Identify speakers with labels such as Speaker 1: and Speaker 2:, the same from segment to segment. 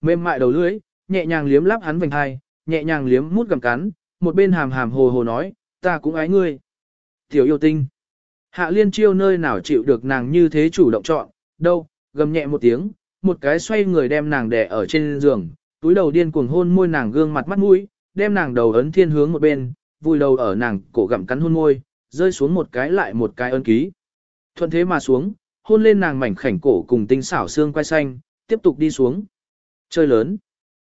Speaker 1: Mềm mại đầu lưỡi, nhẹ nhàng liếm láp hắn vành hai, nhẹ nhàng liếm mút gầm cắn, một bên hàm hàm hồ hồ nói, ta cũng ái ngươi. Tiểu yêu tinh. Hạ liên chiêu nơi nào chịu được nàng như thế chủ động chọn, đâu, gầm nhẹ một tiếng, một cái xoay người đem nàng đè ở trên giường, túi đầu điên cuồng hôn môi nàng gương mặt mắt mũi, đem nàng đầu ấn thiên hướng một bên, vùi đầu ở nàng cổ gặm cắn hôn môi, rơi xuống một cái lại một cái ấn ký. Thuận thế mà xuống, hôn lên nàng mảnh khảnh cổ cùng tinh xảo xương quai xanh, tiếp tục đi xuống. Chơi lớn.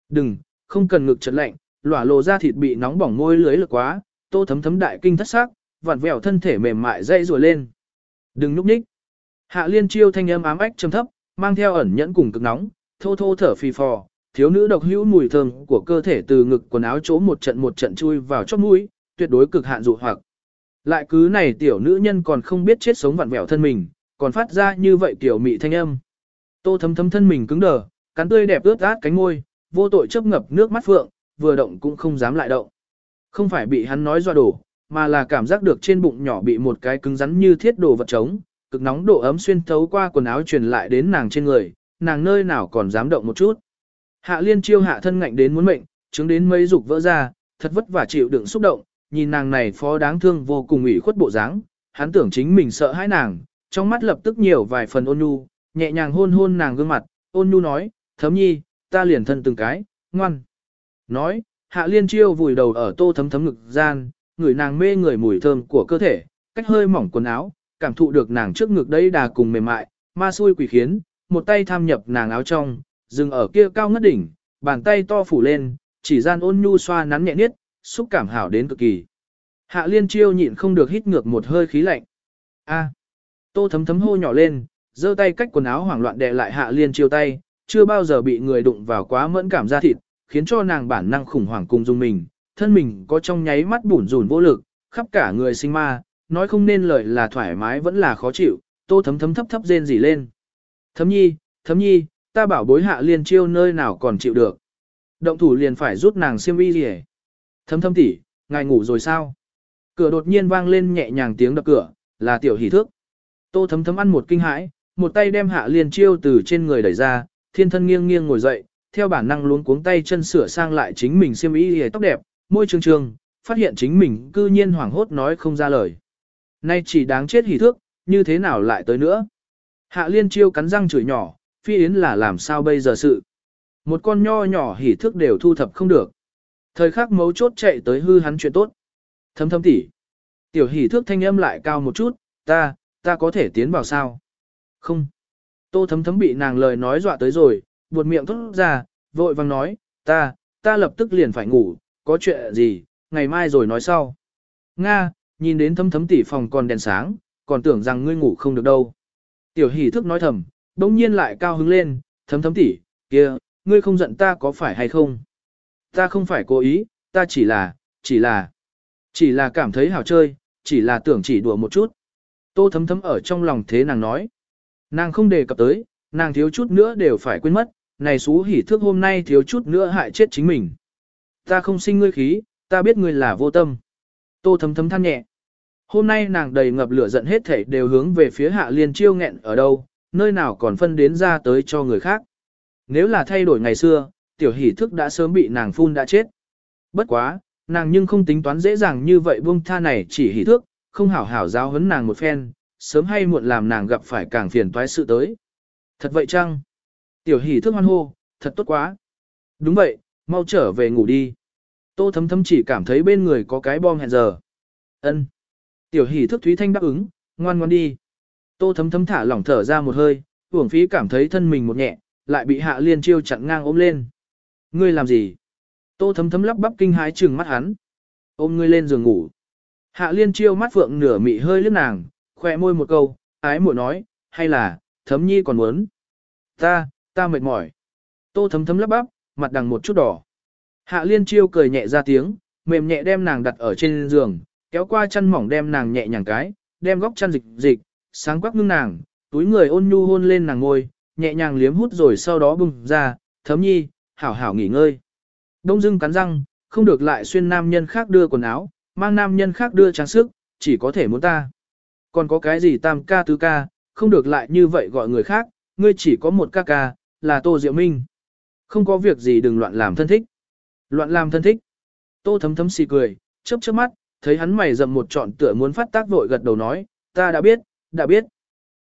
Speaker 1: Đừng, không cần ngực chật lạnh, lỏa lộ ra thịt bị nóng bỏng môi lưới lực quá, tô thấm thấm đại kinh thất sắc, vặn vẹo thân thể mềm mại dây rùa lên. Đừng núp nhích. Hạ liên chiêu thanh âm ám ách trầm thấp, mang theo ẩn nhẫn cùng cực nóng, thô thô thở phì phò, thiếu nữ độc hữu mùi thơm của cơ thể từ ngực quần áo chỗ một trận một trận chui vào chóp mũi, tuyệt đối cực hạn dụ hoặc. Lại cứ này tiểu nữ nhân còn không biết chết sống vặn vẹo thân mình, còn phát ra như vậy tiểu mị thanh âm. Tô thấm thấm thân mình cứng đờ, cắn tươi đẹp ướt át cánh môi, vô tội chấp ngập nước mắt phượng, vừa động cũng không dám lại động. Không phải bị hắn nói dọa đổ, mà là cảm giác được trên bụng nhỏ bị một cái cứng rắn như thiết đồ vật trống, cực nóng độ ấm xuyên thấu qua quần áo truyền lại đến nàng trên người, nàng nơi nào còn dám động một chút. Hạ liên chiêu hạ thân ngạnh đến muốn mệnh, chứng đến mấy dục vỡ ra, thật vất vả chịu đựng xúc động, nhìn nàng này phó đáng thương vô cùng ủy khuất bộ dáng, hắn tưởng chính mình sợ hãi nàng, trong mắt lập tức nhiều vài phần ôn nhu, nhẹ nhàng hôn hôn nàng gương mặt, ôn nhu nói, thấm nhi, ta liền thân từng cái, ngoan. Nói, hạ liên chiêu vùi đầu ở tô thấm thấm ngực gian, người nàng mê người mùi thơm của cơ thể, cách hơi mỏng quần áo, cảm thụ được nàng trước ngực đây đà cùng mềm mại, ma xui quỷ khiến, một tay tham nhập nàng áo trong, dừng ở kia cao ngất đỉnh, bàn tay to phủ lên, chỉ gian ôn nhu xoa nắn nhẹ niết, xúc cảm hảo đến cực kỳ. Hạ liên chiêu nhịn không được hít ngược một hơi khí lạnh. A. Tô thấm thấm hô nhỏ lên, giơ tay cách quần áo hoảng loạn đè lại hạ liên chiêu tay, chưa bao giờ bị người đụng vào quá mẫn cảm da thịt, khiến cho nàng bản năng khủng hoảng cùng dung mình, thân mình có trong nháy mắt bủn rủn vô lực, khắp cả người sinh ma, nói không nên lời là thoải mái vẫn là khó chịu, tô thấm thấm thấp thấp rên rỉ lên. Thấm nhi, thấm nhi, ta bảo bối hạ liên chiêu nơi nào còn chịu được. Động thủ liền phải rút nàng xiêm y gì Thấm thấm tỉ, ngài ngủ rồi sao? Cửa đột nhiên vang lên nhẹ nhàng tiếng đập cửa, là tiểu hỷ thước. Tô thấm thấm ăn một kinh hãi, một tay đem hạ liên chiêu từ trên người đẩy ra, thiên thân nghiêng nghiêng ngồi dậy, theo bản năng luống cuống tay chân sửa sang lại chính mình xiêm y hề tóc đẹp, môi trương trương, phát hiện chính mình cư nhiên hoảng hốt nói không ra lời. Nay chỉ đáng chết hỉ thước, như thế nào lại tới nữa? Hạ liên chiêu cắn răng chửi nhỏ, phi yến là làm sao bây giờ sự? Một con nho nhỏ hỉ thước đều thu thập không được. Thời khắc mấu chốt chạy tới hư hắn chuyện tốt. Thâm thâm tỉ. Tiểu hỉ thước thanh âm lại cao một chút, ta, ta có thể tiến vào sao? Không. Tô thấm thấm bị nàng lời nói dọa tới rồi, buột miệng thốt ra, vội vang nói, ta, ta lập tức liền phải ngủ, có chuyện gì, ngày mai rồi nói sau. Nga, nhìn đến thấm thấm tỉ phòng còn đèn sáng, còn tưởng rằng ngươi ngủ không được đâu. Tiểu hỷ thức nói thầm, đông nhiên lại cao hứng lên, thấm thấm tỉ, kia, ngươi không giận ta có phải hay không? Ta không phải cố ý, ta chỉ là, chỉ là, chỉ là cảm thấy hào chơi, chỉ là tưởng chỉ đùa một chút. Tô thấm thấm ở trong lòng thế nàng nói. Nàng không đề cập tới, nàng thiếu chút nữa đều phải quên mất, này xú hỉ thước hôm nay thiếu chút nữa hại chết chính mình. Ta không sinh ngươi khí, ta biết ngươi là vô tâm. Tô thấm thấm than nhẹ. Hôm nay nàng đầy ngập lửa giận hết thảy đều hướng về phía hạ liên chiêu nghẹn ở đâu, nơi nào còn phân đến ra tới cho người khác. Nếu là thay đổi ngày xưa, tiểu hỷ thức đã sớm bị nàng phun đã chết. Bất quá, nàng nhưng không tính toán dễ dàng như vậy buông tha này chỉ hỷ thước, không hảo hảo giáo huấn nàng một phen, sớm hay muộn làm nàng gặp phải càng phiền toái sự tới. Thật vậy chăng? Tiểu hỷ thức hoan hô, thật tốt quá. Đúng vậy, mau trở về ngủ đi. Tô thấm thấm chỉ cảm thấy bên người có cái bom hẹn giờ. ân Tiểu hỷ thức Thúy Thanh đáp ứng, ngoan ngoan đi. Tô thấm thấm thả lỏng thở ra một hơi, uổng phí cảm thấy thân mình một nhẹ, lại bị hạ liên chiêu chặn ngang ôm lên. Ngươi làm gì? Tô thấm thấm lắp bắp kinh hái trừng mắt hắn. Ôm ngươi lên giường ngủ. Hạ liên chiêu mắt phượng nửa mị hơi lướt nàng, khoe môi một câu, ái muội nói, hay là, thấm nhi còn muốn. Ta, ta mệt mỏi. Tô thấm thấm lắp bắp, mặt đằng một chút đỏ. Hạ liên chiêu cười nhẹ ra tiếng, mềm nhẹ đem nàng đặt ở trên giường, kéo qua chân mỏng đem nàng nhẹ nhàng cái, đem góc chân dịch dịch, sáng quắc ngưng nàng, túi người ôn nhu hôn lên nàng ngôi, nhẹ nhàng liếm hút rồi sau đó bùng ra, thấm nhi, hảo hảo nghỉ ngơi. Đông dưng cắn răng, không được lại xuyên nam nhân khác đưa quần áo, mang nam nhân khác đưa trang sức, chỉ có thể muốn ta. Còn có cái gì tam ca tứ ca, không được lại như vậy gọi người khác, ngươi chỉ có một ca ca, là Tô Diệu Minh. Không có việc gì đừng loạn làm thân thích. Loạn làm thân thích. Tô thấm thấm xì cười, chớp chớp mắt, thấy hắn mày rậm một trọn tựa muốn phát tác vội gật đầu nói, ta đã biết, đã biết.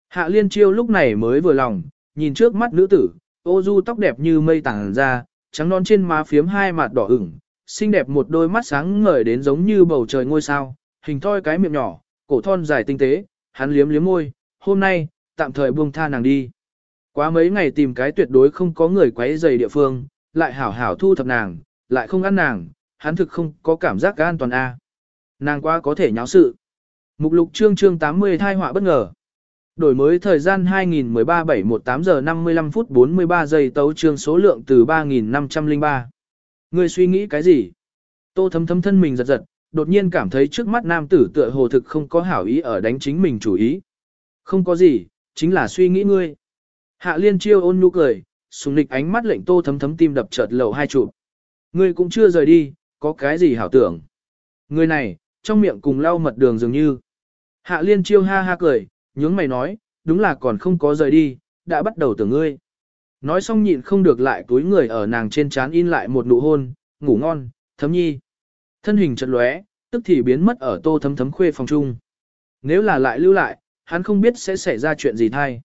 Speaker 1: Hạ liên chiêu lúc này mới vừa lòng, nhìn trước mắt nữ tử, ô du tóc đẹp như mây tàng ra, trắng non trên má phiếm hai mặt đỏ ửng, xinh đẹp một đôi mắt sáng ngời đến giống như bầu trời ngôi sao, hình thoi cái miệng nhỏ, cổ thon dài tinh tế, hắn liếm liếm môi, hôm nay, tạm thời buông tha nàng đi. Quá mấy ngày tìm cái tuyệt đối không có người quấy rầy địa phương, lại hảo hảo thu thập nàng, lại không ăn nàng, hắn thực không có cảm giác an toàn a. Nàng quá có thể nháo sự. Mục lục chương chương 80 thai họa bất ngờ. Đổi mới thời gian 2013-718 giờ 55 phút 43 giây tấu chương số lượng từ 3503. Người suy nghĩ cái gì? Tô thấm thấm thân mình giật giật, đột nhiên cảm thấy trước mắt nam tử tựa hồ thực không có hảo ý ở đánh chính mình chủ ý. Không có gì, chính là suy nghĩ ngươi. Hạ liên chiêu ôn nhu cười, sùng nịch ánh mắt lệnh tô thấm thấm tim đập chợt lầu hai chụp. Ngươi cũng chưa rời đi, có cái gì hảo tưởng. Người này, trong miệng cùng lau mật đường dường như. Hạ liên chiêu ha ha cười, nhướng mày nói, đúng là còn không có rời đi, đã bắt đầu tưởng ngươi. Nói xong nhịn không được lại túi người ở nàng trên chán in lại một nụ hôn, ngủ ngon, thấm nhi. Thân hình chợt lóe, tức thì biến mất ở tô thấm thấm khuê phòng chung. Nếu là lại lưu lại, hắn không biết sẽ xảy ra chuyện gì thay.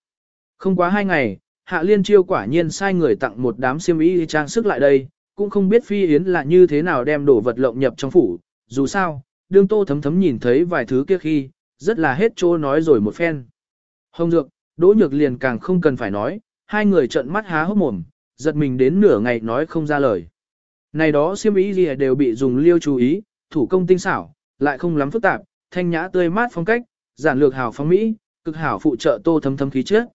Speaker 1: Không quá hai ngày, Hạ Liên Chiêu quả nhiên sai người tặng một đám xiêm y trang sức lại đây, cũng không biết Phi Yến là như thế nào đem đồ vật lộng nhập trong phủ, dù sao, đương tô thấm thấm nhìn thấy vài thứ kia khi, rất là hết trô nói rồi một phen. Hồng Dược, Đỗ Nhược liền càng không cần phải nói, hai người trợn mắt há hốc mồm, giật mình đến nửa ngày nói không ra lời. Này đó xiêm ý gì đều bị dùng liêu chú ý, thủ công tinh xảo, lại không lắm phức tạp, thanh nhã tươi mát phong cách, giản lược hào phóng mỹ, cực hảo phụ trợ tô thấm thấm khí chất.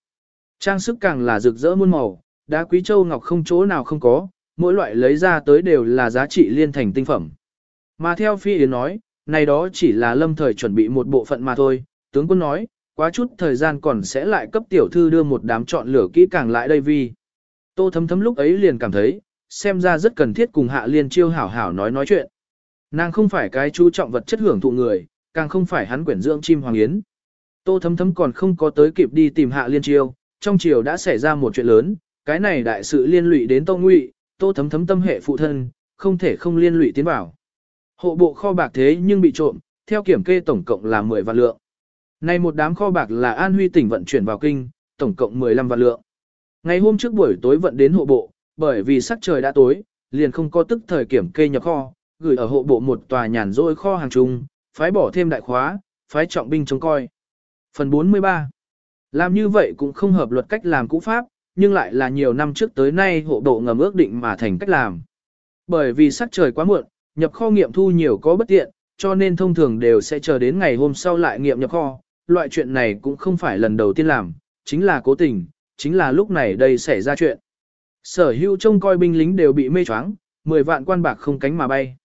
Speaker 1: Trang sức càng là rực rỡ muôn màu, đá quý châu ngọc không chỗ nào không có, mỗi loại lấy ra tới đều là giá trị liên thành tinh phẩm. Mà theo Phi Yến nói, này đó chỉ là lâm thời chuẩn bị một bộ phận mà thôi, tướng quân nói, quá chút thời gian còn sẽ lại cấp tiểu thư đưa một đám chọn lửa kỹ càng lại đây vì. Tô thấm thấm lúc ấy liền cảm thấy, xem ra rất cần thiết cùng hạ liên chiêu hảo hảo nói nói chuyện. Nàng không phải cái chú trọng vật chất hưởng thụ người, càng không phải hắn quyển dưỡng chim hoàng yến. Tô thấm thấm còn không có tới kịp đi tìm hạ liên chiêu, trong chiều đã xảy ra một chuyện lớn, cái này đại sự liên lụy đến Tô Ngụy, Tô thấm thấm tâm hệ phụ thân, không thể không liên lụy tiến vào. Hộ bộ kho bạc thế nhưng bị trộm, theo kiểm kê tổng cộng là 10 vạn lượng. Này một đám kho bạc là An Huy tỉnh vận chuyển vào kinh, tổng cộng 15 vạn lượng. Ngày hôm trước buổi tối vận đến hộ bộ, bởi vì sắc trời đã tối, liền không có tức thời kiểm kê nhập kho, gửi ở hộ bộ một tòa nhàn rỗi kho hàng trung, phái bỏ thêm đại khóa, phái trọng binh trông coi. Phần 43 Làm như vậy cũng không hợp luật cách làm cũ pháp, nhưng lại là nhiều năm trước tới nay hộ bộ ngầm ước định mà thành cách làm. Bởi vì sắc trời quá muộn, nhập kho nghiệm thu nhiều có bất tiện, cho nên thông thường đều sẽ chờ đến ngày hôm sau lại nghiệm nhập kho. Loại chuyện này cũng không phải lần đầu tiên làm, chính là cố tình, chính là lúc này đây xảy ra chuyện. Sở hữu trông coi binh lính đều bị mê choáng, 10 vạn quan bạc không cánh mà bay.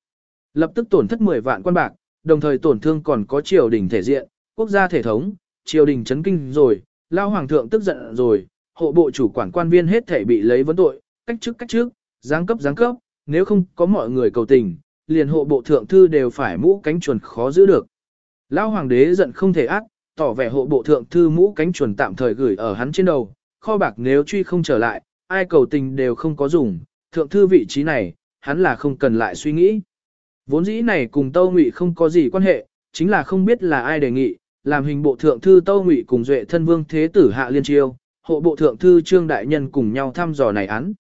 Speaker 1: Lập tức tổn thất 10 vạn quan bạc, đồng thời tổn thương còn có triều đình thể diện, quốc gia thể thống, triều đình chấn kinh rồi, lao hoàng thượng tức giận rồi, hộ bộ chủ quản quan viên hết thể bị lấy vấn tội, cách chức cách trước, giáng cấp giáng cấp, nếu không có mọi người cầu tình, liền hộ bộ thượng thư đều phải mũ cánh chuồn khó giữ được. Lao hoàng đế giận không thể ác, tỏ vẻ hộ bộ thượng thư mũ cánh chuồn tạm thời gửi ở hắn trên đầu, kho bạc nếu truy không trở lại, ai cầu tình đều không có dùng, thượng thư vị trí này, hắn là không cần lại suy nghĩ. Vốn dĩ này cùng Tâu Ngụy không có gì quan hệ, chính là không biết là ai đề nghị, làm hình bộ thượng thư Tâu Ngụy cùng duệ thân vương thế tử Hạ Liên Chiêu, hộ bộ thượng thư Trương Đại Nhân cùng nhau thăm dò này án.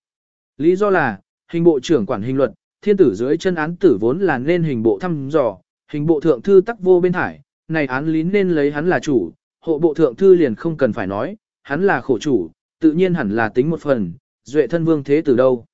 Speaker 1: Lý do là, hình bộ trưởng quản hình luật, thiên tử dưới chân án tử vốn là nên hình bộ thăm dò, hình bộ thượng thư tắc vô bên thải, này án lý nên lấy hắn là chủ, hộ bộ thượng thư liền không cần phải nói, hắn là khổ chủ, tự nhiên hẳn là tính một phần, duệ thân vương thế từ đâu.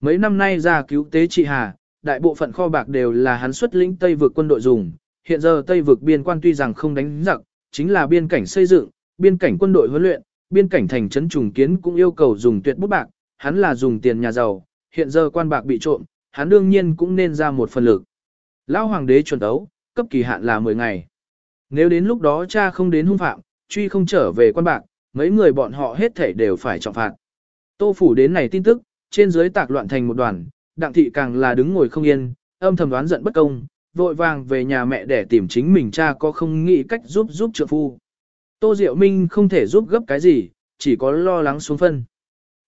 Speaker 1: Mấy năm nay ra cứu tế trị hà, đại bộ phận kho bạc đều là hắn xuất lĩnh Tây vực quân đội dùng, hiện giờ Tây vực biên quan tuy rằng không đánh giặc, chính là biên cảnh xây dựng, biên cảnh quân đội huấn luyện, biên cảnh thành trấn trùng kiến cũng yêu cầu dùng tuyệt bút bạc, hắn là dùng tiền nhà giàu, hiện giờ quan bạc bị trộm, hắn đương nhiên cũng nên ra một phần lực. Lão hoàng đế chuẩn đấu, cấp kỳ hạn là 10 ngày. Nếu đến lúc đó cha không đến hung phạm, truy không trở về quan bạc, mấy người bọn họ hết thể đều phải trọng phạt. Tô phủ đến này tin tức, trên dưới tạc loạn thành một đoàn, đặng thị càng là đứng ngồi không yên, âm thầm đoán giận bất công, vội vàng về nhà mẹ để tìm chính mình cha có không nghĩ cách giúp giúp trợ phu. Tô Diệu Minh không thể giúp gấp cái gì, chỉ có lo lắng xuống phân.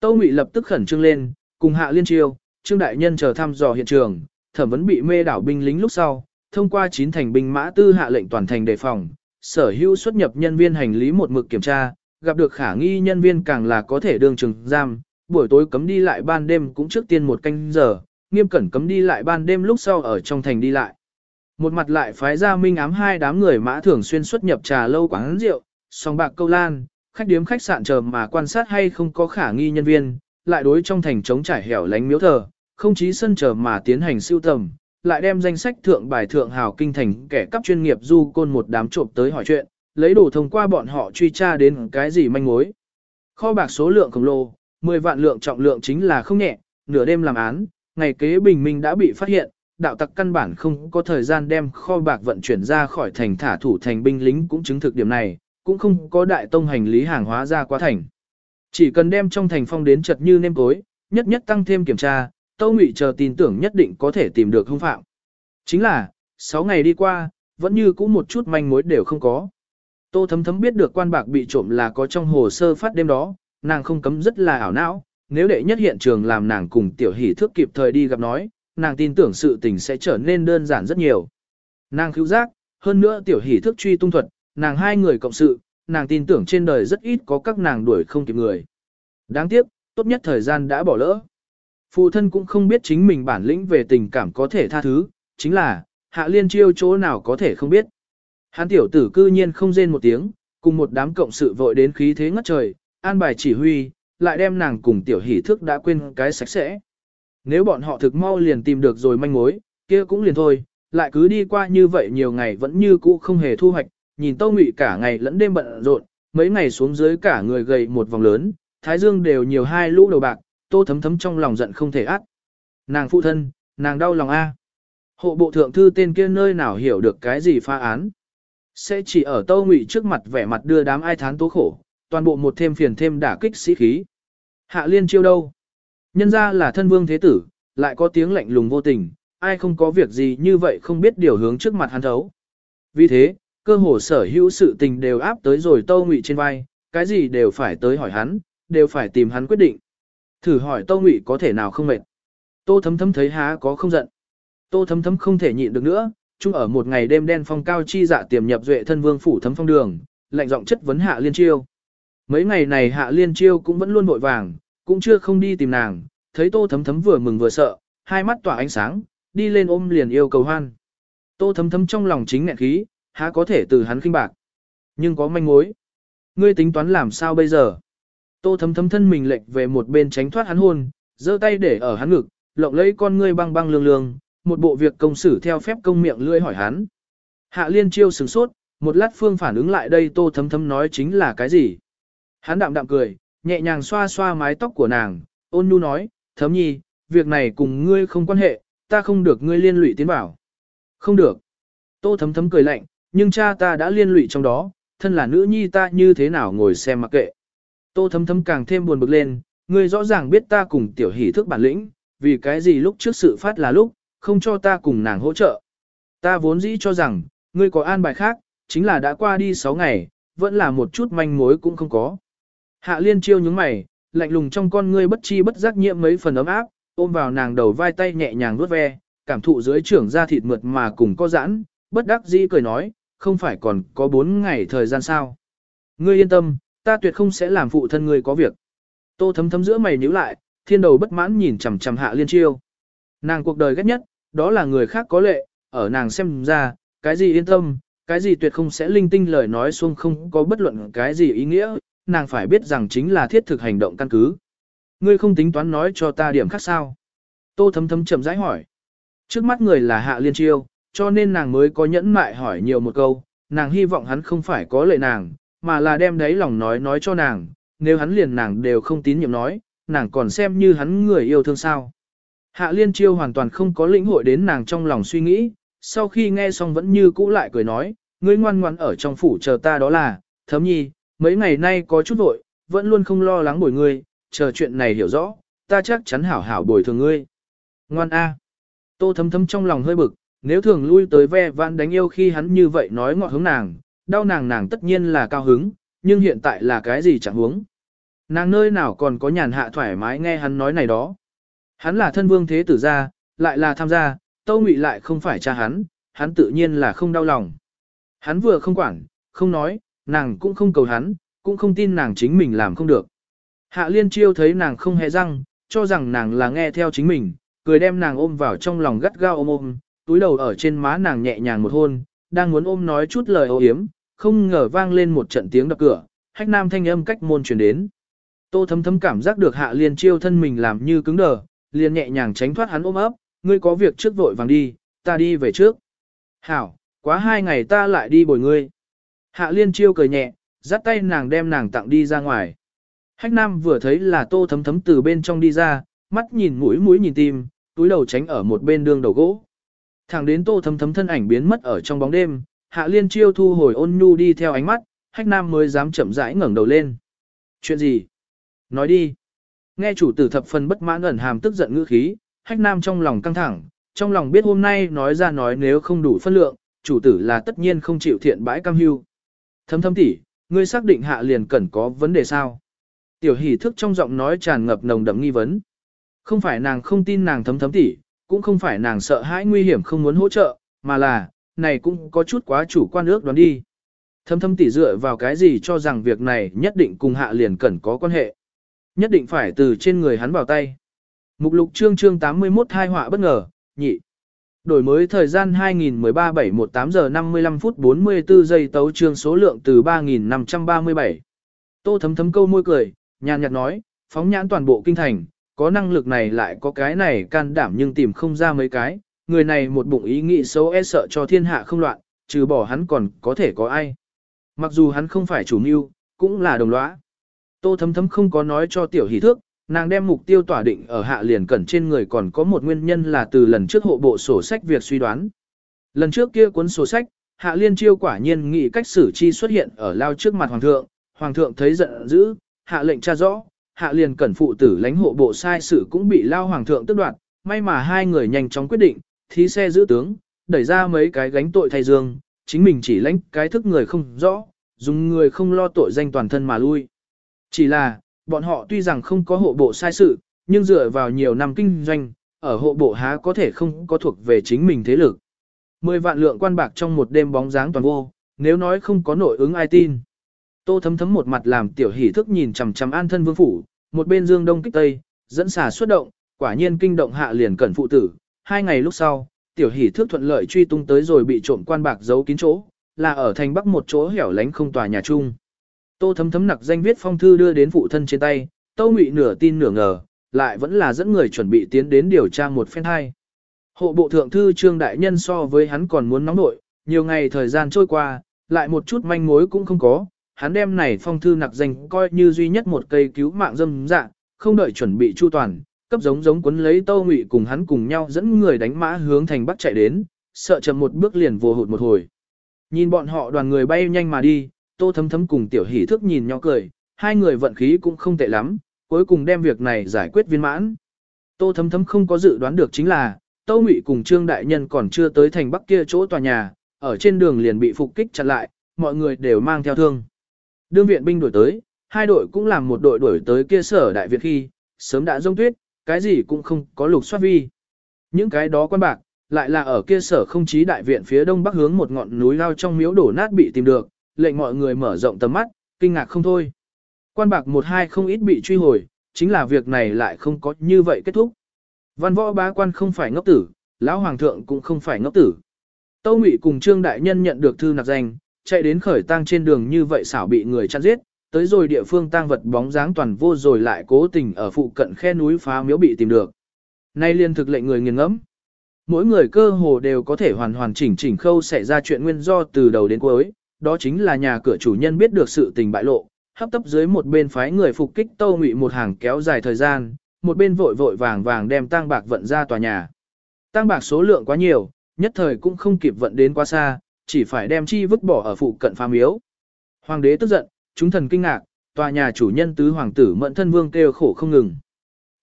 Speaker 1: Tô Ngụy lập tức khẩn trương lên, cùng hạ liên chiêu, trương đại nhân chờ thăm dò hiện trường, thẩm vấn bị mê đảo binh lính lúc sau, thông qua chín thành binh mã tư hạ lệnh toàn thành đề phòng, sở hữu xuất nhập nhân viên hành lý một mực kiểm tra, gặp được khả nghi nhân viên càng là có thể đường trường giam, buổi tối cấm đi lại ban đêm cũng trước tiên một canh giờ, nghiêm cẩn cấm đi lại ban đêm lúc sau ở trong thành đi lại. Một mặt lại phái ra minh ám hai đám người mã thường xuyên xuất nhập trà lâu quán rượu, song bạc câu lan, khách điếm khách sạn chờ mà quan sát hay không có khả nghi nhân viên, lại đối trong thành trống trải hẻo lánh miếu thờ, không chí sân chờ mà tiến hành siêu tầm, lại đem danh sách thượng bài thượng hào kinh thành kẻ cấp chuyên nghiệp du côn một đám trộm tới hỏi chuyện, lấy đồ thông qua bọn họ truy tra đến cái gì manh mối. Kho bạc số lượng khổng lồ, 10 vạn lượng trọng lượng chính là không nhẹ, nửa đêm làm án, ngày kế bình minh đã bị phát hiện, đạo tặc căn bản không có thời gian đem kho bạc vận chuyển ra khỏi thành thả thủ thành binh lính cũng chứng thực điểm này, cũng không có đại tông hành lý hàng hóa ra qua thành. Chỉ cần đem trong thành phong đến chật như nêm tối, nhất nhất tăng thêm kiểm tra, Tâu Ngụy chờ tin tưởng nhất định có thể tìm được hung phạm. Chính là, 6 ngày đi qua, vẫn như cũ một chút manh mối đều không có. Tô thấm thấm biết được quan bạc bị trộm là có trong hồ sơ phát đêm đó, nàng không cấm rất là ảo não, nếu đệ nhất hiện trường làm nàng cùng tiểu hỷ thước kịp thời đi gặp nói, nàng tin tưởng sự tình sẽ trở nên đơn giản rất nhiều. Nàng cứu giác, hơn nữa tiểu hỷ thước truy tung thuật, nàng hai người cộng sự, nàng tin tưởng trên đời rất ít có các nàng đuổi không kịp người. Đáng tiếc, tốt nhất thời gian đã bỏ lỡ. Phụ thân cũng không biết chính mình bản lĩnh về tình cảm có thể tha thứ, chính là, hạ liên chiêu chỗ nào có thể không biết. Hán tiểu tử cư nhiên không rên một tiếng, cùng một đám cộng sự vội đến khí thế ngất trời, an bài chỉ huy, lại đem nàng cùng tiểu hỷ thức đã quên cái sạch sẽ. Nếu bọn họ thực mau liền tìm được rồi manh mối, kia cũng liền thôi, lại cứ đi qua như vậy nhiều ngày vẫn như cũ không hề thu hoạch, nhìn Tâu Ngụy cả ngày lẫn đêm bận rộn, mấy ngày xuống dưới cả người gầy một vòng lớn, thái dương đều nhiều hai lũ đầu bạc, Tô thấm thấm trong lòng giận không thể ác. Nàng phụ thân, nàng đau lòng a. Hộ bộ thượng thư tên kia nơi nào hiểu được cái gì pha án. Sẽ chỉ ở Tâu Ngụy trước mặt vẻ mặt đưa đám ai thán tố khổ, toàn bộ một thêm phiền thêm đả kích sĩ khí. Hạ liên chiêu đâu? Nhân ra là thân vương thế tử, lại có tiếng lạnh lùng vô tình, ai không có việc gì như vậy không biết điều hướng trước mặt hắn thấu. Vì thế, cơ hồ sở hữu sự tình đều áp tới rồi Tâu Ngụy trên vai, cái gì đều phải tới hỏi hắn, đều phải tìm hắn quyết định. Thử hỏi Tâu Ngụy có thể nào không mệt. Tô thấm thấm thấy há có không giận. Tô thấm thấm không thể nhịn được nữa, chung ở một ngày đêm đen phong cao chi dạ tiềm nhập duệ thân vương phủ thấm phong đường, lạnh giọng chất vấn hạ liên chiêu. Mấy ngày này hạ liên chiêu cũng vẫn luôn vội vàng, cũng chưa không đi tìm nàng, thấy tô thấm thấm vừa mừng vừa sợ, hai mắt tỏa ánh sáng, đi lên ôm liền yêu cầu hoan. Tô thấm thấm trong lòng chính nghẹn khí, há có thể từ hắn khinh bạc. Nhưng có manh mối. Ngươi tính toán làm sao bây giờ? Tô thấm thấm thân mình lệch về một bên tránh thoát hắn hôn, giơ tay để ở hắn ngực, lộng lấy con ngươi băng băng lương lương, một bộ việc công xử theo phép công miệng lưỡi hỏi hắn. Hạ liên chiêu sửng sốt, một lát phương phản ứng lại đây tô thấm thấm nói chính là cái gì. Hắn đạm đạm cười, nhẹ nhàng xoa xoa mái tóc của nàng, ôn nhu nói, thấm nhi, việc này cùng ngươi không quan hệ, ta không được ngươi liên lụy tiến vào Không được. Tô thấm thấm cười lạnh, nhưng cha ta đã liên lụy trong đó, thân là nữ nhi ta như thế nào ngồi xem mặc kệ. Tô thấm thấm càng thêm buồn bực lên, ngươi rõ ràng biết ta cùng tiểu hỷ thức bản lĩnh, vì cái gì lúc trước sự phát là lúc, không cho ta cùng nàng hỗ trợ. Ta vốn dĩ cho rằng, ngươi có an bài khác, chính là đã qua đi 6 ngày, vẫn là một chút manh mối cũng không có. Hạ liên chiêu nhướng mày, lạnh lùng trong con ngươi bất chi bất giác nhiễm mấy phần ấm áp, ôm vào nàng đầu vai tay nhẹ nhàng vuốt ve, cảm thụ dưới trưởng da thịt mượt mà cùng có giãn, bất đắc dĩ cười nói, không phải còn có 4 ngày thời gian sao. Ngươi yên tâm, ta tuyệt không sẽ làm phụ thân ngươi có việc. Tô thấm thấm giữa mày nhíu lại, thiên đầu bất mãn nhìn chằm chằm hạ liên chiêu. Nàng cuộc đời ghét nhất, đó là người khác có lệ, ở nàng xem ra, cái gì yên tâm, cái gì tuyệt không sẽ linh tinh lời nói xuông không có bất luận cái gì ý nghĩa, nàng phải biết rằng chính là thiết thực hành động căn cứ. Ngươi không tính toán nói cho ta điểm khác sao? Tô thấm thấm chậm rãi hỏi. Trước mắt người là hạ liên chiêu, cho nên nàng mới có nhẫn mại hỏi nhiều một câu, nàng hy vọng hắn không phải có lệ nàng, mà là đem đấy lòng nói nói cho nàng, nếu hắn liền nàng đều không tín nhiệm nói, nàng còn xem như hắn người yêu thương sao. Hạ liên chiêu hoàn toàn không có lĩnh hội đến nàng trong lòng suy nghĩ, sau khi nghe xong vẫn như cũ lại cười nói, ngươi ngoan ngoan ở trong phủ chờ ta đó là, thấm nhi, mấy ngày nay có chút vội, vẫn luôn không lo lắng bồi ngươi, chờ chuyện này hiểu rõ, ta chắc chắn hảo hảo bồi thường ngươi. Ngoan A. Tô thấm thấm trong lòng hơi bực, nếu thường lui tới ve vãn đánh yêu khi hắn như vậy nói ngọt hướng nàng, đau nàng nàng tất nhiên là cao hứng, nhưng hiện tại là cái gì chẳng huống. Nàng nơi nào còn có nhàn hạ thoải mái nghe hắn nói này đó. Hắn là thân vương thế tử gia, lại là tham gia, Tâu Ngụy lại không phải cha hắn, hắn tự nhiên là không đau lòng. Hắn vừa không quản, không nói, nàng cũng không cầu hắn, cũng không tin nàng chính mình làm không được. Hạ liên chiêu thấy nàng không hề răng, cho rằng nàng là nghe theo chính mình, cười đem nàng ôm vào trong lòng gắt gao ôm ôm, túi đầu ở trên má nàng nhẹ nhàng một hôn, đang muốn ôm nói chút lời ô hiếm, không ngờ vang lên một trận tiếng đập cửa, hách nam thanh âm cách môn truyền đến. Tô thấm thấm cảm giác được hạ liên chiêu thân mình làm như cứng đờ, liền nhẹ nhàng tránh thoát hắn ôm ấp, ngươi có việc trước vội vàng đi, ta đi về trước. Hảo, quá hai ngày ta lại đi bồi ngươi. Hạ liên chiêu cười nhẹ, dắt tay nàng đem nàng tặng đi ra ngoài. Hách nam vừa thấy là tô thấm thấm từ bên trong đi ra, mắt nhìn mũi mũi nhìn tim, túi đầu tránh ở một bên đường đầu gỗ. Thẳng đến tô thấm thấm thân ảnh biến mất ở trong bóng đêm, hạ liên chiêu thu hồi ôn nhu đi theo ánh mắt, hách nam mới dám chậm rãi ngẩng đầu lên. Chuyện gì? Nói đi. Nghe chủ tử thập phần bất mãn ẩn hàm tức giận ngữ khí, hách nam trong lòng căng thẳng, trong lòng biết hôm nay nói ra nói nếu không đủ phân lượng, chủ tử là tất nhiên không chịu thiện bãi cam hưu. Thấm thấm tỉ, ngươi xác định hạ liền cần có vấn đề sao? Tiểu hỷ thức trong giọng nói tràn ngập nồng đậm nghi vấn. Không phải nàng không tin nàng thấm thấm tỉ, cũng không phải nàng sợ hãi nguy hiểm không muốn hỗ trợ, mà là, này cũng có chút quá chủ quan ước đoán đi. Thấm thấm tỉ dựa vào cái gì cho rằng việc này nhất định cùng hạ liền cần có quan hệ. Nhất định phải từ trên người hắn vào tay. Mục lục chương chương 81 thai họa bất ngờ, nhị. Đổi mới thời gian 2013-718 giờ 55 phút 44 giây tấu chương số lượng từ 3.537. Tô thấm thấm câu môi cười, nhàn nhạt nói, phóng nhãn toàn bộ kinh thành, có năng lực này lại có cái này can đảm nhưng tìm không ra mấy cái, người này một bụng ý nghĩ xấu e sợ cho thiên hạ không loạn, trừ bỏ hắn còn có thể có ai. Mặc dù hắn không phải chủ mưu, cũng là đồng lõa. Tô thấm thấm không có nói cho tiểu hỷ thước, nàng đem mục tiêu tỏa định ở hạ liền cẩn trên người còn có một nguyên nhân là từ lần trước hộ bộ sổ sách việc suy đoán. Lần trước kia cuốn sổ sách, hạ liên chiêu quả nhiên nghĩ cách xử chi xuất hiện ở lao trước mặt hoàng thượng, hoàng thượng thấy giận dữ, hạ lệnh tra rõ, hạ liền cẩn phụ tử lãnh hộ bộ sai sự cũng bị lao hoàng thượng tước đoạt, may mà hai người nhanh chóng quyết định, thí xe giữ tướng, đẩy ra mấy cái gánh tội thay dương, chính mình chỉ lãnh cái thức người không rõ, dùng người không lo tội danh toàn thân mà lui. Chỉ là, bọn họ tuy rằng không có hộ bộ sai sự, nhưng dựa vào nhiều năm kinh doanh, ở hộ bộ há có thể không có thuộc về chính mình thế lực. Mười vạn lượng quan bạc trong một đêm bóng dáng toàn vô, nếu nói không có nội ứng ai tin. Tô thấm thấm một mặt làm tiểu hỷ thức nhìn chằm chằm an thân vương phủ, một bên dương đông kích tây, dẫn xà xuất động, quả nhiên kinh động hạ liền cẩn phụ tử. Hai ngày lúc sau, tiểu hỷ thước thuận lợi truy tung tới rồi bị trộm quan bạc giấu kín chỗ, là ở thành bắc một chỗ hẻo lánh không tòa nhà chung. Tô thấm thấm nặc danh viết phong thư đưa đến phụ thân trên tay, Tô Ngụy nửa tin nửa ngờ, lại vẫn là dẫn người chuẩn bị tiến đến điều tra một phen hai. Hộ bộ thượng thư trương đại nhân so với hắn còn muốn nóng nội, nhiều ngày thời gian trôi qua, lại một chút manh mối cũng không có, hắn đem này phong thư nặc danh coi như duy nhất một cây cứu mạng dâm dạ, không đợi chuẩn bị chu toàn, cấp giống giống quấn lấy Tô Ngụy cùng hắn cùng nhau dẫn người đánh mã hướng thành bắc chạy đến, sợ chậm một bước liền vô hụt một hồi. Nhìn bọn họ đoàn người bay nhanh mà đi, tô thấm thấm cùng tiểu hỷ thức nhìn nhau cười, hai người vận khí cũng không tệ lắm, cuối cùng đem việc này giải quyết viên mãn. Tô thấm thấm không có dự đoán được chính là, Tâu Ngụy cùng Trương Đại Nhân còn chưa tới thành bắc kia chỗ tòa nhà, ở trên đường liền bị phục kích chặn lại, mọi người đều mang theo thương. Đương viện binh đuổi tới, hai đội cũng làm một đội đuổi tới kia sở đại viện khi, sớm đã rông tuyết, cái gì cũng không có lục soát vi. Những cái đó quan bạc, lại là ở kia sở không chí đại viện phía đông bắc hướng một ngọn núi lao trong miếu đổ nát bị tìm được, lệnh mọi người mở rộng tầm mắt, kinh ngạc không thôi. Quan bạc một hai không ít bị truy hồi, chính là việc này lại không có như vậy kết thúc. Văn võ bá quan không phải ngốc tử, lão hoàng thượng cũng không phải ngốc tử. Tâu Ngụy cùng Trương đại nhân nhận được thư nạp danh, chạy đến khởi tang trên đường như vậy xảo bị người chặn giết, tới rồi địa phương tang vật bóng dáng toàn vô rồi lại cố tình ở phụ cận khe núi phá miếu bị tìm được. Nay liên thực lệnh người nghiền ngẫm. Mỗi người cơ hồ đều có thể hoàn hoàn chỉnh chỉnh khâu xảy ra chuyện nguyên do từ đầu đến cuối, đó chính là nhà cửa chủ nhân biết được sự tình bại lộ, hấp tấp dưới một bên phái người phục kích Tâu Ngụy một hàng kéo dài thời gian, một bên vội vội vàng vàng đem tang bạc vận ra tòa nhà. Tang bạc số lượng quá nhiều, nhất thời cũng không kịp vận đến quá xa, chỉ phải đem chi vứt bỏ ở phụ cận phá miếu. Hoàng đế tức giận, chúng thần kinh ngạc, tòa nhà chủ nhân tứ hoàng tử Mẫn Thân Vương kêu khổ không ngừng.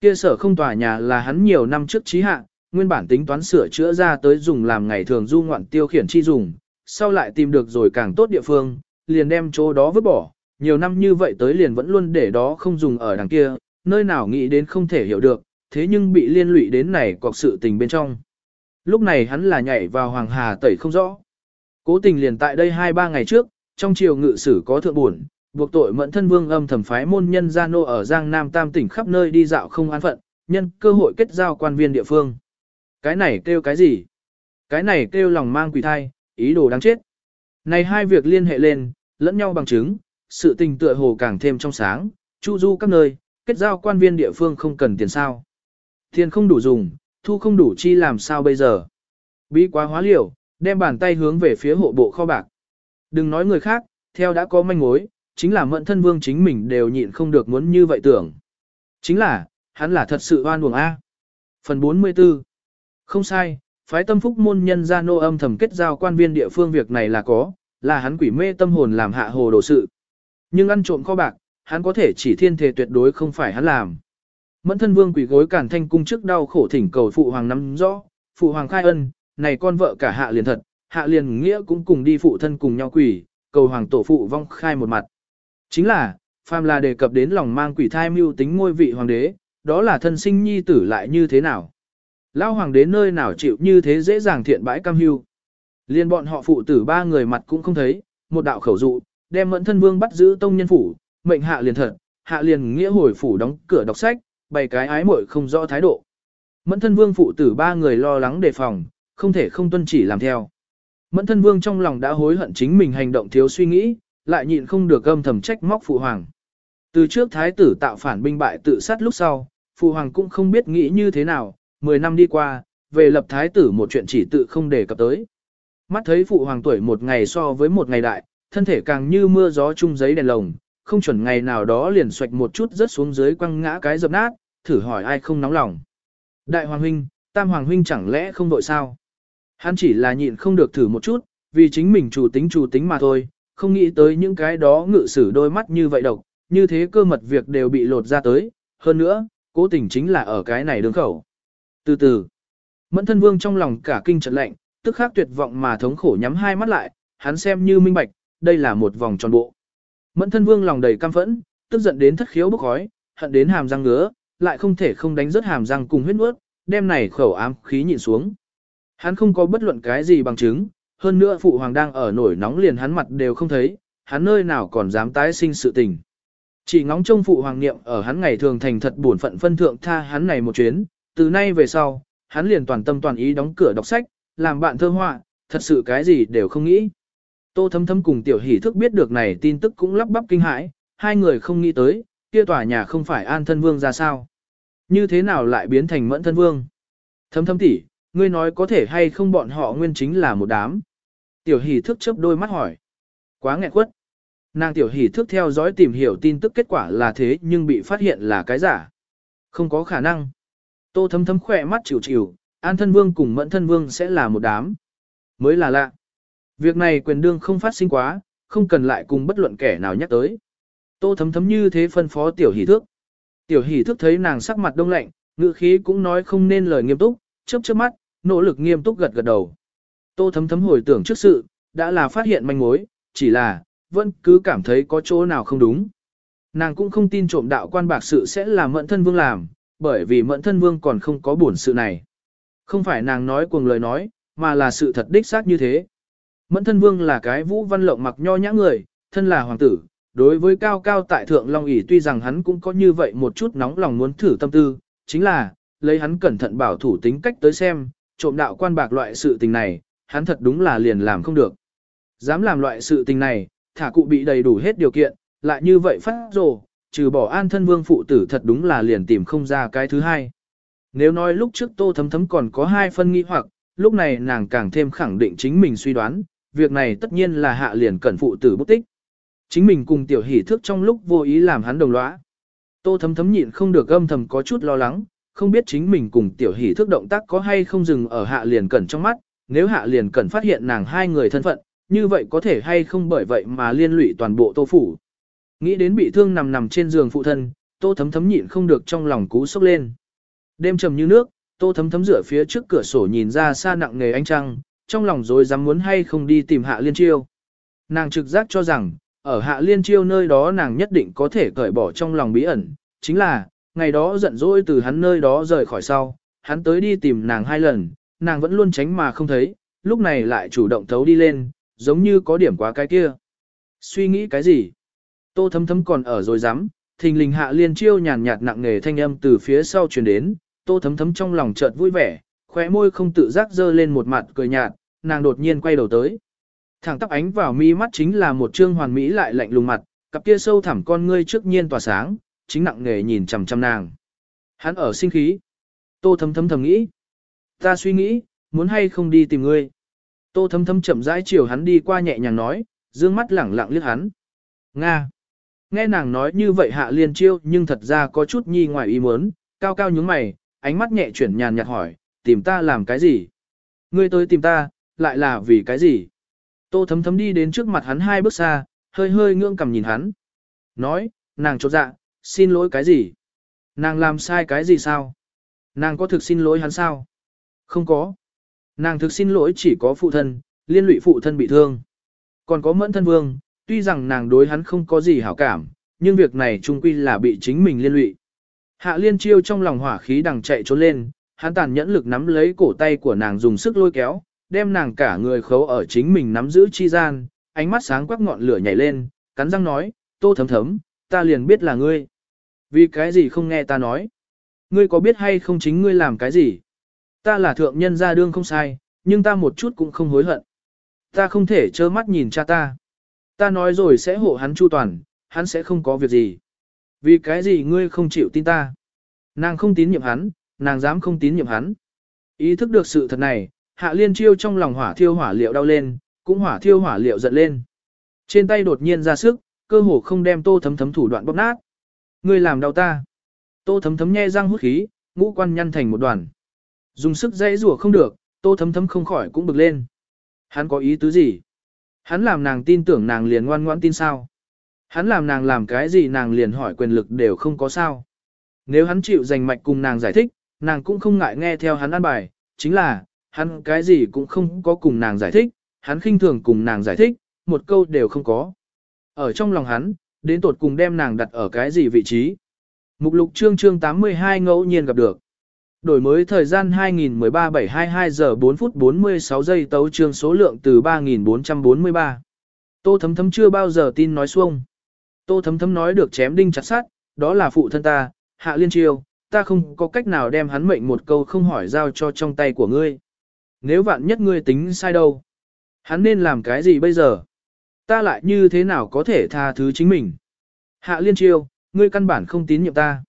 Speaker 1: Kia sở không tòa nhà là hắn nhiều năm trước trí hạ, nguyên bản tính toán sửa chữa ra tới dùng làm ngày thường du ngoạn tiêu khiển chi dùng, sau lại tìm được rồi càng tốt địa phương, liền đem chỗ đó vứt bỏ, nhiều năm như vậy tới liền vẫn luôn để đó không dùng ở đằng kia, nơi nào nghĩ đến không thể hiểu được, thế nhưng bị liên lụy đến này cọc sự tình bên trong. Lúc này hắn là nhảy vào hoàng hà tẩy không rõ. Cố tình liền tại đây 2-3 ngày trước, trong triều ngự sử có thượng buồn, buộc tội mẫn thân vương âm thẩm phái môn nhân gia nô ở Giang Nam Tam tỉnh khắp nơi đi dạo không an phận, nhân cơ hội kết giao quan viên địa phương. Cái này kêu cái gì? Cái này kêu lòng mang quỷ thai, ý đồ đáng chết. Này hai việc liên hệ lên, lẫn nhau bằng chứng, sự tình tựa hồ càng thêm trong sáng, chu du các nơi, kết giao quan viên địa phương không cần tiền sao. Tiền không đủ dùng, thu không đủ chi làm sao bây giờ. Bí quá hóa liều, đem bàn tay hướng về phía hộ bộ kho bạc. Đừng nói người khác, theo đã có manh mối, chính là mận thân vương chính mình đều nhịn không được muốn như vậy tưởng. Chính là, hắn là thật sự oan uổng A. Phần 44 Không sai, phái tâm phúc môn nhân gia nô âm thầm kết giao quan viên địa phương việc này là có, là hắn quỷ mê tâm hồn làm hạ hồ đồ sự. Nhưng ăn trộm kho bạc, hắn có thể chỉ thiên thể tuyệt đối không phải hắn làm. Mẫn thân vương quỷ gối cản thanh cung trước đau khổ thỉnh cầu phụ hoàng nắm rõ, phụ hoàng khai ân, này con vợ cả hạ liền thật, hạ liền nghĩa cũng cùng đi phụ thân cùng nhau quỷ, cầu hoàng tổ phụ vong khai một mặt. Chính là, phàm là đề cập đến lòng mang quỷ thai mưu tính ngôi vị hoàng đế, đó là thân sinh nhi tử lại như thế nào. Lao hoàng đế nơi nào chịu như thế dễ dàng thiện bãi cam hưu. Liên bọn họ phụ tử ba người mặt cũng không thấy, một đạo khẩu dụ, đem mẫn thân vương bắt giữ tông nhân phủ, mệnh hạ liền thật, hạ liền nghĩa hồi phủ đóng cửa đọc sách, bày cái ái muội không rõ thái độ. Mẫn thân vương phụ tử ba người lo lắng đề phòng, không thể không tuân chỉ làm theo. Mẫn thân vương trong lòng đã hối hận chính mình hành động thiếu suy nghĩ, lại nhịn không được âm thầm trách móc phụ hoàng. Từ trước thái tử tạo phản binh bại tự sát lúc sau, phụ hoàng cũng không biết nghĩ như thế nào, 10 năm đi qua, về lập thái tử một chuyện chỉ tự không đề cập tới. Mắt thấy phụ hoàng tuổi một ngày so với một ngày đại, thân thể càng như mưa gió chung giấy đèn lồng, không chuẩn ngày nào đó liền xoạch một chút rớt xuống dưới quăng ngã cái dập nát, thử hỏi ai không nóng lòng. Đại hoàng huynh, tam hoàng huynh chẳng lẽ không đội sao? Hắn chỉ là nhịn không được thử một chút, vì chính mình chủ tính chủ tính mà thôi, không nghĩ tới những cái đó ngự sử đôi mắt như vậy độc, như thế cơ mật việc đều bị lột ra tới, hơn nữa, cố tình chính là ở cái này đường khẩu. Từ từ, mẫn thân vương trong lòng cả kinh trận lạnh, tức khắc tuyệt vọng mà thống khổ nhắm hai mắt lại, hắn xem như minh bạch, đây là một vòng tròn bộ. Mẫn thân vương lòng đầy căm phẫn, tức giận đến thất khiếu bốc khói, hận đến hàm răng ngứa, lại không thể không đánh rớt hàm răng cùng huyết nuốt, đem này khẩu ám khí nhịn xuống. Hắn không có bất luận cái gì bằng chứng, hơn nữa phụ hoàng đang ở nổi nóng liền hắn mặt đều không thấy, hắn nơi nào còn dám tái sinh sự tình. Chỉ ngóng trông phụ hoàng niệm ở hắn ngày thường thành thật buồn phận phân thượng tha hắn này một chuyến, từ nay về sau, hắn liền toàn tâm toàn ý đóng cửa đọc sách, làm bạn thơ họa, thật sự cái gì đều không nghĩ. Tô thấm thấm cùng tiểu hỷ thức biết được này tin tức cũng lắp bắp kinh hãi, hai người không nghĩ tới, kia tòa nhà không phải an thân vương ra sao. Như thế nào lại biến thành mẫn thân vương? Thấm thấm tỷ, ngươi nói có thể hay không bọn họ nguyên chính là một đám. Tiểu hỷ thức chớp đôi mắt hỏi. Quá nghẹn quất. Nàng tiểu hỷ thức theo dõi tìm hiểu tin tức kết quả là thế nhưng bị phát hiện là cái giả. Không có khả năng. Tô thấm thấm khỏe mắt chịu chịu, an thân vương cùng mẫn thân vương sẽ là một đám. Mới là lạ. Việc này quyền đương không phát sinh quá, không cần lại cùng bất luận kẻ nào nhắc tới. Tô thấm thấm như thế phân phó tiểu hỷ thước. Tiểu hỷ thước thấy nàng sắc mặt đông lạnh, ngữ khí cũng nói không nên lời nghiêm túc, chớp chớp mắt, nỗ lực nghiêm túc gật gật đầu. Tô thấm thấm hồi tưởng trước sự, đã là phát hiện manh mối, chỉ là, vẫn cứ cảm thấy có chỗ nào không đúng. Nàng cũng không tin trộm đạo quan bạc sự sẽ là mẫn thân vương làm, bởi vì mẫn thân vương còn không có buồn sự này. Không phải nàng nói cuồng lời nói, mà là sự thật đích xác như thế. Mẫn thân vương là cái vũ văn lộng mặc nho nhã người, thân là hoàng tử, đối với cao cao tại thượng long ỷ tuy rằng hắn cũng có như vậy một chút nóng lòng muốn thử tâm tư, chính là, lấy hắn cẩn thận bảo thủ tính cách tới xem, trộm đạo quan bạc loại sự tình này, hắn thật đúng là liền làm không được. Dám làm loại sự tình này, thả cụ bị đầy đủ hết điều kiện, lại như vậy phát rồ, trừ bỏ an thân vương phụ tử thật đúng là liền tìm không ra cái thứ hai. Nếu nói lúc trước tô thấm thấm còn có hai phân nghi hoặc, lúc này nàng càng thêm khẳng định chính mình suy đoán, việc này tất nhiên là hạ liền cẩn phụ tử bút tích. Chính mình cùng tiểu hỷ thức trong lúc vô ý làm hắn đồng lõa. Tô thấm thấm nhịn không được âm thầm có chút lo lắng, không biết chính mình cùng tiểu hỷ thức động tác có hay không dừng ở hạ liền cẩn trong mắt, nếu hạ liền cẩn phát hiện nàng hai người thân phận, như vậy có thể hay không bởi vậy mà liên lụy toàn bộ tô phủ. Nghĩ đến bị thương nằm nằm trên giường phụ thân, tô thấm thấm nhịn không được trong lòng cú sốc lên. Đêm trầm như nước, tô thấm thấm rửa phía trước cửa sổ nhìn ra xa nặng nề ánh trăng, trong lòng rồi dám muốn hay không đi tìm hạ liên chiêu. Nàng trực giác cho rằng, ở hạ liên chiêu nơi đó nàng nhất định có thể cởi bỏ trong lòng bí ẩn, chính là, ngày đó giận dỗi từ hắn nơi đó rời khỏi sau, hắn tới đi tìm nàng hai lần, nàng vẫn luôn tránh mà không thấy, lúc này lại chủ động thấu đi lên, giống như có điểm quá cái kia. Suy nghĩ cái gì? Tô thấm thấm còn ở rồi dám, thình lình hạ liên chiêu nhàn nhạt nặng nề thanh âm từ phía sau truyền đến, tô thấm thấm trong lòng chợt vui vẻ, khóe môi không tự giác dơ lên một mặt cười nhạt, nàng đột nhiên quay đầu tới. Thẳng tắp ánh vào mi mắt chính là một trương hoàn mỹ lại lạnh lùng mặt, cặp kia sâu thẳm con ngươi trước nhiên tỏa sáng, chính nặng nề nhìn chằm chằm nàng. Hắn ở sinh khí. Tô thấm thấm thầm nghĩ. Ta suy nghĩ, muốn hay không đi tìm ngươi. Tô thấm thấm chậm rãi chiều hắn đi qua nhẹ nhàng nói, dương mắt lẳng lặng liếc hắn. Nga. Nghe nàng nói như vậy hạ liên chiêu nhưng thật ra có chút nhi ngoài ý muốn, cao cao nhướng mày, ánh mắt nhẹ chuyển nhàn nhạt hỏi, tìm ta làm cái gì? Ngươi tới tìm ta, lại là vì cái gì? Tô thấm thấm đi đến trước mặt hắn hai bước xa, hơi hơi ngưỡng cầm nhìn hắn. Nói, nàng chột dạ, xin lỗi cái gì? Nàng làm sai cái gì sao? Nàng có thực xin lỗi hắn sao? Không có. Nàng thực xin lỗi chỉ có phụ thân, liên lụy phụ thân bị thương. Còn có mẫn thân vương, tuy rằng nàng đối hắn không có gì hảo cảm, nhưng việc này trung quy là bị chính mình liên lụy. Hạ liên chiêu trong lòng hỏa khí đằng chạy trốn lên, hắn tàn nhẫn lực nắm lấy cổ tay của nàng dùng sức lôi kéo, đem nàng cả người khấu ở chính mình nắm giữ chi gian, ánh mắt sáng quắc ngọn lửa nhảy lên, cắn răng nói, tô thấm thấm, ta liền biết là ngươi. Vì cái gì không nghe ta nói? Ngươi có biết hay không chính ngươi làm cái gì? Ta là thượng nhân gia đương không sai, nhưng ta một chút cũng không hối hận. Ta không thể trơ mắt nhìn cha ta. Ta nói rồi sẽ hộ hắn chu toàn, hắn sẽ không có việc gì. Vì cái gì ngươi không chịu tin ta? Nàng không tín nhiệm hắn, nàng dám không tín nhiệm hắn. Ý thức được sự thật này, hạ liên chiêu trong lòng hỏa thiêu hỏa liệu đau lên, cũng hỏa thiêu hỏa liệu giận lên. Trên tay đột nhiên ra sức, cơ hồ không đem tô thấm thấm thủ đoạn bóp nát. Ngươi làm đau ta. Tô thấm thấm nhe răng hút khí, ngũ quan nhăn thành một đoàn. Dùng sức dãy rủa không được, tô thấm thấm không khỏi cũng bực lên. Hắn có ý tứ gì? Hắn làm nàng tin tưởng nàng liền ngoan ngoãn tin sao? Hắn làm nàng làm cái gì nàng liền hỏi quyền lực đều không có sao. Nếu hắn chịu dành mạch cùng nàng giải thích, nàng cũng không ngại nghe theo hắn ăn bài, chính là, hắn cái gì cũng không có cùng nàng giải thích, hắn khinh thường cùng nàng giải thích, một câu đều không có. Ở trong lòng hắn, đến tột cùng đem nàng đặt ở cái gì vị trí. Mục lục chương chương 82 ngẫu nhiên gặp được. Đổi mới thời gian 2013-722 giờ 4 phút 46 giây tấu trương số lượng từ 3443. Tô thấm thấm chưa bao giờ tin nói xuông. Tô thấm thấm nói được chém đinh chặt sát, đó là phụ thân ta, hạ liên triều, ta không có cách nào đem hắn mệnh một câu không hỏi giao cho trong tay của ngươi. Nếu vạn nhất ngươi tính sai đâu, hắn nên làm cái gì bây giờ? Ta lại như thế nào có thể tha thứ chính mình? Hạ liên triều, ngươi căn bản không tín nhiệm ta.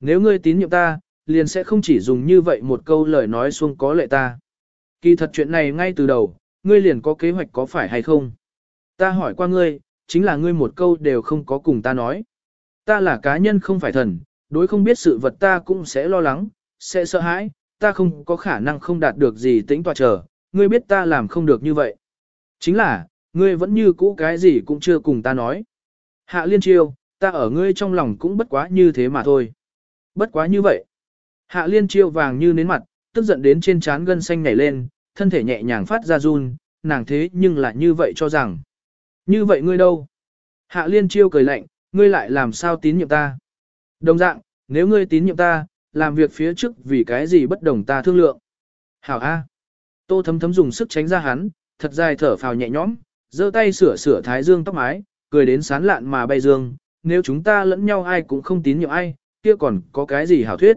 Speaker 1: Nếu ngươi tín nhiệm ta, liền sẽ không chỉ dùng như vậy một câu lời nói xuông có lệ ta. Kỳ thật chuyện này ngay từ đầu, ngươi liền có kế hoạch có phải hay không? Ta hỏi qua ngươi, chính là ngươi một câu đều không có cùng ta nói. Ta là cá nhân không phải thần, đối không biết sự vật ta cũng sẽ lo lắng, sẽ sợ hãi, ta không có khả năng không đạt được gì tính tòa chờ, ngươi biết ta làm không được như vậy. Chính là, ngươi vẫn như cũ cái gì cũng chưa cùng ta nói. Hạ liên chiêu, ta ở ngươi trong lòng cũng bất quá như thế mà thôi. Bất quá như vậy. Hạ liên chiêu vàng như nến mặt, tức giận đến trên trán gân xanh nhảy lên, thân thể nhẹ nhàng phát ra run, nàng thế nhưng lại như vậy cho rằng. Như vậy ngươi đâu? Hạ liên chiêu cười lạnh, ngươi lại làm sao tín nhiệm ta? Đồng dạng, nếu ngươi tín nhiệm ta, làm việc phía trước vì cái gì bất đồng ta thương lượng. Hảo A. Tô thấm thấm dùng sức tránh ra hắn, thật dài thở phào nhẹ nhõm, giơ tay sửa sửa thái dương tóc mái, cười đến sán lạn mà bay dương, nếu chúng ta lẫn nhau ai cũng không tín nhiệm ai, kia còn có cái gì hảo thuyết.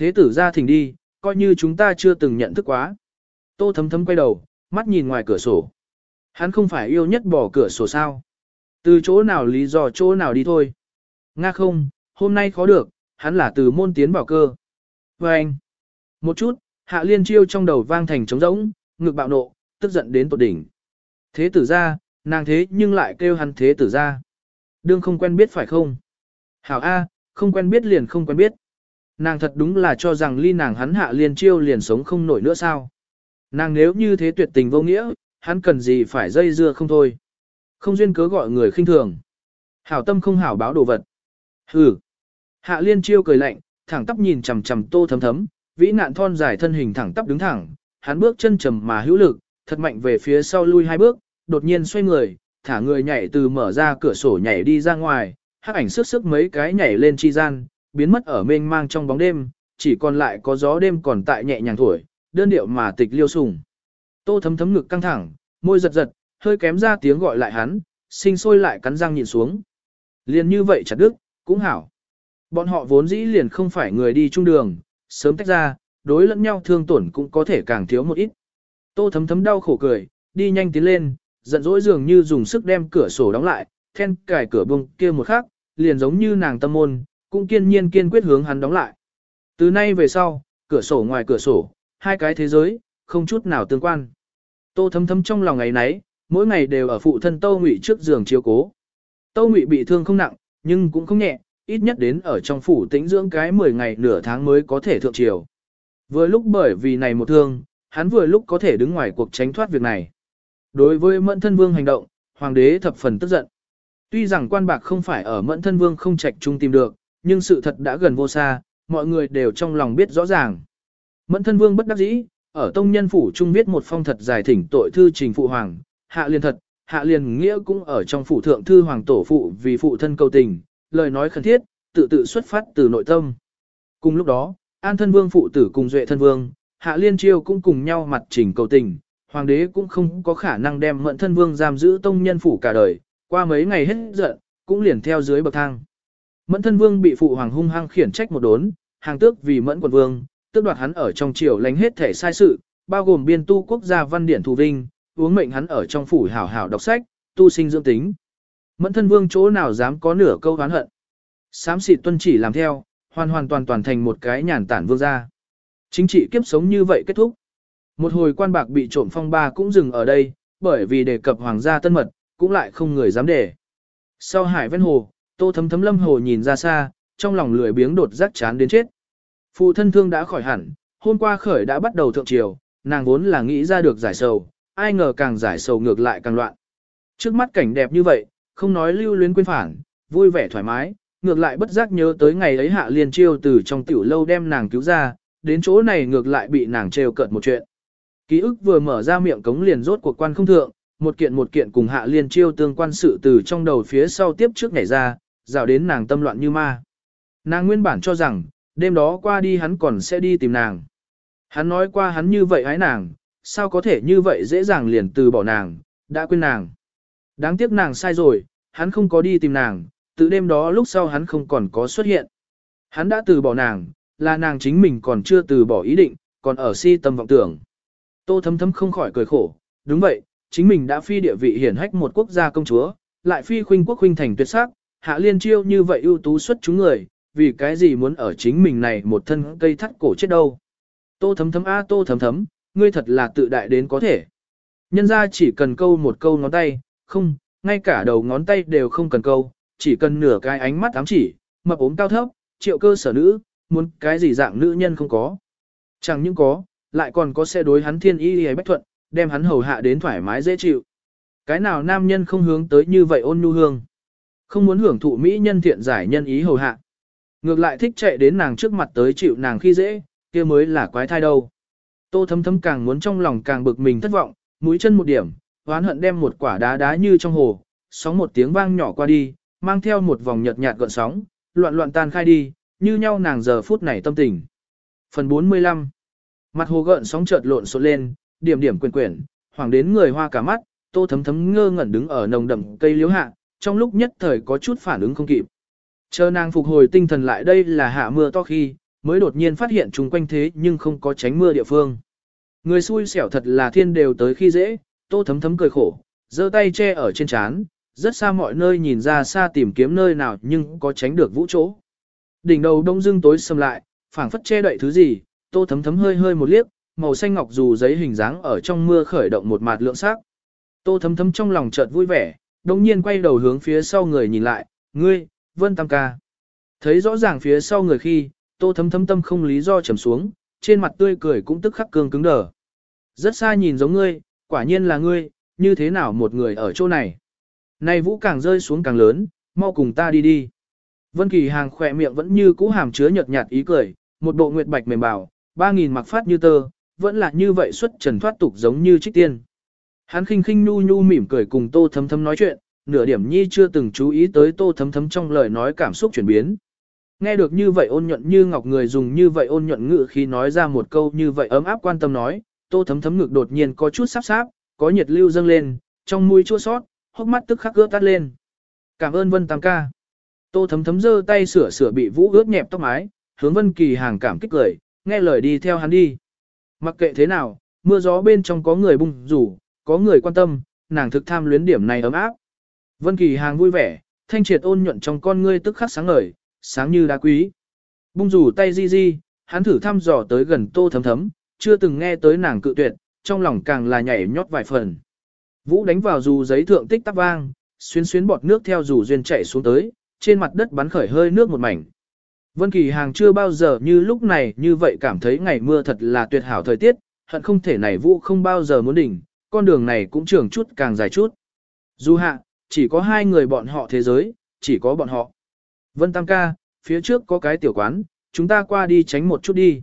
Speaker 1: Thế tử ra thỉnh đi, coi như chúng ta chưa từng nhận thức quá. Tô thấm thấm quay đầu, mắt nhìn ngoài cửa sổ. Hắn không phải yêu nhất bỏ cửa sổ sao. Từ chỗ nào lý do chỗ nào đi thôi. Nga không, hôm nay khó được, hắn là từ môn tiến bảo cơ. Và anh, một chút, hạ liên chiêu trong đầu vang thành trống rỗng, ngực bạo nộ, tức giận đến tột đỉnh. Thế tử ra, nàng thế nhưng lại kêu hắn thế tử ra. Đương không quen biết phải không? Hảo A, không quen biết liền không quen biết. Nàng thật đúng là cho rằng ly nàng hắn hạ liên chiêu liền sống không nổi nữa sao. Nàng nếu như thế tuyệt tình vô nghĩa, hắn cần gì phải dây dưa không thôi. Không duyên cớ gọi người khinh thường. Hảo tâm không hảo báo đồ vật. Hừ. Hạ liên chiêu cười lạnh, thẳng tắp nhìn chằm chằm tô thấm thấm, vĩ nạn thon dài thân hình thẳng tắp đứng thẳng, hắn bước chân trầm mà hữu lực, thật mạnh về phía sau lui hai bước, đột nhiên xoay người, thả người nhảy từ mở ra cửa sổ nhảy đi ra ngoài, hắc ảnh sức sức mấy cái nhảy lên chi gian, biến mất ở mênh mang trong bóng đêm, chỉ còn lại có gió đêm còn tại nhẹ nhàng thổi, đơn điệu mà tịch liêu sùng. Tô thấm thấm ngực căng thẳng, môi giật giật, hơi kém ra tiếng gọi lại hắn, sinh sôi lại cắn răng nhìn xuống. Liền như vậy chặt đức, cũng hảo. Bọn họ vốn dĩ liền không phải người đi chung đường, sớm tách ra, đối lẫn nhau thương tổn cũng có thể càng thiếu một ít. Tô thấm thấm đau khổ cười, đi nhanh tiến lên, giận dỗi dường như dùng sức đem cửa sổ đóng lại, then cài cửa bông kia một khắc, liền giống như nàng tâm môn, cũng kiên nhiên kiên quyết hướng hắn đóng lại. Từ nay về sau, cửa sổ ngoài cửa sổ, hai cái thế giới, không chút nào tương quan. Tô thấm thấm trong lòng ngày nấy, mỗi ngày đều ở phụ thân tô Ngụy trước giường chiếu cố. tô Ngụy bị thương không nặng, nhưng cũng không nhẹ, ít nhất đến ở trong phủ tĩnh dưỡng cái 10 ngày nửa tháng mới có thể thượng triều. Vừa lúc bởi vì này một thương, hắn vừa lúc có thể đứng ngoài cuộc tránh thoát việc này. Đối với Mẫn Thân Vương hành động, hoàng đế thập phần tức giận. Tuy rằng quan bạc không phải ở Mẫn Thân Vương không trạch trung tìm được, nhưng sự thật đã gần vô xa, mọi người đều trong lòng biết rõ ràng. Mẫn Thân Vương bất đắc dĩ, ở tông nhân phủ trung viết một phong thật dài thỉnh tội thư trình phụ hoàng, hạ liên thật, hạ liên nghĩa cũng ở trong phủ thượng thư hoàng tổ phụ vì phụ thân cầu tình, lời nói khẩn thiết, tự tự xuất phát từ nội tâm. Cùng lúc đó, An thân vương phụ tử cùng Duệ thân vương, Hạ Liên Chiêu cũng cùng nhau mặt trình cầu tình, hoàng đế cũng không có khả năng đem mận thân vương giam giữ tông nhân phủ cả đời, qua mấy ngày hết giận, cũng liền theo dưới bậc thang. Mẫn thân vương bị phụ hoàng hung hăng khiển trách một đốn, hàng tước vì mẫn quận vương, tước đoạt hắn ở trong triều lánh hết thể sai sự, bao gồm biên tu quốc gia văn điển thù vinh, uống mệnh hắn ở trong phủ hảo hảo đọc sách, tu sinh dưỡng tính. Mẫn thân vương chỗ nào dám có nửa câu oán hận. Sám xịt tuân chỉ làm theo, hoàn hoàn toàn toàn thành một cái nhàn tản vương gia. Chính trị kiếp sống như vậy kết thúc. Một hồi quan bạc bị trộm phong ba cũng dừng ở đây, bởi vì đề cập hoàng gia tân mật, cũng lại không người dám để. Sau hải ven hồ, tô thấm thấm lâm hồ nhìn ra xa, trong lòng lười biếng đột giác chán đến chết. Phụ thân thương đã khỏi hẳn, hôm qua khởi đã bắt đầu thượng triều, nàng vốn là nghĩ ra được giải sầu, ai ngờ càng giải sầu ngược lại càng loạn. Trước mắt cảnh đẹp như vậy, không nói lưu luyến quên phản, vui vẻ thoải mái, ngược lại bất giác nhớ tới ngày ấy hạ liên chiêu từ trong tiểu lâu đem nàng cứu ra, đến chỗ này ngược lại bị nàng trêu cợt một chuyện. Ký ức vừa mở ra miệng cống liền rốt cuộc quan không thượng, một kiện một kiện cùng hạ liên chiêu tương quan sự từ trong đầu phía sau tiếp trước nhảy ra, rào đến nàng tâm loạn như ma. Nàng nguyên bản cho rằng, đêm đó qua đi hắn còn sẽ đi tìm nàng. Hắn nói qua hắn như vậy hái nàng, sao có thể như vậy dễ dàng liền từ bỏ nàng, đã quên nàng. Đáng tiếc nàng sai rồi, hắn không có đi tìm nàng, từ đêm đó lúc sau hắn không còn có xuất hiện. Hắn đã từ bỏ nàng, là nàng chính mình còn chưa từ bỏ ý định, còn ở si tâm vọng tưởng. Tô thấm thấm không khỏi cười khổ, đúng vậy, chính mình đã phi địa vị hiển hách một quốc gia công chúa, lại phi khuynh quốc khuynh thành tuyệt sắc, hạ liên chiêu như vậy ưu tú xuất chúng người, vì cái gì muốn ở chính mình này một thân cây thắt cổ chết đâu. Tô thấm thấm a tô thấm thấm, ngươi thật là tự đại đến có thể. Nhân ra chỉ cần câu một câu ngón tay, không, ngay cả đầu ngón tay đều không cần câu, chỉ cần nửa cái ánh mắt ám chỉ, mập ốm cao thấp, triệu cơ sở nữ, muốn cái gì dạng nữ nhân không có. Chẳng những có, lại còn có xe đối hắn thiên y hay bách thuận, đem hắn hầu hạ đến thoải mái dễ chịu. Cái nào nam nhân không hướng tới như vậy ôn nhu hương. Không muốn hưởng thụ mỹ nhân thiện giải nhân ý hầu hạ. Ngược lại thích chạy đến nàng trước mặt tới chịu nàng khi dễ, kia mới là quái thai đâu. Tô thấm thấm càng muốn trong lòng càng bực mình thất vọng, mũi chân một điểm, hoán hận đem một quả đá đá như trong hồ, sóng một tiếng vang nhỏ qua đi, mang theo một vòng nhợt nhạt gợn sóng, loạn loạn tan khai đi, như nhau nàng giờ phút này tâm tình. Phần 45 Mặt hồ gợn sóng chợt lộn xộn lên, điểm điểm quyển quyển, hoàng đến người hoa cả mắt, tô thấm thấm ngơ ngẩn đứng ở nồng đậm cây liễu hạ, trong lúc nhất thời có chút phản ứng không kịp. Chờ nàng phục hồi tinh thần lại đây là hạ mưa to khi, mới đột nhiên phát hiện chung quanh thế nhưng không có tránh mưa địa phương. Người xui xẻo thật là thiên đều tới khi dễ, tô thấm thấm cười khổ, giơ tay che ở trên chán, rất xa mọi nơi nhìn ra xa tìm kiếm nơi nào nhưng có tránh được vũ chỗ. Đỉnh đầu đông dương tối sầm lại, phảng phất che đậy thứ gì, tô thấm thấm hơi hơi một liếc, màu xanh ngọc dù giấy hình dáng ở trong mưa khởi động một mạt lượng sắc. Tô thấm thấm trong lòng chợt vui vẻ, đồng nhiên quay đầu hướng phía sau người nhìn lại, ngươi, vân tam ca. Thấy rõ ràng phía sau người khi, tô thấm thấm tâm không lý do trầm xuống, trên mặt tươi cười cũng tức khắc cương cứng đờ. Rất xa nhìn giống ngươi, quả nhiên là ngươi, như thế nào một người ở chỗ này. Này vũ càng rơi xuống càng lớn, mau cùng ta đi đi. Vân Kỳ hàng khỏe miệng vẫn như cũ hàm chứa nhợt nhạt ý cười, một bộ nguyệt bạch mềm bảo, ba nghìn mặc phát như tơ, vẫn là như vậy xuất trần thoát tục giống như trích tiên. Hắn khinh khinh nu nu mỉm cười cùng Tô Thấm Thấm nói chuyện, nửa điểm nhi chưa từng chú ý tới Tô Thấm Thấm trong lời nói cảm xúc chuyển biến. Nghe được như vậy ôn nhuận như ngọc người dùng như vậy ôn nhuận ngữ khi nói ra một câu như vậy ấm áp quan tâm nói, tô thấm thấm ngực đột nhiên có chút sắp sáp, có nhiệt lưu dâng lên, trong mũi chua sót, hốc mắt tức khắc ướt tắt lên. Cảm ơn Vân Tam ca. Tô thấm thấm giơ tay sửa sửa bị vũ ướt nhẹp tóc mái, hướng Vân Kỳ hàng cảm kích cười, nghe lời đi theo hắn đi. Mặc kệ thế nào, mưa gió bên trong có người bung rủ, có người quan tâm, nàng thực tham luyến điểm này ấm áp. Vân Kỳ hàng vui vẻ, thanh triệt ôn nhuận trong con ngươi tức khắc sáng ngời, sáng như đá quý. Bung rủ tay di di, hắn thử thăm dò tới gần tô thấm thấm, chưa từng nghe tới nàng cự tuyệt, trong lòng càng là nhảy nhót vài phần. Vũ đánh vào dù giấy thượng tích tắc vang, xuyên xuyến bọt nước theo dù duyên chảy xuống tới, trên mặt đất bắn khởi hơi nước một mảnh. Vân Kỳ Hàng chưa bao giờ như lúc này như vậy cảm thấy ngày mưa thật là tuyệt hảo thời tiết, hận không thể này vũ không bao giờ muốn đỉnh, con đường này cũng trường chút càng dài chút. Dù hạ, chỉ có hai người bọn họ thế giới, chỉ có bọn họ. Vân Tam ca, phía trước có cái tiểu quán, chúng ta qua đi tránh một chút đi.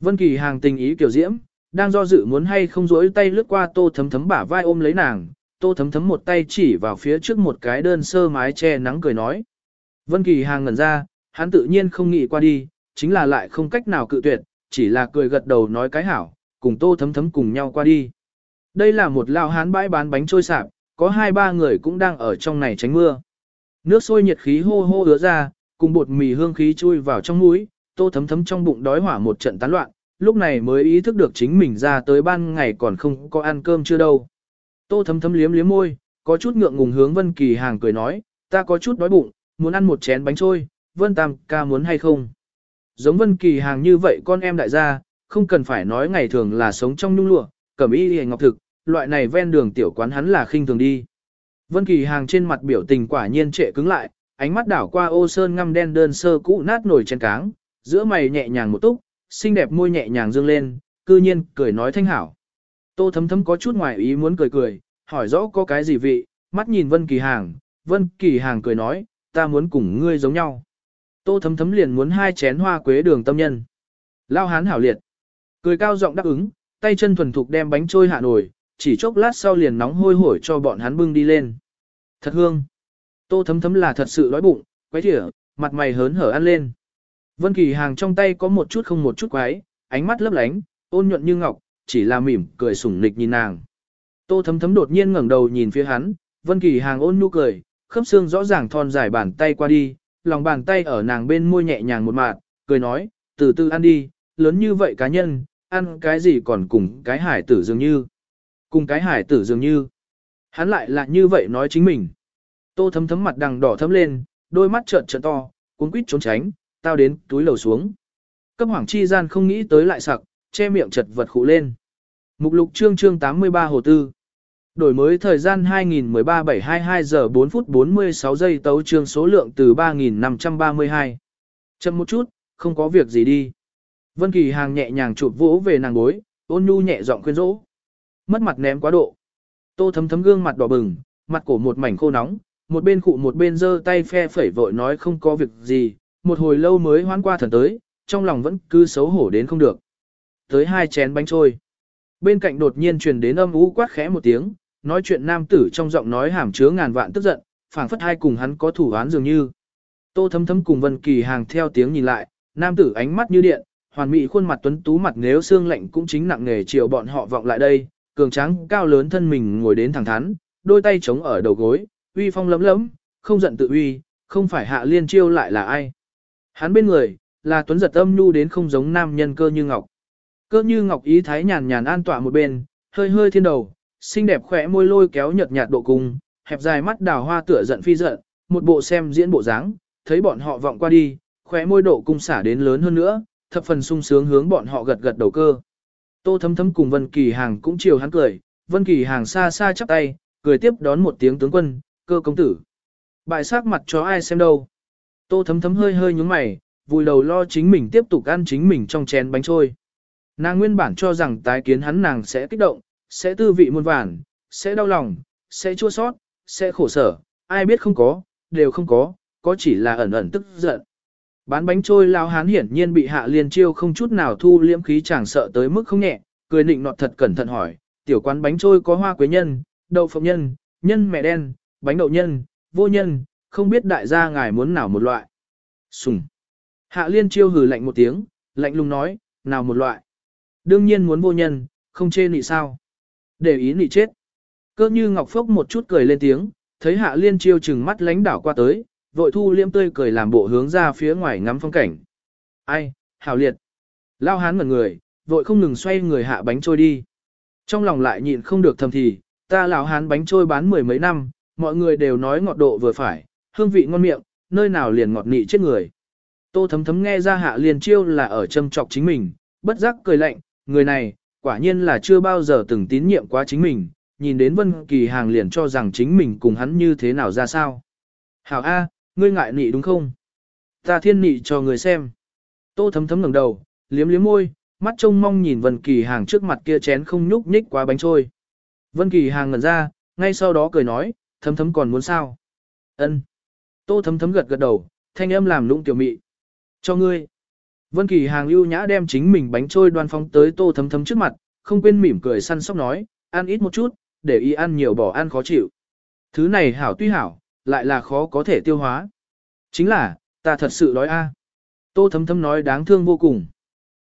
Speaker 1: Vân Kỳ Hàng tình ý kiểu diễm, đang do dự muốn hay không rỗi tay lướt qua tô thấm thấm bả vai ôm lấy nàng, tô thấm thấm một tay chỉ vào phía trước một cái đơn sơ mái che nắng cười nói. Vân Kỳ Hàng ngẩn ra, hắn tự nhiên không nghĩ qua đi, chính là lại không cách nào cự tuyệt, chỉ là cười gật đầu nói cái hảo, cùng tô thấm thấm cùng nhau qua đi. Đây là một lao hán bãi bán bánh trôi sạp, có hai ba người cũng đang ở trong này tránh mưa. Nước sôi nhiệt khí hô hô ứa ra, cùng bột mì hương khí chui vào trong mũi, tô thấm thấm trong bụng đói hỏa một trận tán loạn, lúc này mới ý thức được chính mình ra tới ban ngày còn không có ăn cơm chưa đâu. Tô thấm thấm liếm liếm môi, có chút ngượng ngùng hướng Vân Kỳ Hàng cười nói, ta có chút đói bụng, muốn ăn một chén bánh trôi, Vân Tam ca muốn hay không? Giống Vân Kỳ Hàng như vậy con em đại gia, không cần phải nói ngày thường là sống trong nhung lụa, cẩm y hề ngọc thực, loại này ven đường tiểu quán hắn là khinh thường đi. Vân Kỳ Hàng trên mặt biểu tình quả nhiên trệ cứng lại, ánh mắt đảo qua ô sơn ngăm đen đơn sơ cũ nát nổi trên cáng, giữa mày nhẹ nhàng một túc, xinh đẹp môi nhẹ nhàng dương lên, cư nhiên cười nói thanh hảo. Tô thấm thấm có chút ngoài ý muốn cười cười, hỏi rõ có cái gì vị, mắt nhìn Vân Kỳ Hàng, Vân Kỳ Hàng cười nói, ta muốn cùng ngươi giống nhau. Tô thấm thấm liền muốn hai chén hoa quế đường tâm nhân. Lao hán hảo liệt. Cười cao giọng đáp ứng, tay chân thuần thục đem bánh trôi hạ nổi, chỉ chốc lát sau liền nóng hôi hổi cho bọn hắn bưng đi lên. Thật hương. Tô thấm thấm là thật sự đói bụng, quấy thỉa, mặt mày hớn hở ăn lên. Vân Kỳ Hàng trong tay có một chút không một chút quái, ánh mắt lấp lánh, ôn nhuận như ngọc, chỉ là mỉm cười sủng nịch nhìn nàng. Tô thấm thấm đột nhiên ngẩng đầu nhìn phía hắn, Vân Kỳ Hàng ôn nhu cười, khớp xương rõ ràng thon dài bàn tay qua đi, lòng bàn tay ở nàng bên môi nhẹ nhàng một mạt, cười nói, từ từ ăn đi, lớn như vậy cá nhân, ăn cái gì còn cùng cái hải tử dường như. Cùng cái hải tử dường như. Hắn lại là như vậy nói chính mình. Tô thấm thấm mặt đằng đỏ thấm lên, đôi mắt trợn trợn to, cuốn quýt trốn tránh, tao đến túi lầu xuống. Cấp hoàng chi gian không nghĩ tới lại sặc, che miệng chật vật khụ lên. Mục lục chương chương 83 hồ tư. Đổi mới thời gian 2013-722 giờ 4 phút 46 giây tấu chương số lượng từ 3.532. Chậm một chút, không có việc gì đi. Vân Kỳ hàng nhẹ nhàng chụp vỗ về nàng gối, ôn nhu nhẹ giọng khuyên dỗ. Mất mặt ném quá độ. Tô thấm thấm gương mặt đỏ bừng, mặt cổ một mảnh khô nóng, một bên cụ một bên giơ tay phe phẩy vội nói không có việc gì, một hồi lâu mới hoán qua thần tới, trong lòng vẫn cứ xấu hổ đến không được. Tới hai chén bánh trôi. Bên cạnh đột nhiên truyền đến âm ú quát khẽ một tiếng, nói chuyện nam tử trong giọng nói hàm chứa ngàn vạn tức giận, phảng phất hai cùng hắn có thủ án dường như. Tô thấm thấm cùng Vân Kỳ hàng theo tiếng nhìn lại, nam tử ánh mắt như điện, hoàn mỹ khuôn mặt tuấn tú mặt nếu xương lạnh cũng chính nặng nề chiều bọn họ vọng lại đây, cường tráng cao lớn thân mình ngồi đến thẳng thắn, đôi tay chống ở đầu gối, uy phong lấm lấm, không giận tự uy, không phải hạ liên chiêu lại là ai. Hắn bên người, là tuấn giật âm nhu đến không giống nam nhân cơ như ngọc. Cơ như ngọc ý thái nhàn nhàn an tọa một bên, hơi hơi thiên đầu, xinh đẹp khỏe môi lôi kéo nhợt nhạt độ cung, hẹp dài mắt đào hoa tựa giận phi giận, một bộ xem diễn bộ dáng, thấy bọn họ vọng qua đi, khỏe môi độ cung xả đến lớn hơn nữa, thập phần sung sướng hướng bọn họ gật gật đầu cơ. Tô thấm thấm cùng Vân Kỳ Hàng cũng chiều hắn cười, Vân Kỳ Hàng xa xa chắp tay, cười tiếp đón một tiếng tướng quân, cơ công tử. Bại sắc mặt cho ai xem đâu. Tô thấm thấm hơi hơi nhúng mày, vùi đầu lo chính mình tiếp tục ăn chính mình trong chén bánh trôi. Nàng nguyên bản cho rằng tái kiến hắn nàng sẽ kích động, sẽ tư vị muôn vàn, sẽ đau lòng, sẽ chua sót, sẽ khổ sở, ai biết không có, đều không có, có chỉ là ẩn ẩn tức giận. Bán bánh trôi lao hán hiển nhiên bị hạ liên chiêu không chút nào thu liễm khí chẳng sợ tới mức không nhẹ, cười nịnh nọt thật cẩn thận hỏi, tiểu quán bánh trôi có hoa quế nhân, đậu phộng nhân, nhân mẹ đen, bánh đậu nhân, vô nhân, không biết đại gia ngài muốn nào một loại. Sùng. Hạ liên chiêu hừ lạnh một tiếng, lạnh lùng nói, nào một loại. Đương nhiên muốn vô nhân, không chê nị sao. Để ý nị chết. Cơ như ngọc phốc một chút cười lên tiếng, thấy hạ liên chiêu chừng mắt lánh đảo qua tới, vội thu liêm tươi cười làm bộ hướng ra phía ngoài ngắm phong cảnh. Ai, hảo liệt. Lao hán ngẩn người, vội không ngừng xoay người hạ bánh trôi đi. Trong lòng lại nhịn không được thầm thì, ta lão hán bánh trôi bán mười mấy năm, mọi người đều nói ngọt độ vừa phải, hương vị ngon miệng, nơi nào liền ngọt nị chết người. Tô thấm thấm nghe ra hạ liền chiêu là ở châm trọc chính mình, bất giác cười lạnh, người này, quả nhiên là chưa bao giờ từng tín nhiệm quá chính mình, nhìn đến Vân Kỳ Hàng liền cho rằng chính mình cùng hắn như thế nào ra sao. Hảo A, ngươi ngại nị đúng không? Ta thiên nị cho người xem. Tô thấm thấm ngẩng đầu, liếm liếm môi, mắt trông mong nhìn Vân Kỳ Hàng trước mặt kia chén không nhúc nhích quá bánh trôi. Vân Kỳ Hàng ngẩn ra, ngay sau đó cười nói, thấm thấm còn muốn sao? Ân. Tô thấm thấm gật gật đầu, thanh âm làm lũng tiểu mị. Cho ngươi. Vân Kỳ Hàng ưu nhã đem chính mình bánh trôi đoan phóng tới tô thấm thấm trước mặt, không quên mỉm cười săn sóc nói, ăn ít một chút, để y ăn nhiều bỏ ăn khó chịu. Thứ này hảo tuy hảo, lại là khó có thể tiêu hóa. Chính là, ta thật sự đói a. Tô thấm thấm nói đáng thương vô cùng.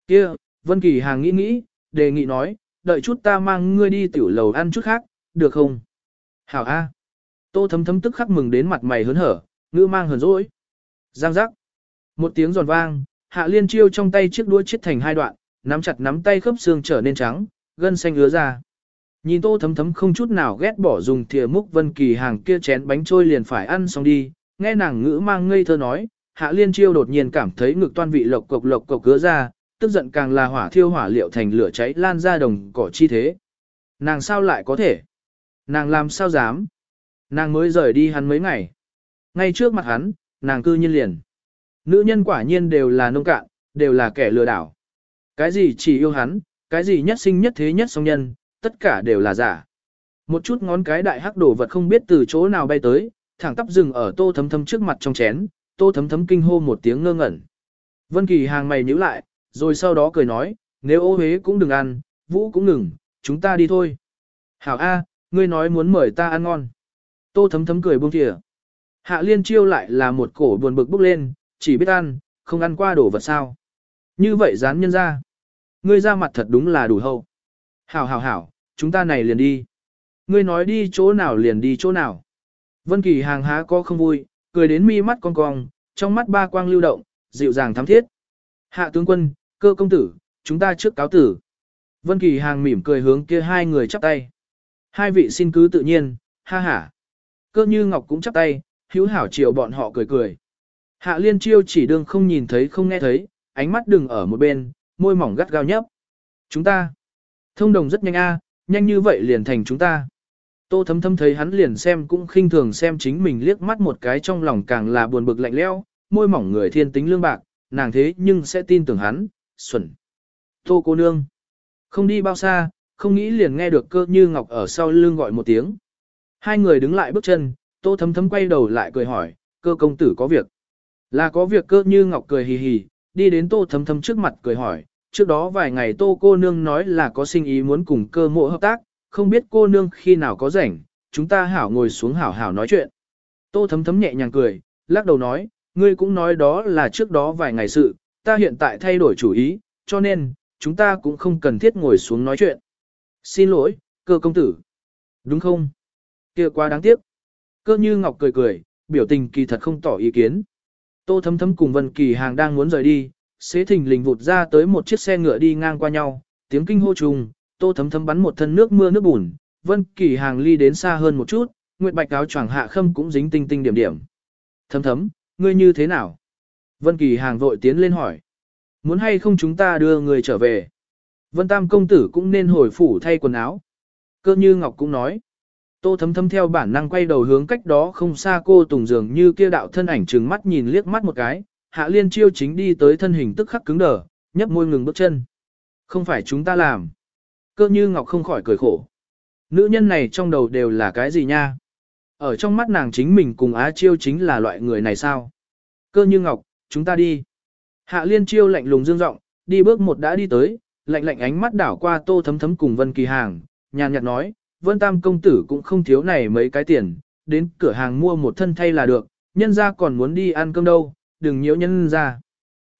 Speaker 1: Kia, Vân Kỳ Hàng nghĩ nghĩ, đề nghị nói, đợi chút ta mang ngươi đi tiểu lầu ăn chút khác, được không? Hảo A. Tô thấm thấm tức khắc mừng đến mặt mày hớn hở, ngữ mang hờn dỗi. Giang giác. Một tiếng giòn vang, hạ liên chiêu trong tay chiếc đũa chết thành hai đoạn, nắm chặt nắm tay khớp xương trở nên trắng, gân xanh ứa ra. Nhìn tô thấm thấm không chút nào ghét bỏ dùng thìa múc Vân Kỳ Hàng kia chén bánh trôi liền phải ăn xong đi, nghe nàng ngữ mang ngây thơ nói, hạ liên chiêu đột nhiên cảm thấy ngực toan vị lộc cộc lộc cộc cứa ra, tức giận càng là hỏa thiêu hỏa liệu thành lửa cháy lan ra đồng cỏ chi thế. Nàng sao lại có thể? Nàng làm sao dám? Nàng mới rời đi hắn mấy ngày. Ngay trước mặt hắn, nàng cư nhiên liền. Nữ nhân quả nhiên đều là nông cạn, đều là kẻ lừa đảo. Cái gì chỉ yêu hắn, cái gì nhất sinh nhất thế nhất song nhân, tất cả đều là giả. Một chút ngón cái đại hắc đổ vật không biết từ chỗ nào bay tới, thẳng tắp dừng ở tô thấm thấm trước mặt trong chén, tô thấm thấm kinh hô một tiếng ngơ ngẩn. Vân Kỳ hàng mày nhíu lại, rồi sau đó cười nói, nếu ô hế cũng đừng ăn, vũ cũng ngừng, chúng ta đi thôi. Hảo A, ngươi nói muốn mời ta ăn ngon. Tô thấm thấm cười buông thìa. Hạ liên chiêu lại là một cổ buồn bực bốc lên, chỉ biết ăn, không ăn qua đổ vật sao. Như vậy dán nhân ra. Ngươi ra mặt thật đúng là đủ hậu. Hảo hảo hảo, chúng ta này liền đi. Ngươi nói đi chỗ nào liền đi chỗ nào. Vân Kỳ hàng há có không vui, cười đến mi mắt cong cong, trong mắt ba quang lưu động, dịu dàng thắm thiết. Hạ tướng quân, cơ công tử, chúng ta trước cáo tử. Vân Kỳ hàng mỉm cười hướng kia hai người chắp tay. Hai vị xin cứ tự nhiên, ha ha. Cơ như ngọc cũng chắp tay, hữu hảo chiều bọn họ cười cười. Hạ liên chiêu chỉ đương không nhìn thấy không nghe thấy, ánh mắt đừng ở một bên, môi mỏng gắt gao nhấp. Chúng ta, thông đồng rất nhanh a, nhanh như vậy liền thành chúng ta. Tô thấm thấm thấy hắn liền xem cũng khinh thường xem chính mình liếc mắt một cái trong lòng càng là buồn bực lạnh lẽo, môi mỏng người thiên tính lương bạc, nàng thế nhưng sẽ tin tưởng hắn, xuẩn. Tô cô nương, không đi bao xa, không nghĩ liền nghe được cơ như ngọc ở sau lưng gọi một tiếng. Hai người đứng lại bước chân, tô thấm thấm quay đầu lại cười hỏi, cơ công tử có việc. Là có việc cơ như ngọc cười hì hì, đi đến tô thấm thấm trước mặt cười hỏi, trước đó vài ngày tô cô nương nói là có sinh ý muốn cùng cơ mộ hợp tác, không biết cô nương khi nào có rảnh, chúng ta hảo ngồi xuống hảo hảo nói chuyện. Tô thấm thấm nhẹ nhàng cười, lắc đầu nói, ngươi cũng nói đó là trước đó vài ngày sự, ta hiện tại thay đổi chủ ý, cho nên, chúng ta cũng không cần thiết ngồi xuống nói chuyện. Xin lỗi, cơ công tử. Đúng không? kia quá đáng tiếc. Cơ như Ngọc cười cười, biểu tình kỳ thật không tỏ ý kiến. Tô thấm thấm cùng Vân Kỳ Hàng đang muốn rời đi, xế thình lình vụt ra tới một chiếc xe ngựa đi ngang qua nhau, tiếng kinh hô trùng, tô thấm thấm bắn một thân nước mưa nước bùn, Vân Kỳ Hàng ly đến xa hơn một chút, Nguyệt Bạch áo choàng hạ khâm cũng dính tinh tinh điểm điểm. Thấm thấm, ngươi như thế nào? Vân Kỳ Hàng vội tiến lên hỏi. Muốn hay không chúng ta đưa người trở về? Vân Tam công tử cũng nên hồi phủ thay quần áo. Cơ như Ngọc cũng nói. Tô thấm thấm theo bản năng quay đầu hướng cách đó không xa cô tùng dường như kia đạo thân ảnh trừng mắt nhìn liếc mắt một cái, hạ liên chiêu chính đi tới thân hình tức khắc cứng đờ, nhấp môi ngừng bước chân. Không phải chúng ta làm. Cơ như ngọc không khỏi cười khổ. Nữ nhân này trong đầu đều là cái gì nha? Ở trong mắt nàng chính mình cùng Á Chiêu chính là loại người này sao? Cơ như ngọc, chúng ta đi. Hạ liên chiêu lạnh lùng dương giọng đi bước một đã đi tới, lạnh lạnh ánh mắt đảo qua tô thấm thấm cùng Vân Kỳ Hàng, nhàn nhạt nói, Vân Tam công tử cũng không thiếu này mấy cái tiền, đến cửa hàng mua một thân thay là được, nhân ra còn muốn đi ăn cơm đâu, đừng nhiễu nhân ra.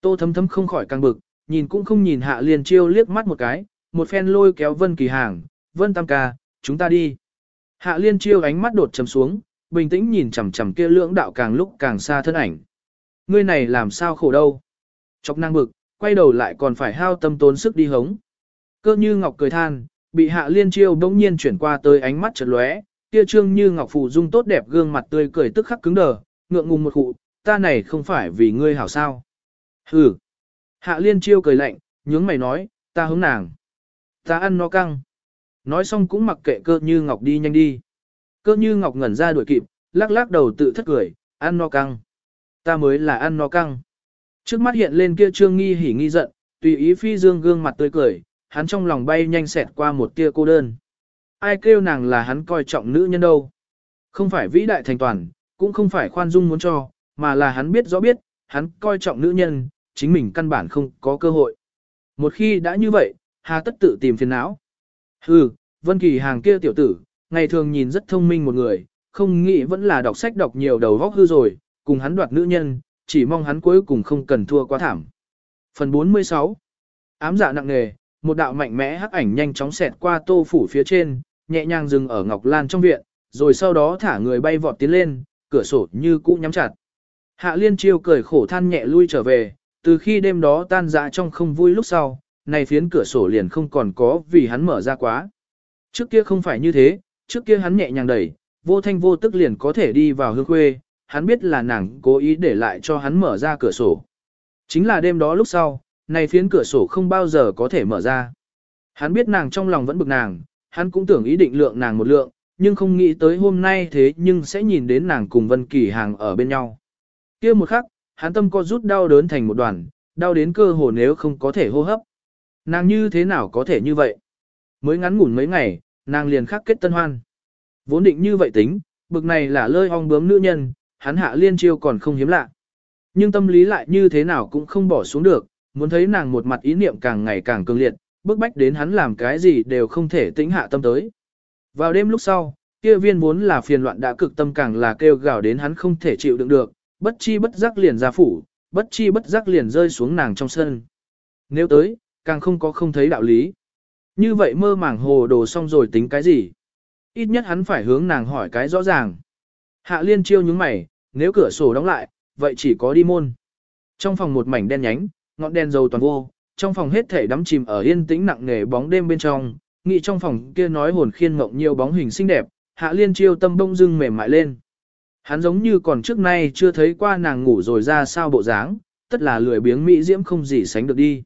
Speaker 1: Tô thấm thấm không khỏi căng bực, nhìn cũng không nhìn hạ liên chiêu liếc mắt một cái, một phen lôi kéo Vân Kỳ hàng, Vân Tam ca, chúng ta đi. Hạ liên chiêu ánh mắt đột chấm xuống, bình tĩnh nhìn chằm chằm kia lưỡng đạo càng lúc càng xa thân ảnh. Ngươi này làm sao khổ đâu. Chọc năng bực, quay đầu lại còn phải hao tâm tốn sức đi hống. Cơ như ngọc cười than, bị hạ liên chiêu bỗng nhiên chuyển qua tới ánh mắt chợt lóe, kia trương như ngọc phù dung tốt đẹp gương mặt tươi cười tức khắc cứng đờ, ngượng ngùng một khụ, ta này không phải vì ngươi hảo sao. Hừ. Hạ liên chiêu cười lạnh, nhướng mày nói, ta hứng nàng. Ta ăn nó căng. Nói xong cũng mặc kệ cơ như ngọc đi nhanh đi. Cơ như ngọc ngẩn ra đuổi kịp, lắc lắc đầu tự thất cười, ăn no căng. Ta mới là ăn no căng. Trước mắt hiện lên kia trương nghi hỉ nghi giận, tùy ý phi dương gương mặt tươi cười, hắn trong lòng bay nhanh xẹt qua một tia cô đơn. Ai kêu nàng là hắn coi trọng nữ nhân đâu. Không phải vĩ đại thành toàn, cũng không phải khoan dung muốn cho, mà là hắn biết rõ biết, hắn coi trọng nữ nhân, chính mình căn bản không có cơ hội. Một khi đã như vậy, hà tất tự tìm phiền não. Hừ, Vân Kỳ hàng kia tiểu tử, ngày thường nhìn rất thông minh một người, không nghĩ vẫn là đọc sách đọc nhiều đầu vóc hư rồi, cùng hắn đoạt nữ nhân, chỉ mong hắn cuối cùng không cần thua quá thảm. Phần 46 Ám dạ nặng nề, một đạo mạnh mẽ hắc ảnh nhanh chóng xẹt qua tô phủ phía trên, nhẹ nhàng dừng ở Ngọc Lan trong viện, rồi sau đó thả người bay vọt tiến lên, cửa sổ như cũ nhắm chặt. Hạ liên chiêu cười khổ than nhẹ lui trở về, từ khi đêm đó tan dã trong không vui lúc sau, này phiến cửa sổ liền không còn có vì hắn mở ra quá. Trước kia không phải như thế, trước kia hắn nhẹ nhàng đẩy, vô thanh vô tức liền có thể đi vào hương khuê, hắn biết là nàng cố ý để lại cho hắn mở ra cửa sổ. Chính là đêm đó lúc sau, này phiến cửa sổ không bao giờ có thể mở ra. Hắn biết nàng trong lòng vẫn bực nàng, hắn cũng tưởng ý định lượng nàng một lượng, nhưng không nghĩ tới hôm nay thế nhưng sẽ nhìn đến nàng cùng Vân Kỳ Hàng ở bên nhau kia một khắc, hắn tâm co rút đau đớn thành một đoàn, đau đến cơ hồ nếu không có thể hô hấp. Nàng như thế nào có thể như vậy? Mới ngắn ngủn mấy ngày, nàng liền khắc kết tân hoan. Vốn định như vậy tính, bực này là lơi ong bướm nữ nhân, hắn hạ liên chiêu còn không hiếm lạ. Nhưng tâm lý lại như thế nào cũng không bỏ xuống được, muốn thấy nàng một mặt ý niệm càng ngày càng cường liệt, bức bách đến hắn làm cái gì đều không thể tĩnh hạ tâm tới. Vào đêm lúc sau, kia viên vốn là phiền loạn đã cực tâm càng là kêu gào đến hắn không thể chịu đựng được, bất chi bất giác liền ra phủ, bất chi bất giác liền rơi xuống nàng trong sân. Nếu tới, càng không có không thấy đạo lý. Như vậy mơ màng hồ đồ xong rồi tính cái gì? Ít nhất hắn phải hướng nàng hỏi cái rõ ràng. Hạ liên chiêu nhướng mày, nếu cửa sổ đóng lại, vậy chỉ có đi môn. Trong phòng một mảnh đen nhánh, ngọn đèn dầu toàn vô, trong phòng hết thể đắm chìm ở yên tĩnh nặng nề bóng đêm bên trong, nghĩ trong phòng kia nói hồn khiên mộng nhiều bóng hình xinh đẹp, hạ liên chiêu tâm bông dưng mềm mại lên. Hắn giống như còn trước nay chưa thấy qua nàng ngủ rồi ra sao bộ dáng, tất là lười biếng mỹ diễm không gì sánh được đi.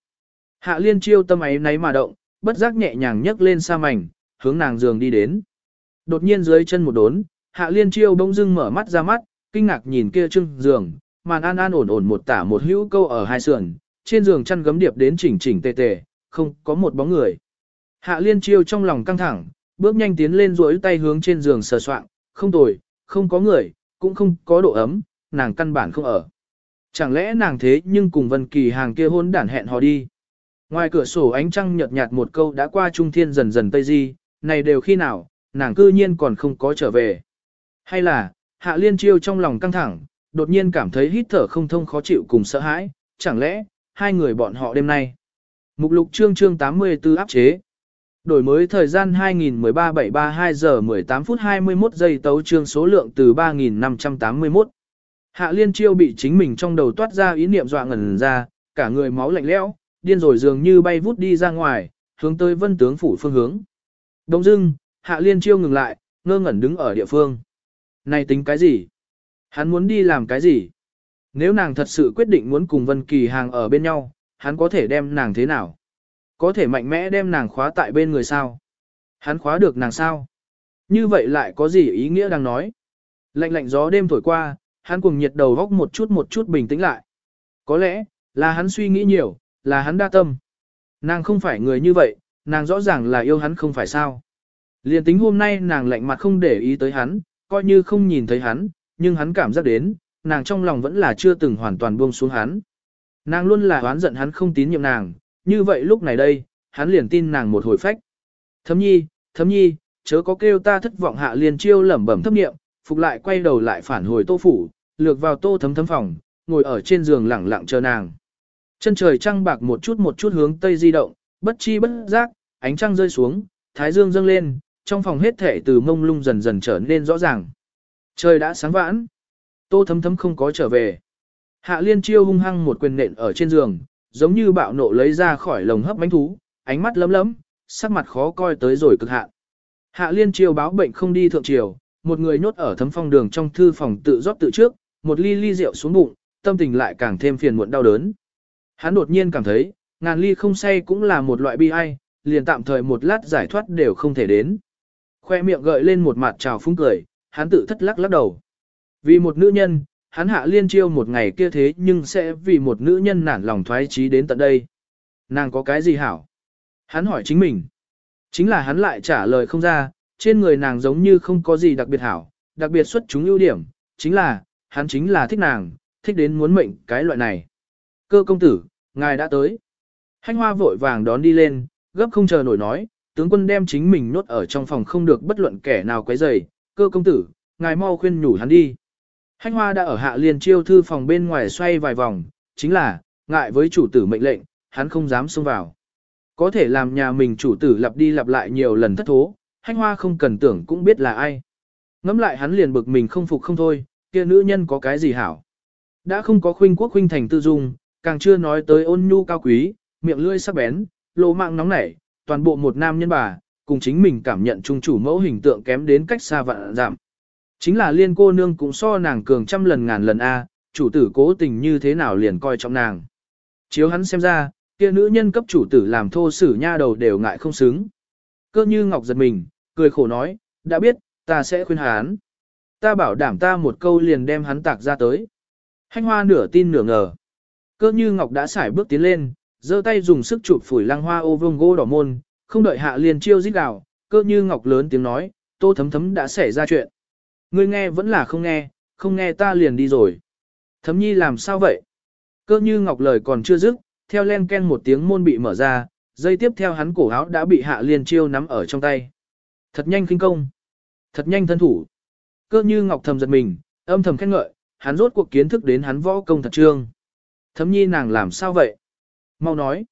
Speaker 1: Hạ liên chiêu tâm ấy náy mà động, bất giác nhẹ nhàng nhấc lên xa mảnh, hướng nàng giường đi đến. Đột nhiên dưới chân một đốn, hạ liên chiêu bỗng dưng mở mắt ra mắt, kinh ngạc nhìn kia trưng giường, màn an an ổn ổn một tả một hữu câu ở hai sườn, trên giường chăn gấm điệp đến chỉnh chỉnh tề tề, không có một bóng người. Hạ liên chiêu trong lòng căng thẳng, bước nhanh tiến lên duỗi tay hướng trên giường sờ soạng, không tồi, không có người, cũng không có độ ấm, nàng căn bản không ở. Chẳng lẽ nàng thế nhưng cùng Vân Kỳ hàng kia hôn đản hẹn hò đi. Ngoài cửa sổ ánh trăng nhợt nhạt một câu đã qua trung thiên dần dần tây di, này đều khi nào, nàng cư nhiên còn không có trở về. Hay là, hạ liên chiêu trong lòng căng thẳng, đột nhiên cảm thấy hít thở không thông khó chịu cùng sợ hãi, chẳng lẽ, hai người bọn họ đêm nay. Mục lục chương chương 84 áp chế. Đổi mới thời gian 2013-732 giờ 18 phút 21 giây tấu trương số lượng từ 3581. Hạ liên chiêu bị chính mình trong đầu toát ra ý niệm dọa ngẩn ra, cả người máu lạnh lẽo, điên rồi dường như bay vút đi ra ngoài, hướng tới vân tướng phủ phương hướng. Đông dưng, hạ liên chiêu ngừng lại, ngơ ngẩn đứng ở địa phương. Này tính cái gì? Hắn muốn đi làm cái gì? Nếu nàng thật sự quyết định muốn cùng Vân Kỳ hàng ở bên nhau, hắn có thể đem nàng thế nào? Có thể mạnh mẽ đem nàng khóa tại bên người sao? Hắn khóa được nàng sao? Như vậy lại có gì ý nghĩa đang nói? Lạnh lạnh gió đêm thổi qua, hắn cùng nhiệt đầu góc một chút một chút bình tĩnh lại. Có lẽ, là hắn suy nghĩ nhiều, là hắn đa tâm. Nàng không phải người như vậy, nàng rõ ràng là yêu hắn không phải sao. Liên tính hôm nay nàng lạnh mặt không để ý tới hắn, coi như không nhìn thấy hắn, nhưng hắn cảm giác đến, nàng trong lòng vẫn là chưa từng hoàn toàn buông xuống hắn. Nàng luôn là oán giận hắn không tín nhiệm nàng, như vậy lúc này đây, hắn liền tin nàng một hồi phách. Thấm nhi, thấm nhi, chớ có kêu ta thất vọng hạ liền chiêu lẩm bẩm thấp niệm, phục lại quay đầu lại phản hồi tô phủ, lược vào tô thấm thấm phòng, ngồi ở trên giường lẳng lặng chờ nàng. Chân trời trăng bạc một chút một chút hướng tây di động, bất chi bất giác, ánh trăng rơi xuống, thái dương dâng lên, trong phòng hết thể từ mông lung dần dần trở nên rõ ràng. Trời đã sáng vãn, tô thấm thấm không có trở về. Hạ liên chiêu hung hăng một quyền nện ở trên giường, giống như bạo nộ lấy ra khỏi lồng hấp bánh thú, ánh mắt lấm lấm, sắc mặt khó coi tới rồi cực hạn. Hạ liên triều báo bệnh không đi thượng triều, một người nhốt ở thấm phong đường trong thư phòng tự rót tự trước, một ly ly rượu xuống bụng, tâm tình lại càng thêm phiền muộn đau đớn. Hắn đột nhiên cảm thấy, ngàn ly không say cũng là một loại bi ai, liền tạm thời một lát giải thoát đều không thể đến. Khoe miệng gợi lên một mặt trào phúng cười, hắn tự thất lắc lắc đầu. Vì một nữ nhân, hắn hạ liên chiêu một ngày kia thế nhưng sẽ vì một nữ nhân nản lòng thoái trí đến tận đây. Nàng có cái gì hảo? Hắn hỏi chính mình. Chính là hắn lại trả lời không ra, trên người nàng giống như không có gì đặc biệt hảo, đặc biệt xuất chúng ưu điểm, chính là, hắn chính là thích nàng, thích đến muốn mệnh cái loại này. Cơ công tử, ngài đã tới. Hanh hoa vội vàng đón đi lên, gấp không chờ nổi nói, tướng quân đem chính mình nốt ở trong phòng không được bất luận kẻ nào quấy rầy, cơ công tử, ngài mau khuyên nhủ hắn đi. Hanh hoa đã ở hạ liền chiêu thư phòng bên ngoài xoay vài vòng, chính là, ngại với chủ tử mệnh lệnh, hắn không dám xông vào. Có thể làm nhà mình chủ tử lặp đi lặp lại nhiều lần thất thố, hách hoa không cần tưởng cũng biết là ai. Ngắm lại hắn liền bực mình không phục không thôi, kia nữ nhân có cái gì hảo. Đã không có khuynh quốc khuynh thành tư dung, càng chưa nói tới ôn nhu cao quý, miệng lưỡi sắc bén, lộ mạng nóng nảy, toàn bộ một nam nhân bà, cùng chính mình cảm nhận trung chủ mẫu hình tượng kém đến cách xa vạn giảm. Chính là liên cô nương cũng so nàng cường trăm lần ngàn lần A, chủ tử cố tình như thế nào liền coi trọng nàng. Chiếu hắn xem ra, kia nữ nhân cấp chủ tử làm thô sử nha đầu đều ngại không xứng. Cơ như ngọc giật mình, cười khổ nói, đã biết, ta sẽ khuyên hắn. Ta bảo đảm ta một câu liền đem hắn tạc ra tới. Hanh hoa nửa tin nửa ngờ. Cơ như ngọc đã xải bước tiến lên, giơ tay dùng sức chụp phủi lăng hoa ô vương gỗ đỏ môn, không đợi hạ liền chiêu giết gào, cơ như ngọc lớn tiếng nói, tô thấm thấm đã xảy ra chuyện. Ngươi nghe vẫn là không nghe, không nghe ta liền đi rồi. Thấm nhi làm sao vậy? Cơ như ngọc lời còn chưa dứt, theo len ken một tiếng môn bị mở ra, dây tiếp theo hắn cổ áo đã bị hạ liên chiêu nắm ở trong tay. Thật nhanh kinh công. Thật nhanh thân thủ. Cơ như ngọc thầm giật mình, âm thầm khen ngợi, hắn rốt cuộc kiến thức đến hắn võ công thật trương. Thấm nhi nàng làm sao vậy? Mau nói.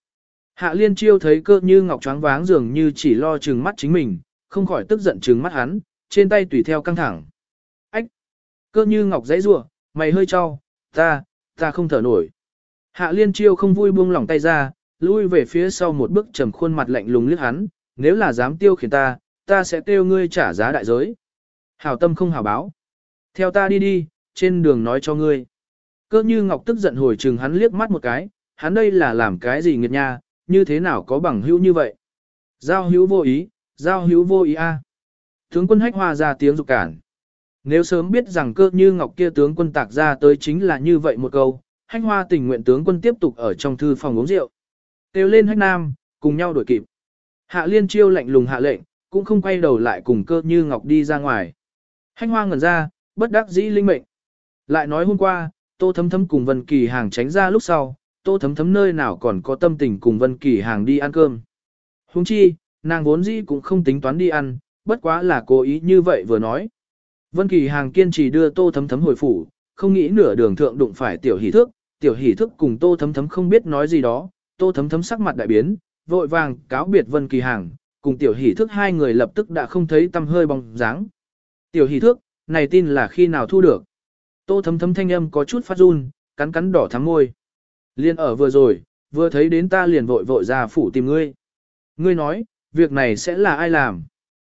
Speaker 1: Hạ liên chiêu thấy cơ như ngọc choáng váng dường như chỉ lo trừng mắt chính mình, không khỏi tức giận trừng mắt hắn, trên tay tùy theo căng thẳng. Cơ như ngọc dãy rủa mày hơi cho, ta, ta không thở nổi. Hạ liên chiêu không vui buông lỏng tay ra, lui về phía sau một bước trầm khuôn mặt lạnh lùng liếc hắn, nếu là dám tiêu khiển ta, ta sẽ tiêu ngươi trả giá đại giới. Hảo tâm không hảo báo. Theo ta đi đi, trên đường nói cho ngươi. Cơ như ngọc tức giận hồi trừng hắn liếc mắt một cái, hắn đây là làm cái gì nghiệt nha, như thế nào có bằng hữu như vậy. Giao hữu vô ý, giao hữu vô ý a. Tướng quân hách hoa ra tiếng dục cản. Nếu sớm biết rằng cơ như ngọc kia tướng quân tạc ra tới chính là như vậy một câu, hách hoa tình nguyện tướng quân tiếp tục ở trong thư phòng uống rượu. Têu lên hách nam, cùng nhau đuổi kịp. Hạ liên chiêu lạnh lùng hạ lệnh, cũng không quay đầu lại cùng cơ như ngọc đi ra ngoài. Hách hoa ngẩn ra, bất đắc dĩ linh mệnh. Lại nói hôm qua, tô thấm thấm cùng Vân Kỳ hàng tránh ra lúc sau, tô thấm thấm nơi nào còn có tâm tình cùng Vân Kỳ hàng đi ăn cơm. Huống chi, nàng vốn dĩ cũng không tính toán đi ăn, bất quá là cố ý như vậy vừa nói. Vân Kỳ hàng kiên trì đưa tô thấm thấm hồi phủ, không nghĩ nửa đường thượng đụng phải tiểu hỷ thức, tiểu hỷ thức cùng tô thấm thấm không biết nói gì đó, tô thấm thấm sắc mặt đại biến, vội vàng cáo biệt Vân Kỳ hàng, cùng tiểu hỷ thức hai người lập tức đã không thấy tâm hơi bóng dáng. Tiểu hỷ thức, này tin là khi nào thu được? Tô thấm thấm thanh âm có chút phát run, cắn cắn đỏ thắm môi. Liên ở vừa rồi, vừa thấy đến ta liền vội vội ra phủ tìm ngươi. Ngươi nói, việc này sẽ là ai làm?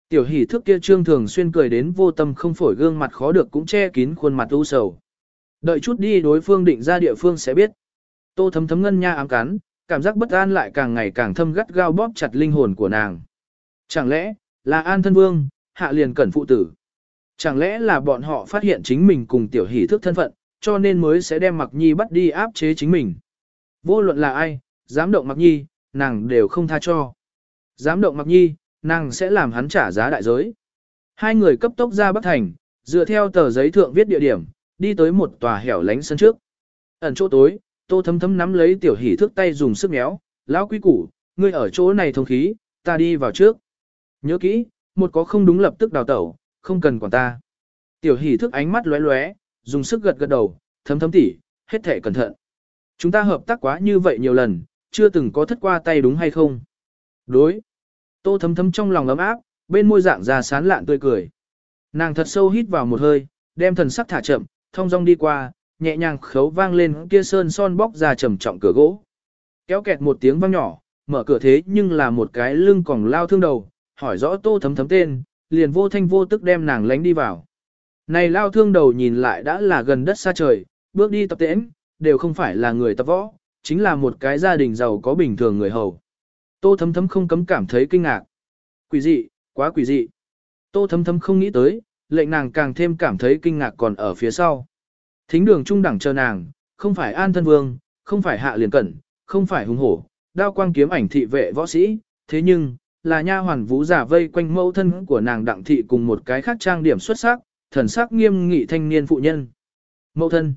Speaker 1: Tiểu hỷ thức kia trương thường xuyên cười đến vô tâm không phổi gương mặt khó được cũng che kín khuôn mặt u sầu. Đợi chút đi đối phương định ra địa phương sẽ biết. Tô thấm thấm ngân nha ám cắn, cảm giác bất an lại càng ngày càng thâm gắt gao bóp chặt linh hồn của nàng. Chẳng lẽ, là an thân vương, hạ liền cẩn phụ tử. Chẳng lẽ là bọn họ phát hiện chính mình cùng tiểu hỷ thức thân phận, cho nên mới sẽ đem mặc nhi bắt đi áp chế chính mình. Vô luận là ai, dám động mặc nhi, nàng đều không tha cho. Dám động mặc nhi, nàng sẽ làm hắn trả giá đại giới. Hai người cấp tốc ra Bắc Thành, dựa theo tờ giấy thượng viết địa điểm, đi tới một tòa hẻo lánh sân trước. Ẩn chỗ tối, tô thấm thấm nắm lấy tiểu hỷ thức tay dùng sức méo, lão quý củ, ngươi ở chỗ này thông khí, ta đi vào trước. Nhớ kỹ, một có không đúng lập tức đào tẩu, không cần quản ta. Tiểu hỷ thức ánh mắt lóe lóe, dùng sức gật gật đầu, thấm thấm tỉ, hết thể cẩn thận. Chúng ta hợp tác quá như vậy nhiều lần, chưa từng có thất qua tay đúng hay không? Đối. Tô thấm thấm trong lòng ấm áp, bên môi dạng ra sán lạn tươi cười. Nàng thật sâu hít vào một hơi, đem thần sắc thả chậm, thông dong đi qua, nhẹ nhàng khấu vang lên kia sơn son bóc ra trầm trọng cửa gỗ. Kéo kẹt một tiếng vang nhỏ, mở cửa thế nhưng là một cái lưng còn lao thương đầu, hỏi rõ tô thấm thấm tên, liền vô thanh vô tức đem nàng lánh đi vào. Này lao thương đầu nhìn lại đã là gần đất xa trời, bước đi tập tễnh, đều không phải là người tập võ, chính là một cái gia đình giàu có bình thường người hầu. Tô thấm thấm không cấm cảm thấy kinh ngạc. Quỷ dị, quá quỷ dị. Tô thấm thấm không nghĩ tới, lệnh nàng càng thêm cảm thấy kinh ngạc còn ở phía sau. Thính đường trung đẳng chờ nàng, không phải an thân vương, không phải hạ liền cẩn, không phải hùng hổ, đao quang kiếm ảnh thị vệ võ sĩ, thế nhưng, là nha hoàn vũ giả vây quanh mẫu thân của nàng đặng thị cùng một cái khác trang điểm xuất sắc, thần sắc nghiêm nghị thanh niên phụ nhân. Mẫu thân.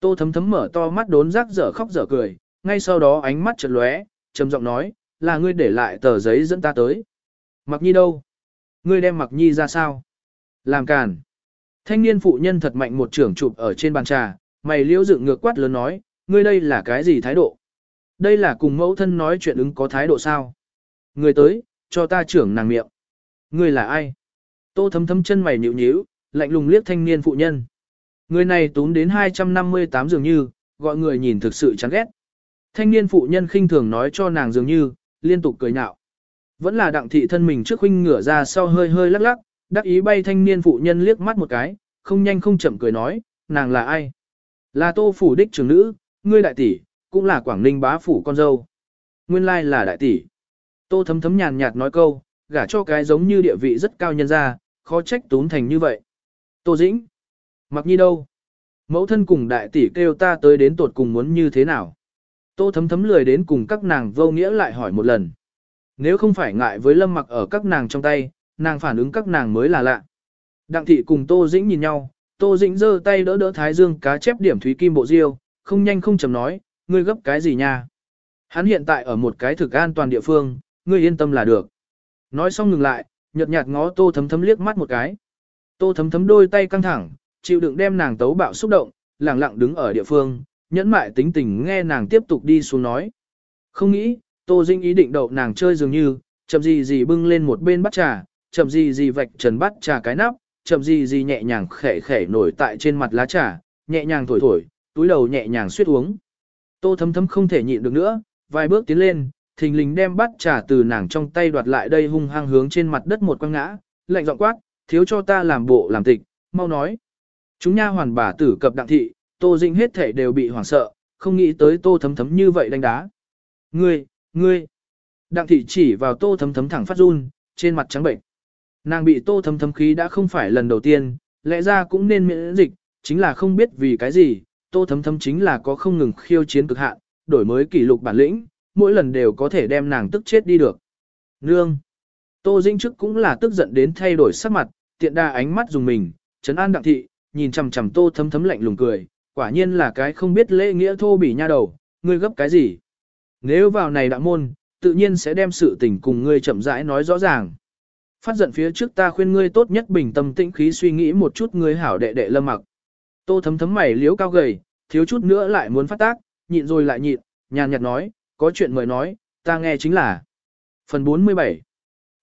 Speaker 1: Tô thấm thấm mở to mắt đốn rác dở khóc dở cười, ngay sau đó ánh mắt chợt lóe, trầm giọng nói, là ngươi để lại tờ giấy dẫn ta tới. Mặc nhi đâu? Ngươi đem mặc nhi ra sao? Làm càn. Thanh niên phụ nhân thật mạnh một trưởng chụp ở trên bàn trà, mày liễu dựng ngược quát lớn nói, ngươi đây là cái gì thái độ? Đây là cùng mẫu thân nói chuyện ứng có thái độ sao? Ngươi tới, cho ta trưởng nàng miệng. Ngươi là ai? Tô thấm thấm chân mày nhịu nhíu, lạnh lùng liếc thanh niên phụ nhân. Người này tún đến 258 dường như, gọi người nhìn thực sự chán ghét. Thanh niên phụ nhân khinh thường nói cho nàng dường như, liên tục cười nhạo. Vẫn là đặng thị thân mình trước huynh ngửa ra sau hơi hơi lắc lắc, đắc ý bay thanh niên phụ nhân liếc mắt một cái, không nhanh không chậm cười nói, nàng là ai? Là tô phủ đích trưởng nữ, ngươi đại tỷ, cũng là Quảng Ninh bá phủ con dâu. Nguyên lai là đại tỷ. Tô thấm thấm nhàn nhạt nói câu, gả cho cái giống như địa vị rất cao nhân ra, khó trách tốn thành như vậy. Tô Dĩnh. Mặc nhi đâu? Mẫu thân cùng đại tỷ kêu ta tới đến tột cùng muốn như thế nào? Tô thấm thấm lười đến cùng các nàng vô nghĩa lại hỏi một lần. Nếu không phải ngại với lâm mặc ở các nàng trong tay, nàng phản ứng các nàng mới là lạ. Đặng thị cùng Tô Dĩnh nhìn nhau, Tô Dĩnh giơ tay đỡ đỡ Thái Dương cá chép điểm thúy kim bộ diêu, không nhanh không chậm nói, ngươi gấp cái gì nha? Hắn hiện tại ở một cái thực an toàn địa phương, ngươi yên tâm là được. Nói xong ngừng lại, nhợt nhạt ngó Tô Thấm Thấm liếc mắt một cái. Tô Thấm Thấm đôi tay căng thẳng, chịu đựng đem nàng tấu bạo xúc động, lẳng lặng đứng ở địa phương, nhẫn mại tính tình nghe nàng tiếp tục đi xuống nói. Không nghĩ, Tô Dinh ý định đậu nàng chơi dường như, chậm gì gì bưng lên một bên bắt trà, chậm gì gì vạch trần bắt trà cái nắp, chậm gì gì nhẹ nhàng khẽ khẽ nổi tại trên mặt lá trà, nhẹ nhàng thổi thổi, túi đầu nhẹ nhàng suýt uống. Tô thấm thấm không thể nhịn được nữa, vài bước tiến lên, thình lình đem bắt trà từ nàng trong tay đoạt lại đây hung hăng hướng trên mặt đất một quăng ngã, lạnh giọng quát, thiếu cho ta làm bộ làm tịch, mau nói. Chúng nha hoàn bà tử cập đặng thị, Tô Dĩnh hết thể đều bị hoảng sợ, không nghĩ tới Tô thấm thấm như vậy đánh đá. Ngươi, ngươi. Đặng thị chỉ vào Tô thấm thấm thẳng phát run, trên mặt trắng bệnh. Nàng bị Tô thấm thấm khí đã không phải lần đầu tiên, lẽ ra cũng nên miễn dịch, chính là không biết vì cái gì, Tô thấm thấm chính là có không ngừng khiêu chiến cực hạn, đổi mới kỷ lục bản lĩnh, mỗi lần đều có thể đem nàng tức chết đi được. Nương. Tô Dĩnh trước cũng là tức giận đến thay đổi sắc mặt, tiện đa ánh mắt dùng mình, trấn an đặng thị, nhìn chằm chằm Tô thấm thấm lạnh lùng cười, quả nhiên là cái không biết lễ nghĩa thô bỉ nha đầu, ngươi gấp cái gì? Nếu vào này đạo môn, tự nhiên sẽ đem sự tình cùng ngươi chậm rãi nói rõ ràng. Phát giận phía trước ta khuyên ngươi tốt nhất bình tâm tĩnh khí suy nghĩ một chút ngươi hảo đệ đệ lâm mặc. Tô thấm thấm mày liếu cao gầy, thiếu chút nữa lại muốn phát tác, nhịn rồi lại nhịn, nhàn nhạt nói, có chuyện mời nói, ta nghe chính là. Phần 47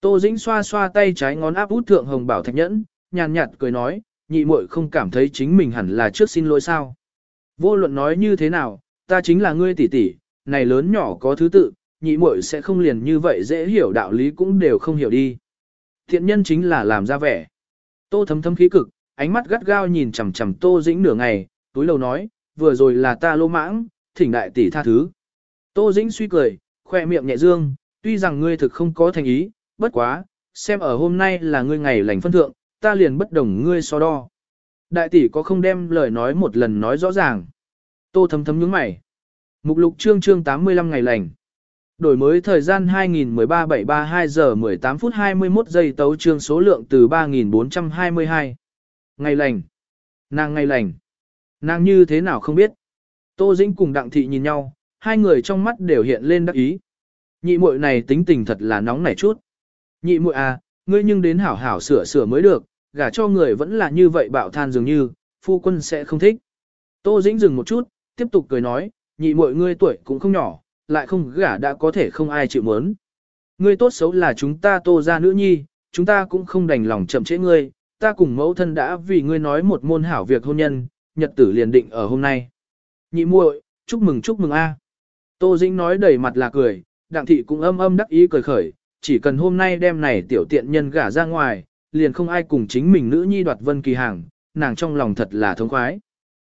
Speaker 1: Tô Dĩnh xoa xoa tay trái ngón áp út thượng hồng bảo thạch nhẫn, nhàn nhạt cười nói, nhị muội không cảm thấy chính mình hẳn là trước xin lỗi sao. Vô luận nói như thế nào, ta chính là ngươi tỷ tỷ, này lớn nhỏ có thứ tự, nhị muội sẽ không liền như vậy dễ hiểu đạo lý cũng đều không hiểu đi. Thiện nhân chính là làm ra vẻ. Tô thấm thấm khí cực, ánh mắt gắt gao nhìn chằm chằm Tô Dĩnh nửa ngày, túi lầu nói, vừa rồi là ta lô mãng, thỉnh đại tỷ tha thứ. Tô Dĩnh suy cười, khoe miệng nhẹ dương, tuy rằng ngươi thực không có thành ý, bất quá, xem ở hôm nay là ngươi ngày lành phân thượng, ta liền bất đồng ngươi so đo. Đại tỷ có không đem lời nói một lần nói rõ ràng. Tô thấm thấm nhướng mày. Mục lục chương chương 85 ngày lành. Đổi mới thời gian 2013-732 giờ 18 phút 21 giây tấu chương số lượng từ 3422. Ngày lành. Nàng ngày lành. Nàng như thế nào không biết. Tô Dĩnh cùng Đặng Thị nhìn nhau, hai người trong mắt đều hiện lên đắc ý. Nhị muội này tính tình thật là nóng nảy chút. Nhị muội à, ngươi nhưng đến hảo hảo sửa sửa mới được, gả cho người vẫn là như vậy bạo than dường như, phu quân sẽ không thích. Tô Dĩnh dừng một chút, tiếp tục cười nói, nhị muội ngươi tuổi cũng không nhỏ, lại không gả đã có thể không ai chịu muốn. Ngươi tốt xấu là chúng ta tô ra nữ nhi, chúng ta cũng không đành lòng chậm trễ ngươi, ta cùng mẫu thân đã vì ngươi nói một môn hảo việc hôn nhân, nhật tử liền định ở hôm nay. Nhị muội, chúc mừng chúc mừng a. Tô Dĩnh nói đầy mặt là cười, đặng thị cũng âm âm đắc ý cười khởi, chỉ cần hôm nay đem này tiểu tiện nhân gả ra ngoài, liền không ai cùng chính mình nữ nhi đoạt vân kỳ hàng, nàng trong lòng thật là thống khoái.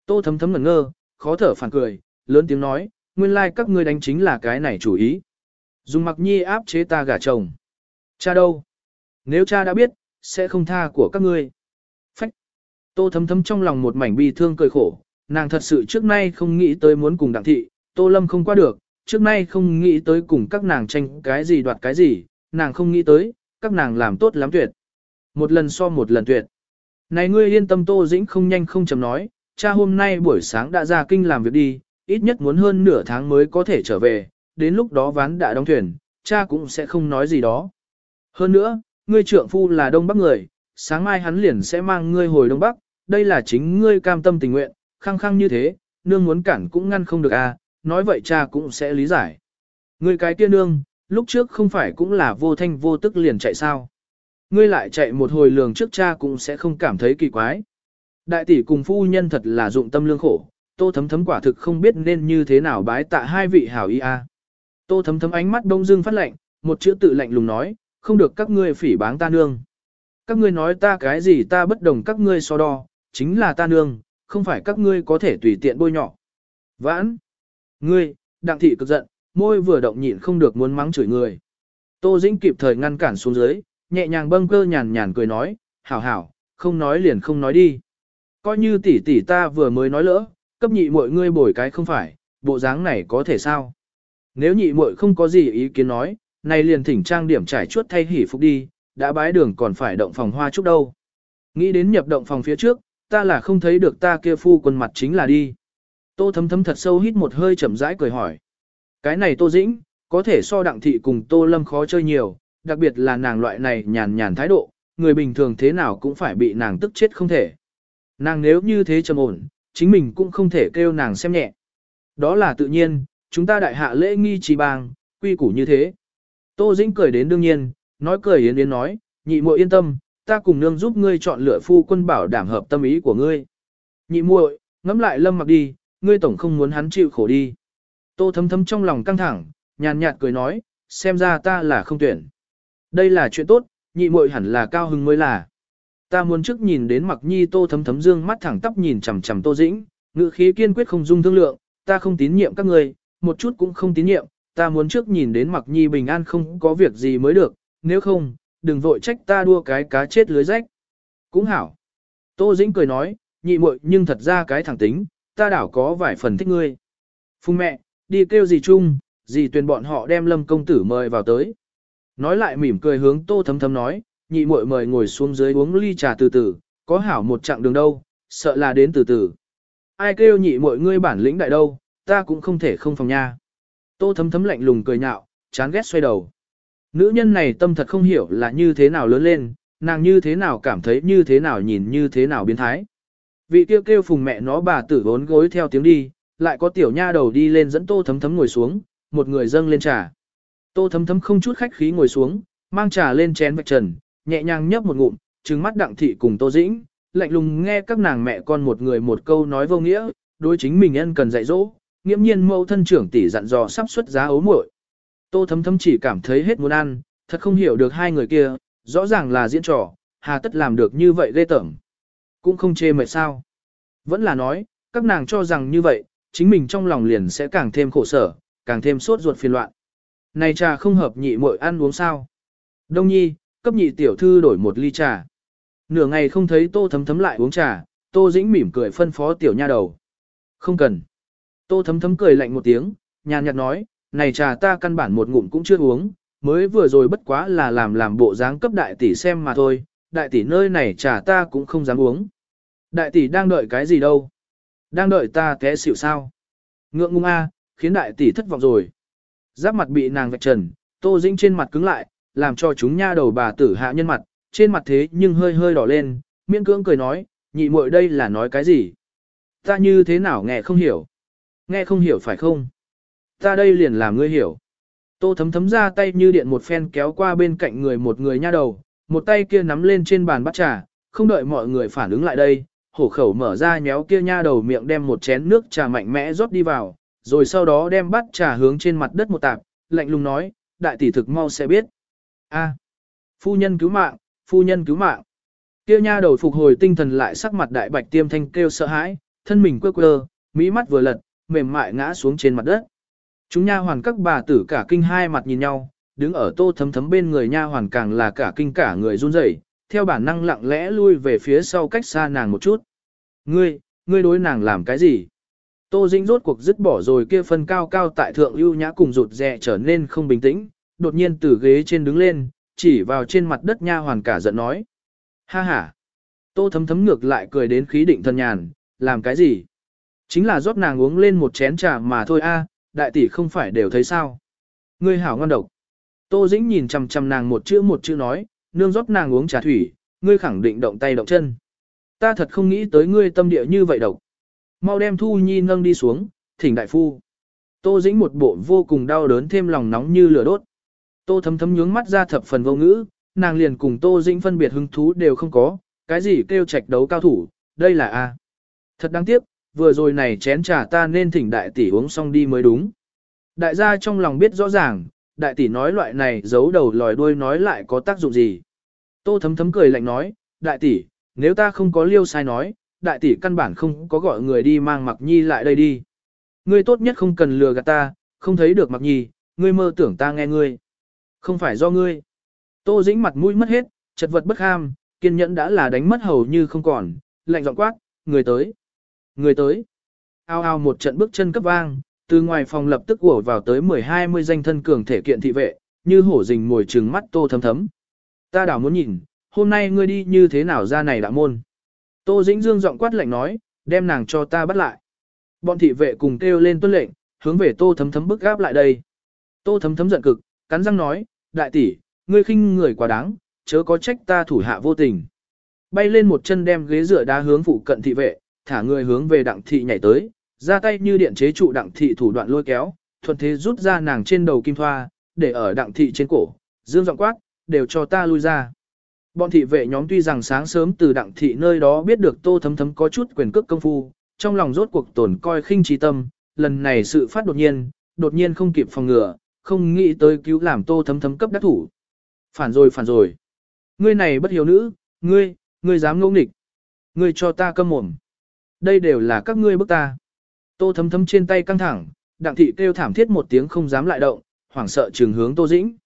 Speaker 1: Tô thấm thấm ngẩn ngơ, khó thở phản cười, lớn tiếng nói, nguyên lai like các ngươi đánh chính là cái này chủ ý. Dùng mặc nhi áp chế ta gả chồng. Cha đâu? Nếu cha đã biết, sẽ không tha của các ngươi. Phách. Tô thấm thấm trong lòng một mảnh bi thương cười khổ, nàng thật sự trước nay không nghĩ tới muốn cùng đặng thị, tô lâm không qua được, trước nay không nghĩ tới cùng các nàng tranh cái gì đoạt cái gì, nàng không nghĩ tới, các nàng làm tốt lắm tuyệt. Một lần so một lần tuyệt. Này ngươi yên tâm Tô Dĩnh không nhanh không chậm nói, cha hôm nay buổi sáng đã ra kinh làm việc đi, ít nhất muốn hơn nửa tháng mới có thể trở về, đến lúc đó ván đã đóng thuyền, cha cũng sẽ không nói gì đó. Hơn nữa, ngươi trượng phu là Đông Bắc người, sáng mai hắn liền sẽ mang ngươi hồi Đông Bắc, đây là chính ngươi cam tâm tình nguyện, khăng khăng như thế, nương muốn cản cũng ngăn không được à, nói vậy cha cũng sẽ lý giải. Ngươi cái kia nương, lúc trước không phải cũng là vô thanh vô tức liền chạy sao. Ngươi lại chạy một hồi lường trước cha cũng sẽ không cảm thấy kỳ quái. Đại tỷ cùng phu nhân thật là dụng tâm lương khổ, tô thấm thấm quả thực không biết nên như thế nào bái tạ hai vị hảo y a. Tô thấm thấm ánh mắt đông dương phát lạnh, một chữ tự lạnh lùng nói, không được các ngươi phỉ báng ta nương. Các ngươi nói ta cái gì ta bất đồng các ngươi so đo, chính là ta nương, không phải các ngươi có thể tùy tiện bôi nhọ. Vãn! Ngươi, đặng thị cực giận, môi vừa động nhịn không được muốn mắng chửi người. Tô Dĩnh kịp thời ngăn cản xuống dưới, nhẹ nhàng bâng cơ nhàn nhàn cười nói, hảo hảo, không nói liền không nói đi. Coi như tỷ tỷ ta vừa mới nói lỡ, cấp nhị muội ngươi bồi cái không phải, bộ dáng này có thể sao? Nếu nhị muội không có gì ý kiến nói, nay liền thỉnh trang điểm trải chuốt thay hỉ phục đi, đã bái đường còn phải động phòng hoa chúc đâu. Nghĩ đến nhập động phòng phía trước, ta là không thấy được ta kia phu quân mặt chính là đi. Tô thấm thấm thật sâu hít một hơi chậm rãi cười hỏi. Cái này Tô Dĩnh, có thể so đặng thị cùng Tô Lâm khó chơi nhiều, đặc biệt là nàng loại này nhàn nhàn thái độ, người bình thường thế nào cũng phải bị nàng tức chết không thể. Nàng nếu như thế trầm ổn, chính mình cũng không thể kêu nàng xem nhẹ. Đó là tự nhiên, chúng ta đại hạ lễ nghi trì bang, quy củ như thế. Tô Dĩnh cười đến đương nhiên, nói cười yến yến nói, nhị muội yên tâm, ta cùng nương giúp ngươi chọn lựa phu quân bảo đảm hợp tâm ý của ngươi. Nhị muội, ngẫm lại lâm mặc đi, ngươi tổng không muốn hắn chịu khổ đi. Tô thấm thấm trong lòng căng thẳng, nhàn nhạt cười nói, xem ra ta là không tuyển. Đây là chuyện tốt, nhị muội hẳn là cao hưng mới là. Ta muốn trước nhìn đến mặc nhi tô thấm thấm dương mắt thẳng tắp nhìn chằm chằm tô dĩnh, ngữ khí kiên quyết không dung thương lượng, ta không tín nhiệm các ngươi, một chút cũng không tín nhiệm, ta muốn trước nhìn đến mặc nhi bình an không có việc gì mới được, nếu không, đừng vội trách ta đua cái cá chết lưới rách. Cũng hảo. Tô dĩnh cười nói, nhị muội nhưng thật ra cái thẳng tính, ta đảo có vài phần thích ngươi. Phùng mẹ, đi kêu gì chung, gì tuyên bọn họ đem lâm công tử mời vào tới. Nói lại mỉm cười hướng tô thấm thấm nói, nhị muội mời ngồi xuống dưới uống ly trà từ từ, có hảo một chặng đường đâu, sợ là đến từ từ. Ai kêu nhị muội ngươi bản lĩnh đại đâu, ta cũng không thể không phòng nha. Tô thấm thấm lạnh lùng cười nhạo, chán ghét xoay đầu. Nữ nhân này tâm thật không hiểu là như thế nào lớn lên, nàng như thế nào cảm thấy như thế nào nhìn như thế nào biến thái. Vị kêu kêu phùng mẹ nó bà tử vốn gối theo tiếng đi, lại có tiểu nha đầu đi lên dẫn tô thấm thấm ngồi xuống, một người dâng lên trà. Tô thấm thấm không chút khách khí ngồi xuống, mang trà lên chén vạch trần, nhẹ nhàng nhấp một ngụm, trừng mắt đặng thị cùng tô dĩnh, lạnh lùng nghe các nàng mẹ con một người một câu nói vô nghĩa, đối chính mình ân cần dạy dỗ, nghiễm nhiên mẫu thân trưởng tỷ dặn dò sắp xuất giá ấu muội. Tô thấm thấm chỉ cảm thấy hết muốn ăn, thật không hiểu được hai người kia, rõ ràng là diễn trò, hà tất làm được như vậy ghê tởm. Cũng không chê mệt sao. Vẫn là nói, các nàng cho rằng như vậy, chính mình trong lòng liền sẽ càng thêm khổ sở, càng thêm sốt ruột phiền loạn. Này trà không hợp nhị muội ăn uống sao? Đông nhi, cấp nhị tiểu thư đổi một ly trà. Nửa ngày không thấy tô thấm thấm lại uống trà, tô dĩnh mỉm cười phân phó tiểu nha đầu. Không cần. Tô thấm thấm cười lạnh một tiếng, nhàn nhạt nói, này trà ta căn bản một ngụm cũng chưa uống, mới vừa rồi bất quá là làm làm bộ dáng cấp đại tỷ xem mà thôi, đại tỷ nơi này trà ta cũng không dám uống. Đại tỷ đang đợi cái gì đâu? Đang đợi ta té xỉu sao? Ngượng ngung a, khiến đại tỷ thất vọng rồi. Giáp mặt bị nàng vạch trần, Tô Dĩnh trên mặt cứng lại, làm cho chúng nha đầu bà tử hạ nhân mặt, trên mặt thế nhưng hơi hơi đỏ lên, miễn cưỡng cười nói, nhị muội đây là nói cái gì? Ta như thế nào nghe không hiểu? Nghe không hiểu phải không? Ta đây liền làm ngươi hiểu. Tô thấm thấm ra tay như điện một phen kéo qua bên cạnh người một người nha đầu, một tay kia nắm lên trên bàn bắt trà, không đợi mọi người phản ứng lại đây, hổ khẩu mở ra nhéo kia nha đầu miệng đem một chén nước trà mạnh mẽ rót đi vào, rồi sau đó đem bát trà hướng trên mặt đất một tạp, lạnh lùng nói, đại tỷ thực mau sẽ biết. A, phu nhân cứu mạng, phu nhân cứu mạng. Kia nha đầu phục hồi tinh thần lại sắc mặt đại bạch tiêm thanh kêu sợ hãi, thân mình quơ quơ, mỹ mắt vừa lật, mềm mại ngã xuống trên mặt đất. Chúng nha hoàn các bà tử cả kinh hai mặt nhìn nhau, đứng ở tô thấm thấm bên người nha hoàn càng là cả kinh cả người run rẩy, theo bản năng lặng lẽ lui về phía sau cách xa nàng một chút. Ngươi, ngươi đối nàng làm cái gì? Tô Dĩnh rốt cuộc dứt bỏ rồi kia phân cao cao tại thượng ưu nhã cùng rụt rè trở nên không bình tĩnh, đột nhiên từ ghế trên đứng lên, chỉ vào trên mặt đất nha hoàn cả giận nói. Ha ha! Tô thấm thấm ngược lại cười đến khí định thân nhàn, làm cái gì? Chính là rót nàng uống lên một chén trà mà thôi a, đại tỷ không phải đều thấy sao. Ngươi hảo ngon độc. Tô Dĩnh nhìn chằm chằm nàng một chữ một chữ nói, nương rót nàng uống trà thủy, ngươi khẳng định động tay động chân. Ta thật không nghĩ tới ngươi tâm địa như vậy độc. Mau đem Thu Nhi nâng đi xuống, thỉnh đại phu. Tô Dĩnh một bộ vô cùng đau đớn thêm lòng nóng như lửa đốt. Tô thấm thấm nhướng mắt ra thập phần vô ngữ, nàng liền cùng Tô Dĩnh phân biệt hứng thú đều không có, cái gì kêu trạch đấu cao thủ, đây là a. Thật đáng tiếc, vừa rồi này chén trà ta nên thỉnh đại tỷ uống xong đi mới đúng. Đại gia trong lòng biết rõ ràng, đại tỷ nói loại này giấu đầu lòi đuôi nói lại có tác dụng gì. Tô thấm thấm cười lạnh nói, đại tỷ, nếu ta không có liêu sai nói, đại tỷ căn bản không có gọi người đi mang mặc nhi lại đây đi. Ngươi tốt nhất không cần lừa gạt ta, không thấy được mặc nhi, ngươi mơ tưởng ta nghe ngươi. Không phải do ngươi. Tô dĩnh mặt mũi mất hết, chật vật bất ham, kiên nhẫn đã là đánh mất hầu như không còn, lạnh giọng quát, người tới. Người tới. Ao ao một trận bước chân cấp vang, từ ngoài phòng lập tức ùa vào tới 10-20 danh thân cường thể kiện thị vệ, như hổ rình ngồi trừng mắt tô thấm thấm. Ta đảo muốn nhìn, hôm nay ngươi đi như thế nào ra này đại môn. Tô Dĩnh Dương giọng quát lạnh nói, đem nàng cho ta bắt lại. Bọn thị vệ cùng kêu lên tuân lệnh, hướng về tô thấm thấm bức gáp lại đây. Tô thấm thấm giận cực, cắn răng nói, đại tỷ, ngươi khinh người quá đáng, chớ có trách ta thủ hạ vô tình. Bay lên một chân đem ghế dựa đá hướng phụ cận thị vệ, thả người hướng về đặng thị nhảy tới, ra tay như điện chế trụ đặng thị thủ đoạn lôi kéo, thuận thế rút ra nàng trên đầu kim thoa, để ở đặng thị trên cổ, dương giọng quát, đều cho ta lui ra. Bọn thị vệ nhóm tuy rằng sáng sớm từ đặng thị nơi đó biết được tô thấm thấm có chút quyền cước công phu, trong lòng rốt cuộc tổn coi khinh trí tâm, lần này sự phát đột nhiên, đột nhiên không kịp phòng ngừa, không nghĩ tới cứu làm tô thấm thấm cấp đắc thủ. Phản rồi phản rồi. Ngươi này bất hiếu nữ, ngươi, ngươi dám ngỗ nghịch. Ngươi cho ta câm mồm. Đây đều là các ngươi bức ta. Tô thấm thấm trên tay căng thẳng, đặng thị kêu thảm thiết một tiếng không dám lại động, hoảng sợ trường hướng Tô Dĩnh.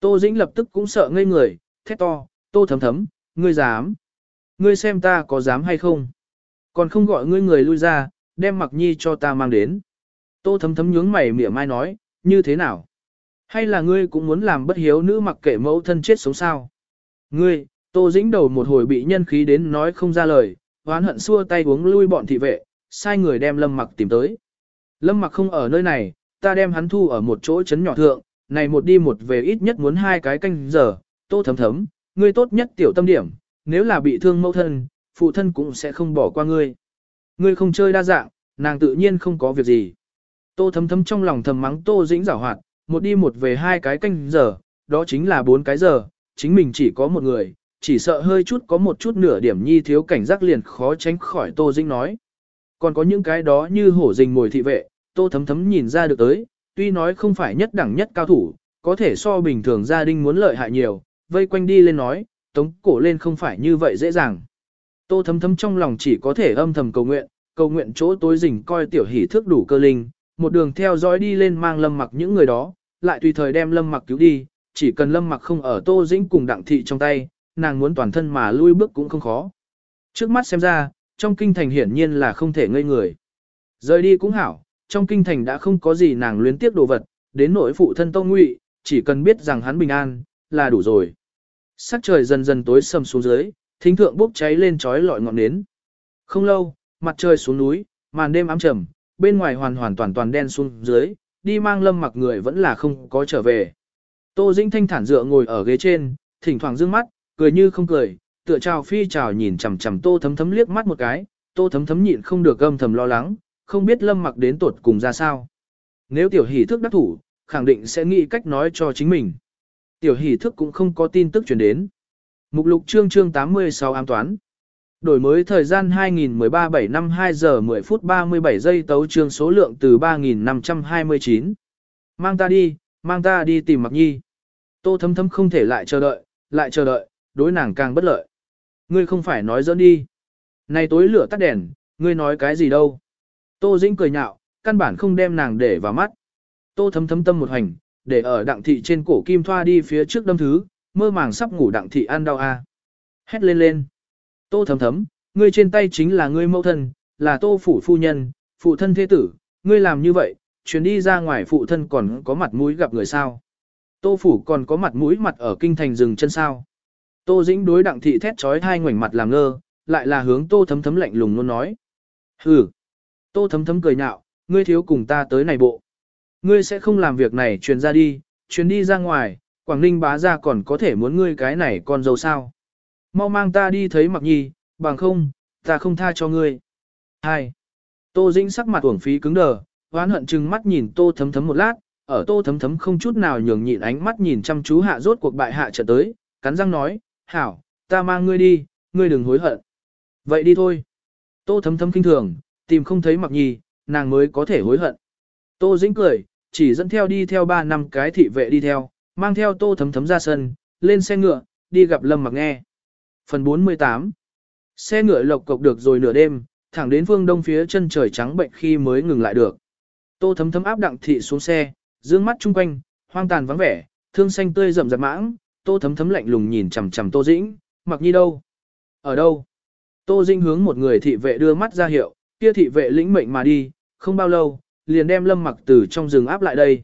Speaker 1: Tô Dĩnh lập tức cũng sợ ngây người, thét to, Tô thấm thấm, ngươi dám. Ngươi xem ta có dám hay không. Còn không gọi ngươi người lui ra, đem mặc nhi cho ta mang đến. Tô thấm thấm nhướng mày mỉa mai nói, như thế nào? Hay là ngươi cũng muốn làm bất hiếu nữ mặc kệ mẫu thân chết sống sao? Ngươi, Tô Dĩnh đầu một hồi bị nhân khí đến nói không ra lời, oán hận xua tay uống lui bọn thị vệ, sai người đem Lâm Mặc tìm tới. Lâm Mặc không ở nơi này, ta đem hắn thu ở một chỗ trấn nhỏ thượng, này một đi một về ít nhất muốn hai cái canh giờ, tô thấm thấm, ngươi tốt nhất tiểu tâm điểm, nếu là bị thương mẫu thân, phụ thân cũng sẽ không bỏ qua ngươi. Ngươi không chơi đa dạng, nàng tự nhiên không có việc gì. Tô thấm thấm trong lòng thầm mắng tô dĩnh giảo hoạt, một đi một về hai cái canh giờ, đó chính là bốn cái giờ, chính mình chỉ có một người, chỉ sợ hơi chút có một chút nửa điểm nhi thiếu cảnh giác liền khó tránh khỏi Tô Dĩnh nói. Còn có những cái đó như hổ rình ngồi thị vệ, Tô thấm thấm nhìn ra được tới, tuy nói không phải nhất đẳng nhất cao thủ, có thể so bình thường gia đình muốn lợi hại nhiều, vây quanh đi lên nói, tống cổ lên không phải như vậy dễ dàng. Tô thấm thấm trong lòng chỉ có thể âm thầm cầu nguyện, cầu nguyện chỗ tối rình coi tiểu hỷ thước đủ cơ linh, một đường theo dõi đi lên mang lâm mặc những người đó, lại tùy thời đem lâm mặc cứu đi, chỉ cần lâm mặc không ở tô dĩnh cùng đặng thị trong tay, nàng muốn toàn thân mà lui bước cũng không khó. Trước mắt xem ra, trong kinh thành hiển nhiên là không thể ngây người. Rời đi cũng hảo, trong kinh thành đã không có gì nàng luyến tiếp đồ vật, đến nỗi phụ thân Tông Ngụy, chỉ cần biết rằng hắn bình an, là đủ rồi. Sắc trời dần dần tối sầm xuống dưới, thính thượng bốc cháy lên trói lọi ngọn nến. Không lâu, mặt trời xuống núi, màn đêm ám trầm, bên ngoài hoàn hoàn toàn toàn đen xuống dưới, đi mang lâm mặc người vẫn là không có trở về. Tô Dĩnh thanh thản dựa ngồi ở ghế trên, thỉnh thoảng dương mắt, cười như không cười, tựa chào phi chào nhìn chằm chằm tô thấm thấm liếc mắt một cái, tô thấm thấm nhịn không được âm thầm lo lắng, không biết lâm mặc đến tuột cùng ra sao. Nếu tiểu hỷ thức đắc thủ, khẳng định sẽ nghĩ cách nói cho chính mình. Tiểu hỷ thức cũng không có tin tức chuyển đến. Mục lục chương chương 86 ám toán. Đổi mới thời gian 2013 7 năm 2 giờ 10 phút 37 giây tấu chương số lượng từ 3.529. Mang ta đi, mang ta đi tìm mặc nhi. Tô thấm thấm không thể lại chờ đợi, lại chờ đợi, đối nàng càng bất lợi. Ngươi không phải nói dẫn đi. Này tối lửa tắt đèn, ngươi nói cái gì đâu. Tô Dĩnh cười nhạo, căn bản không đem nàng để vào mắt. Tô thấm thấm tâm một hành, để ở đặng thị trên cổ kim thoa đi phía trước đâm thứ, mơ màng sắp ngủ đặng thị ăn đau a. Hét lên lên. Tô thấm thấm, ngươi trên tay chính là ngươi mẫu thân, là tô phủ phu nhân, phụ thân thế tử, ngươi làm như vậy, chuyến đi ra ngoài phụ thân còn có mặt mũi gặp người sao. Tô phủ còn có mặt mũi mặt ở kinh thành rừng chân sao. Tô dĩnh đối đặng thị thét trói hai ngoảnh mặt làm ngơ, lại là hướng tô thấm thấm lạnh lùng luôn nói. Hừ. Tô thấm thấm cười nhạo, ngươi thiếu cùng ta tới này bộ. Ngươi sẽ không làm việc này truyền ra đi, truyền đi ra ngoài, Quảng Ninh bá ra còn có thể muốn ngươi cái này con dâu sao. Mau mang ta đi thấy mặc nhi, bằng không, ta không tha cho ngươi. Hai. Tô Dĩnh sắc mặt uổng phí cứng đờ, oán hận chừng mắt nhìn tô thấm thấm một lát, ở tô thấm thấm không chút nào nhường nhịn ánh mắt nhìn chăm chú hạ rốt cuộc bại hạ trở tới, cắn răng nói, hảo, ta mang ngươi đi, ngươi đừng hối hận. Vậy đi thôi. Tô thấm thấm kinh thường, tìm không thấy mặc nhi, nàng mới có thể hối hận. Tô Dĩnh cười, chỉ dẫn theo đi theo ba năm cái thị vệ đi theo, mang theo tô thấm thấm ra sân, lên xe ngựa, đi gặp Lâm Mặc nghe. Phần 48 Xe ngựa lộc cộc được rồi nửa đêm, thẳng đến phương đông phía chân trời trắng bệnh khi mới ngừng lại được. Tô thấm thấm áp đặng thị xuống xe, dương mắt chung quanh, hoang tàn vắng vẻ, thương xanh tươi rậm rạp mãng, tô thấm thấm lạnh lùng nhìn chằm chằm tô dĩnh, mặc nhi đâu? Ở đâu? Tô dĩnh hướng một người thị vệ đưa mắt ra hiệu, kia thị vệ lĩnh mệnh mà đi, không bao lâu, liền đem lâm mặc từ trong rừng áp lại đây.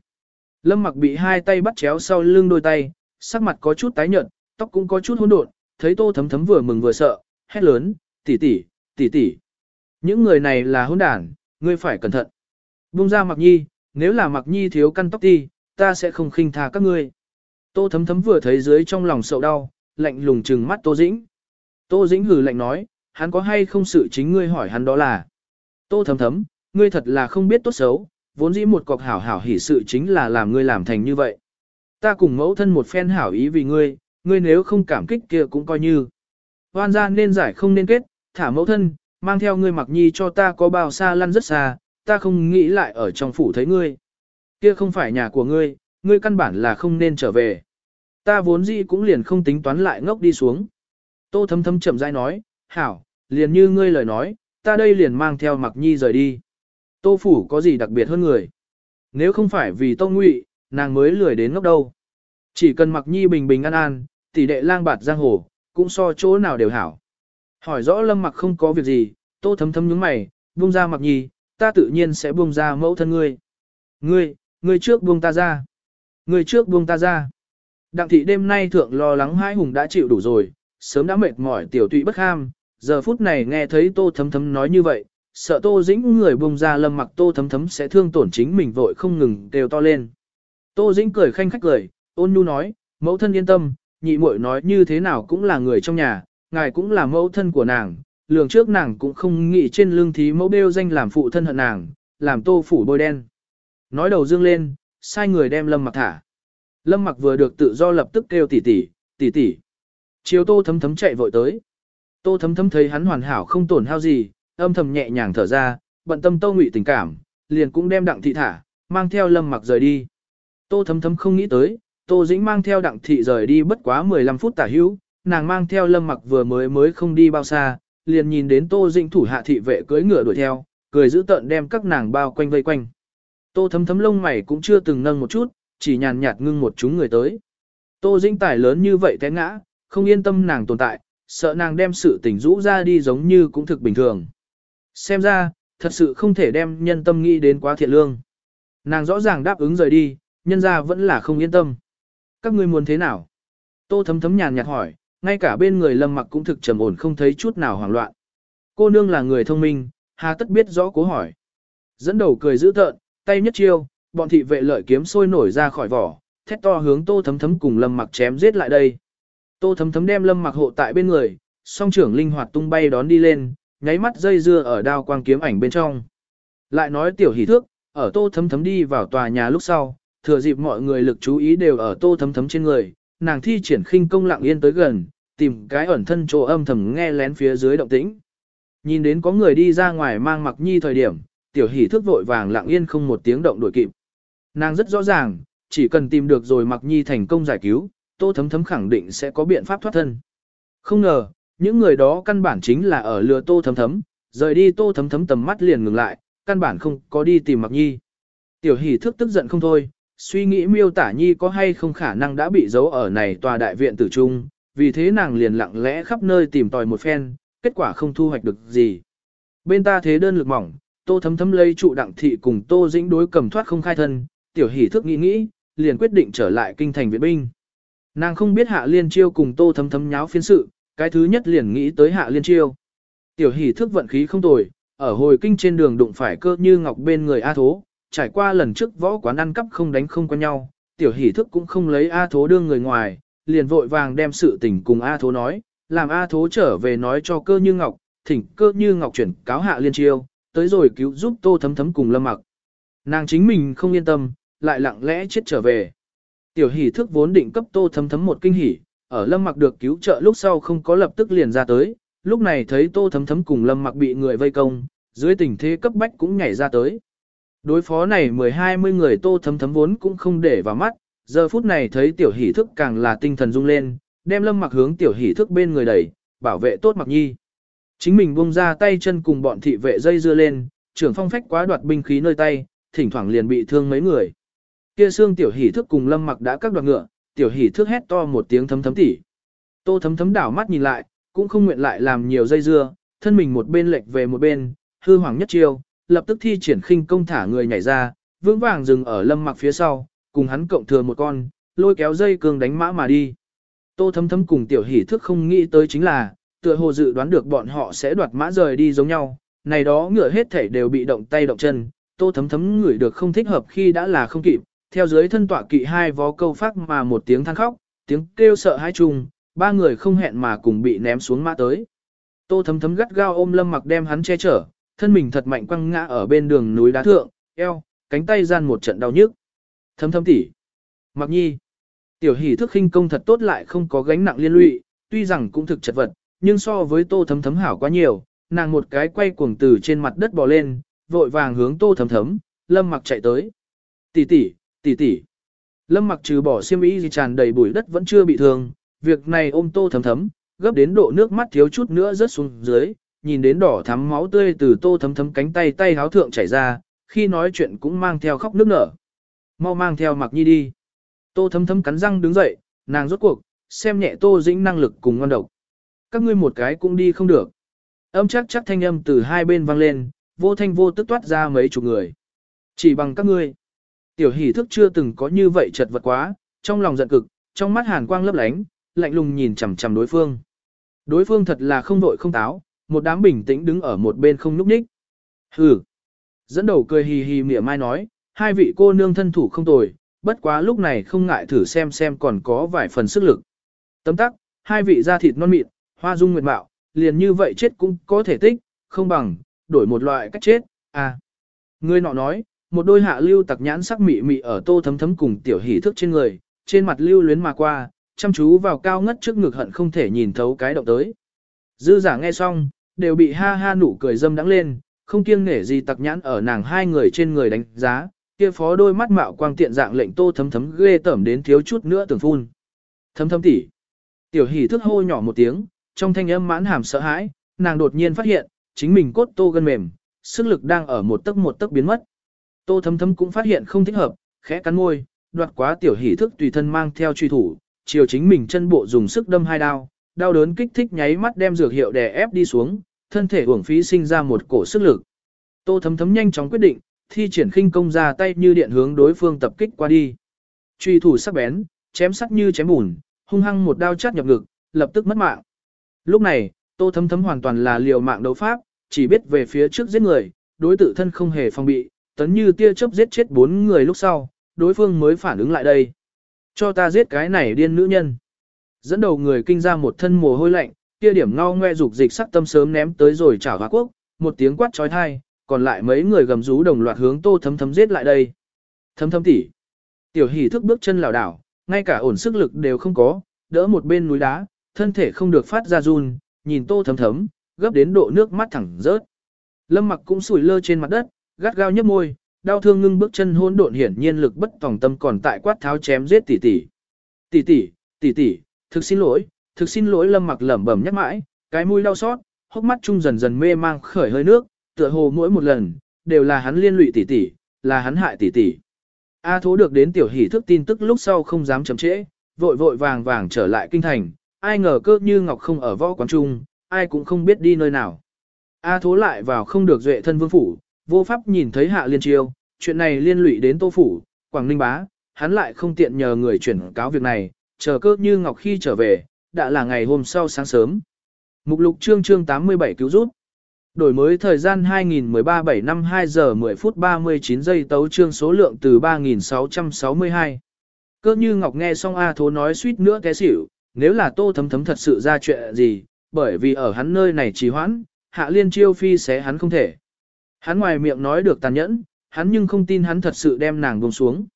Speaker 1: Lâm mặc bị hai tay bắt chéo sau lưng đôi tay, sắc mặt có chút tái nhợt, tóc cũng có chút hỗn độn, thấy tô thấm thấm vừa mừng vừa sợ, hét lớn, tỷ tỷ, tỷ tỷ. Những người này là hỗn đản, ngươi phải cẩn thận. Buông ra mặc nhi, nếu là mặc nhi thiếu căn tóc ti, ta sẽ không khinh tha các ngươi. Tô thấm thấm vừa thấy dưới trong lòng sầu đau, lạnh lùng trừng mắt tô dĩnh. Tô dĩnh hừ lạnh nói, hắn có hay không sự chính ngươi hỏi hắn đó là. Tô thấm thấm, ngươi thật là không biết tốt xấu, vốn dĩ một cọc hảo hảo hỉ sự chính là làm ngươi làm thành như vậy. Ta cùng mẫu thân một phen hảo ý vì ngươi, ngươi nếu không cảm kích kia cũng coi như. Hoan ra nên giải không nên kết, thả mẫu thân, mang theo ngươi mặc nhi cho ta có bao xa lăn rất xa, ta không nghĩ lại ở trong phủ thấy ngươi. Kia không phải nhà của ngươi, ngươi căn bản là không nên trở về. Ta vốn dĩ cũng liền không tính toán lại ngốc đi xuống. Tô thấm thấm chậm rãi nói, hảo, liền như ngươi lời nói, ta đây liền mang theo mặc nhi rời đi. Tô phủ có gì đặc biệt hơn người? Nếu không phải vì Tô Ngụy, nàng mới lười đến ngốc đâu. Chỉ cần mặc nhi bình bình an an, tỷ đệ lang bạt giang hồ, cũng so chỗ nào đều hảo. Hỏi rõ lâm mặc không có việc gì, tô thấm thấm nhướng mày, buông ra mặc nhi, ta tự nhiên sẽ buông ra mẫu thân ngươi. Ngươi, ngươi trước buông ta ra. Ngươi trước buông ta ra. Đặng thị đêm nay thượng lo lắng hai hùng đã chịu đủ rồi, sớm đã mệt mỏi tiểu tụy bất ham, giờ phút này nghe thấy tô thấm thấm nói như vậy, sợ tô dĩnh người buông ra lâm mặc tô thấm thấm sẽ thương tổn chính mình vội không ngừng đều to lên. Tô dĩnh cười khanh khách cười, ôn nhu nói, mẫu thân yên tâm, nhị muội nói như thế nào cũng là người trong nhà, ngài cũng là mẫu thân của nàng, lường trước nàng cũng không nghĩ trên lương thí mẫu đeo danh làm phụ thân hận nàng, làm tô phủ bôi đen. Nói đầu dương lên, sai người đem lâm mặc thả. Lâm mặc vừa được tự do lập tức kêu tỷ tỷ, tỷ tỷ. Chiều tô thấm thấm chạy vội tới. Tô thấm thấm thấy hắn hoàn hảo không tổn hao gì, âm thầm nhẹ nhàng thở ra, bận tâm tô ngụy tình cảm, liền cũng đem đặng thị thả, mang theo lâm mặc rời đi. Tô thấm thấm không nghĩ tới, tô dĩnh mang theo đặng thị rời đi bất quá 15 phút tả hữu, nàng mang theo lâm mặc vừa mới mới không đi bao xa, liền nhìn đến tô dĩnh thủ hạ thị vệ cưỡi ngựa đuổi theo, cười giữ tợn đem các nàng bao quanh vây quanh. Tô thấm thấm lông mày cũng chưa từng nâng một chút, chỉ nhàn nhạt ngưng một chúng người tới. Tô dĩnh tải lớn như vậy té ngã, không yên tâm nàng tồn tại, sợ nàng đem sự tình rũ ra đi giống như cũng thực bình thường. Xem ra, thật sự không thể đem nhân tâm nghĩ đến quá thiện lương. Nàng rõ ràng đáp ứng rời đi, nhân ra vẫn là không yên tâm. Các ngươi muốn thế nào? Tô thấm thấm nhàn nhạt hỏi, ngay cả bên người lâm mặc cũng thực trầm ổn không thấy chút nào hoảng loạn. Cô nương là người thông minh, hà tất biết rõ cố hỏi. Dẫn đầu cười giữ tợn, tay nhất chiêu, bọn thị vệ lợi kiếm sôi nổi ra khỏi vỏ, thét to hướng tô thấm thấm cùng lâm mặc chém giết lại đây. Tô thấm thấm đem lâm mặc hộ tại bên người, song trưởng linh hoạt tung bay đón đi lên, nháy mắt dây dưa ở đao quang kiếm ảnh bên trong. Lại nói tiểu hỷ thước, ở tô thấm thấm đi vào tòa nhà lúc sau, thừa dịp mọi người lực chú ý đều ở tô thấm thấm trên người, nàng thi triển khinh công lặng yên tới gần, tìm cái ẩn thân chỗ âm thầm nghe lén phía dưới động tĩnh. Nhìn đến có người đi ra ngoài mang mặc nhi thời điểm, tiểu hỷ thước vội vàng lặng yên không một tiếng động đuổi kịp. Nàng rất rõ ràng, chỉ cần tìm được rồi mặc nhi thành công giải cứu, tô thấm thấm khẳng định sẽ có biện pháp thoát thân. Không ngờ, những người đó căn bản chính là ở lừa tô thấm thấm, rời đi tô thấm thấm tầm mắt liền ngừng lại, căn bản không có đi tìm mặc nhi. Tiểu hỷ thức tức giận không thôi, suy nghĩ miêu tả nhi có hay không khả năng đã bị giấu ở này tòa đại viện tử trung, vì thế nàng liền lặng lẽ khắp nơi tìm tòi một phen, kết quả không thu hoạch được gì. Bên ta thế đơn lực mỏng, tô thấm thấm lấy trụ đặng thị cùng tô dĩnh đối cầm thoát không khai thân, tiểu hỷ thức nghĩ nghĩ, liền quyết định trở lại kinh thành viện binh. Nàng không biết hạ liên chiêu cùng tô thấm thấm nháo phiên sự, cái thứ nhất liền nghĩ tới hạ liên chiêu. Tiểu hỷ thức vận khí không tồi, ở hồi kinh trên đường đụng phải cơ như ngọc bên người A Thố, trải qua lần trước võ quán ăn cắp không đánh không quen nhau, tiểu hỷ thức cũng không lấy A Thố đương người ngoài, liền vội vàng đem sự tình cùng A Thố nói, làm A Thố trở về nói cho cơ như ngọc, thỉnh cơ như ngọc chuyển cáo hạ liên chiêu, tới rồi cứu giúp tô thấm thấm cùng lâm mặc. Nàng chính mình không yên tâm, lại lặng lẽ chết trở về. Tiểu hỷ thức vốn định cấp tô thấm thấm một kinh hỉ, ở lâm mặc được cứu trợ lúc sau không có lập tức liền ra tới, lúc này thấy tô thấm thấm cùng lâm mặc bị người vây công, dưới tình thế cấp bách cũng nhảy ra tới. Đối phó này mười hai mươi người tô thấm thấm vốn cũng không để vào mắt, giờ phút này thấy tiểu hỷ thức càng là tinh thần rung lên, đem lâm mặc hướng tiểu hỷ thức bên người đẩy, bảo vệ tốt mặc nhi. Chính mình buông ra tay chân cùng bọn thị vệ dây dưa lên, trưởng phong phách quá đoạt binh khí nơi tay, thỉnh thoảng liền bị thương mấy người. Kia xương tiểu hỷ thức cùng lâm mặc đã các đoạn ngựa, tiểu hỷ thức hét to một tiếng thấm thấm tỉ. Tô thấm thấm đảo mắt nhìn lại, cũng không nguyện lại làm nhiều dây dưa, thân mình một bên lệch về một bên, hư hoàng nhất chiêu, lập tức thi triển khinh công thả người nhảy ra, vững vàng dừng ở lâm mặc phía sau, cùng hắn cộng thừa một con, lôi kéo dây cương đánh mã mà đi. Tô thấm thấm cùng tiểu hỷ thức không nghĩ tới chính là, tựa hồ dự đoán được bọn họ sẽ đoạt mã rời đi giống nhau, này đó ngựa hết thảy đều bị động tay động chân, tô thấm thấm ngửi được không thích hợp khi đã là không kịp, theo dưới thân tọa kỵ hai vó câu phát mà một tiếng than khóc, tiếng kêu sợ hãi chung, ba người không hẹn mà cùng bị ném xuống mã tới. Tô thấm thấm gắt gao ôm lâm mặc đem hắn che chở, thân mình thật mạnh quăng ngã ở bên đường núi đá thượng, eo, cánh tay gian một trận đau nhức. Thấm thấm tỉ. Mặc nhi. Tiểu hỷ thức khinh công thật tốt lại không có gánh nặng liên lụy, tuy rằng cũng thực chật vật, nhưng so với tô thấm thấm hảo quá nhiều, nàng một cái quay cuồng từ trên mặt đất bò lên, vội vàng hướng tô thấm thấm, lâm mặc chạy tới. Tỷ tỷ, tỷ tỷ. Lâm mặc trừ bỏ xiêm y gì tràn đầy bụi đất vẫn chưa bị thương, việc này ôm tô thấm thấm, gấp đến độ nước mắt thiếu chút nữa rớt xuống dưới, nhìn đến đỏ thắm máu tươi từ tô thấm thấm cánh tay tay háo thượng chảy ra, khi nói chuyện cũng mang theo khóc nước nở. Mau mang theo mặc nhi đi. Tô thấm thấm cắn răng đứng dậy, nàng rốt cuộc, xem nhẹ tô dĩnh năng lực cùng ngon độc. Các ngươi một cái cũng đi không được. Âm chắc chắc thanh âm từ hai bên vang lên, vô thanh vô tức toát ra mấy chục người. Chỉ bằng các ngươi. Tiểu hỷ thức chưa từng có như vậy chật vật quá, trong lòng giận cực, trong mắt hàn quang lấp lánh, lạnh lùng nhìn chằm chằm đối phương. Đối phương thật là không vội không táo, một đám bình tĩnh đứng ở một bên không núp ních. Hừ. Dẫn đầu cười hì hì mỉa mai nói, hai vị cô nương thân thủ không tồi, bất quá lúc này không ngại thử xem xem còn có vài phần sức lực. Tấm tắc, hai vị da thịt non mịn, hoa dung nguyệt mạo, liền như vậy chết cũng có thể tích, không bằng, đổi một loại cách chết, à. Người nọ nói, một đôi hạ lưu tặc nhãn sắc mị mị ở tô thấm thấm cùng tiểu hỷ thức trên người, trên mặt lưu luyến mà qua, chăm chú vào cao ngất trước ngực hận không thể nhìn thấu cái động tới. Dư giả nghe xong, đều bị ha ha nụ cười dâm đắng lên, không kiêng nể gì tặc nhãn ở nàng hai người trên người đánh giá, kia phó đôi mắt mạo quang tiện dạng lệnh tô thấm thấm ghê tởm đến thiếu chút nữa tưởng phun. Thấm thấm tỉ. Tiểu hỷ thức hô nhỏ một tiếng, trong thanh âm mãn hàm sợ hãi, nàng đột nhiên phát hiện, chính mình cốt tô gân mềm, sức lực đang ở một tấc một tấc biến mất. Tô thấm thấm cũng phát hiện không thích hợp, khẽ cắn môi, đoạt quá tiểu hỷ thức tùy thân mang theo truy thủ, chiều chính mình chân bộ dùng sức đâm hai đao, đau đớn kích thích nháy mắt đem dược hiệu đè ép đi xuống, thân thể uổng phí sinh ra một cổ sức lực. Tô thấm thấm nhanh chóng quyết định, thi triển khinh công ra tay như điện hướng đối phương tập kích qua đi. Truy thủ sắc bén, chém sắc như chém bùn, hung hăng một đao chát nhập ngực, lập tức mất mạng. Lúc này, Tô thấm thấm hoàn toàn là liều mạng đấu pháp, chỉ biết về phía trước giết người, đối tự thân không hề phòng bị, tấn như tia chớp giết chết bốn người lúc sau, đối phương mới phản ứng lại đây. Cho ta giết cái này điên nữ nhân. Dẫn đầu người kinh ra một thân mồ hôi lạnh, kia điểm ngao ngoe dục dịch sắc tâm sớm ném tới rồi trả hóa quốc, một tiếng quát trói thai, còn lại mấy người gầm rú đồng loạt hướng tô thấm thấm giết lại đây. Thấm thấm tỉ. Tiểu hỷ thức bước chân lảo đảo, ngay cả ổn sức lực đều không có, đỡ một bên núi đá, thân thể không được phát ra run, nhìn tô thấm thấm, gấp đến độ nước mắt thẳng rớt. Lâm mặc cũng sủi lơ trên mặt đất, gắt gao nhấp môi, đau thương ngưng bước chân hỗn độn hiển nhiên lực bất tòng tâm còn tại quát tháo chém giết tỷ tỷ. Tỷ tỷ, tỷ tỷ, thực xin lỗi, thực xin lỗi Lâm mặc lẩm bẩm nhắc mãi, cái mũi đau xót, hốc mắt trung dần dần mê mang khởi hơi nước, tựa hồ mỗi một lần đều là hắn liên lụy tỷ tỷ, là hắn hại tỷ tỷ. A thố được đến tiểu hỷ thức tin tức lúc sau không dám chậm trễ, vội vội vàng vàng trở lại kinh thành, ai ngờ cơ như ngọc không ở võ quán trung, ai cũng không biết đi nơi nào. A thố lại vào không được duệ thân vương phủ, vô pháp nhìn thấy hạ liên chiêu, chuyện này liên lụy đến tô phủ, quảng ninh bá, hắn lại không tiện nhờ người chuyển cáo việc này, chờ cơ như ngọc khi trở về, đã là ngày hôm sau sáng sớm. Mục lục chương chương 87 cứu rút. Đổi mới thời gian 2013 7 năm 2 giờ 10 phút 39 giây tấu chương số lượng từ 3662. Cơ như Ngọc nghe xong A Thố nói suýt nữa té xỉu, nếu là tô thấm thấm thật sự ra chuyện gì, bởi vì ở hắn nơi này trì hoãn, hạ liên chiêu phi sẽ hắn không thể. Hắn ngoài miệng nói được tàn nhẫn, hắn nhưng không tin hắn thật sự đem nàng buông xuống.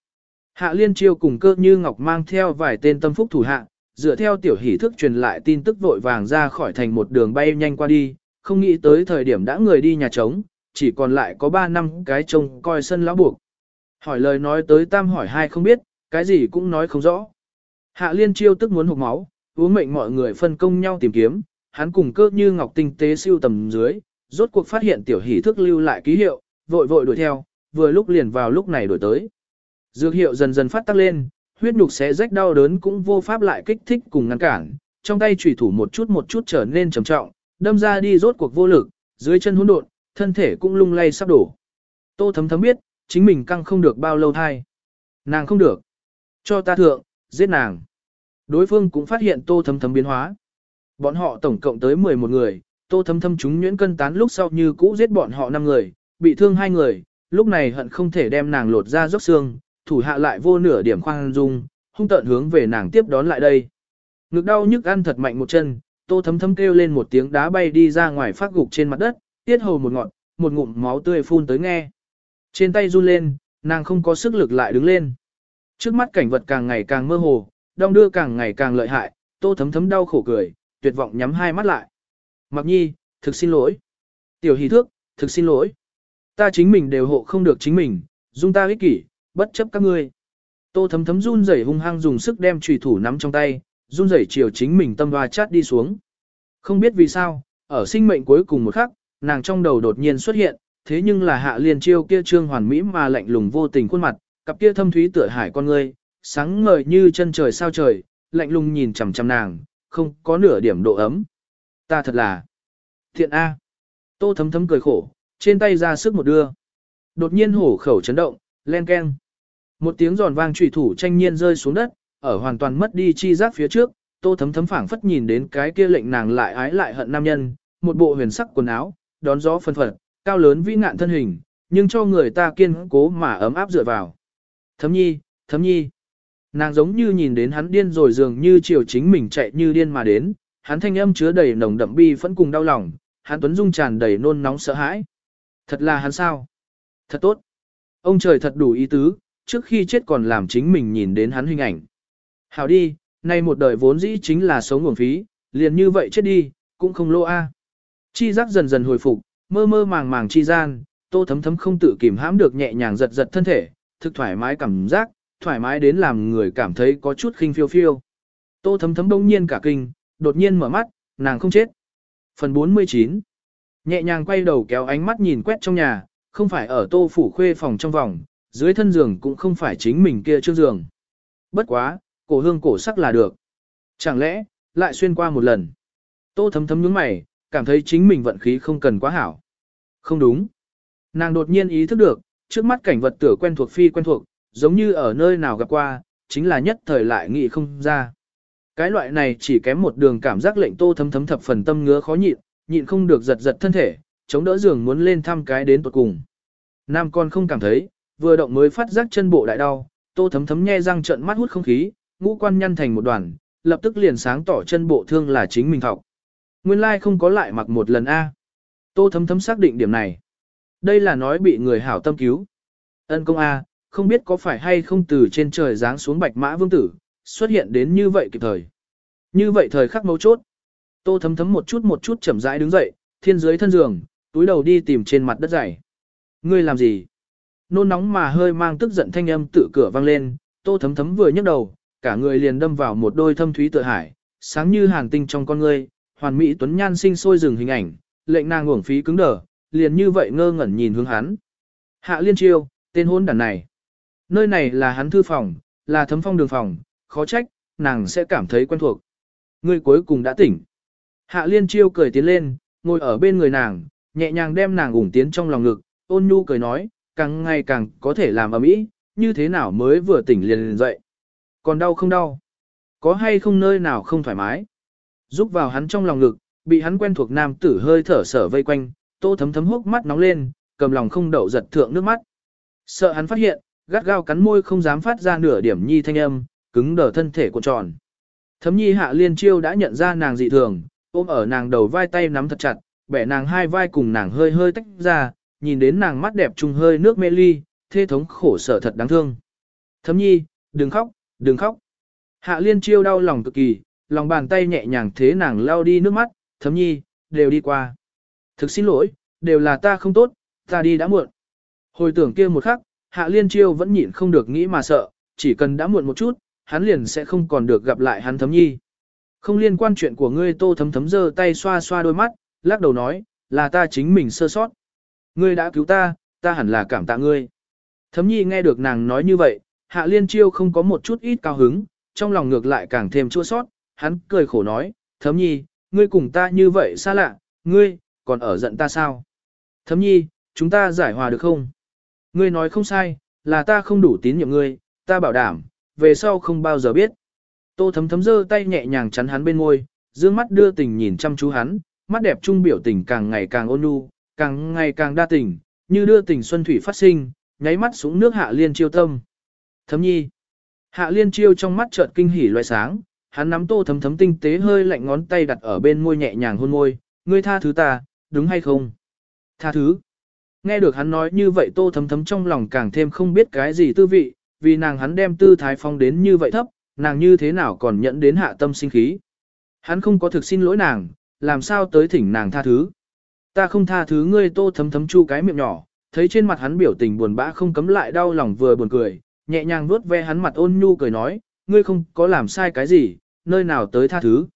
Speaker 1: Hạ liên chiêu cùng cơ như Ngọc mang theo vài tên tâm phúc thủ hạ, dựa theo tiểu hỷ thức truyền lại tin tức vội vàng ra khỏi thành một đường bay nhanh qua đi, không nghĩ tới thời điểm đã người đi nhà trống, chỉ còn lại có 3 năm cái trông coi sân lão buộc. Hỏi lời nói tới tam hỏi hai không biết, cái gì cũng nói không rõ. Hạ liên chiêu tức muốn hụt máu, uống mệnh mọi người phân công nhau tìm kiếm, hắn cùng cơ như ngọc tinh tế siêu tầm dưới, rốt cuộc phát hiện tiểu hỷ thức lưu lại ký hiệu, vội vội đuổi theo, vừa lúc liền vào lúc này đuổi tới. Dược hiệu dần dần phát tắc lên, huyết nhục sẽ rách đau đớn cũng vô pháp lại kích thích cùng ngăn cản, trong tay chủy thủ một chút một chút trở nên trầm trọng, đâm ra đi rốt cuộc vô lực, dưới chân hỗn độn, thân thể cũng lung lay sắp đổ. Tô thấm thấm biết, chính mình căng không được bao lâu thai. Nàng không được. Cho ta thượng, giết nàng. Đối phương cũng phát hiện tô thấm thấm biến hóa. Bọn họ tổng cộng tới 11 người, tô thấm thâm chúng nhuyễn cân tán lúc sau như cũ giết bọn họ 5 người, bị thương 2 người, lúc này hận không thể đem nàng lột ra róc xương, thủ hạ lại vô nửa điểm khoan dung, hung tợn hướng về nàng tiếp đón lại đây. Ngực đau nhức ăn thật mạnh một chân, tô thấm thấm kêu lên một tiếng đá bay đi ra ngoài phát gục trên mặt đất, tiết hầu một ngọn, một ngụm máu tươi phun tới nghe. Trên tay run lên, nàng không có sức lực lại đứng lên. Trước mắt cảnh vật càng ngày càng mơ hồ, đong đưa càng ngày càng lợi hại, tô thấm thấm đau khổ cười, tuyệt vọng nhắm hai mắt lại. Mặc nhi, thực xin lỗi. Tiểu hỷ thước, thực xin lỗi. Ta chính mình đều hộ không được chính mình, dung ta ích kỷ, bất chấp các ngươi. Tô thấm thấm run rẩy hung hăng dùng sức đem trùy thủ nắm trong tay, run rẩy chiều chính mình tâm hoa chát đi xuống. Không biết vì sao, ở sinh mệnh cuối cùng một khắc, nàng trong đầu đột nhiên xuất hiện, thế nhưng là hạ liền chiêu kia trương hoàn mỹ mà lạnh lùng vô tình khuôn mặt, cặp kia thâm thúy tựa hải con ngươi, sáng ngời như chân trời sao trời, lạnh lùng nhìn chằm chằm nàng, không có nửa điểm độ ấm. Ta thật là thiện A. Tô thấm thấm cười khổ, trên tay ra sức một đưa. Đột nhiên hổ khẩu chấn động, len keng. Một tiếng giòn vang trùy thủ tranh nhiên rơi xuống đất, ở hoàn toàn mất đi chi giác phía trước, tô thấm thấm phảng phất nhìn đến cái kia lệnh nàng lại ái lại hận nam nhân, một bộ huyền sắc quần áo, đón gió phân phật, cao lớn vĩ ngạn thân hình, nhưng cho người ta kiên cố mà ấm áp dựa vào. Thấm nhi, thấm nhi. Nàng giống như nhìn đến hắn điên rồi dường như chiều chính mình chạy như điên mà đến, hắn thanh âm chứa đầy nồng đậm bi phẫn cùng đau lòng, hắn tuấn dung tràn đầy nôn nóng sợ hãi. Thật là hắn sao? Thật tốt. Ông trời thật đủ ý tứ, trước khi chết còn làm chính mình nhìn đến hắn hình ảnh. Hảo đi, nay một đời vốn dĩ chính là sống nguồn phí, liền như vậy chết đi, cũng không lô a. Chi giác dần dần hồi phục, mơ mơ màng màng chi gian, tô thấm thấm không tự kìm hãm được nhẹ nhàng giật giật thân thể, thực thoải mái cảm giác, thoải mái đến làm người cảm thấy có chút khinh phiêu phiêu. Tô thấm thấm đông nhiên cả kinh, đột nhiên mở mắt, nàng không chết. Phần 49 Nhẹ nhàng quay đầu kéo ánh mắt nhìn quét trong nhà, không phải ở tô phủ khuê phòng trong vòng, dưới thân giường cũng không phải chính mình kia trước giường. Bất quá, cổ hương cổ sắc là được. Chẳng lẽ, lại xuyên qua một lần. Tô thấm thấm nhướng mày, cảm thấy chính mình vận khí không cần quá hảo. Không đúng. Nàng đột nhiên ý thức được, trước mắt cảnh vật tựa quen thuộc phi quen thuộc, giống như ở nơi nào gặp qua, chính là nhất thời lại nghĩ không ra. Cái loại này chỉ kém một đường cảm giác lệnh tô thấm thấm thập phần tâm ngứa khó nhịn, nhịn không được giật giật thân thể, chống đỡ giường muốn lên thăm cái đến tuột cùng. Nam con không cảm thấy, vừa động mới phát giác chân bộ đại đau, tô thấm thấm nhe răng trợn mắt hút không khí, ngũ quan nhăn thành một đoàn, lập tức liền sáng tỏ chân bộ thương là chính mình thọc. Nguyên lai like không có lại mặc một lần A. Tô thấm thấm xác định điểm này. Đây là nói bị người hảo tâm cứu. Ân công A, không biết có phải hay không từ trên trời giáng xuống bạch mã vương tử, xuất hiện đến như vậy kịp thời. Như vậy thời khắc mấu chốt. Tô thấm thấm một chút một chút chậm rãi đứng dậy, thiên dưới thân giường, túi đầu đi tìm trên mặt đất dày. Ngươi làm gì? Nôn nóng mà hơi mang tức giận thanh âm tự cửa vang lên, tô thấm thấm vừa nhấc đầu, cả người liền đâm vào một đôi thâm thúy tự hải, sáng như hàn tinh trong con ngươi, hoàn mỹ tuấn nhan sinh sôi rừng hình ảnh, lệnh nàng uổng phí cứng đờ, liền như vậy ngơ ngẩn nhìn hướng hắn. Hạ liên chiêu, tên hôn đàn này. Nơi này là hắn thư phòng, là thấm phong đường phòng, khó trách, nàng sẽ cảm thấy quen thuộc. Ngươi cuối cùng đã tỉnh. Hạ liên chiêu cười tiến lên, ngồi ở bên người nàng, nhẹ nhàng đem nàng ủng tiến trong lòng ngực, ôn nhu cười nói, càng ngày càng có thể làm ở mỹ, như thế nào mới vừa tỉnh liền, liền dậy. Còn đau không đau? Có hay không nơi nào không thoải mái? Giúp vào hắn trong lòng ngực, bị hắn quen thuộc nam tử hơi thở sở vây quanh, tô thấm thấm hốc mắt nóng lên, cầm lòng không đậu giật thượng nước mắt. Sợ hắn phát hiện, gắt gao cắn môi không dám phát ra nửa điểm nhi thanh âm, cứng đờ thân thể cuộn tròn. Thấm nhi hạ liên chiêu đã nhận ra nàng dị thường, ôm ở nàng đầu vai tay nắm thật chặt, bẻ nàng hai vai cùng nàng hơi hơi tách ra, nhìn đến nàng mắt đẹp trung hơi nước mê ly, thê thống khổ sở thật đáng thương. Thấm nhi, đừng khóc, đừng khóc. Hạ liên chiêu đau lòng cực kỳ, lòng bàn tay nhẹ nhàng thế nàng lau đi nước mắt, thấm nhi, đều đi qua. Thực xin lỗi, đều là ta không tốt, ta đi đã muộn. Hồi tưởng kia một khắc, hạ liên chiêu vẫn nhịn không được nghĩ mà sợ, chỉ cần đã muộn một chút, hắn liền sẽ không còn được gặp lại hắn thấm nhi. Không liên quan chuyện của ngươi tô thấm thấm giơ tay xoa xoa đôi mắt, lắc đầu nói, là ta chính mình sơ sót. Ngươi đã cứu ta, ta hẳn là cảm tạ ngươi. Thấm nhi nghe được nàng nói như vậy, hạ liên chiêu không có một chút ít cao hứng, trong lòng ngược lại càng thêm chua sót, hắn cười khổ nói, thấm nhi, ngươi cùng ta như vậy xa lạ, ngươi, còn ở giận ta sao? Thấm nhi, chúng ta giải hòa được không? Ngươi nói không sai, là ta không đủ tín nhiệm ngươi, ta bảo đảm, về sau không bao giờ biết. Tô thấm thấm giơ tay nhẹ nhàng chắn hắn bên môi, dương mắt đưa tình nhìn chăm chú hắn, mắt đẹp trung biểu tình càng ngày càng ôn nhu, càng ngày càng đa tình, như đưa tình xuân thủy phát sinh, nháy mắt xuống nước hạ liên chiêu tâm. Thấm nhi. Hạ liên chiêu trong mắt chợt kinh hỉ loại sáng, hắn nắm tô thấm thấm tinh tế hơi lạnh ngón tay đặt ở bên môi nhẹ nhàng hôn môi, ngươi tha thứ ta, đúng hay không? Tha thứ. Nghe được hắn nói như vậy tô thấm thấm trong lòng càng thêm không biết cái gì tư vị, vì nàng hắn đem tư thái phong đến như vậy thấp, nàng như thế nào còn nhận đến hạ tâm sinh khí. Hắn không có thực xin lỗi nàng, làm sao tới thỉnh nàng tha thứ. Ta không tha thứ ngươi tô thấm thấm chu cái miệng nhỏ, thấy trên mặt hắn biểu tình buồn bã không cấm lại đau lòng vừa buồn cười, nhẹ nhàng vuốt ve hắn mặt ôn nhu cười nói, ngươi không có làm sai cái gì, nơi nào tới tha thứ.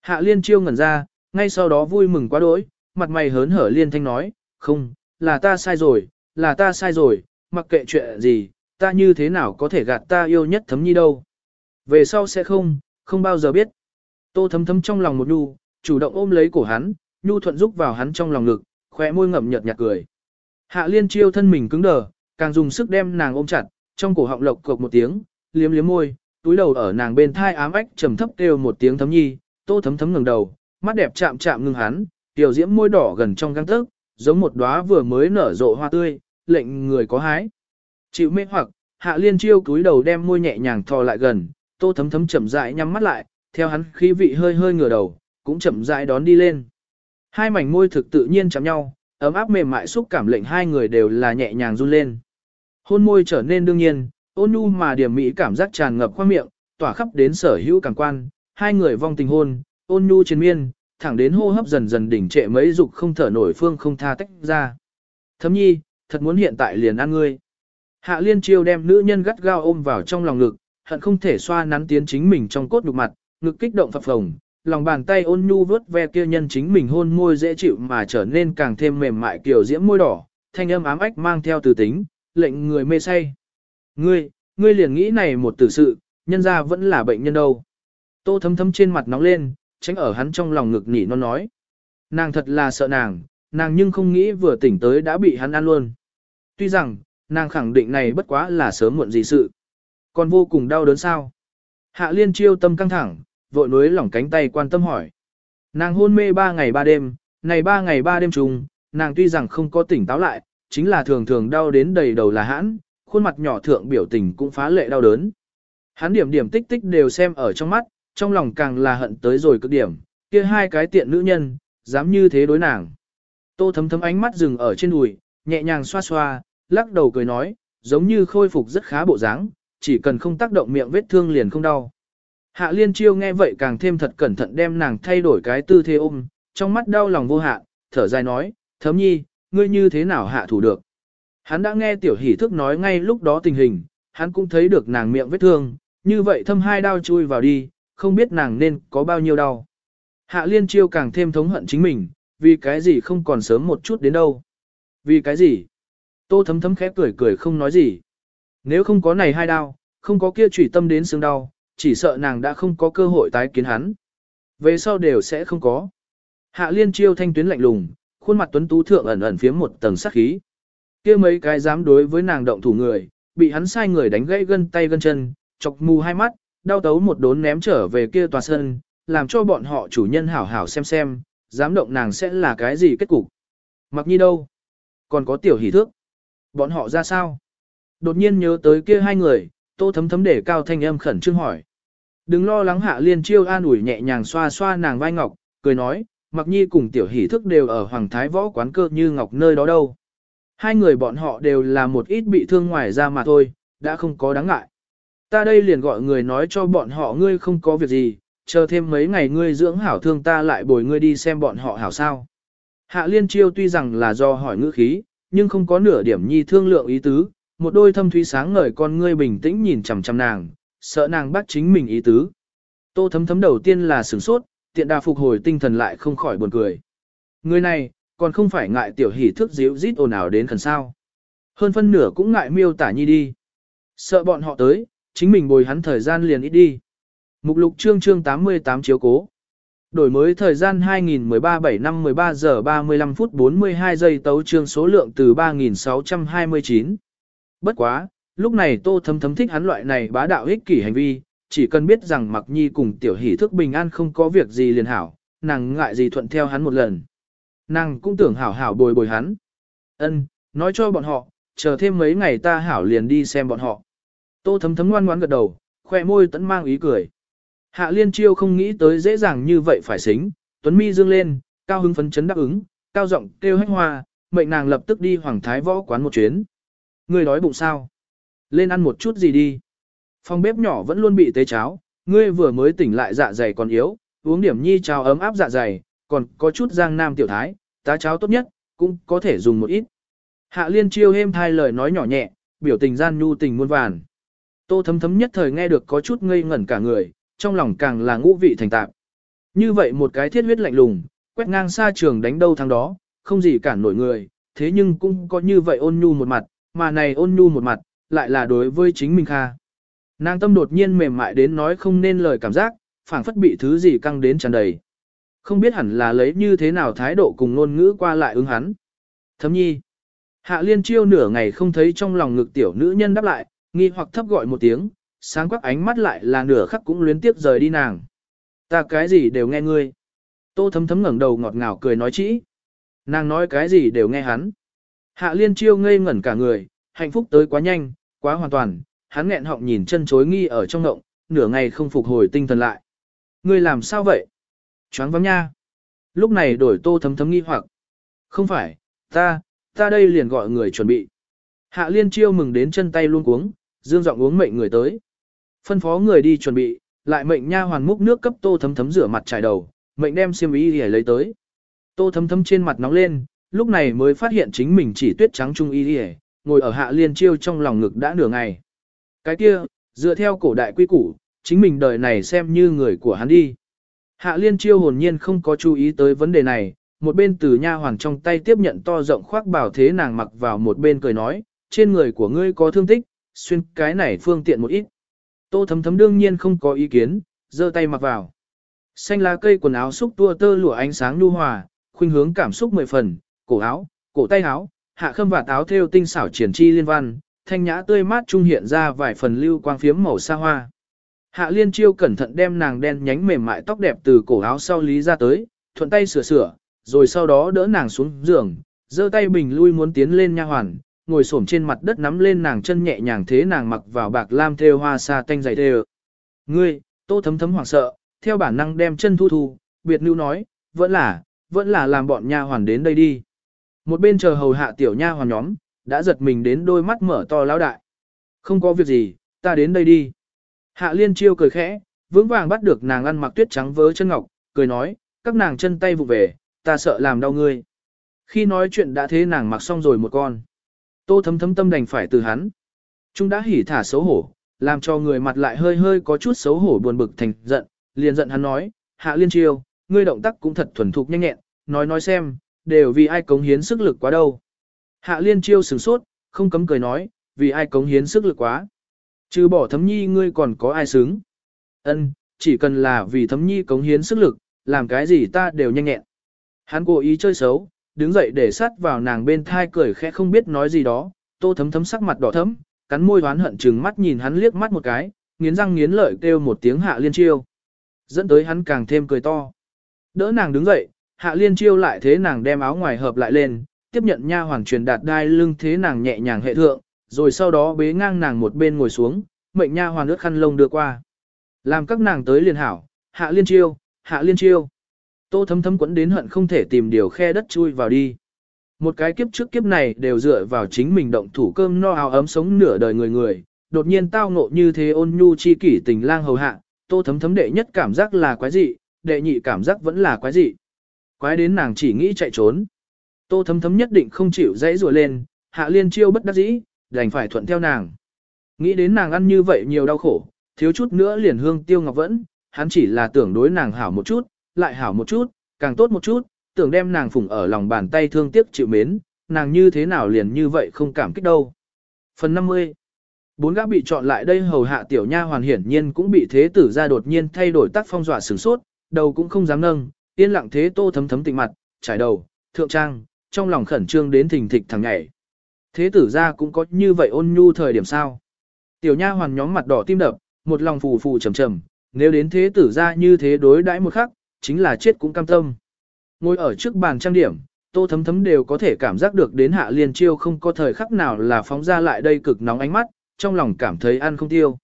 Speaker 1: Hạ liên chiêu ngẩn ra, ngay sau đó vui mừng quá đỗi, mặt mày hớn hở liên thanh nói, không, là ta sai rồi, là ta sai rồi, mặc kệ chuyện gì, ta như thế nào có thể gạt ta yêu nhất thấm nhi đâu. Về sau sẽ không, không bao giờ biết. Tô thấm thấm trong lòng một nhu, chủ động ôm lấy cổ hắn, nhu thuận rúc vào hắn trong lòng ngực, khóe môi ngậm nhợt nhạt cười. Hạ liên chiêu thân mình cứng đờ, càng dùng sức đem nàng ôm chặt, trong cổ họng lộc cộc một tiếng, liếm liếm môi, túi đầu ở nàng bên thai ám ách trầm thấp kêu một tiếng thấm nhi, tô thấm thấm ngẩng đầu, mắt đẹp chạm chạm ngưng hắn, tiểu diễm môi đỏ gần trong găng tấc, giống một đóa vừa mới nở rộ hoa tươi, lệnh người có hái. Chịu mê hoặc, hạ liên chiêu cúi đầu đem môi nhẹ nhàng thò lại gần, tô thấm thấm chậm rãi nhắm mắt lại, theo hắn khí vị hơi hơi ngửa đầu, cũng chậm rãi đón đi lên. Hai mảnh môi thực tự nhiên chạm nhau, ấm áp mềm mại xúc cảm lệnh hai người đều là nhẹ nhàng run lên. Hôn môi trở nên đương nhiên, ôn nhu mà điểm mỹ cảm giác tràn ngập khoang miệng, tỏa khắp đến sở hữu cảm quan, hai người vong tình hôn, ôn nhu trên miên, thẳng đến hô hấp dần dần đỉnh trệ mấy dục không thở nổi phương không tha tách ra. Thấm nhi, thật muốn hiện tại liền ăn ngươi. Hạ liên chiêu đem nữ nhân gắt gao ôm vào trong lòng ngực, hận không thể xoa nắn tiến chính mình trong cốt nhục mặt, ngực kích động phập phồng, lòng bàn tay ôn nhu vớt ve kia nhân chính mình hôn môi dễ chịu mà trở nên càng thêm mềm mại kiểu diễm môi đỏ, thanh âm ám ách mang theo từ tính, lệnh người mê say. Ngươi, ngươi liền nghĩ này một tử sự, nhân ra vẫn là bệnh nhân đâu. Tô thấm thấm trên mặt nóng lên, tránh ở hắn trong lòng ngực nhỉ non nói. Nàng thật là sợ nàng, nàng nhưng không nghĩ vừa tỉnh tới đã bị hắn ăn luôn. Tuy rằng, nàng khẳng định này bất quá là sớm muộn gì sự. Còn vô cùng đau đớn sao. Hạ liên chiêu tâm căng thẳng, vội nối lỏng cánh tay quan tâm hỏi. Nàng hôn mê ba ngày ba đêm, này ba ngày ba đêm trùng, nàng tuy rằng không có tỉnh táo lại, chính là thường thường đau đến đầy đầu là hãn, khuôn mặt nhỏ thượng biểu tình cũng phá lệ đau đớn. Hắn điểm điểm tích tích đều xem ở trong mắt, trong lòng càng là hận tới rồi cực điểm, kia hai cái tiện nữ nhân, dám như thế đối nàng. Tô thấm thấm ánh mắt dừng ở trên đùi, nhẹ nhàng xoa xoa, lắc đầu cười nói, giống như khôi phục rất khá bộ dáng, chỉ cần không tác động miệng vết thương liền không đau. Hạ liên chiêu nghe vậy càng thêm thật cẩn thận đem nàng thay đổi cái tư thế ôm, trong mắt đau lòng vô hạn, thở dài nói, thấm nhi, ngươi như thế nào hạ thủ được. Hắn đã nghe tiểu hỷ thức nói ngay lúc đó tình hình, hắn cũng thấy được nàng miệng vết thương, như vậy thâm hai đau chui vào đi, không biết nàng nên có bao nhiêu đau. Hạ liên chiêu càng thêm thống hận chính mình, vì cái gì không còn sớm một chút đến đâu. Vì cái gì? Tô thấm thấm khép cười cười không nói gì. Nếu không có này hai đau, không có kia trùy tâm đến xương đau, chỉ sợ nàng đã không có cơ hội tái kiến hắn. Về sau đều sẽ không có. Hạ liên chiêu thanh tuyến lạnh lùng, khuôn mặt tuấn tú thượng ẩn ẩn phía một tầng sắc khí. kia mấy cái dám đối với nàng động thủ người, bị hắn sai người đánh gãy gân tay gân chân, chọc mù hai mắt, đau tấu một đốn ném trở về kia tòa sân, làm cho bọn họ chủ nhân hảo hảo xem xem, dám động nàng sẽ là cái gì kết cục. Mặc nhi đâu? Còn có tiểu hỷ thước. Bọn họ ra sao? Đột nhiên nhớ tới kia hai người, tô thấm thấm để cao thanh âm khẩn trương hỏi. Đừng lo lắng hạ liên chiêu an ủi nhẹ nhàng xoa xoa nàng vai ngọc, cười nói, mặc nhi cùng tiểu hỷ thức đều ở hoàng thái võ quán cơ như ngọc nơi đó đâu. Hai người bọn họ đều là một ít bị thương ngoài ra mà thôi, đã không có đáng ngại. Ta đây liền gọi người nói cho bọn họ ngươi không có việc gì, chờ thêm mấy ngày ngươi dưỡng hảo thương ta lại bồi ngươi đi xem bọn họ hảo sao. Hạ liên chiêu tuy rằng là do hỏi ngữ khí, nhưng không có nửa điểm nhi thương lượng ý tứ, một đôi thâm thúy sáng ngời con ngươi bình tĩnh nhìn chằm chằm nàng, sợ nàng bắt chính mình ý tứ. Tô thấm thấm đầu tiên là sửng sốt, tiện đà phục hồi tinh thần lại không khỏi buồn cười. Người này, còn không phải ngại tiểu hỷ thức díu rít ồn ào đến khẩn sao. Hơn phân nửa cũng ngại miêu tả nhi đi. Sợ bọn họ tới, chính mình bồi hắn thời gian liền ít đi. Mục lục chương chương 88 chiếu cố. Đổi mới thời gian 2013 7 năm 13 giờ 35 phút 42 giây tấu trương số lượng từ 3629. Bất quá, lúc này tô thấm thấm thích hắn loại này bá đạo ích kỷ hành vi, chỉ cần biết rằng mặc nhi cùng tiểu hỷ thức bình an không có việc gì liền hảo, nàng ngại gì thuận theo hắn một lần. Nàng cũng tưởng hảo hảo bồi bồi hắn. Ân, nói cho bọn họ, chờ thêm mấy ngày ta hảo liền đi xem bọn họ. Tô thấm thấm ngoan ngoãn gật đầu, khoe môi tẫn mang ý cười. Hạ liên chiêu không nghĩ tới dễ dàng như vậy phải xính, tuấn mi dương lên, cao hứng phấn chấn đáp ứng, cao giọng kêu hách hoa, mệnh nàng lập tức đi hoàng thái võ quán một chuyến. Ngươi đói bụng sao? Lên ăn một chút gì đi. Phòng bếp nhỏ vẫn luôn bị tế cháo, ngươi vừa mới tỉnh lại dạ dày còn yếu, uống điểm nhi cháo ấm áp dạ dày, còn có chút giang nam tiểu thái, tá cháo tốt nhất, cũng có thể dùng một ít. Hạ liên chiêu êm thai lời nói nhỏ nhẹ, biểu tình gian nhu tình muôn vàn. Tô thấm thấm nhất thời nghe được có chút ngây ngẩn cả người, trong lòng càng là ngũ vị thành tạp. Như vậy một cái thiết huyết lạnh lùng, quét ngang xa trường đánh đâu thắng đó, không gì cản nổi người, thế nhưng cũng có như vậy ôn nhu một mặt, mà này ôn nhu một mặt, lại là đối với chính mình kha. Nàng tâm đột nhiên mềm mại đến nói không nên lời cảm giác, phảng phất bị thứ gì căng đến tràn đầy. Không biết hẳn là lấy như thế nào thái độ cùng ngôn ngữ qua lại ứng hắn. Thấm nhi. Hạ liên chiêu nửa ngày không thấy trong lòng ngực tiểu nữ nhân đáp lại, nghi hoặc thấp gọi một tiếng, sáng quắc ánh mắt lại là nửa khắc cũng luyến tiếp rời đi nàng. Ta cái gì đều nghe ngươi. Tô thấm thấm ngẩng đầu ngọt ngào cười nói chỉ. Nàng nói cái gì đều nghe hắn. Hạ liên chiêu ngây ngẩn cả người, hạnh phúc tới quá nhanh, quá hoàn toàn, hắn nghẹn họng nhìn chân chối nghi ở trong ngộng, nửa ngày không phục hồi tinh thần lại. Ngươi làm sao vậy? Choáng vắng nha. Lúc này đổi tô thấm thấm nghi hoặc. Không phải, ta, ta đây liền gọi người chuẩn bị. Hạ liên chiêu mừng đến chân tay luôn cuống, dương giọng uống mệnh người tới. Phân phó người đi chuẩn bị, lại mệnh nha hoàn múc nước cấp tô thấm thấm rửa mặt trải đầu, mệnh đem xiêm y để lấy tới. Tô thấm thấm trên mặt nóng lên, lúc này mới phát hiện chính mình chỉ tuyết trắng trung y để, ngồi ở hạ liên chiêu trong lòng ngực đã nửa ngày. Cái kia, dựa theo cổ đại quy củ, chính mình đời này xem như người của hắn đi. Hạ liên chiêu hồn nhiên không có chú ý tới vấn đề này, một bên từ nha hoàng trong tay tiếp nhận to rộng khoác bảo thế nàng mặc vào một bên cười nói, trên người của ngươi có thương tích, xuyên cái này phương tiện một ít. Tô thấm thấm đương nhiên không có ý kiến, giơ tay mặc vào. Xanh lá cây quần áo xúc tua tơ lụa ánh sáng nhu hòa, khuynh hướng cảm xúc mười phần, cổ áo, cổ tay áo, hạ khâm và áo thêu tinh xảo triển chi liên văn, thanh nhã tươi mát trung hiện ra vài phần lưu quang phiếm màu xa hoa. Hạ liên chiêu cẩn thận đem nàng đen nhánh mềm mại tóc đẹp từ cổ áo sau lý ra tới, thuận tay sửa sửa, rồi sau đó đỡ nàng xuống giường, giơ tay bình lui muốn tiến lên nha hoàn, ngồi xổm trên mặt đất nắm lên nàng chân nhẹ nhàng thế nàng mặc vào bạc lam thêu hoa sa tanh dày thêu. Ngươi, tô thấm thấm hoảng sợ, theo bản năng đem chân thu thu, biệt nữ nói, vẫn là, vẫn là làm bọn nha hoàn đến đây đi. Một bên chờ hầu hạ tiểu nha hoàn nhóm, đã giật mình đến đôi mắt mở to lão đại. Không có việc gì, ta đến đây đi. Hạ liên chiêu cười khẽ, vững vàng bắt được nàng ăn mặc tuyết trắng vớ chân ngọc, cười nói, các nàng chân tay vụ về, ta sợ làm đau ngươi. Khi nói chuyện đã thế nàng mặc xong rồi một con. Tô thấm thấm tâm đành phải từ hắn. Chúng đã hỉ thả xấu hổ, làm cho người mặt lại hơi hơi có chút xấu hổ buồn bực thành giận, liền giận hắn nói, hạ liên chiêu, ngươi động tác cũng thật thuần thục nhanh nhẹn, nói nói xem, đều vì ai cống hiến sức lực quá đâu. Hạ liên chiêu sửng sốt, không cấm cười nói, vì ai cống hiến sức lực quá. Trừ bỏ thấm nhi ngươi còn có ai xứng. Ân, chỉ cần là vì thấm nhi cống hiến sức lực, làm cái gì ta đều nhanh nhẹn. Hắn cố ý chơi xấu, đứng dậy để sát vào nàng bên thai cười khẽ không biết nói gì đó, tô thấm thấm sắc mặt đỏ thấm, cắn môi đoán hận chừng mắt nhìn hắn liếc mắt một cái, nghiến răng nghiến lợi kêu một tiếng hạ liên chiêu. Dẫn tới hắn càng thêm cười to. Đỡ nàng đứng dậy, hạ liên chiêu lại thế nàng đem áo ngoài hợp lại lên, tiếp nhận nha hoàng truyền đạt đai lưng thế nàng nhẹ nhàng hệ thượng, rồi sau đó bế ngang nàng một bên ngồi xuống, mệnh nha hoàn ướt khăn lông đưa qua. Làm các nàng tới liền hảo, hạ liên chiêu, hạ liên chiêu. Tô thấm thấm quấn đến hận không thể tìm điều khe đất chui vào đi. Một cái kiếp trước kiếp này đều dựa vào chính mình động thủ cơm no áo ấm sống nửa đời người người, đột nhiên tao ngộ như thế ôn nhu chi kỷ tình lang hầu hạ, tô thấm thấm đệ nhất cảm giác là quái dị, đệ nhị cảm giác vẫn là quái dị. Quái đến nàng chỉ nghĩ chạy trốn. Tô thấm thấm nhất định không chịu dãy rùa lên, hạ liên chiêu bất đắc dĩ, đành phải thuận theo nàng. Nghĩ đến nàng ăn như vậy nhiều đau khổ, thiếu chút nữa liền hương tiêu ngọc vẫn, hắn chỉ là tưởng đối nàng hảo một chút, lại hảo một chút, càng tốt một chút, tưởng đem nàng phụng ở lòng bàn tay thương tiếc chịu mến, nàng như thế nào liền như vậy không cảm kích đâu. Phần 50 Bốn gã bị chọn lại đây hầu hạ tiểu nha hoàn hiển nhiên cũng bị thế tử ra đột nhiên thay đổi tác phong dọa sửng sốt, đầu cũng không dám nâng, yên lặng thế tô thấm thấm tịnh mặt, trải đầu, thượng trang, trong lòng khẩn trương đến thình thịch thằng nhảy. Thế tử ra cũng có như vậy ôn nhu thời điểm sao. Tiểu nha hoàn nhóm mặt đỏ tim đập, một lòng phù phù trầm trầm, nếu đến thế tử ra như thế đối đãi một khắc, chính là chết cũng cam tâm. Ngồi ở trước bàn trang điểm, tô thấm thấm đều có thể cảm giác được đến hạ liên chiêu không có thời khắc nào là phóng ra lại đây cực nóng ánh mắt, trong lòng cảm thấy ăn không tiêu.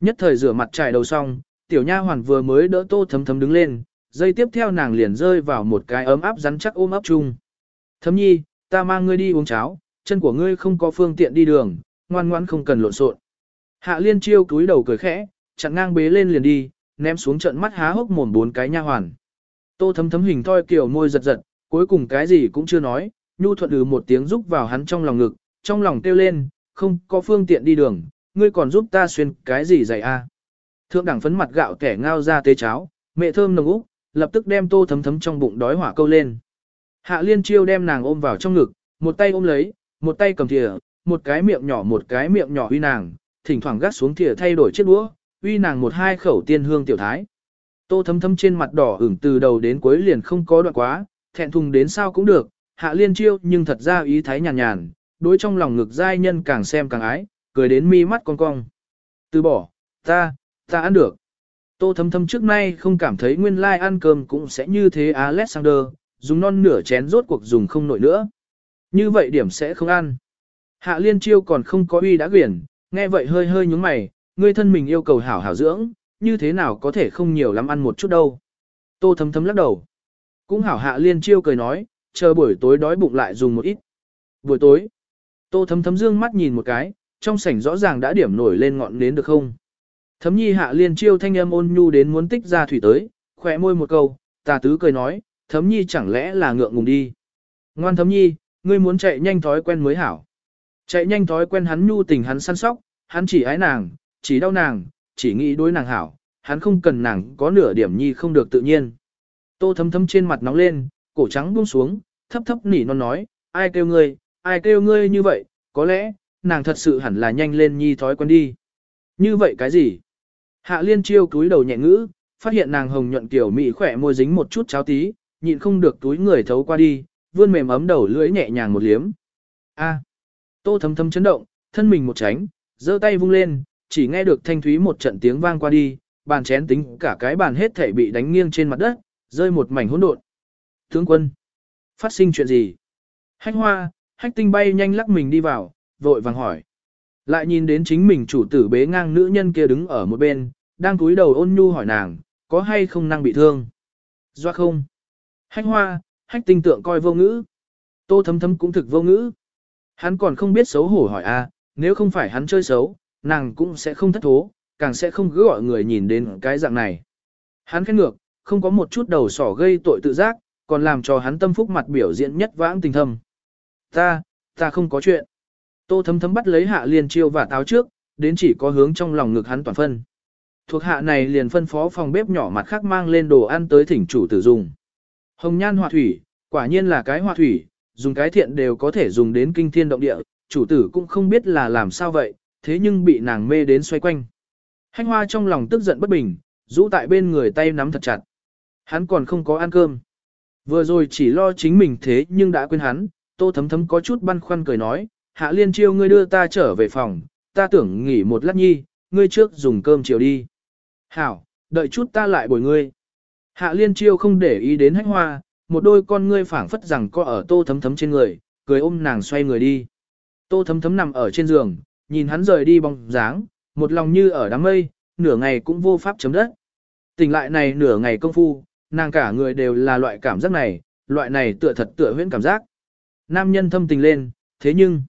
Speaker 1: Nhất thời rửa mặt trải đầu xong, tiểu nha hoàn vừa mới đỡ tô thấm thấm đứng lên, dây tiếp theo nàng liền rơi vào một cái ấm áp rắn chắc ôm ấp chung. Thấm nhi, ta mang ngươi đi uống cháo, chân của ngươi không có phương tiện đi đường, ngoan ngoãn không cần lộn xộn. Hạ liên chiêu cúi đầu cười khẽ, chặn ngang bế lên liền đi, ném xuống trận mắt há hốc mồm bốn cái nha hoàn. Tô thấm thấm hình thoi kiểu môi giật giật, cuối cùng cái gì cũng chưa nói, nhu thuận ừ một tiếng rúc vào hắn trong lòng ngực, trong lòng kêu lên, không có phương tiện đi đường, ngươi còn giúp ta xuyên cái gì dạy a? Thượng đẳng phấn mặt gạo kẻ ngao ra tế cháo, mẹ thơm nồng úc, lập tức đem tô thấm thấm trong bụng đói hỏa câu lên. Hạ liên chiêu đem nàng ôm vào trong ngực, một tay ôm lấy, một tay cầm thìa, một cái miệng nhỏ một cái miệng nhỏ uy nàng, thỉnh thoảng gắt xuống thìa thay đổi chiếc đũa, uy nàng một hai khẩu tiên hương tiểu thái. Tô thấm thấm trên mặt đỏ ửng từ đầu đến cuối liền không có đoạn quá, thẹn thùng đến sao cũng được, hạ liên chiêu nhưng thật ra ý thái nhàn nhàn, đối trong lòng ngực giai nhân càng xem càng ái, cười đến mi mắt cong cong. Từ bỏ, ta, ta ăn được. Tô thấm thấm trước nay không cảm thấy nguyên lai like ăn cơm cũng sẽ như thế Alexander, dùng non nửa chén rốt cuộc dùng không nổi nữa. Như vậy điểm sẽ không ăn. Hạ liên chiêu còn không có uy đã quyển, nghe vậy hơi hơi nhúng mày, ngươi thân mình yêu cầu hảo hảo dưỡng, như thế nào có thể không nhiều lắm ăn một chút đâu. Tô thấm thấm lắc đầu. Cũng hảo hạ liên chiêu cười nói, chờ buổi tối đói bụng lại dùng một ít. Buổi tối, tô thấm thấm dương mắt nhìn một cái, trong sảnh rõ ràng đã điểm nổi lên ngọn nến được không. Thấm nhi hạ liên chiêu thanh âm ôn nhu đến muốn tích ra thủy tới, khỏe môi một câu, tà tứ cười nói, thấm nhi chẳng lẽ là ngượng ngùng đi. Ngoan thấm nhi, ngươi muốn chạy nhanh thói quen mới hảo. Chạy nhanh thói quen hắn nhu tình hắn săn sóc, hắn chỉ ái nàng, chỉ đau nàng, chỉ nghĩ đối nàng hảo, hắn không cần nàng có nửa điểm nhi không được tự nhiên. Tô thấm thấm trên mặt nóng lên, cổ trắng buông xuống, thấp thấp nỉ non nói, ai kêu ngươi, ai kêu ngươi như vậy, có lẽ, nàng thật sự hẳn là nhanh lên nhi thói quen đi. Như vậy cái gì? Hạ liên chiêu cúi đầu nhẹ ngữ, phát hiện nàng hồng nhuận kiểu mị khỏe môi dính một chút cháo tí, nhịn không được túi người thấu qua đi, vươn mềm ấm đầu lưỡi nhẹ nhàng một liếm. A. Tô thấm thấm chấn động, thân mình một tránh, giơ tay vung lên, chỉ nghe được thanh thúy một trận tiếng vang qua đi, bàn chén tính cả cái bàn hết thảy bị đánh nghiêng trên mặt đất, rơi một mảnh hỗn độn. Tướng quân, phát sinh chuyện gì? Hách hoa, hách tinh bay nhanh lắc mình đi vào, vội vàng hỏi. Lại nhìn đến chính mình chủ tử bế ngang nữ nhân kia đứng ở một bên, đang cúi đầu ôn nhu hỏi nàng, có hay không năng bị thương? Doa không? Hách hoa, hách tinh tượng coi vô ngữ. Tô thấm thấm cũng thực vô ngữ. Hắn còn không biết xấu hổ hỏi a, nếu không phải hắn chơi xấu, nàng cũng sẽ không thất thố, càng sẽ không cứ gọi người nhìn đến cái dạng này. Hắn khét ngược, không có một chút đầu sỏ gây tội tự giác, còn làm cho hắn tâm phúc mặt biểu diễn nhất vãng tình thâm. Ta, ta không có chuyện. Tô thấm thấm bắt lấy hạ liên chiêu và táo trước, đến chỉ có hướng trong lòng ngực hắn toàn phân. Thuộc hạ này liền phân phó phòng bếp nhỏ mặt khác mang lên đồ ăn tới thỉnh chủ tử dùng. Hồng nhan hòa thủy, quả nhiên là cái hòa thủy, dùng cái thiện đều có thể dùng đến kinh thiên động địa, chủ tử cũng không biết là làm sao vậy, thế nhưng bị nàng mê đến xoay quanh. Hách hoa trong lòng tức giận bất bình, rũ tại bên người tay nắm thật chặt. Hắn còn không có ăn cơm. Vừa rồi chỉ lo chính mình thế nhưng đã quên hắn, tô thấm thấm có chút băn khoăn cười nói, hạ liên chiêu ngươi đưa ta trở về phòng, ta tưởng nghỉ một lát nhi, ngươi trước dùng cơm chiều đi. Hảo, đợi chút ta lại bồi ngươi. Hạ liên chiêu không để ý đến hách hoa, một đôi con ngươi phảng phất rằng có ở tô thấm thấm trên người, cười ôm nàng xoay người đi. Tô thấm thấm nằm ở trên giường, nhìn hắn rời đi bóng dáng, một lòng như ở đám mây, nửa ngày cũng vô pháp chấm đất. Tỉnh lại này nửa ngày công phu, nàng cả người đều là loại cảm giác này, loại này tựa thật tựa huyễn cảm giác. Nam nhân thâm tình lên, thế nhưng,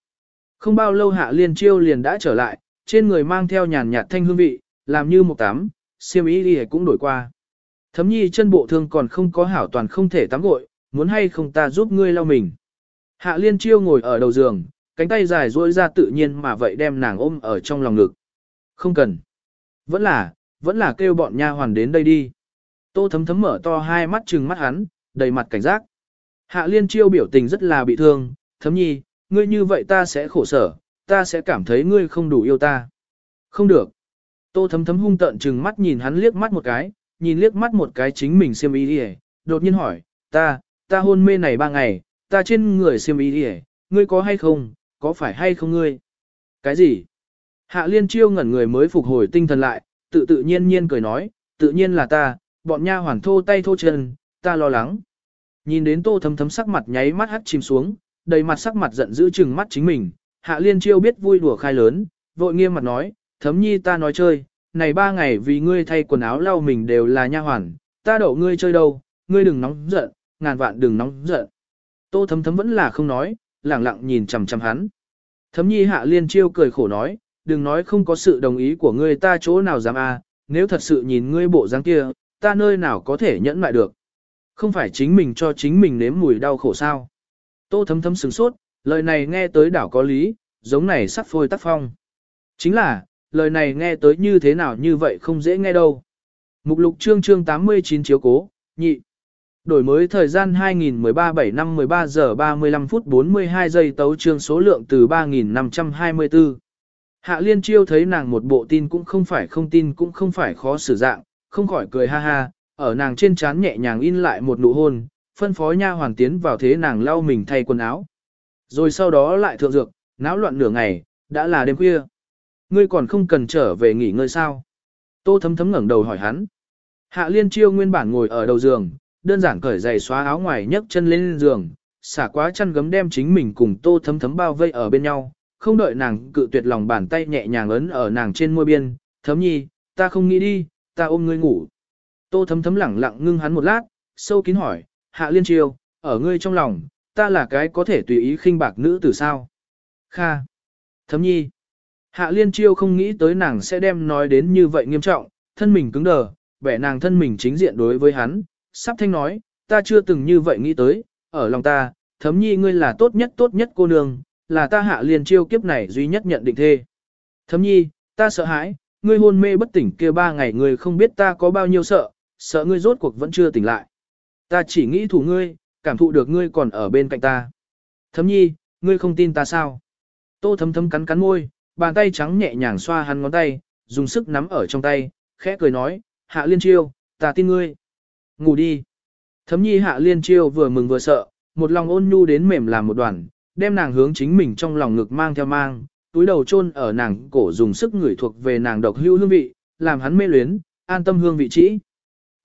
Speaker 1: không bao lâu hạ liên chiêu liền đã trở lại, trên người mang theo nhàn nhạt thanh hương vị, làm như một tắm, siêm ý đi cũng đổi qua. Thấm nhi chân bộ thương còn không có hảo toàn không thể tắm gội, muốn hay không ta giúp ngươi lau mình. Hạ liên chiêu ngồi ở đầu giường, cánh tay dài duỗi ra tự nhiên mà vậy đem nàng ôm ở trong lòng ngực. Không cần. Vẫn là, vẫn là kêu bọn nha hoàn đến đây đi. Tô thấm thấm mở to hai mắt trừng mắt hắn, đầy mặt cảnh giác. Hạ liên chiêu biểu tình rất là bị thương, thấm nhi, ngươi như vậy ta sẽ khổ sở, ta sẽ cảm thấy ngươi không đủ yêu ta. Không được. Tô thấm thấm hung tợn trừng mắt nhìn hắn liếc mắt một cái, nhìn liếc mắt một cái chính mình xiêm y đi đột nhiên hỏi, ta, ta hôn mê này ba ngày, ta trên người xiêm y đi ngươi có hay không, có phải hay không ngươi? Cái gì? Hạ liên chiêu ngẩn người mới phục hồi tinh thần lại, tự tự nhiên nhiên cười nói, tự nhiên là ta, bọn nha hoàn thô tay thô chân, ta lo lắng. Nhìn đến tô thấm thấm sắc mặt nháy mắt hắt chìm xuống, đầy mặt sắc mặt giận dữ chừng mắt chính mình, hạ liên chiêu biết vui đùa khai lớn, vội nghiêm mặt nói, thấm nhi ta nói chơi, này ba ngày vì ngươi thay quần áo lau mình đều là nha hoàn, ta đậu ngươi chơi đâu, ngươi đừng nóng giận, ngàn vạn đừng nóng giận. Tô thấm thấm vẫn là không nói, lẳng lặng nhìn chằm chằm hắn. Thấm nhi hạ liên chiêu cười khổ nói, đừng nói không có sự đồng ý của ngươi ta chỗ nào dám a, nếu thật sự nhìn ngươi bộ dáng kia, ta nơi nào có thể nhẫn lại được. Không phải chính mình cho chính mình nếm mùi đau khổ sao. Tô thấm thấm sừng sốt, lời này nghe tới đảo có lý, giống này sắp phôi tác phong. Chính là, lời này nghe tới như thế nào như vậy không dễ nghe đâu. Mục lục chương chương 89 chiếu cố, nhị. Đổi mới thời gian 2013 7 năm 13 giờ 35 phút 42 giây tấu trương số lượng từ 3524. Hạ liên chiêu thấy nàng một bộ tin cũng không phải không tin cũng không phải khó xử dạng, không khỏi cười ha ha, ở nàng trên trán nhẹ nhàng in lại một nụ hôn, phân phó nha hoàng tiến vào thế nàng lau mình thay quần áo. Rồi sau đó lại thượng dược, náo loạn nửa ngày, đã là đêm khuya. Ngươi còn không cần trở về nghỉ ngơi sao? Tô thấm thấm ngẩng đầu hỏi hắn. Hạ liên chiêu nguyên bản ngồi ở đầu giường, đơn giản cởi giày xóa áo ngoài nhấc chân lên giường, xả quá chăn gấm đem chính mình cùng tô thấm thấm bao vây ở bên nhau, không đợi nàng cự tuyệt lòng bàn tay nhẹ nhàng ấn ở nàng trên môi biên, thấm nhi, ta không nghĩ đi, ta ôm ngươi ngủ. Tô thấm thấm lẳng lặng ngưng hắn một lát, sâu kín hỏi, hạ liên triều ở ngươi trong lòng, ta là cái có thể tùy ý khinh bạc nữ từ sao? Kha. Thấm nhi. Hạ liên triều không nghĩ tới nàng sẽ đem nói đến như vậy nghiêm trọng, thân mình cứng đờ, vẻ nàng thân mình chính diện đối với hắn, sắp thanh nói, ta chưa từng như vậy nghĩ tới, ở lòng ta, thấm nhi ngươi là tốt nhất tốt nhất cô nương, là ta hạ liên chiêu kiếp này duy nhất nhận định thê. Thấm nhi, ta sợ hãi, ngươi hôn mê bất tỉnh kia ba ngày ngươi không biết ta có bao nhiêu sợ, sợ ngươi rốt cuộc vẫn chưa tỉnh lại. Ta chỉ nghĩ thủ ngươi, cảm thụ được ngươi còn ở bên cạnh ta. Thấm nhi, ngươi không tin ta sao? Tô thấm thấm cắn cắn môi, bàn tay trắng nhẹ nhàng xoa hắn ngón tay, dùng sức nắm ở trong tay, khẽ cười nói, hạ liên chiêu, ta tin ngươi. Ngủ đi. Thấm nhi hạ liên chiêu vừa mừng vừa sợ, một lòng ôn nhu đến mềm làm một đoàn, đem nàng hướng chính mình trong lòng ngực mang theo mang, túi đầu chôn ở nàng cổ dùng sức ngửi thuộc về nàng độc hưu hương vị, làm hắn mê luyến, an tâm hương vị trĩ.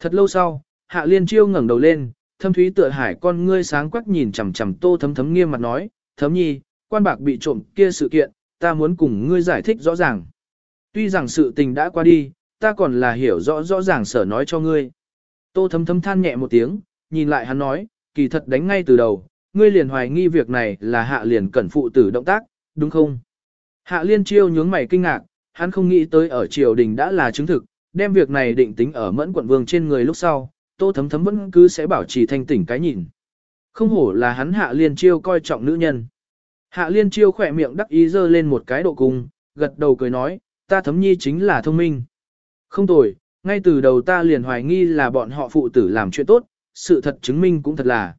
Speaker 1: Thật lâu sau, hạ liên chiêu ngẩng đầu lên, thâm thúy tựa hải con ngươi sáng quắc nhìn chằm chằm tô thấm thấm nghiêm mặt nói, thấm nhi, quan bạc bị trộm kia sự kiện, ta muốn cùng ngươi giải thích rõ ràng. Tuy rằng sự tình đã qua đi, ta còn là hiểu rõ rõ ràng sở nói cho ngươi. Tô thấm thấm than nhẹ một tiếng, nhìn lại hắn nói, kỳ thật đánh ngay từ đầu, ngươi liền hoài nghi việc này là hạ liền cẩn phụ tử động tác, đúng không? Hạ liên chiêu nhướng mày kinh ngạc, hắn không nghĩ tới ở triều đình đã là chứng thực, đem việc này định tính ở mẫn quận vương trên người lúc sau, tô thấm thấm vẫn cứ sẽ bảo trì thanh tỉnh cái nhìn. Không hổ là hắn hạ liên chiêu coi trọng nữ nhân. Hạ liên chiêu khỏe miệng đắc ý dơ lên một cái độ cung, gật đầu cười nói, ta thấm nhi chính là thông minh. Không tồi, ngay từ đầu ta liền hoài nghi là bọn họ phụ tử làm chuyện tốt, sự thật chứng minh cũng thật là.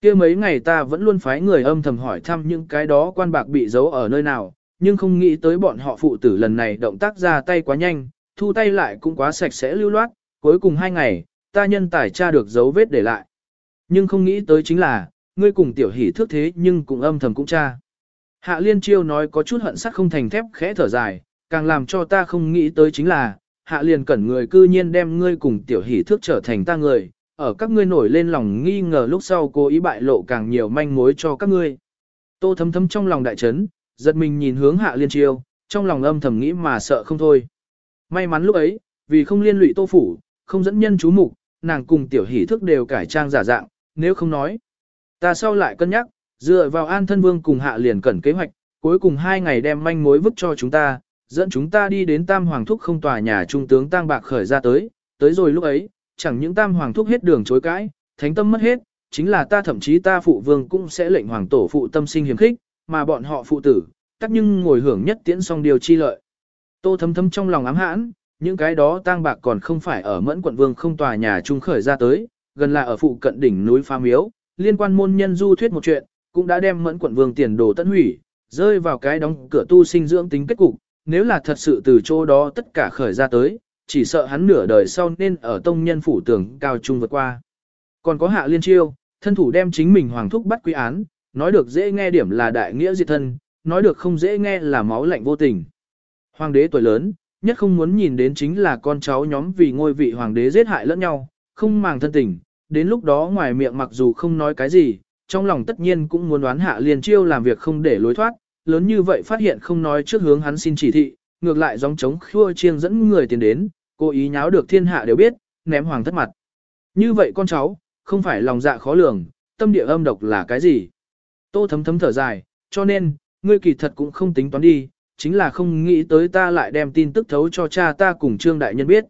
Speaker 1: kia mấy ngày ta vẫn luôn phái người âm thầm hỏi thăm những cái đó quan bạc bị giấu ở nơi nào, nhưng không nghĩ tới bọn họ phụ tử lần này động tác ra tay quá nhanh, thu tay lại cũng quá sạch sẽ lưu loát, cuối cùng hai ngày, ta nhân tài tra được dấu vết để lại. Nhưng không nghĩ tới chính là, ngươi cùng tiểu hỷ thước thế nhưng cũng âm thầm cũng tra. Hạ liên chiêu nói có chút hận sắt không thành thép khẽ thở dài, càng làm cho ta không nghĩ tới chính là, hạ liền cẩn người cư nhiên đem ngươi cùng tiểu hỷ thước trở thành ta người, ở các ngươi nổi lên lòng nghi ngờ lúc sau cố ý bại lộ càng nhiều manh mối cho các ngươi. Tô thấm thấm trong lòng đại chấn, giật mình nhìn hướng hạ liên chiêu, trong lòng âm thầm nghĩ mà sợ không thôi. May mắn lúc ấy, vì không liên lụy tô phủ, không dẫn nhân chú mục, nàng cùng tiểu hỷ thức đều cải trang giả dạng, nếu không nói. Ta sau lại cân nhắc, dựa vào an thân vương cùng hạ liền cẩn kế hoạch, cuối cùng hai ngày đem manh mối vứt cho chúng ta, dẫn chúng ta đi đến tam hoàng thúc không tòa nhà trung tướng tang bạc khởi ra tới, tới rồi lúc ấy, chẳng những tam hoàng thúc hết đường chối cãi, thánh tâm mất hết, chính là ta thậm chí ta phụ vương cũng sẽ lệnh hoàng tổ phụ tâm sinh hiểm khích, mà bọn họ phụ tử, tất nhưng ngồi hưởng nhất tiễn xong điều chi lợi. Tô thấm thấm trong lòng ám hãn, những cái đó tang bạc còn không phải ở mẫn quận vương không tòa nhà trung khởi ra tới, gần là ở phụ cận đỉnh núi phá miếu, liên quan môn nhân du thuyết một chuyện, cũng đã đem mẫn quận vương tiền đồ tận hủy, rơi vào cái đóng cửa tu sinh dưỡng tính kết cục, nếu là thật sự từ chỗ đó tất cả khởi ra tới, chỉ sợ hắn nửa đời sau nên ở tông nhân phủ tưởng cao trung vượt qua. Còn có hạ liên chiêu, thân thủ đem chính mình hoàng thúc bắt quy án, nói được dễ nghe điểm là đại nghĩa diệt thân, nói được không dễ nghe là máu lạnh vô tình. Hoàng đế tuổi lớn, nhất không muốn nhìn đến chính là con cháu nhóm vì ngôi vị hoàng đế giết hại lẫn nhau, không màng thân tình, đến lúc đó ngoài miệng mặc dù không nói cái gì, trong lòng tất nhiên cũng muốn đoán hạ liên chiêu làm việc không để lối thoát, lớn như vậy phát hiện không nói trước hướng hắn xin chỉ thị, ngược lại gióng trống khua chiêng dẫn người tiền đến, cố ý nháo được thiên hạ đều biết, ném hoàng thất mặt. Như vậy con cháu, không phải lòng dạ khó lường, tâm địa âm độc là cái gì? Tô thấm thấm thở dài, cho nên, ngươi kỳ thật cũng không tính toán đi, chính là không nghĩ tới ta lại đem tin tức thấu cho cha ta cùng trương đại nhân biết.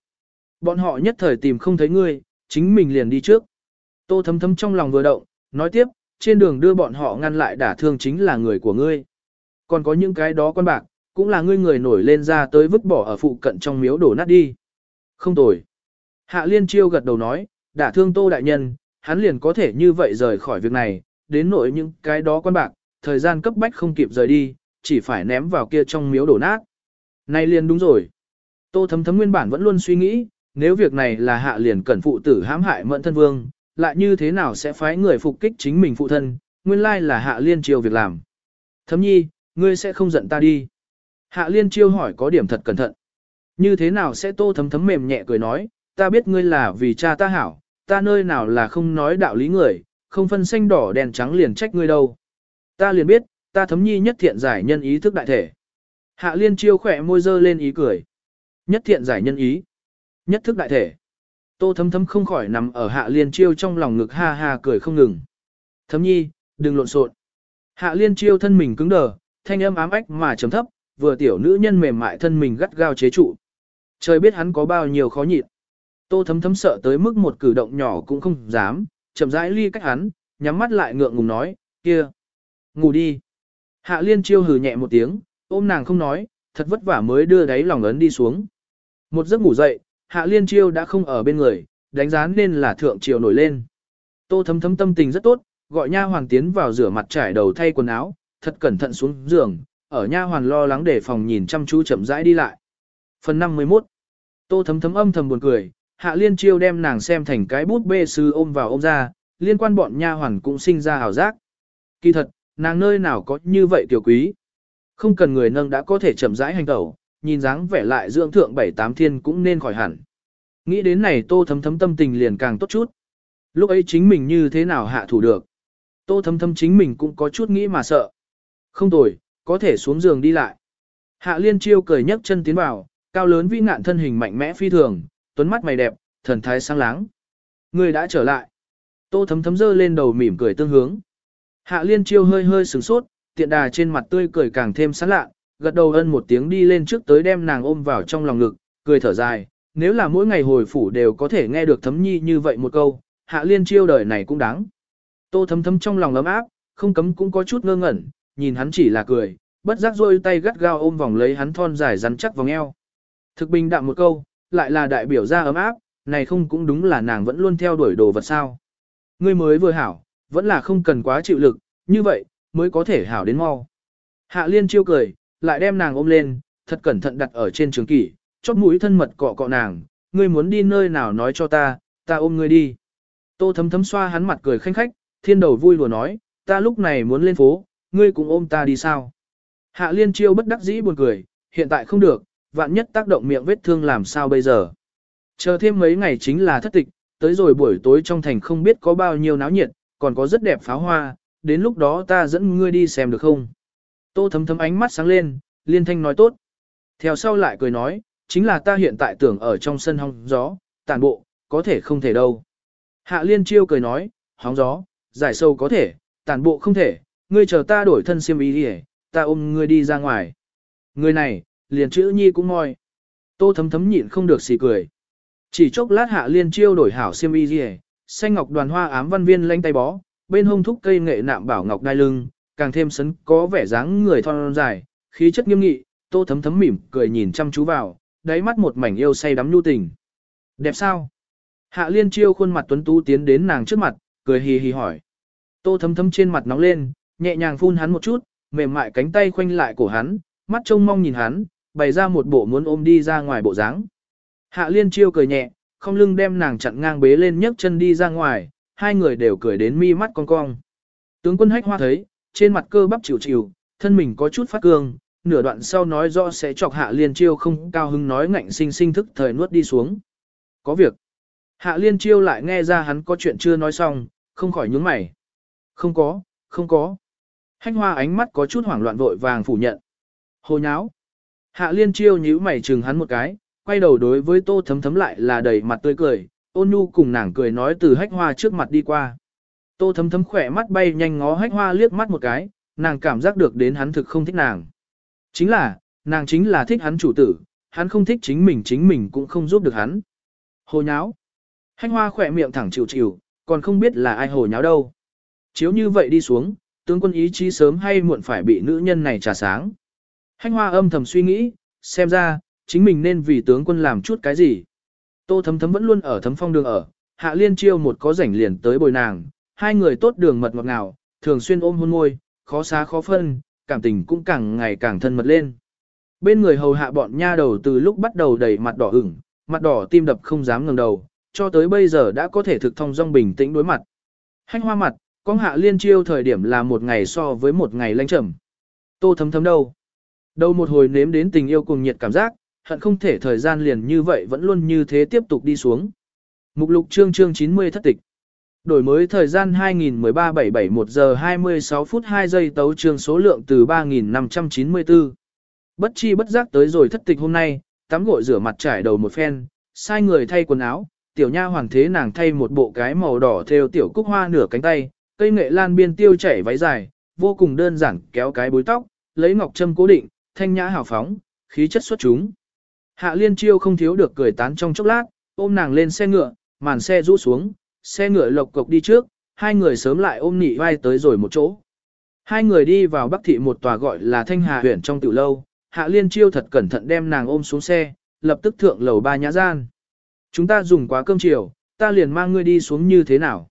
Speaker 1: Bọn họ nhất thời tìm không thấy ngươi, chính mình liền đi trước. Tô thấm thấm trong lòng vừa động, nói tiếp, trên đường đưa bọn họ ngăn lại đả thương chính là người của ngươi. Còn có những cái đó quan bạc, cũng là ngươi người nổi lên ra tới vứt bỏ ở phụ cận trong miếu đổ nát đi. Không tồi. Hạ liên chiêu gật đầu nói, đã thương tô đại nhân, hắn liền có thể như vậy rời khỏi việc này, đến nội những cái đó quan bạc, thời gian cấp bách không kịp rời đi, chỉ phải ném vào kia trong miếu đổ nát. Này liền đúng rồi. Tô thấm thấm nguyên bản vẫn luôn suy nghĩ, nếu việc này là hạ liền cẩn phụ tử hãm hại mẫn thân vương, lại như thế nào sẽ phái người phục kích chính mình phụ thân, nguyên lai là hạ liên chiêu việc làm. Thấm nhi, ngươi sẽ không giận ta đi. Hạ liên chiêu hỏi có điểm thật cẩn thận. Như thế nào sẽ tô thấm thấm mềm nhẹ cười nói, ta biết ngươi là vì cha ta hảo, ta nơi nào là không nói đạo lý người, không phân xanh đỏ đèn trắng liền trách ngươi đâu. Ta liền biết, ta thấm nhi nhất thiện giải nhân ý thức đại thể. Hạ liên chiêu khỏe môi dơ lên ý cười. Nhất thiện giải nhân ý. Nhất thức đại thể. Tô thấm thấm không khỏi nằm ở hạ liên chiêu trong lòng ngực ha ha cười không ngừng. Thấm nhi, đừng lộn xộn. Hạ liên chiêu thân mình cứng đờ, thanh âm ám ách mà trầm thấp, vừa tiểu nữ nhân mềm mại thân mình gắt gao chế trụ. Trời biết hắn có bao nhiêu khó nhịn. Tô thấm thấm sợ tới mức một cử động nhỏ cũng không dám, chậm rãi ly cách hắn, nhắm mắt lại ngượng ngùng nói, kia, ngủ đi. Hạ liên chiêu hừ nhẹ một tiếng, ôm nàng không nói, thật vất vả mới đưa đáy lòng ấn đi xuống. Một giấc ngủ dậy, hạ liên chiêu đã không ở bên người, đánh giá nên là thượng triều nổi lên. Tô thấm thấm tâm tình rất tốt, gọi nha hoàng tiến vào rửa mặt trải đầu thay quần áo, thật cẩn thận xuống giường, ở nha hoàn lo lắng để phòng nhìn chăm chú chậm rãi đi lại. Phần 51 Tô thấm thấm âm thầm buồn cười, hạ liên chiêu đem nàng xem thành cái bút bê sư ôm vào ôm ra, liên quan bọn nha hoàn cũng sinh ra hào giác. Kỳ thật, nàng nơi nào có như vậy tiểu quý. Không cần người nâng đã có thể chậm rãi hành tẩu, nhìn dáng vẻ lại dưỡng thượng bảy tám thiên cũng nên khỏi hẳn. Nghĩ đến này tô thấm thấm tâm tình liền càng tốt chút. Lúc ấy chính mình như thế nào hạ thủ được. Tô thấm thấm chính mình cũng có chút nghĩ mà sợ. Không tồi, có thể xuống giường đi lại. Hạ liên chiêu cười nhấc chân tiến vào, cao lớn vĩ ngạn thân hình mạnh mẽ phi thường, tuấn mắt mày đẹp, thần thái sáng láng. Người đã trở lại. Tô thấm thấm dơ lên đầu mỉm cười tương hướng. Hạ liên chiêu hơi hơi sửng sốt, tiện đà trên mặt tươi cười càng thêm sán lạ, gật đầu ân một tiếng đi lên trước tới đem nàng ôm vào trong lòng ngực, cười thở dài, nếu là mỗi ngày hồi phủ đều có thể nghe được thấm nhi như vậy một câu, hạ liên chiêu đời này cũng đáng. Tô thấm thấm trong lòng ấm áp, không cấm cũng có chút ngơ ngẩn, nhìn hắn chỉ là cười, bất giác rôi tay gắt gao ôm vòng lấy hắn thon dài rắn chắc vòng eo. Thực bình đạm một câu, lại là đại biểu ra ấm áp, này không cũng đúng là nàng vẫn luôn theo đuổi đồ vật sao. Ngươi mới vừa hảo, vẫn là không cần quá chịu lực, như vậy, mới có thể hảo đến mau. Hạ liên chiêu cười, lại đem nàng ôm lên, thật cẩn thận đặt ở trên trường kỷ, chóp mũi thân mật cọ cọ nàng, ngươi muốn đi nơi nào nói cho ta, ta ôm ngươi đi. Tô thấm thấm xoa hắn mặt cười khanh khách, thiên đầu vui lùa nói, ta lúc này muốn lên phố, ngươi cũng ôm ta đi sao. Hạ liên chiêu bất đắc dĩ buồn cười, hiện tại không được, vạn nhất tác động miệng vết thương làm sao bây giờ. Chờ thêm mấy ngày chính là thất tịch, tới rồi buổi tối trong thành không biết có bao nhiêu náo nhiệt, còn có rất đẹp pháo hoa, đến lúc đó ta dẫn ngươi đi xem được không. Tô thấm thấm ánh mắt sáng lên, liên thanh nói tốt. Theo sau lại cười nói, chính là ta hiện tại tưởng ở trong sân hóng gió, tàn bộ, có thể không thể đâu. Hạ liên chiêu cười nói, hóng gió, giải sâu có thể, tàn bộ không thể, ngươi chờ ta đổi thân xiêm ý đi ta ôm ngươi đi ra ngoài. Người này, liền chữ nhi cũng ngoi. Tô thấm thấm nhịn không được xì cười. Chỉ chốc lát hạ liên chiêu đổi hảo xiêm y gì xanh ngọc đoàn hoa ám văn viên lanh tay bó, bên hông thúc cây nghệ nạm bảo ngọc đai lưng, càng thêm sấn có vẻ dáng người thon dài, khí chất nghiêm nghị, tô thấm thấm mỉm cười nhìn chăm chú vào, đáy mắt một mảnh yêu say đắm nhu tình. Đẹp sao? Hạ liên chiêu khuôn mặt tuấn tú tiến đến nàng trước mặt, cười hì hì hỏi. Tô thấm thấm trên mặt nóng lên, nhẹ nhàng phun hắn một chút, mềm mại cánh tay khoanh lại cổ hắn, mắt trông mong nhìn hắn, bày ra một bộ muốn ôm đi ra ngoài bộ dáng. Hạ liên chiêu cười nhẹ, không lưng đem nàng chặn ngang bế lên nhấc chân đi ra ngoài, hai người đều cười đến mi mắt cong cong. Tướng quân hách hoa thấy, trên mặt cơ bắp chịu chịu, thân mình có chút phát cương, nửa đoạn sau nói rõ sẽ chọc hạ liên chiêu không cao hứng nói ngạnh sinh sinh thức thời nuốt đi xuống. Có việc. Hạ liên chiêu lại nghe ra hắn có chuyện chưa nói xong, không khỏi nhướng mày. Không có, không có. Hách hoa ánh mắt có chút hoảng loạn vội vàng phủ nhận. Hồ nháo. Hạ liên chiêu nhíu mày chừng hắn một cái, quay đầu đối với tô thấm thấm lại là đầy mặt tươi cười, ôn nhu cùng nàng cười nói từ hách hoa trước mặt đi qua. Tô thấm thấm khỏe mắt bay nhanh ngó hách hoa liếc mắt một cái, nàng cảm giác được đến hắn thực không thích nàng. Chính là, nàng chính là thích hắn chủ tử, hắn không thích chính mình chính mình cũng không giúp được hắn. Hồ nháo. Hách hoa khỏe miệng thẳng chịu chịu, còn không biết là ai hồ nháo đâu. Chiếu như vậy đi xuống, tướng quân ý chí sớm hay muộn phải bị nữ nhân này trả sáng. Hanh hoa âm thầm suy nghĩ, xem ra, chính mình nên vì tướng quân làm chút cái gì. Tô thấm thấm vẫn luôn ở thấm phong đường ở, hạ liên chiêu một có rảnh liền tới bồi nàng, hai người tốt đường mật ngọt ngào, thường xuyên ôm hôn môi, khó xá khó phân, cảm tình cũng càng ngày càng thân mật lên. Bên người hầu hạ bọn nha đầu từ lúc bắt đầu đầy mặt đỏ ửng, mặt đỏ tim đập không dám ngẩng đầu, cho tới bây giờ đã có thể thực thông dong bình tĩnh đối mặt. Hanh hoa mặt, con hạ liên chiêu thời điểm là một ngày so với một ngày lanh trầm. Tô thấm thấm đâu? Đâu một hồi nếm đến tình yêu cùng nhiệt cảm giác, hận không thể thời gian liền như vậy vẫn luôn như thế tiếp tục đi xuống. Mục lục chương chương 90 thất tịch. Đổi mới thời gian 2013-771 giờ 26 phút 2 giây tấu chương số lượng từ 3594. Bất chi bất giác tới rồi thất tịch hôm nay, tắm gội rửa mặt trải đầu một phen, sai người thay quần áo, tiểu nha hoàng thế nàng thay một bộ cái màu đỏ theo tiểu cúc hoa nửa cánh tay, cây nghệ lan biên tiêu chảy váy dài, vô cùng đơn giản kéo cái búi tóc, lấy ngọc châm cố định, thanh nhã hào phóng, khí chất xuất chúng. Hạ liên chiêu không thiếu được cười tán trong chốc lát, ôm nàng lên xe ngựa, màn xe rũ xuống, xe ngựa lộc cộc đi trước, hai người sớm lại ôm nị vai tới rồi một chỗ. Hai người đi vào bắc thị một tòa gọi là Thanh Hà huyện trong tiểu lâu, Hạ Liên Chiêu thật cẩn thận đem nàng ôm xuống xe, lập tức thượng lầu ba nhã gian. Chúng ta dùng quá cơm chiều, ta liền mang ngươi đi xuống như thế nào.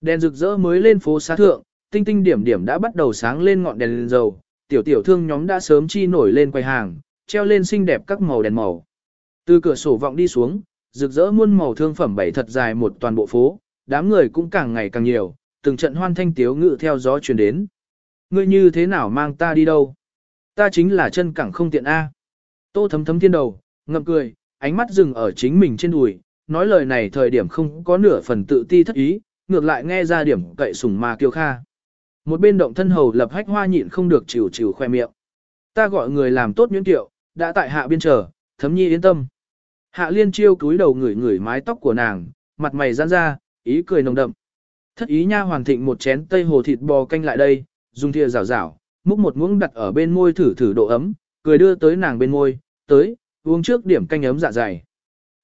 Speaker 1: Đèn rực rỡ mới lên phố xá thượng, tinh tinh điểm điểm đã bắt đầu sáng lên ngọn đèn lên dầu, tiểu tiểu thương nhóm đã sớm chi nổi lên quầy hàng, treo lên xinh đẹp các màu đèn màu. Từ cửa sổ vọng đi xuống, rực rỡ muôn màu thương phẩm bảy thật dài một toàn bộ phố, đám người cũng càng ngày càng nhiều, từng trận hoan thanh tiếu ngự theo gió truyền đến. Ngươi như thế nào mang ta đi đâu? Ta chính là chân cẳng không tiện A. Tô thấm thấm thiên đầu, ngậm cười, ánh mắt dừng ở chính mình trên đùi, nói lời này thời điểm không có nửa phần tự ti thất ý, ngược lại nghe ra điểm cậy sủng mà kiêu kha. Một bên động thân hầu lập hách hoa nhịn không được chịu chịu khoe miệng. Ta gọi người làm tốt nhuyễn tiệu, đã tại hạ biên chờ, thấm nhi yên tâm. Hạ liên chiêu cúi đầu ngửi ngửi mái tóc của nàng, mặt mày giãn ra, ý cười nồng đậm. Thất ý nha hoàn thịnh một chén tây hồ thịt bò canh lại đây, dùng thìa rảo rảo, múc một muỗng đặt ở bên môi thử thử độ ấm, cười đưa tới nàng bên môi, tới, uống trước điểm canh ấm dạ dày.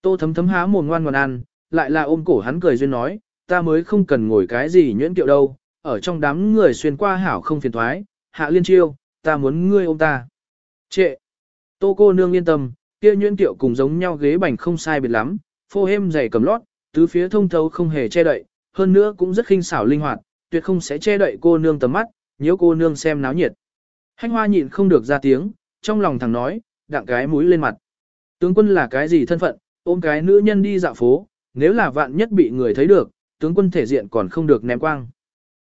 Speaker 1: Tô thấm thấm há mồm ngoan ngoan ăn, lại là ôm cổ hắn cười duyên nói, ta mới không cần ngồi cái gì nhuyễn kiệu đâu, ở trong đám người xuyên qua hảo không phiền thoái, hạ liên chiêu, ta muốn ngươi ôm ta. Trệ, tô cô nương yên tâm, kia nhuyễn kiệu cùng giống nhau ghế bành không sai biệt lắm, phô hêm dày cầm lót, tứ phía thông thấu không hề che đậy, hơn nữa cũng rất khinh xảo linh hoạt, tuyệt không sẽ che đậy cô nương tầm mắt, nếu cô nương xem náo nhiệt. hanh hoa nhịn không được ra tiếng, trong lòng thằng nói, đặng cái mũi lên mặt. Tướng quân là cái gì thân phận, ôm cái nữ nhân đi dạo phố, nếu là vạn nhất bị người thấy được, tướng quân thể diện còn không được ném quang.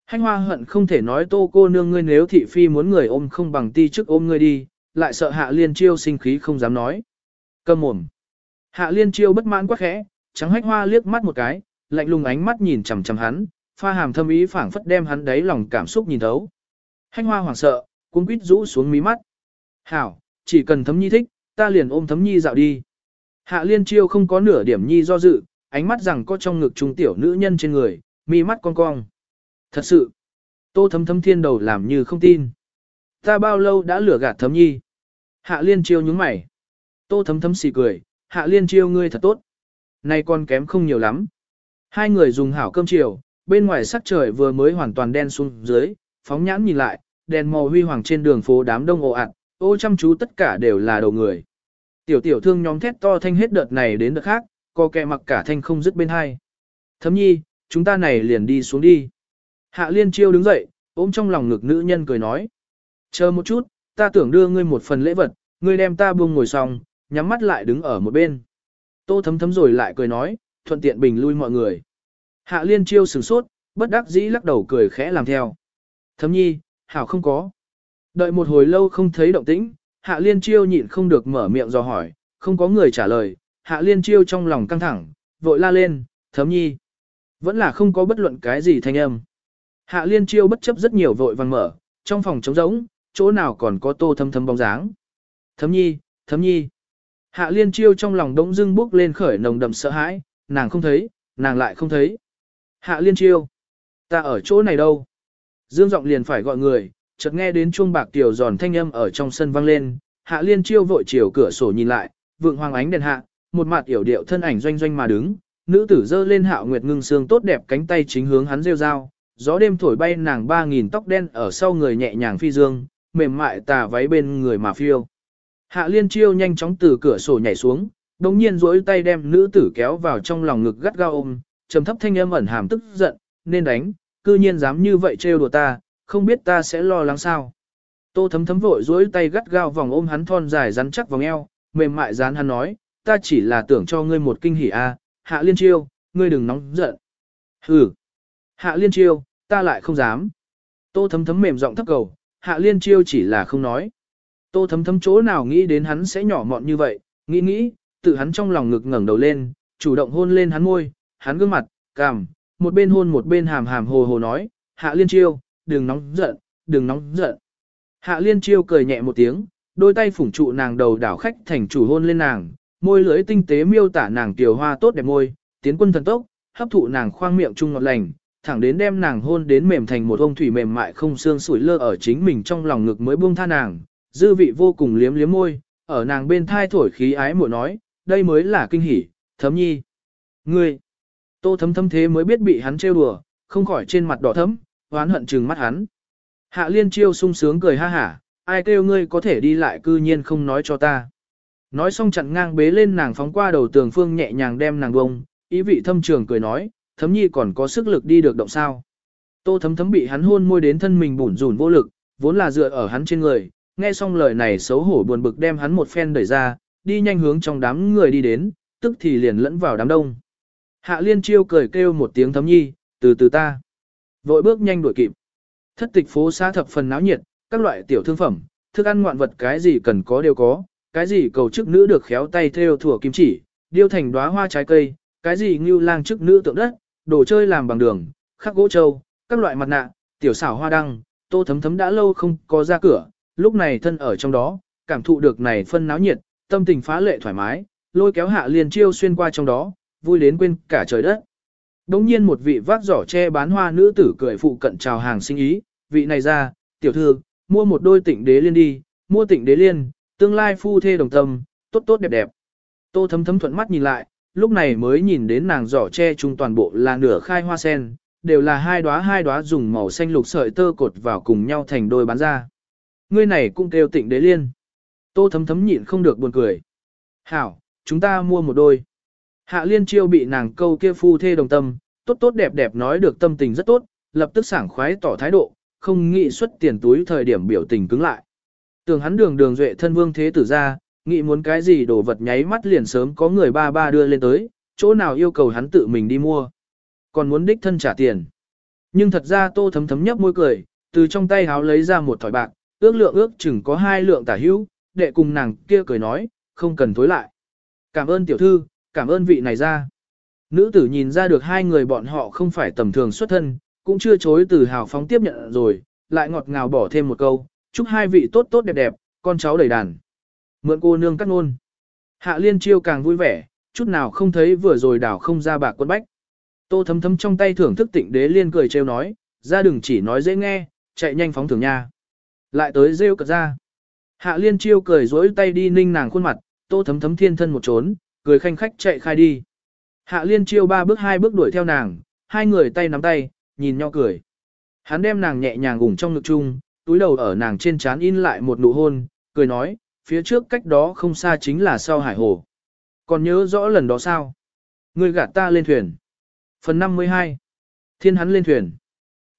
Speaker 1: Hanh hoa hận không thể nói tô cô nương ngươi nếu thị phi muốn người ôm không bằng ti trước ôm ngươi đi, lại sợ hạ liên chiêu sinh khí không dám nói. Cầm mồm. Hạ liên chiêu bất mãn quá khẽ, trắng hách hoa liếc mắt một cái, lạnh lùng ánh mắt nhìn chằm chằm hắn, pha hàm thâm ý phảng phất đem hắn đáy lòng cảm xúc nhìn thấu. Hanh hoa hoảng sợ, cuống quýt rũ xuống mí mắt. Hảo, chỉ cần thấm nhi thích, ta liền ôm thấm nhi dạo đi. Hạ liên chiêu không có nửa điểm nhi do dự, ánh mắt rằng có trong ngực trung tiểu nữ nhân trên người, mi mắt cong cong. Thật sự, tô thấm thấm thiên đầu làm như không tin. Ta bao lâu đã lừa gạt thấm nhi. Hạ liên chiêu nhúng mày. Tô thấm thấm xì cười, hạ liên chiêu ngươi thật tốt. Nay con kém không nhiều lắm. Hai người dùng hảo cơm chiều, bên ngoài sắc trời vừa mới hoàn toàn đen xuống dưới, phóng nhãn nhìn lại, đèn màu huy hoàng trên đường phố đám đông ồ ạt, ô chăm chú tất cả đều là đầu người. Tiểu tiểu thương nhóm thét to thanh hết đợt này đến đợt khác, co kẹ mặc cả thanh không dứt bên hai. Thấm nhi, chúng ta này liền đi xuống đi. Hạ liên chiêu đứng dậy, ôm trong lòng ngực nữ nhân cười nói. Chờ một chút, ta tưởng đưa ngươi một phần lễ vật, ngươi đem ta buông ngồi xong, nhắm mắt lại đứng ở một bên. Tô thấm thấm rồi lại cười nói, thuận tiện bình lui mọi người. Hạ liên chiêu sửng sốt, bất đắc dĩ lắc đầu cười khẽ làm theo. Thấm nhi, hảo không có. Đợi một hồi lâu không thấy động tĩnh, hạ liên chiêu nhịn không được mở miệng dò hỏi, không có người trả lời, hạ liên chiêu trong lòng căng thẳng, vội la lên, thấm nhi. Vẫn là không có bất luận cái gì thanh âm. Hạ liên chiêu bất chấp rất nhiều vội vàng mở, trong phòng trống rỗng, chỗ nào còn có tô thấm thấm bóng dáng. Thấm nhi, thấm nhi. Hạ liên chiêu trong lòng đống dưng bước lên khởi nồng đậm sợ hãi, nàng không thấy, nàng lại không thấy. Hạ liên chiêu. Ta ở chỗ này đâu? Dương giọng liền phải gọi người, chợt nghe đến chuông bạc tiểu giòn thanh âm ở trong sân vang lên. Hạ liên chiêu vội chiều cửa sổ nhìn lại, vượng hoàng ánh đèn hạ, một mặt yểu điệu thân ảnh doanh doanh mà đứng. Nữ tử dơ lên hạo nguyệt ngưng xương tốt đẹp cánh tay chính hướng hắn rêu dao Gió đêm thổi bay nàng ba nghìn tóc đen ở sau người nhẹ nhàng phi dương, mềm mại tà váy bên người mà phiêu. Hạ liên chiêu nhanh chóng từ cửa sổ nhảy xuống, đồng nhiên duỗi tay đem nữ tử kéo vào trong lòng ngực gắt gao ôm, trầm thấp thanh âm ẩn hàm tức giận, nên đánh, cư nhiên dám như vậy trêu đùa ta, không biết ta sẽ lo lắng sao. Tô thấm thấm vội duỗi tay gắt gao vòng ôm hắn thon dài rắn chắc vòng eo, mềm mại dán hắn nói, ta chỉ là tưởng cho ngươi một kinh hỉ a, hạ liên chiêu, ngươi đừng nóng giận. Hừ, hạ liên chiêu, ta lại không dám. Tô thấm thấm mềm giọng thấp cầu, hạ liên chiêu chỉ là không nói. Tô thấm thấm chỗ nào nghĩ đến hắn sẽ nhỏ mọn như vậy, nghĩ nghĩ, tự hắn trong lòng ngực ngẩng đầu lên, chủ động hôn lên hắn môi, hắn gương mặt, cằm, một bên hôn một bên hàm hàm hồ hồ nói, hạ liên chiêu, đừng nóng giận, đừng nóng giận. Hạ liên chiêu cười nhẹ một tiếng, đôi tay phủng trụ nàng đầu đảo khách thành chủ hôn lên nàng, môi lưỡi tinh tế miêu tả nàng tiểu hoa tốt đẹp môi, tiến quân thần tốc, hấp thụ nàng khoang miệng trung ngọt lành, thẳng đến đem nàng hôn đến mềm thành một ông thủy mềm mại không xương sủi lơ ở chính mình trong lòng ngực mới buông tha nàng, dư vị vô cùng liếm liếm môi, ở nàng bên thai thổi khí ái muội nói, đây mới là kinh hỉ, thấm nhi. Ngươi, tô thấm thấm thế mới biết bị hắn trêu đùa, không khỏi trên mặt đỏ thấm, oán hận trừng mắt hắn. Hạ liên chiêu sung sướng cười ha hả, ai kêu ngươi có thể đi lại cư nhiên không nói cho ta. Nói xong chặn ngang bế lên nàng phóng qua đầu tường phương nhẹ nhàng đem nàng bông, ý vị thâm trường cười nói, thấm nhi còn có sức lực đi được động sao. Tô thấm thấm bị hắn hôn môi đến thân mình bủn rủn vô lực, vốn là dựa ở hắn trên người, nghe xong lời này xấu hổ buồn bực đem hắn một phen đẩy ra, đi nhanh hướng trong đám người đi đến, tức thì liền lẫn vào đám đông. Hạ liên chiêu cười kêu một tiếng thấm nhi, từ từ ta. Vội bước nhanh đuổi kịp. Thất tịch phố xa thập phần náo nhiệt, các loại tiểu thương phẩm, thức ăn ngoạn vật cái gì cần có đều có, cái gì cầu chức nữ được khéo tay theo thủa kim chỉ, điêu thành đóa hoa trái cây, cái gì như lang chức nữ tượng đất, đồ chơi làm bằng đường, khắc gỗ châu, các loại mặt nạ, tiểu xảo hoa đăng, tô thấm thấm đã lâu không có ra cửa, lúc này thân ở trong đó, cảm thụ được này phân náo nhiệt, tâm tình phá lệ thoải mái, lôi kéo hạ liền chiêu xuyên qua trong đó, vui đến quên cả trời đất. Đống nhiên một vị vác giỏ che bán hoa nữ tử cười phụ cận chào hàng sinh ý, vị này ra, tiểu thư, mua một đôi tịnh đế liên đi, mua tịnh đế liên, tương lai phu thê đồng tâm, tốt tốt đẹp đẹp. Tô thấm thấm thuận mắt nhìn lại, lúc này mới nhìn đến nàng giỏ che chung toàn bộ là nửa khai hoa sen, đều là hai đóa hai đóa dùng màu xanh lục sợi tơ cột vào cùng nhau thành đôi bán ra. Ngươi này cũng kêu tịnh đế liên. Tô thấm thấm nhịn không được buồn cười. Hảo, chúng ta mua một đôi. Hạ liên chiêu bị nàng câu kia phu thê đồng tâm, tốt tốt đẹp đẹp nói được tâm tình rất tốt, lập tức sảng khoái tỏ thái độ, không nghĩ xuất tiền túi thời điểm biểu tình cứng lại. Tưởng hắn đường đường duệ thân vương thế tử ra, nghĩ muốn cái gì đồ vật nháy mắt liền sớm có người ba ba đưa lên tới, chỗ nào yêu cầu hắn tự mình đi mua. Còn muốn đích thân trả tiền. Nhưng thật ra tô thấm thấm nhấp môi cười, từ trong tay háo lấy ra một thỏi bạc, ước lượng ước chừng có hai lượng tả hữu, đệ cùng nàng kia cười nói, không cần tối lại. Cảm ơn tiểu thư, cảm ơn vị này ra. Nữ tử nhìn ra được hai người bọn họ không phải tầm thường xuất thân, cũng chưa chối từ hào phóng tiếp nhận rồi, lại ngọt ngào bỏ thêm một câu, chúc hai vị tốt tốt đẹp đẹp, con cháu đầy đàn. Mượn cô nương cắt ngôn. Hạ liên chiêu càng vui vẻ, chút nào không thấy vừa rồi đảo không ra bạc quân bách. Tô thấm thấm trong tay thưởng thức tịnh đế liên cười trêu nói, ra đừng chỉ nói dễ nghe, chạy nhanh phóng thưởng nha. Lại tới rêu cật ra. Hạ liên chiêu cười dối tay đi ninh nàng khuôn mặt, tô thấm thấm thiên thân một trốn, cười khanh khách chạy khai đi. Hạ liên chiêu ba bước hai bước đuổi theo nàng, hai người tay nắm tay, nhìn nhau cười. Hắn đem nàng nhẹ nhàng gủng trong ngực chung, túi đầu ở nàng trên trán in lại một nụ hôn, cười nói, phía trước cách đó không xa chính là sau hải hồ. Còn nhớ rõ lần đó sao? Ngươi gạt ta lên thuyền. Phần 52. Thiên hắn lên thuyền.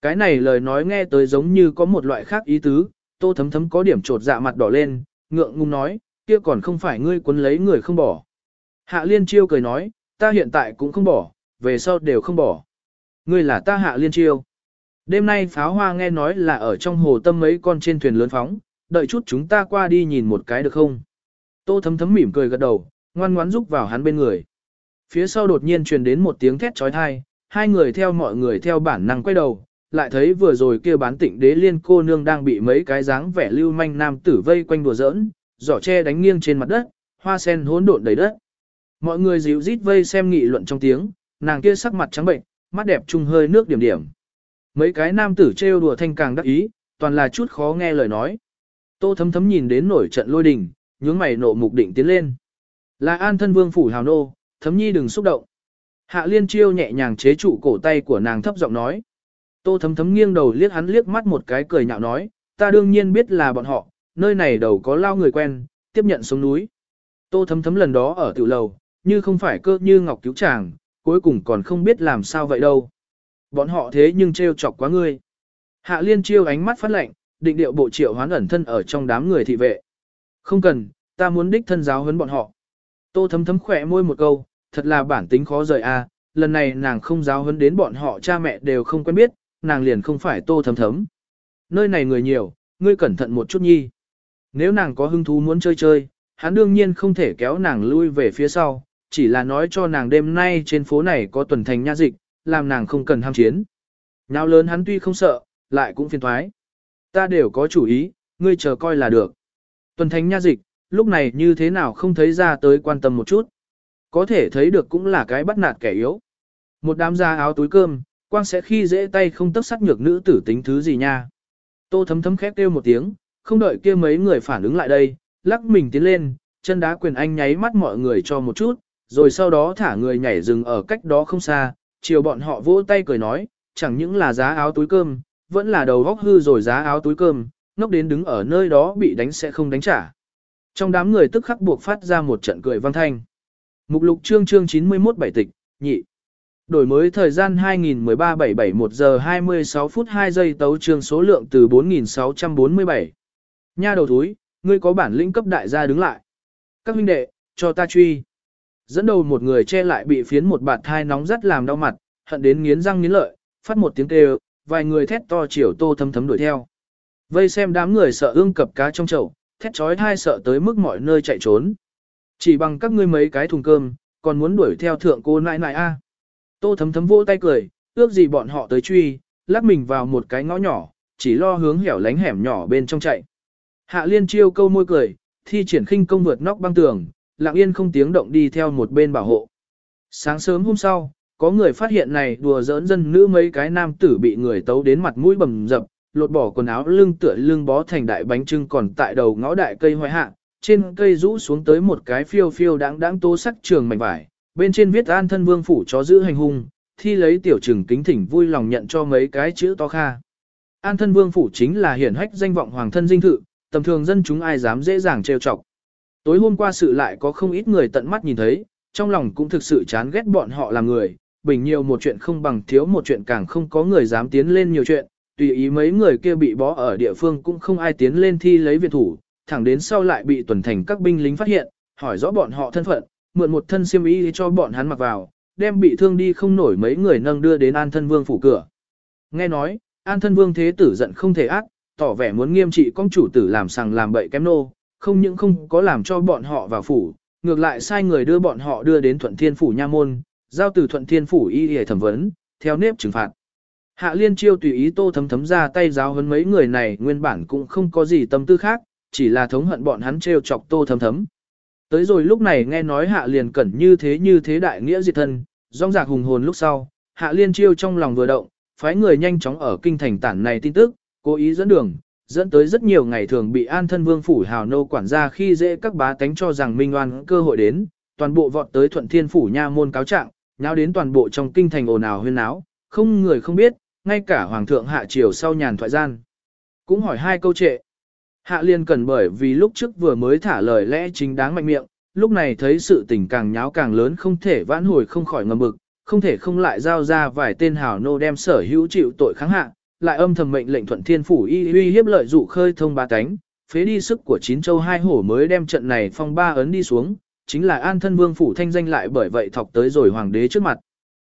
Speaker 1: Cái này lời nói nghe tới giống như có một loại khác ý tứ, tô thấm thấm có điểm trột dạ mặt đỏ lên, ngượng ngùng nói, kia còn không phải ngươi quấn lấy người không bỏ. Hạ liên chiêu cười nói, ta hiện tại cũng không bỏ, về sau đều không bỏ. Ngươi là ta hạ liên chiêu. Đêm nay pháo hoa nghe nói là ở trong hồ tâm mấy con trên thuyền lớn phóng, đợi chút chúng ta qua đi nhìn một cái được không? Tô thấm thấm mỉm cười gật đầu, ngoan ngoãn rúc vào hắn bên người. Phía sau đột nhiên truyền đến một tiếng thét trói thai, hai người theo mọi người theo bản năng quay đầu, lại thấy vừa rồi kia bán tịnh đế liên cô nương đang bị mấy cái dáng vẻ lưu manh nam tử vây quanh đùa giỡn, giỏ tre đánh nghiêng trên mặt đất, hoa sen hỗn độn đầy đất. Mọi người dịu rít vây xem nghị luận trong tiếng, nàng kia sắc mặt trắng bệnh, mắt đẹp trung hơi nước điểm điểm. Mấy cái nam tử trêu đùa thanh càng đắc ý, toàn là chút khó nghe lời nói. Tô thấm thấm nhìn đến nổi trận lôi đình, nhướng mày nộ mục định tiến lên. Là an thân vương phủ hào nô, thấm nhi đừng xúc động. Hạ liên chiêu nhẹ nhàng chế trụ cổ tay của nàng thấp giọng nói. Tô thấm thấm nghiêng đầu liếc hắn liếc mắt một cái cười nhạo nói, ta đương nhiên biết là bọn họ, nơi này đầu có lao người quen, tiếp nhận xuống núi. Tô thấm thấm lần đó ở tiểu lầu, như không phải cơ như ngọc cứu chàng, cuối cùng còn không biết làm sao vậy đâu. Bọn họ thế nhưng trêu chọc quá ngươi. Hạ liên chiêu ánh mắt phát lệnh, định điệu bộ triệu hoán ẩn thân ở trong đám người thị vệ. Không cần, ta muốn đích thân giáo huấn bọn họ. Tô thấm thấm khỏe môi một câu, thật là bản tính khó rời a. lần này nàng không giáo huấn đến bọn họ cha mẹ đều không quen biết, nàng liền không phải tô thấm thấm. Nơi này người nhiều, ngươi cẩn thận một chút nhi. Nếu nàng có hứng thú muốn chơi chơi, hắn đương nhiên không thể kéo nàng lui về phía sau, chỉ là nói cho nàng đêm nay trên phố này có tuần thành nha dịch, làm nàng không cần ham chiến. Nào lớn hắn tuy không sợ, lại cũng phiền thoái. Ta đều có chủ ý, ngươi chờ coi là được. Tuần thánh nha dịch, lúc này như thế nào không thấy ra tới quan tâm một chút. Có thể thấy được cũng là cái bắt nạt kẻ yếu. Một đám da áo túi cơm, quang sẽ khi dễ tay không tấp sắc nhược nữ tử tính thứ gì nha. Tô thấm thấm khép kêu một tiếng, không đợi kia mấy người phản ứng lại đây, lắc mình tiến lên, chân đá quyền anh nháy mắt mọi người cho một chút, rồi sau đó thả người nhảy rừng ở cách đó không xa, chiều bọn họ vỗ tay cười nói, chẳng những là giá áo túi cơm, vẫn là đầu góc hư rồi giá áo túi cơm, ngốc đến đứng ở nơi đó bị đánh sẽ không đánh trả. Trong đám người tức khắc buộc phát ra một trận cười vang thanh. Mục lục chương chương 91 bảy tịch, nhị. Đổi mới thời gian 2013-771 giờ 26 phút 2 giây tấu chương số lượng từ 4647. Nha đầu túi, ngươi có bản lĩnh cấp đại gia đứng lại. Các huynh đệ, cho ta truy. Dẫn đầu một người che lại bị phiến một bạt thai nóng rất làm đau mặt, hận đến nghiến răng nghiến lợi, phát một tiếng kêu, vài người thét to chiều tô thấm thấm đuổi theo. Vây xem đám người sợ ương cập cá trong chậu, thét chói thai sợ tới mức mọi nơi chạy trốn. Chỉ bằng các ngươi mấy cái thùng cơm, còn muốn đuổi theo thượng cô nãi nãi a. Tô thấm thấm vỗ tay cười, ước gì bọn họ tới truy, lắc mình vào một cái ngõ nhỏ, chỉ lo hướng hẻo lánh hẻm nhỏ bên trong chạy. Hạ liên chiêu câu môi cười, thi triển khinh công vượt nóc băng tường, lặng yên không tiếng động đi theo một bên bảo hộ. Sáng sớm hôm sau, có người phát hiện này đùa giỡn dân nữ mấy cái nam tử bị người tấu đến mặt mũi bầm dập, lột bỏ quần áo lưng tựa lưng bó thành đại bánh trưng còn tại đầu ngõ đại cây hoài hạ, trên cây rũ xuống tới một cái phiêu phiêu đáng đáng tố sắc trường mảnh vải, bên trên viết an thân vương phủ chó giữ hành hung, thi lấy tiểu trừng kính thỉnh vui lòng nhận cho mấy cái chữ to kha. An thân vương phủ chính là hiển hách danh vọng hoàng thân dinh thự, tầm thường dân chúng ai dám dễ dàng trêu chọc. Tối hôm qua sự lại có không ít người tận mắt nhìn thấy, trong lòng cũng thực sự chán ghét bọn họ làm người, bình nhiều một chuyện không bằng thiếu một chuyện càng không có người dám tiến lên nhiều chuyện, tùy ý mấy người kia bị bó ở địa phương cũng không ai tiến lên thi lấy viện thủ, thẳng đến sau lại bị tuần thành các binh lính phát hiện, hỏi rõ bọn họ thân phận, mượn một thân xiêm y cho bọn hắn mặc vào, đem bị thương đi không nổi mấy người nâng đưa đến An Thân Vương phủ cửa. Nghe nói, An Thân Vương thế tử giận không thể ác, tỏ vẻ muốn nghiêm trị công chủ tử làm sằng làm bậy kém nô, không những không có làm cho bọn họ vào phủ, ngược lại sai người đưa bọn họ đưa đến Thuận Thiên phủ nha môn, giao từ Thuận Thiên phủ y y thẩm vấn, theo nếp trừng phạt. Hạ Liên Chiêu tùy ý Tô Thấm Thấm ra tay giáo huấn mấy người này, nguyên bản cũng không có gì tâm tư khác, chỉ là thống hận bọn hắn trêu chọc Tô Thấm Thấm. Tới rồi lúc này nghe nói Hạ Liên cẩn như thế như thế đại nghĩa diệt thân, rong rạc hùng hồn lúc sau, Hạ Liên Chiêu trong lòng vừa động, phái người nhanh chóng ở kinh thành tản này tin tức, cố ý dẫn đường, dẫn tới rất nhiều ngày thường bị an thân vương phủ hào nô quản gia khi dễ các bá tánh cho rằng minh oan cơ hội đến, toàn bộ vọt tới thuận thiên phủ nha môn cáo trạng, nháo đến toàn bộ trong kinh thành ồn ào huyên náo, không người không biết, ngay cả hoàng thượng hạ triều sau nhàn thoại gian. Cũng hỏi hai câu trệ. Hạ liên cần bởi vì lúc trước vừa mới thả lời lẽ chính đáng mạnh miệng, lúc này thấy sự tình càng nháo càng lớn không thể vãn hồi không khỏi ngầm bực, không thể không lại giao ra vài tên hào nô đem sở hữu chịu tội kháng hạ, lại âm thầm mệnh lệnh thuận thiên phủ y uy hiếp lợi dụ khơi thông ba cánh, phế đi sức của chín châu hai hổ mới đem trận này phong ba ấn đi xuống, chính là an thân vương phủ thanh danh lại bởi vậy thọc tới rồi hoàng đế trước mặt.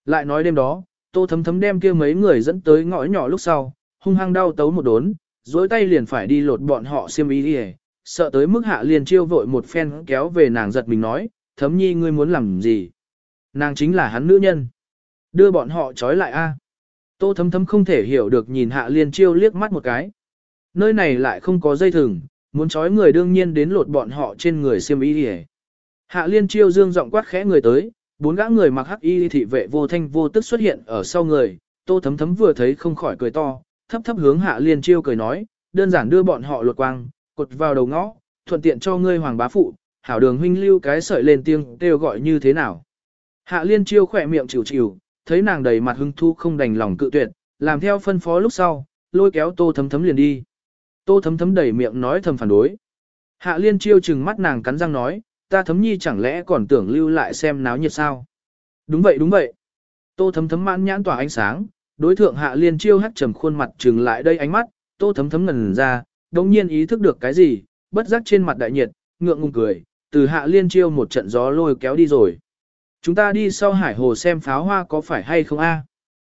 Speaker 1: Lại nói đêm đó, tô thấm thấm đem kia mấy người dẫn tới ngõ nhỏ lúc sau, hung hăng đau tấu một đốn, dối tay liền phải đi lột bọn họ xiêm y đi sợ tới mức hạ liền chiêu vội một phen kéo về nàng giật mình nói, thấm nhi ngươi muốn làm gì? Nàng chính là hắn nữ nhân. Đưa bọn họ trói lại a. Tô thấm thấm không thể hiểu được nhìn hạ liên chiêu liếc mắt một cái. Nơi này lại không có dây thừng, muốn trói người đương nhiên đến lột bọn họ trên người xiêm y đi Hạ liên chiêu dương giọng quát khẽ người tới, bốn gã người mặc hắc y thị vệ vô thanh vô tức xuất hiện ở sau người, tô thấm thấm vừa thấy không khỏi cười to, thấp thấp hướng hạ liên chiêu cười nói, đơn giản đưa bọn họ lột quang, cột vào đầu ngõ, thuận tiện cho ngươi hoàng bá phụ, hảo đường huynh lưu cái sợi lên tiếng kêu gọi như thế nào. Hạ liên chiêu khỏe miệng chịu chịu, thấy nàng đầy mặt hưng thu không đành lòng cự tuyệt, làm theo phân phó lúc sau, lôi kéo tô thấm thấm liền đi. Tô thấm thấm đầy miệng nói thầm phản đối. Hạ liên chiêu chừng mắt nàng cắn răng nói, ta thấm nhi chẳng lẽ còn tưởng lưu lại xem náo nhiệt sao. Đúng vậy đúng vậy. Tô thấm thấm mãn nhãn tỏa ánh sáng, đối thượng hạ liên chiêu hắt trầm khuôn mặt chừng lại đây ánh mắt, tô thấm thấm ngần ra, đồng nhiên ý thức được cái gì, bất giác trên mặt đại nhiệt, ngượng ngùng cười, từ hạ liên chiêu một trận gió lôi kéo đi rồi. Chúng ta đi sau hải hồ xem pháo hoa có phải hay không a?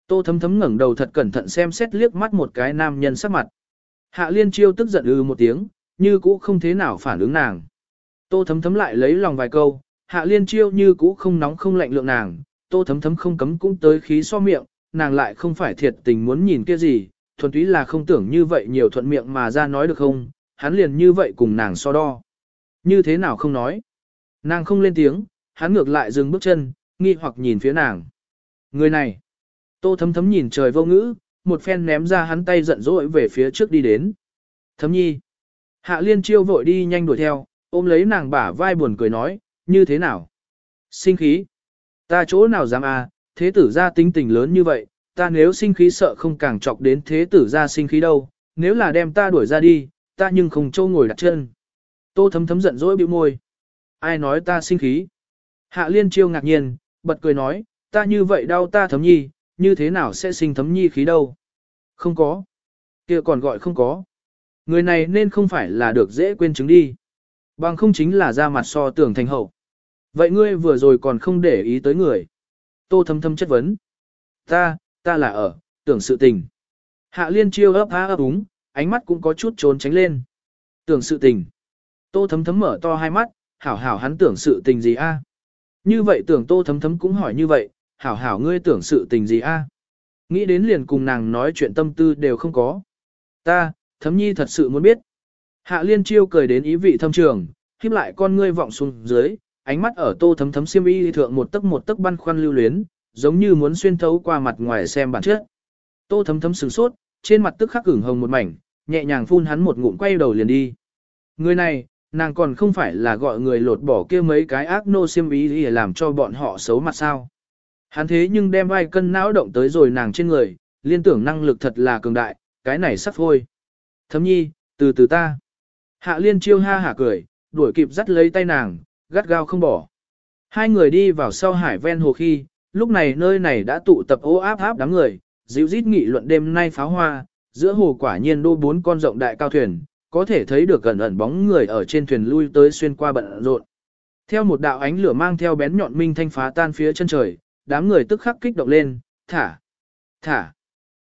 Speaker 1: Tô thấm thấm ngẩng đầu thật cẩn thận xem xét liếc mắt một cái nam nhân sắc mặt. Hạ liên chiêu tức giận ư một tiếng, như cũ không thế nào phản ứng nàng. Tô thấm thấm lại lấy lòng vài câu, hạ liên chiêu như cũ không nóng không lạnh lượng nàng, tô thấm thấm không cấm cũng tới khí so miệng, nàng lại không phải thiệt tình muốn nhìn kia gì, thuần túy là không tưởng như vậy nhiều thuận miệng mà ra nói được không, hắn liền như vậy cùng nàng so đo. Như thế nào không nói. Nàng không lên tiếng, hắn ngược lại dừng bước chân, nghi hoặc nhìn phía nàng. Người này, tô thấm thấm nhìn trời vô ngữ, một phen ném ra hắn tay giận dỗi về phía trước đi đến. Thấm nhi. Hạ liên chiêu vội đi nhanh đuổi theo, ôm lấy nàng bả vai buồn cười nói, như thế nào? Sinh khí. Ta chỗ nào dám à, thế tử ra tính tình lớn như vậy, ta nếu sinh khí sợ không càng chọc đến thế tử ra sinh khí đâu, nếu là đem ta đuổi ra đi, ta nhưng không trâu ngồi đặt chân. Tô thấm thấm giận dỗi bĩu môi. Ai nói ta sinh khí? Hạ liên chiêu ngạc nhiên, bật cười nói, ta như vậy đau ta thấm nhi, như thế nào sẽ sinh thấm nhi khí đâu? Không có. kia còn gọi không có. Người này nên không phải là được dễ quên chứng đi. Bằng không chính là ra mặt so tưởng thành hậu. Vậy ngươi vừa rồi còn không để ý tới người. Tô thâm thâm chất vấn. Ta, ta là ở, tưởng sự tình. Hạ liên chiêu ấp há ấp úng, ánh mắt cũng có chút trốn tránh lên. Tưởng sự tình. Tô thấm thấm mở to hai mắt, hảo hảo hắn tưởng sự tình gì a? Như vậy tưởng tô thấm thấm cũng hỏi như vậy, hảo hảo ngươi tưởng sự tình gì a? Nghĩ đến liền cùng nàng nói chuyện tâm tư đều không có. Ta, thấm nhi thật sự muốn biết. Hạ liên chiêu cười đến ý vị thâm trường, khiếp lại con ngươi vọng xuống dưới, ánh mắt ở tô thấm thấm xiêm y thượng một tấc một tấc băn khoăn lưu luyến, giống như muốn xuyên thấu qua mặt ngoài xem bản chất. Tô thấm thấm sửng sốt, trên mặt tức khắc ửng hồng một mảnh, nhẹ nhàng phun hắn một ngụm quay đầu liền đi. Người này, nàng còn không phải là gọi người lột bỏ kia mấy cái ác nô xiêm ý để làm cho bọn họ xấu mặt sao. Hắn thế nhưng đem vai cân não động tới rồi nàng trên người, liên tưởng năng lực thật là cường đại, cái này sắp thôi. Thấm nhi, từ từ ta. Hạ liên chiêu ha hả cười, đuổi kịp dắt lấy tay nàng, gắt gao không bỏ. Hai người đi vào sau hải ven hồ khi, lúc này nơi này đã tụ tập ô áp áp đám người, dịu rít nghị luận đêm nay pháo hoa, giữa hồ quả nhiên đô bốn con rộng đại cao thuyền, có thể thấy được gần ẩn bóng người ở trên thuyền lui tới xuyên qua bận rộn. Theo một đạo ánh lửa mang theo bén nhọn minh thanh phá tan phía chân trời, đám người tức khắc kích động lên, thả, thả.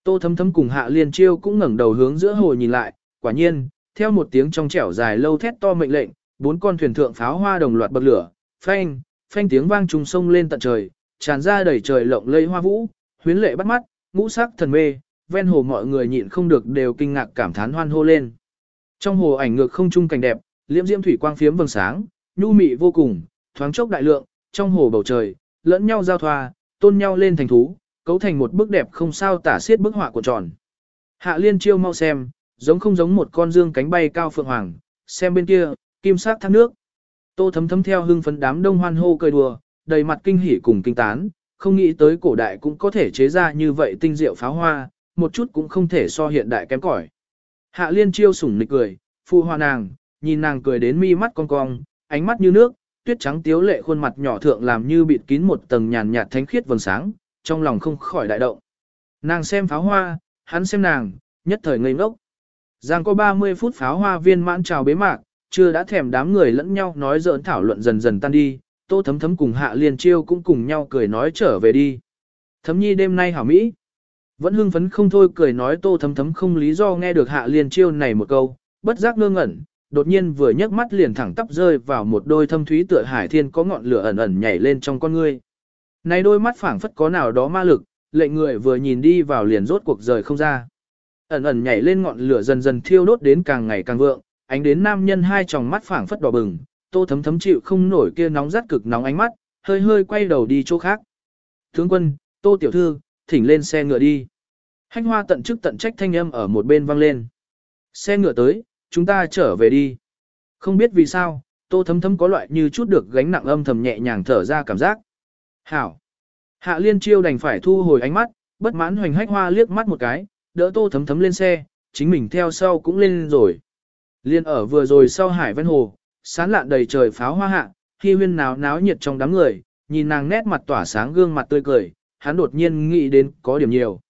Speaker 1: Tô thấm thấm cùng hạ liên chiêu cũng ngẩng đầu hướng giữa hồ nhìn lại, quả nhiên, theo một tiếng trong trẻo dài lâu thét to mệnh lệnh, bốn con thuyền thượng pháo hoa đồng loạt bật lửa, phanh, phanh tiếng vang trùng sông lên tận trời, tràn ra đầy trời lộng lây hoa vũ, huyến lệ bắt mắt, ngũ sắc thần mê, ven hồ mọi người nhịn không được đều kinh ngạc cảm thán hoan hô lên. Trong hồ ảnh ngược không trung cảnh đẹp, liễm diễm thủy quang phiếm vầng sáng, nhu mị vô cùng, thoáng chốc đại lượng, trong hồ bầu trời, lẫn nhau giao thoa, tôn nhau lên thành thú, cấu thành một bức đẹp không sao tả xiết bức họa của tròn. Hạ liên chiêu mau xem, giống không giống một con dương cánh bay cao phượng hoàng, xem bên kia, kim sắc thác nước. Tô thấm thấm theo hưng phấn đám đông hoan hô cười đùa, đầy mặt kinh hỉ cùng kinh tán, không nghĩ tới cổ đại cũng có thể chế ra như vậy tinh diệu pháo hoa, một chút cũng không thể so hiện đại kém cỏi. Hạ liên chiêu sủng nịch cười, phụ hoa nàng, nhìn nàng cười đến mi mắt cong cong, ánh mắt như nước, tuyết trắng tiếu lệ khuôn mặt nhỏ thượng làm như bịt kín một tầng nhàn nhạt thánh khiết vầng sáng, trong lòng không khỏi đại động. Nàng xem pháo hoa, hắn xem nàng, nhất thời ngây ngốc. Giang có 30 phút pháo hoa viên mãn chào bế mạc, chưa đã thèm đám người lẫn nhau nói giỡn thảo luận dần dần tan đi, tô thấm thấm cùng hạ liên chiêu cũng cùng nhau cười nói trở về đi. Thấm nhi đêm nay hảo Mỹ. Vẫn hưng phấn không thôi cười nói tô thấm thấm không lý do nghe được hạ liên chiêu này một câu, bất giác ngơ ngẩn, đột nhiên vừa nhấc mắt liền thẳng tắp rơi vào một đôi thâm thúy tựa hải thiên có ngọn lửa ẩn ẩn nhảy lên trong con ngươi. Này đôi mắt phảng phất có nào đó ma lực, lệnh người vừa nhìn đi vào liền rốt cuộc rời không ra. Ẩn ẩn nhảy lên ngọn lửa dần dần thiêu đốt đến càng ngày càng vượng, ánh đến nam nhân hai tròng mắt phảng phất đỏ bừng, tô thấm thấm chịu không nổi kia nóng rát cực nóng ánh mắt, hơi hơi quay đầu đi chỗ khác. Tướng quân, tô tiểu thư, thỉnh lên xe ngựa đi. Hanh hoa tận chức tận trách thanh âm ở một bên vang lên. Xe ngựa tới, chúng ta trở về đi. Không biết vì sao, tô thấm thấm có loại như chút được gánh nặng âm thầm nhẹ nhàng thở ra cảm giác. Hảo. Hạ liên chiêu đành phải thu hồi ánh mắt, bất mãn hoành hách hoa liếc mắt một cái, đỡ tô thấm thấm lên xe, chính mình theo sau cũng lên rồi. Liên ở vừa rồi sau hải ven hồ, sán lạn đầy trời pháo hoa hạ, khi huyên náo náo nhiệt trong đám người, nhìn nàng nét mặt tỏa sáng gương mặt tươi cười, hắn đột nhiên nghĩ đến có điểm nhiều.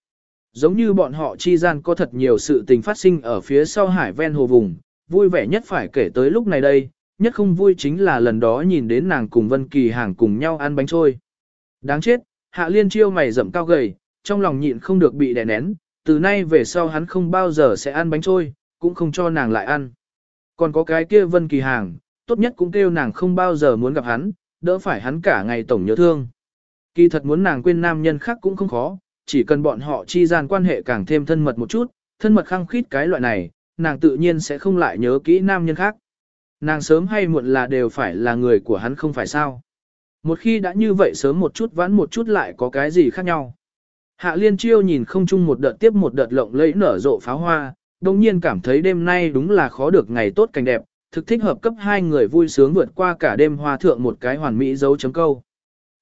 Speaker 1: Giống như bọn họ chi gian có thật nhiều sự tình phát sinh ở phía sau hải ven hồ vùng, vui vẻ nhất phải kể tới lúc này đây, nhất không vui chính là lần đó nhìn đến nàng cùng Vân Kỳ hàng cùng nhau ăn bánh trôi. Đáng chết, Hạ Liên chiêu mày rậm cao gầy, trong lòng nhịn không được bị đè nén, từ nay về sau hắn không bao giờ sẽ ăn bánh trôi, cũng không cho nàng lại ăn. Còn có cái kia Vân Kỳ hàng, tốt nhất cũng kêu nàng không bao giờ muốn gặp hắn, đỡ phải hắn cả ngày tổng nhớ thương. Kỳ thật muốn nàng quên nam nhân khác cũng không khó, chỉ cần bọn họ chi gian quan hệ càng thêm thân mật một chút, thân mật khăng khít cái loại này, nàng tự nhiên sẽ không lại nhớ kỹ nam nhân khác. Nàng sớm hay muộn là đều phải là người của hắn không phải sao. Một khi đã như vậy sớm một chút vãn một chút lại có cái gì khác nhau. Hạ liên chiêu nhìn không chung một đợt tiếp một đợt lộng lẫy nở rộ pháo hoa, đồng nhiên cảm thấy đêm nay đúng là khó được ngày tốt cảnh đẹp, thực thích hợp cấp hai người vui sướng vượt qua cả đêm hoa thượng một cái hoàn mỹ dấu chấm câu.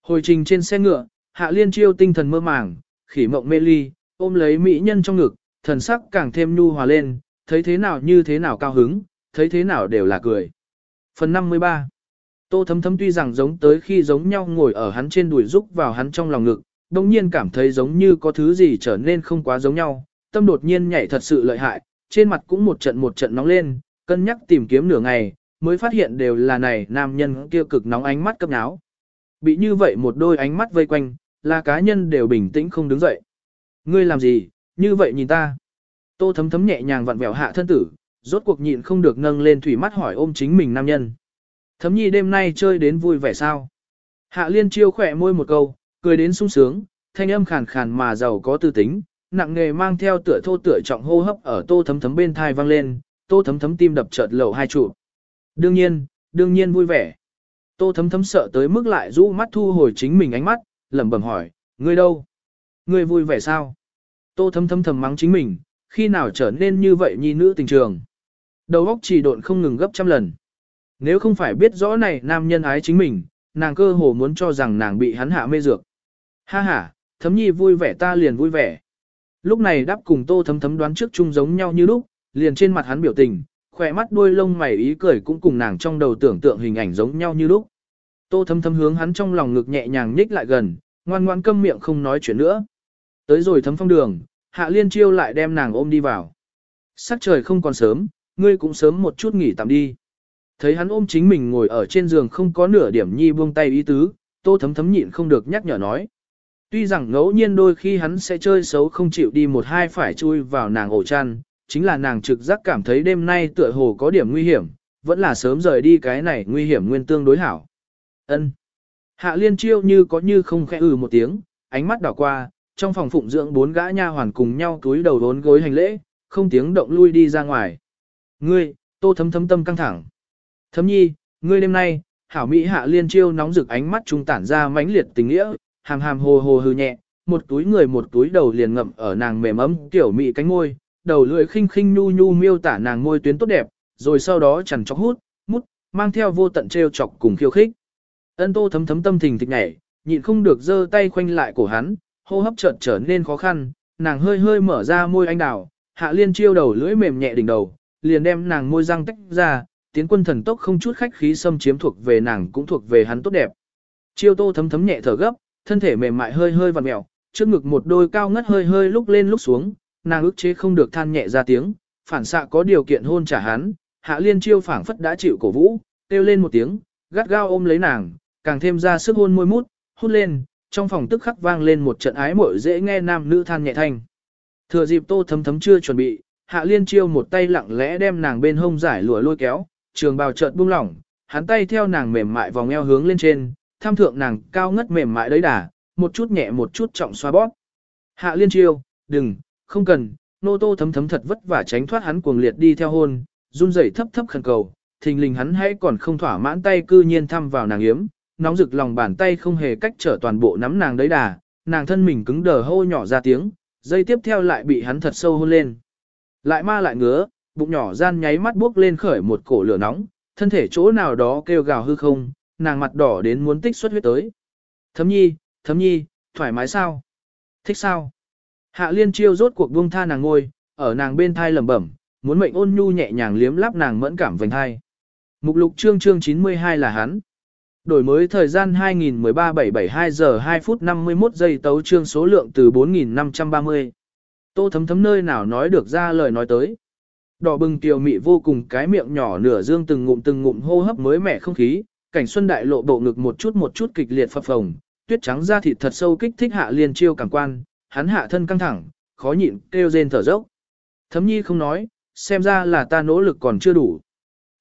Speaker 1: Hồi trình trên xe ngựa, hạ liên chiêu tinh thần mơ màng, khỉ mộng mê ly, ôm lấy mỹ nhân trong ngực, thần sắc càng thêm nhu hòa lên, thấy thế nào như thế nào cao hứng, thấy thế nào đều là cười. Phần 53 Tô thấm thấm tuy rằng giống tới khi giống nhau ngồi ở hắn trên đùi rúc vào hắn trong lòng ngực, đồng nhiên cảm thấy giống như có thứ gì trở nên không quá giống nhau, tâm đột nhiên nhảy thật sự lợi hại, trên mặt cũng một trận một trận nóng lên, cân nhắc tìm kiếm nửa ngày, mới phát hiện đều là này nam nhân kia cực nóng ánh mắt cấp náo. Bị như vậy một đôi ánh mắt vây quanh, là cá nhân đều bình tĩnh không đứng dậy. Ngươi làm gì, như vậy nhìn ta. Tô thấm thấm nhẹ nhàng vặn vẹo hạ thân tử, rốt cuộc nhịn không được nâng lên thủy mắt hỏi ôm chính mình nam nhân. Thấm nhi đêm nay chơi đến vui vẻ sao? Hạ liên chiêu khỏe môi một câu, cười đến sung sướng, thanh âm khàn khàn mà giàu có tư tính, nặng nghề mang theo tựa thô tựa trọng hô hấp ở tô thấm thấm bên thai vang lên, tô thấm thấm tim đập chợt lầu hai trụ. Đương nhiên, đương nhiên vui vẻ. Tô thấm thấm sợ tới mức lại rũ mắt thu hồi chính mình ánh mắt, lẩm bẩm hỏi, Ngươi đâu? Ngươi vui vẻ sao? Tô thấm thấm thầm mắng chính mình, khi nào trở nên như vậy nhi nữ tình trường. Đầu óc chỉ độn không ngừng gấp trăm lần. Nếu không phải biết rõ này nam nhân ái chính mình, nàng cơ hồ muốn cho rằng nàng bị hắn hạ mê dược. Ha ha, thấm nhi vui vẻ ta liền vui vẻ. Lúc này đáp cùng tô thấm thấm đoán trước chung giống nhau như lúc, liền trên mặt hắn biểu tình, khỏe mắt đuôi lông mày ý cười cũng cùng nàng trong đầu tưởng tượng hình ảnh giống nhau như lúc. Tô thấm thấm hướng hắn trong lòng ngực nhẹ nhàng nhích lại gần, ngoan ngoan câm miệng không nói chuyện nữa. Tới rồi thấm phong đường, hạ liên chiêu lại đem nàng ôm đi vào. Sắc trời không còn sớm, ngươi cũng sớm một chút nghỉ tạm đi. Thấy hắn ôm chính mình ngồi ở trên giường không có nửa điểm nhi buông tay ý tứ, tô thấm thấm nhịn không được nhắc nhở nói. Tuy rằng ngẫu nhiên đôi khi hắn sẽ chơi xấu không chịu đi một hai phải chui vào nàng ổ chăn, chính là nàng trực giác cảm thấy đêm nay tựa hồ có điểm nguy hiểm, vẫn là sớm rời đi cái này nguy hiểm nguyên tương đối hảo. Ân. Hạ liên chiêu như có như không khẽ ừ một tiếng, ánh mắt đảo qua, trong phòng phụng dưỡng bốn gã nha hoàn cùng nhau túi đầu đốn gối hành lễ, không tiếng động lui đi ra ngoài. Ngươi, tô thấm thấm tâm căng thẳng. Thấm nhi, ngươi đêm nay, hảo mỹ hạ liên chiêu nóng rực ánh mắt trung tản ra mãnh liệt tình nghĩa, hàm hàm hồ hồ hư nhẹ, một túi người một túi đầu liền ngậm ở nàng mềm ấm kiểu mỹ cánh môi, đầu lưỡi khinh khinh nhu nhu miêu tả nàng môi tuyến tốt đẹp, rồi sau đó chằn chọc hút, mút, mang theo vô tận trêu chọc cùng khiêu khích. Ân Tô thấm thấm tâm thình thịch nhảy, nhịn không được giơ tay khoanh lại cổ hắn, hô hấp chợt trở nên khó khăn, nàng hơi hơi mở ra môi anh đào, Hạ Liên chiêu đầu lưỡi mềm nhẹ đỉnh đầu, liền đem nàng môi răng tách ra, tiến quân thần tốc không chút khách khí xâm chiếm thuộc về nàng cũng thuộc về hắn tốt đẹp. Chiêu Tô thấm thấm nhẹ thở gấp, thân thể mềm mại hơi hơi vặn mèo, trước ngực một đôi cao ngất hơi hơi lúc lên lúc xuống, nàng ức chế không được than nhẹ ra tiếng, phản xạ có điều kiện hôn trả hắn, Hạ Liên chiêu phảng phất đã chịu cổ vũ, kêu lên một tiếng, gắt gao ôm lấy nàng, càng thêm ra sức hôn môi mút, hút lên, trong phòng tức khắc vang lên một trận ái mội dễ nghe nam nữ than nhẹ thanh. Thừa dịp tô thấm thấm chưa chuẩn bị, hạ liên chiêu một tay lặng lẽ đem nàng bên hông giải lụa lôi kéo, trường bào chợt buông lỏng, hắn tay theo nàng mềm mại vòng eo hướng lên trên, tham thượng nàng cao ngất mềm mại đấy đà, một chút nhẹ một chút trọng xoa bóp. Hạ liên chiêu, đừng, không cần, nô tô thấm thấm thật vất vả tránh thoát hắn cuồng liệt đi theo hôn, run rẩy thấp thấp khẩn cầu, thình lình hắn hãy còn không thỏa mãn tay cư nhiên thăm vào nàng yếm, nóng rực lòng bàn tay không hề cách trở toàn bộ nắm nàng đấy đà, nàng thân mình cứng đờ hô nhỏ ra tiếng, dây tiếp theo lại bị hắn thật sâu hôn lên. Lại ma lại ngứa, bụng nhỏ gian nháy mắt bước lên khởi một cổ lửa nóng, thân thể chỗ nào đó kêu gào hư không, nàng mặt đỏ đến muốn tích xuất huyết tới. Thấm nhi, thấm nhi, thoải mái sao? Thích sao? Hạ liên chiêu rốt cuộc buông tha nàng ngôi, ở nàng bên thai lẩm bẩm, muốn mệnh ôn nhu nhẹ nhàng liếm láp nàng mẫn cảm vành thai. Mục lục chương chương 92 là hắn. Đổi mới thời gian 2013-772 giờ 2 phút 51 giây tấu trương số lượng từ 4.530. Tô thấm thấm nơi nào nói được ra lời nói tới. Đỏ bừng tiểu mị vô cùng cái miệng nhỏ nửa dương từng ngụm từng ngụm hô hấp mới mẻ không khí, cảnh xuân đại lộ bộ ngực một chút một chút kịch liệt phập phồng, tuyết trắng da thịt thật sâu kích thích hạ liên chiêu cảm quan, hắn hạ thân căng thẳng, khó nhịn kêu rên thở dốc. Thấm nhi không nói, xem ra là ta nỗ lực còn chưa đủ.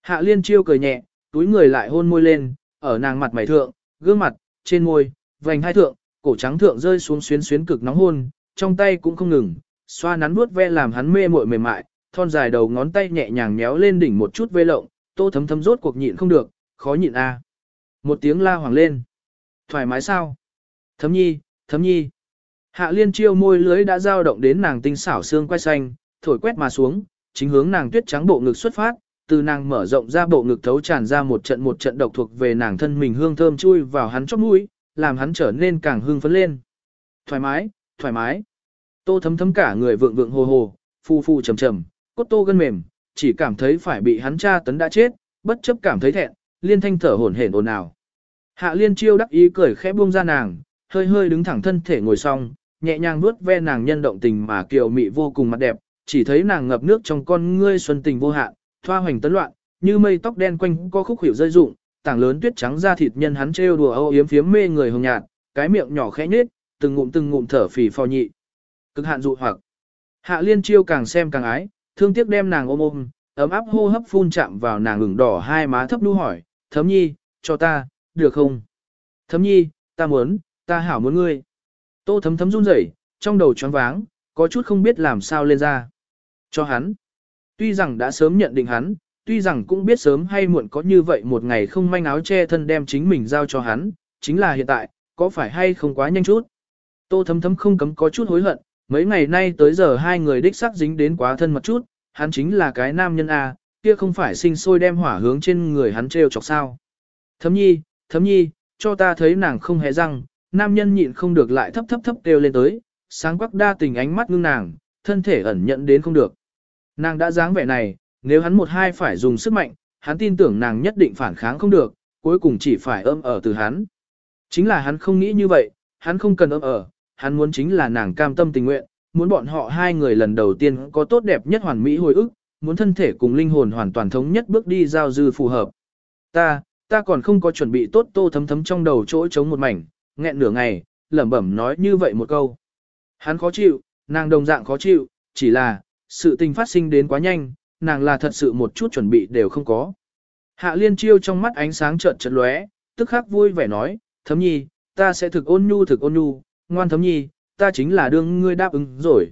Speaker 1: Hạ liên chiêu cười nhẹ, túi người lại hôn môi lên, ở nàng mặt mày thượng, gương mặt, trên môi, vành hai thượng, cổ trắng thượng rơi xuống xuyến xuyến cực nóng hôn, trong tay cũng không ngừng, xoa nắn nuốt ve làm hắn mê muội mềm mại, thon dài đầu ngón tay nhẹ nhàng méo lên đỉnh một chút vê lộng, tô thấm thấm rốt cuộc nhịn không được, khó nhịn a. Một tiếng la hoàng lên. Thoải mái sao? Thấm nhi, thấm nhi. Hạ liên chiêu môi lưới đã dao động đến nàng tinh xảo xương quay xanh, thổi quét mà xuống, chính hướng nàng tuyết trắng bộ ngực xuất phát, từ nàng mở rộng ra bộ ngực thấu tràn ra một trận một trận độc thuộc về nàng thân mình hương thơm chui vào hắn chóp mũi, làm hắn trở nên càng hương phấn lên. Thoải mái, thoải mái. Tô thấm thấm cả người vượng vượng hồ hồ, phu phu trầm trầm, cốt tô gân mềm, chỉ cảm thấy phải bị hắn tra tấn đã chết, bất chấp cảm thấy thẹn, liên thanh thở hổn hển ồn ào. Hạ liên chiêu đắc ý cười khẽ buông ra nàng, hơi hơi đứng thẳng thân thể ngồi xong, nhẹ nhàng vuốt ve nàng nhân động tình mà kiều mị vô cùng mặt đẹp, chỉ thấy nàng ngập nước trong con ngươi xuân tình vô hạn, thoa hoành tấn loạn, như mây tóc đen quanh có khúc hiểu rơi rụng, tảng lớn tuyết trắng da thịt nhân hắn trêu đùa âu yếm phiếm mê người hồng nhạt, cái miệng nhỏ khẽ nhếch, từng ngụm từng ngụm thở phì phò nhị. Cực hạn dụ hoặc. Hạ Liên Chiêu càng xem càng ái, thương tiếc đem nàng ôm ôm, ấm áp hô hấp phun chạm vào nàng ửng đỏ hai má thấp đu hỏi, "Thấm Nhi, cho ta, được không?" "Thấm Nhi, ta muốn, ta hảo muốn ngươi." Tô Thấm Thấm run rẩy, trong đầu choáng váng, có chút không biết làm sao lên ra. Cho hắn. Tuy rằng đã sớm nhận định hắn, tuy rằng cũng biết sớm hay muộn có như vậy một ngày không manh áo che thân đem chính mình giao cho hắn, chính là hiện tại, có phải hay không quá nhanh chút. Tô thấm thấm không cấm có chút hối hận, mấy ngày nay tới giờ hai người đích xác dính đến quá thân một chút, hắn chính là cái nam nhân A, kia không phải sinh sôi đem hỏa hướng trên người hắn treo chọc sao. Thấm nhi, thấm nhi, cho ta thấy nàng không hề răng, nam nhân nhịn không được lại thấp thấp thấp kêu lên tới, sáng quắc đa tình ánh mắt ngưng nàng, thân thể ẩn nhận đến không được. Nàng đã dáng vẻ này, nếu hắn một hai phải dùng sức mạnh, hắn tin tưởng nàng nhất định phản kháng không được, cuối cùng chỉ phải ôm ở từ hắn. Chính là hắn không nghĩ như vậy, hắn không cần ôm ở, hắn muốn chính là nàng cam tâm tình nguyện, muốn bọn họ hai người lần đầu tiên có tốt đẹp nhất hoàn mỹ hồi ức, muốn thân thể cùng linh hồn hoàn toàn thống nhất bước đi giao dư phù hợp. Ta, ta còn không có chuẩn bị tốt tô thấm thấm trong đầu chỗ trống một mảnh, nghẹn nửa ngày, lẩm bẩm nói như vậy một câu. Hắn khó chịu, nàng đồng dạng khó chịu, chỉ là, sự tình phát sinh đến quá nhanh, nàng là thật sự một chút chuẩn bị đều không có. Hạ liên chiêu trong mắt ánh sáng trợn trợn lóe, tức khắc vui vẻ nói, thấm nhi, ta sẽ thực ôn nhu thực ôn nhu, ngoan thấm nhi, ta chính là đương ngươi đáp ứng rồi.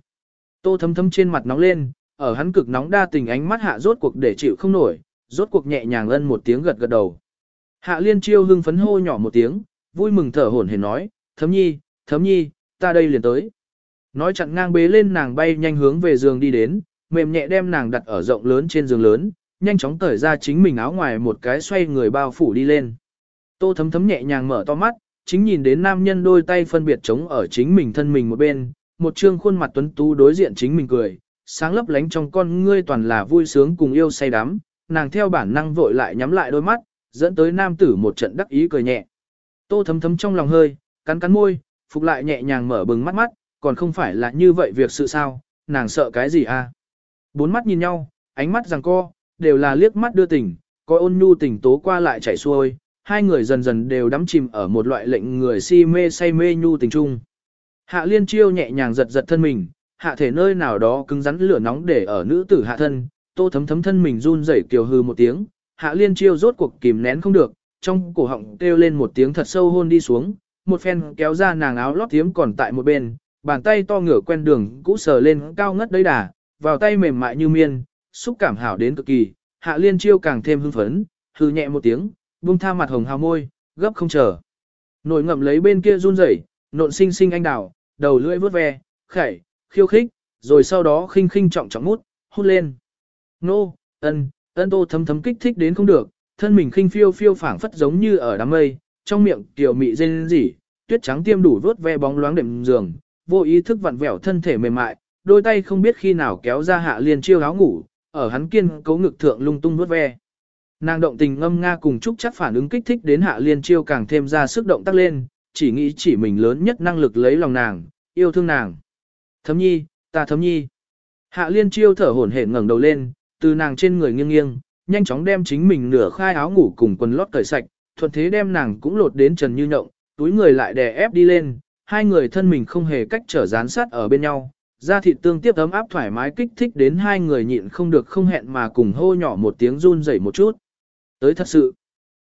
Speaker 1: Tô thấm thấm trên mặt nóng lên, ở hắn cực nóng đa tình ánh mắt hạ rốt cuộc để chịu không nổi, rốt cuộc nhẹ nhàng ân một tiếng gật gật đầu. Hạ liên chiêu hưng phấn hô nhỏ một tiếng, vui mừng thở hổn hển nói, thấm nhi, thấm nhi, ta đây liền tới. Nói chặn ngang bế lên nàng bay nhanh hướng về giường đi đến, mềm nhẹ đem nàng đặt ở rộng lớn trên giường lớn, nhanh chóng tởi ra chính mình áo ngoài một cái xoay người bao phủ đi lên. Tô thấm thấm nhẹ nhàng mở to mắt, chính nhìn đến nam nhân đôi tay phân biệt chống ở chính mình thân mình một bên, một trương khuôn mặt tuấn tú đối diện chính mình cười, sáng lấp lánh trong con ngươi toàn là vui sướng cùng yêu say đắm, nàng theo bản năng vội lại nhắm lại đôi mắt, dẫn tới nam tử một trận đắc ý cười nhẹ. Tô thấm thấm trong lòng hơi, cắn cắn môi, phục lại nhẹ nhàng mở bừng mắt mắt, còn không phải là như vậy việc sự sao, nàng sợ cái gì à? Bốn mắt nhìn nhau, ánh mắt rằng co, đều là liếc mắt đưa tình, có ôn nhu tình tố qua lại chảy xuôi, hai người dần dần đều đắm chìm ở một loại lệnh người si mê say mê nhu tình chung. Hạ liên chiêu nhẹ nhàng giật giật thân mình, hạ thể nơi nào đó cứng rắn lửa nóng để ở nữ tử hạ thân, tô thấm thấm thân mình run rẩy kiều hư một tiếng, hạ liên chiêu rốt cuộc kìm nén không được, trong cổ họng kêu lên một tiếng thật sâu hôn đi xuống, một phen kéo ra nàng áo lót tiếm còn tại một bên, bàn tay to ngửa quen đường cũ sờ lên cao ngất đấy đà, vào tay mềm mại như miên, xúc cảm hảo đến cực kỳ, hạ liên chiêu càng thêm hưng phấn, hư nhẹ một tiếng, buông tha mặt hồng hào môi, gấp không chờ. Nổi ngậm lấy bên kia run rẩy, nộn xinh xinh anh đào, đầu lưỡi vớt ve, khẩy, khiêu khích, rồi sau đó khinh khinh trọng trọng mút, hút lên. Nô, ân, ân tô thấm thấm kích thích đến không được, thân mình khinh phiêu phiêu phảng phất giống như ở đám mây, trong miệng tiểu mị rên rỉ, tuyết trắng tiêm đủ vớt ve bóng loáng đệm giường, vô ý thức vặn vẹo thân thể mềm mại, đôi tay không biết khi nào kéo ra hạ liên chiêu áo ngủ, ở hắn kiên cấu ngực thượng lung tung nuốt ve. Nàng động tình ngâm nga cùng chúc chắc phản ứng kích thích đến hạ liên chiêu càng thêm ra sức động tác lên, chỉ nghĩ chỉ mình lớn nhất năng lực lấy lòng nàng, yêu thương nàng. Thấm nhi, ta thấm nhi. Hạ liên chiêu thở hổn hển ngẩng đầu lên, từ nàng trên người nghiêng nghiêng, nhanh chóng đem chính mình nửa khai áo ngủ cùng quần lót cởi sạch, thuận thế đem nàng cũng lột đến trần như nhộng, túi người lại đè ép đi lên, hai người thân mình không hề cách trở dán sát ở bên nhau, da thịt tương tiếp ấm áp thoải mái kích thích đến hai người nhịn không được không hẹn mà cùng hô nhỏ một tiếng run rẩy một chút. Tới thật sự,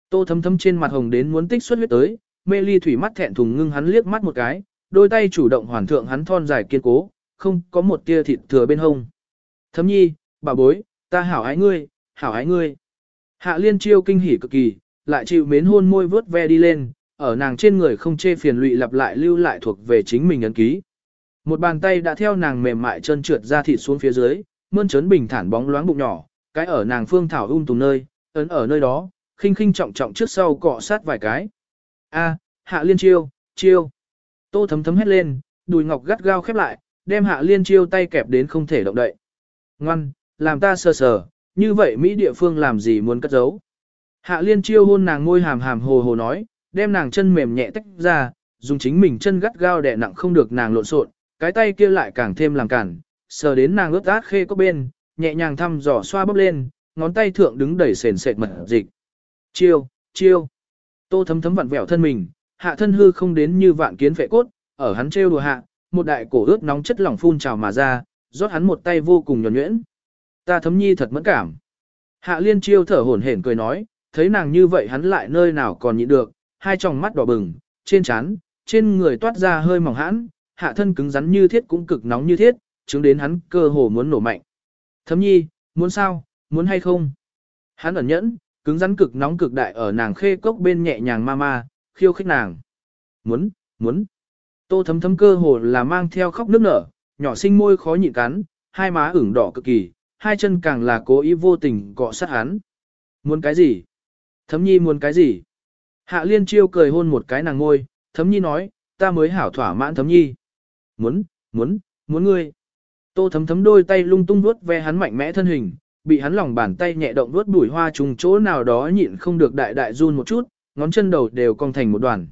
Speaker 1: tô thấm thấm trên mặt hồng đến muốn tích xuất huyết tới, mê ly thủy mắt thẹn thùng ngưng hắn liếc mắt một cái, đôi tay chủ động hoàn thượng hắn thon dài kiên cố, không có một tia thịt thừa bên hông. Thấm nhi, bà bối, ta hảo ái ngươi, hảo ái ngươi. Hạ liên chiêu kinh hỉ cực kỳ, lại chịu mến hôn môi vớt ve đi lên, ở nàng trên người không chê phiền lụy lặp lại lưu lại thuộc về chính mình ấn ký. Một bàn tay đã theo nàng mềm mại chân trượt ra thịt xuống phía dưới, mơn trớn bình thản bóng loáng bụng nhỏ, cái ở nàng phương thảo um tùm nơi, ấn ở nơi đó, khinh khinh trọng trọng trước sau cọ sát vài cái. A, hạ liên chiêu, chiêu. Tô thấm thấm hét lên, đùi ngọc gắt gao khép lại, đem hạ liên chiêu tay kẹp đến không thể động đậy. Ngoan, làm ta sờ sờ, như vậy Mỹ địa phương làm gì muốn cất giấu. Hạ liên chiêu hôn nàng ngôi hàm hàm hồ hồ nói, đem nàng chân mềm nhẹ tách ra, dùng chính mình chân gắt gao đè nặng không được nàng lộn xộn, cái tay kia lại càng thêm làm cản, sờ đến nàng ướt át khê có bên, nhẹ nhàng thăm dò xoa bóp lên, ngón tay thượng đứng đẩy sền sệt mật dịch. Chiêu, chiêu. Tô thấm thấm vặn vẹo thân mình, hạ thân hư không đến như vạn kiến phệ cốt, ở hắn trêu đùa hạ, một đại cổ ướt nóng chất lỏng phun trào mà ra, rót hắn một tay vô cùng nhuần nhuyễn. Ta thấm nhi thật mẫn cảm. Hạ liên chiêu thở hổn hển cười nói, thấy nàng như vậy hắn lại nơi nào còn nhịn được, hai tròng mắt đỏ bừng, trên trán, trên người toát ra hơi mỏng hãn, hạ thân cứng rắn như thiết cũng cực nóng như thiết, chứng đến hắn cơ hồ muốn nổ mạnh. Thấm nhi, muốn sao, muốn hay không? Hắn ẩn nhẫn, cứng rắn cực nóng cực đại ở nàng khê cốc bên nhẹ nhàng ma ma, khiêu khích nàng. Muốn, muốn. Tô thấm thấm cơ hồ là mang theo khóc nước nở, nhỏ sinh môi khó nhịn cắn, hai má ửng đỏ cực kỳ, hai chân càng là cố ý vô tình cọ sát hắn. Muốn cái gì? Thấm nhi muốn cái gì? Hạ liên chiêu cười hôn một cái nàng ngôi, thấm nhi nói, ta mới hảo thỏa mãn thấm nhi. Muốn, muốn, muốn ngươi. Tô thấm thấm đôi tay lung tung vuốt ve hắn mạnh mẽ thân hình, bị hắn lòng bàn tay nhẹ động vuốt bùi hoa trùng chỗ nào đó nhịn không được đại đại run một chút, ngón chân đầu đều cong thành một đoàn.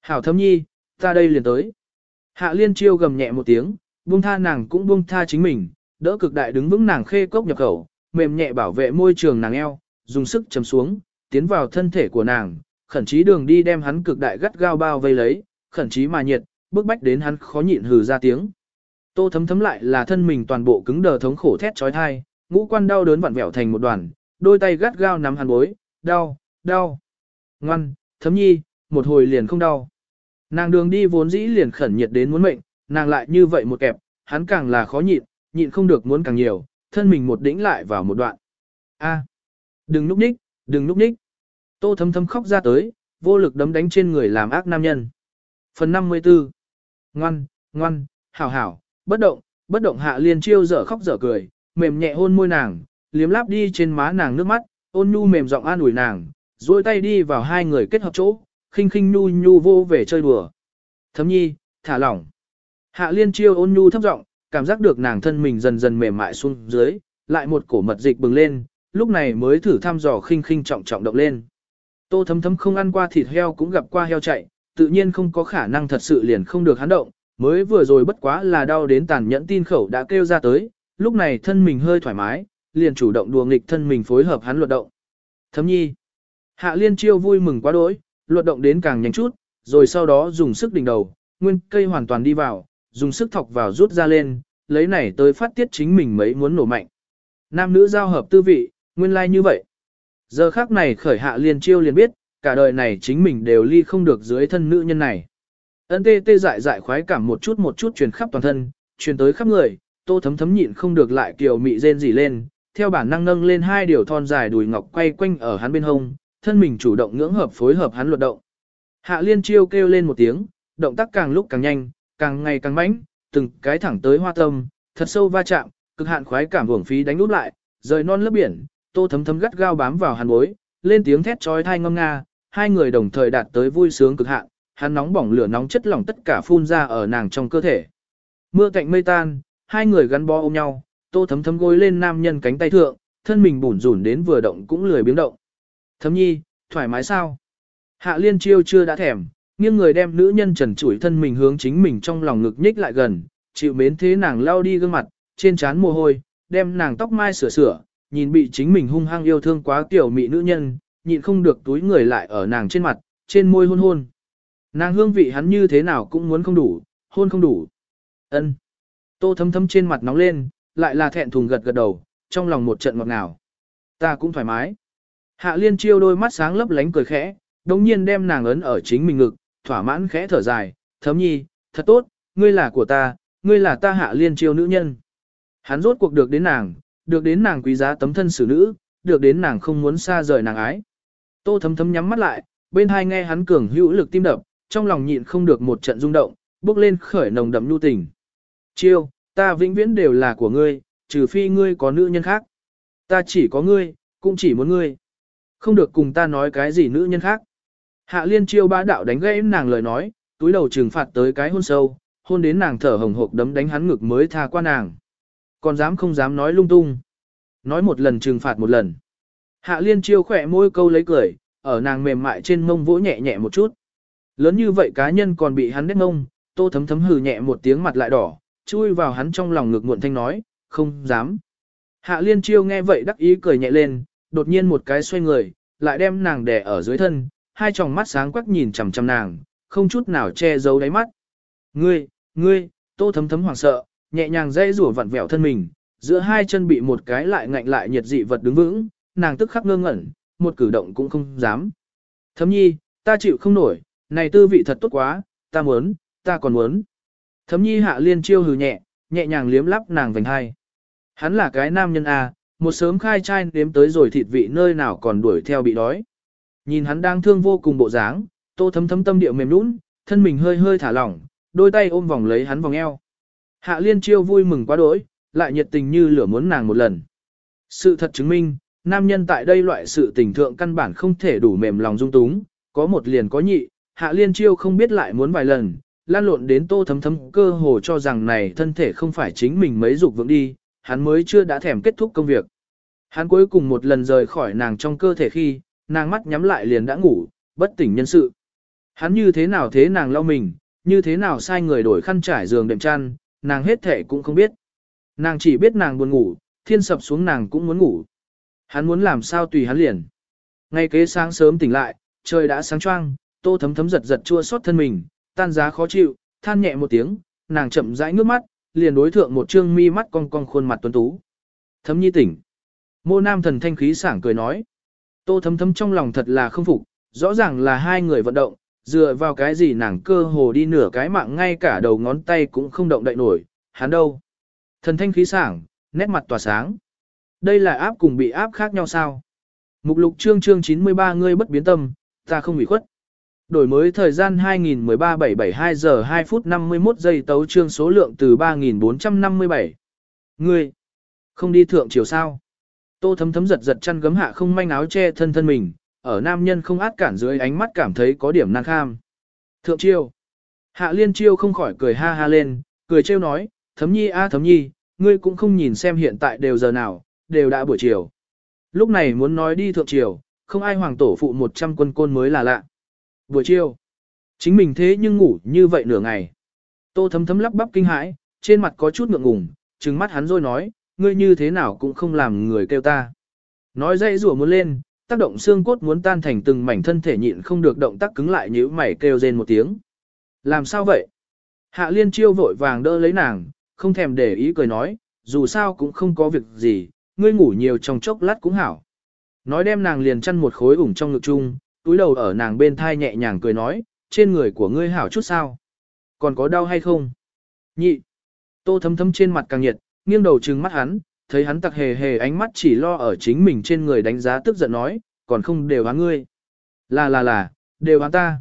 Speaker 1: Hảo thấm nhi, ta đây liền tới. Hạ liên chiêu gầm nhẹ một tiếng, buông tha nàng cũng buông tha chính mình, đỡ cực đại đứng vững nàng khê cốc nhập khẩu, mềm nhẹ bảo vệ môi trường nàng eo, dùng sức chầm xuống, tiến vào thân thể của nàng, khẩn chí đường đi đem hắn cực đại gắt gao bao vây lấy, khẩn chí mà nhiệt, bước bách đến hắn khó nhịn hừ ra tiếng. Tô thấm thấm lại là thân mình toàn bộ cứng đờ thống khổ thét trói thai, ngũ quan đau đớn vặn vẹo thành một đoàn, đôi tay gắt gao nắm hắn bối, đau, đau. Ngoan, thấm nhi, một hồi liền không đau. Nàng đường đi vốn dĩ liền khẩn nhiệt đến muốn mệnh, nàng lại như vậy một kẹp, hắn càng là khó nhịn, nhịn không được muốn càng nhiều, thân mình một đĩnh lại vào một đoạn. A, đừng núp ních, đừng núp ních. Tô thấm thấm khóc ra tới, vô lực đấm đánh trên người làm ác nam nhân. Phần 54 Ngoan, ngoan, hảo hảo, bất động, bất động hạ liên chiêu dở khóc dở cười, mềm nhẹ hôn môi nàng, liếm láp đi trên má nàng nước mắt, ôn nhu mềm giọng an ủi nàng, duỗi tay đi vào hai người kết hợp chỗ, khinh khinh nhu nhu vô về chơi đùa. Thấm nhi, thả lỏng. Hạ liên chiêu ôn nhu thấp giọng, cảm giác được nàng thân mình dần dần mềm mại xuống dưới, lại một cổ mật dịch bừng lên, lúc này mới thử thăm dò khinh khinh trọng trọng động lên. Tô thấm thấm không ăn qua thịt heo cũng gặp qua heo chạy, tự nhiên không có khả năng thật sự liền không được hắn động, mới vừa rồi bất quá là đau đến tàn nhẫn tin khẩu đã kêu ra tới, lúc này thân mình hơi thoải mái, liền chủ động đùa nghịch thân mình phối hợp hắn luật động. Thấm nhi. Hạ liên chiêu vui mừng quá đỗi, luật động đến càng nhanh chút, rồi sau đó dùng sức đỉnh đầu, nguyên cây hoàn toàn đi vào, dùng sức thọc vào rút ra lên, lấy này tới phát tiết chính mình mấy muốn nổ mạnh. Nam nữ giao hợp tư vị, nguyên lai like như vậy. Giờ khác này khởi hạ liên chiêu liền biết, cả đời này chính mình đều ly không được dưới thân nữ nhân này. Ân tê tê dại dại khoái cảm một chút một chút truyền khắp toàn thân, truyền tới khắp người, tô thấm thấm nhịn không được lại kiều mị rên rỉ lên, theo bản năng nâng lên hai điều thon dài đùi ngọc quay quanh ở hắn bên hông, thân mình chủ động ngưỡng hợp phối hợp hắn luật động. Hạ liên chiêu kêu lên một tiếng, động tác càng lúc càng nhanh, càng ngày càng mãnh, từng cái thẳng tới hoa tâm, thật sâu va chạm, cực hạn khoái cảm hưởng phí đánh úp lại, rời non lớp biển, tô thấm thấm gắt gao bám vào hắn bối, lên tiếng thét trói thai ngâm nga, hai người đồng thời đạt tới vui sướng cực hạn, hắn nóng bỏng lửa nóng chất lỏng tất cả phun ra ở nàng trong cơ thể. Mưa cạnh mây tan, hai người gắn bó ôm nhau, tô thấm thấm gối lên nam nhân cánh tay thượng, thân mình bủn rủn đến vừa động cũng lười biến động. Thấm nhi, thoải mái sao? Hạ liên chiêu chưa đã thèm, nghiêng người đem nữ nhân trần trụi thân mình hướng chính mình trong lòng ngực nhích lại gần, chịu mến thế nàng lao đi gương mặt, trên trán mồ hôi, đem nàng tóc mai sửa sửa, nhìn bị chính mình hung hăng yêu thương quá tiểu mị nữ nhân, nhịn không được túi người lại ở nàng trên mặt, trên môi hôn hôn. Nàng hương vị hắn như thế nào cũng muốn không đủ, hôn không đủ. ân Tô thấm thấm trên mặt nóng lên, lại là thẹn thùng gật gật đầu, trong lòng một trận ngọt ngào. Ta cũng thoải mái. Hạ liên chiêu đôi mắt sáng lấp lánh cười khẽ, đồng nhiên đem nàng ấn ở chính mình ngực, thỏa mãn khẽ thở dài, thấm nhi, thật tốt, ngươi là của ta, ngươi là ta hạ liên chiêu nữ nhân. Hắn rốt cuộc được đến nàng, được đến nàng quý giá tấm thân xử nữ, được đến nàng không muốn xa rời nàng ái. Tô thấm thấm nhắm mắt lại, bên hai nghe hắn cường hữu lực tim đập, trong lòng nhịn không được một trận rung động, bước lên khởi nồng đậm nhu tình. Chiêu, ta vĩnh viễn đều là của ngươi, trừ phi ngươi có nữ nhân khác. Ta chỉ có ngươi, cũng chỉ muốn ngươi. Không được cùng ta nói cái gì nữ nhân khác. Hạ liên chiêu bá đạo đánh gãy nàng lời nói, túi đầu trừng phạt tới cái hôn sâu, hôn đến nàng thở hồng hộc đấm đánh hắn ngực mới tha qua nàng. Còn dám không dám nói lung tung. Nói một lần trừng phạt một lần. Hạ liên chiêu khỏe môi câu lấy cười, ở nàng mềm mại trên mông vỗ nhẹ nhẹ một chút. Lớn như vậy cá nhân còn bị hắn đét mông, tô thấm thấm hừ nhẹ một tiếng mặt lại đỏ, chui vào hắn trong lòng ngực muộn thanh nói, không dám. Hạ liên chiêu nghe vậy đắc ý cười nhẹ lên, đột nhiên một cái xoay người, lại đem nàng đè ở dưới thân, hai tròng mắt sáng quắc nhìn chằm chằm nàng, không chút nào che giấu đáy mắt. Ngươi, ngươi, tô thấm thấm hoảng sợ, nhẹ nhàng dây rủa vặn vẹo thân mình, giữa hai chân bị một cái lại ngạnh lại nhiệt dị vật đứng vững, nàng tức khắc ngơ ngẩn, một cử động cũng không dám. Thấm nhi, ta chịu không nổi, này tư vị thật tốt quá, ta muốn, ta còn muốn. Thấm nhi hạ liên chiêu hừ nhẹ, nhẹ nhàng liếm lắp nàng vành hai. Hắn là cái nam nhân A, một sớm khai trai nếm tới rồi thịt vị nơi nào còn đuổi theo bị đói. Nhìn hắn đang thương vô cùng bộ dáng, tô thấm thấm tâm điệu mềm nũng, thân mình hơi hơi thả lỏng, đôi tay ôm vòng lấy hắn vòng eo. Hạ liên chiêu vui mừng quá đỗi, lại nhiệt tình như lửa muốn nàng một lần. Sự thật chứng minh, nam nhân tại đây loại sự tình thượng căn bản không thể đủ mềm lòng dung túng, có một liền có nhị, hạ liên chiêu không biết lại muốn vài lần, lan lộn đến tô thấm thấm cơ hồ cho rằng này thân thể không phải chính mình mấy dục vượng đi, hắn mới chưa đã thèm kết thúc công việc. Hắn cuối cùng một lần rời khỏi nàng trong cơ thể khi, nàng mắt nhắm lại liền đã ngủ, bất tỉnh nhân sự. Hắn như thế nào thế nàng lau mình, như thế nào sai người đổi khăn trải giường đệm chăn, nàng hết thể cũng không biết. Nàng chỉ biết nàng buồn ngủ, thiên sập xuống nàng cũng muốn ngủ. Hắn muốn làm sao tùy hắn liền. Ngay kế sáng sớm tỉnh lại, trời đã sáng choang, tô thấm thấm giật giật chua xót thân mình, tan giá khó chịu, than nhẹ một tiếng, nàng chậm rãi ngước mắt, liền đối thượng một trương mi mắt cong cong khuôn mặt tuấn tú. Thấm nhi tỉnh. Mô nam thần thanh khí sảng cười nói. Tô thấm thấm trong lòng thật là không phục, rõ ràng là hai người vận động, dựa vào cái gì nàng cơ hồ đi nửa cái mạng ngay cả đầu ngón tay cũng không động đậy nổi, hắn đâu. Thần thanh khí sảng, nét mặt tỏa sáng. Đây là áp cùng bị áp khác nhau sao? Mục lục chương chương 93 ngươi bất biến tâm, ta không bị khuất. Đổi mới thời gian 2013-772 giờ 2 phút 51 giây tấu chương số lượng từ 3457. Ngươi, không đi thượng chiều sao? Tô thấm thấm giật giật chăn gấm hạ không manh áo che thân thân mình, ở nam nhân không át cản dưới ánh mắt cảm thấy có điểm năng kham. Thượng chiêu. Hạ liên chiêu không khỏi cười ha ha lên, cười trêu nói, thấm nhi a thấm nhi, ngươi cũng không nhìn xem hiện tại đều giờ nào, đều đã buổi chiều. Lúc này muốn nói đi thượng chiều, không ai hoàng tổ phụ 100 quân côn mới là lạ. Buổi chiều, chính mình thế nhưng ngủ như vậy nửa ngày. Tô thấm thấm lắp bắp kinh hãi, trên mặt có chút ngượng ngùng, trừng mắt hắn rồi nói, ngươi như thế nào cũng không làm người kêu ta. Nói dây rủa muốn lên, tác động xương cốt muốn tan thành từng mảnh thân thể nhịn không được động tác cứng lại như mày kêu rên một tiếng. Làm sao vậy? Hạ liên chiêu vội vàng đỡ lấy nàng, không thèm để ý cười nói, dù sao cũng không có việc gì, ngươi ngủ nhiều trong chốc lát cũng hảo. Nói đem nàng liền chăn một khối ủng trong ngực chung, túi đầu ở nàng bên thai nhẹ nhàng cười nói, trên người của ngươi hảo chút sao? Còn có đau hay không? Nhị. Tô thấm thấm trên mặt càng nhiệt, nghiêng đầu trừng mắt hắn, thấy hắn tặc hề hề ánh mắt chỉ lo ở chính mình trên người đánh giá tức giận nói, còn không đều hắn ngươi. Là là là, đều hắn ta.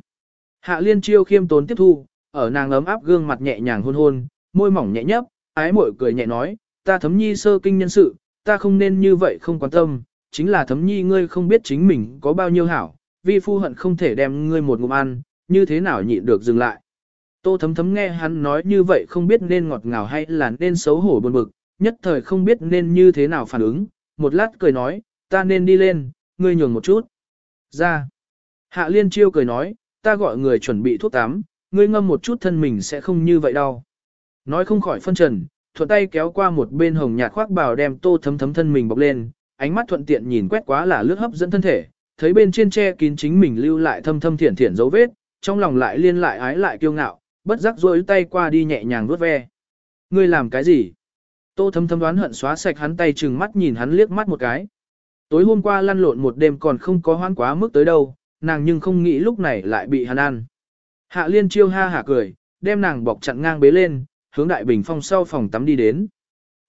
Speaker 1: Hạ liên chiêu khiêm tốn tiếp thu, ở nàng ấm áp gương mặt nhẹ nhàng hôn hôn, môi mỏng nhẹ nhấp, ái mội cười nhẹ nói, ta thấm nhi sơ kinh nhân sự, ta không nên như vậy không quan tâm, chính là thấm nhi ngươi không biết chính mình có bao nhiêu hảo, vi phu hận không thể đem ngươi một ngụm ăn, như thế nào nhịn được dừng lại. Tô thấm thấm nghe hắn nói như vậy không biết nên ngọt ngào hay là nên xấu hổ buồn bực, nhất thời không biết nên như thế nào phản ứng, một lát cười nói, ta nên đi lên, ngươi nhường một chút. Ra. Hạ liên chiêu cười nói, ta gọi người chuẩn bị thuốc tắm, ngươi ngâm một chút thân mình sẽ không như vậy đâu. Nói không khỏi phân trần, thuận tay kéo qua một bên hồng nhạt khoác bào đem tô thấm thấm thân mình bọc lên, ánh mắt thuận tiện nhìn quét quá là lướt hấp dẫn thân thể, thấy bên trên che kín chính mình lưu lại thâm thâm thiển thiển dấu vết, trong lòng lại liên lại ái lại kiêu ngạo, bất giác duỗi tay qua đi nhẹ nhàng vuốt ve. Ngươi làm cái gì? Tô thấm thấm đoán hận xóa sạch hắn tay chừng mắt nhìn hắn liếc mắt một cái. Tối hôm qua lăn lộn một đêm còn không có hoan quá mức tới đâu, nàng nhưng không nghĩ lúc này lại bị hắn ăn. Hạ liên chiêu ha hả cười, đem nàng bọc chặn ngang bế lên, hướng đại bình phong sau phòng tắm đi đến.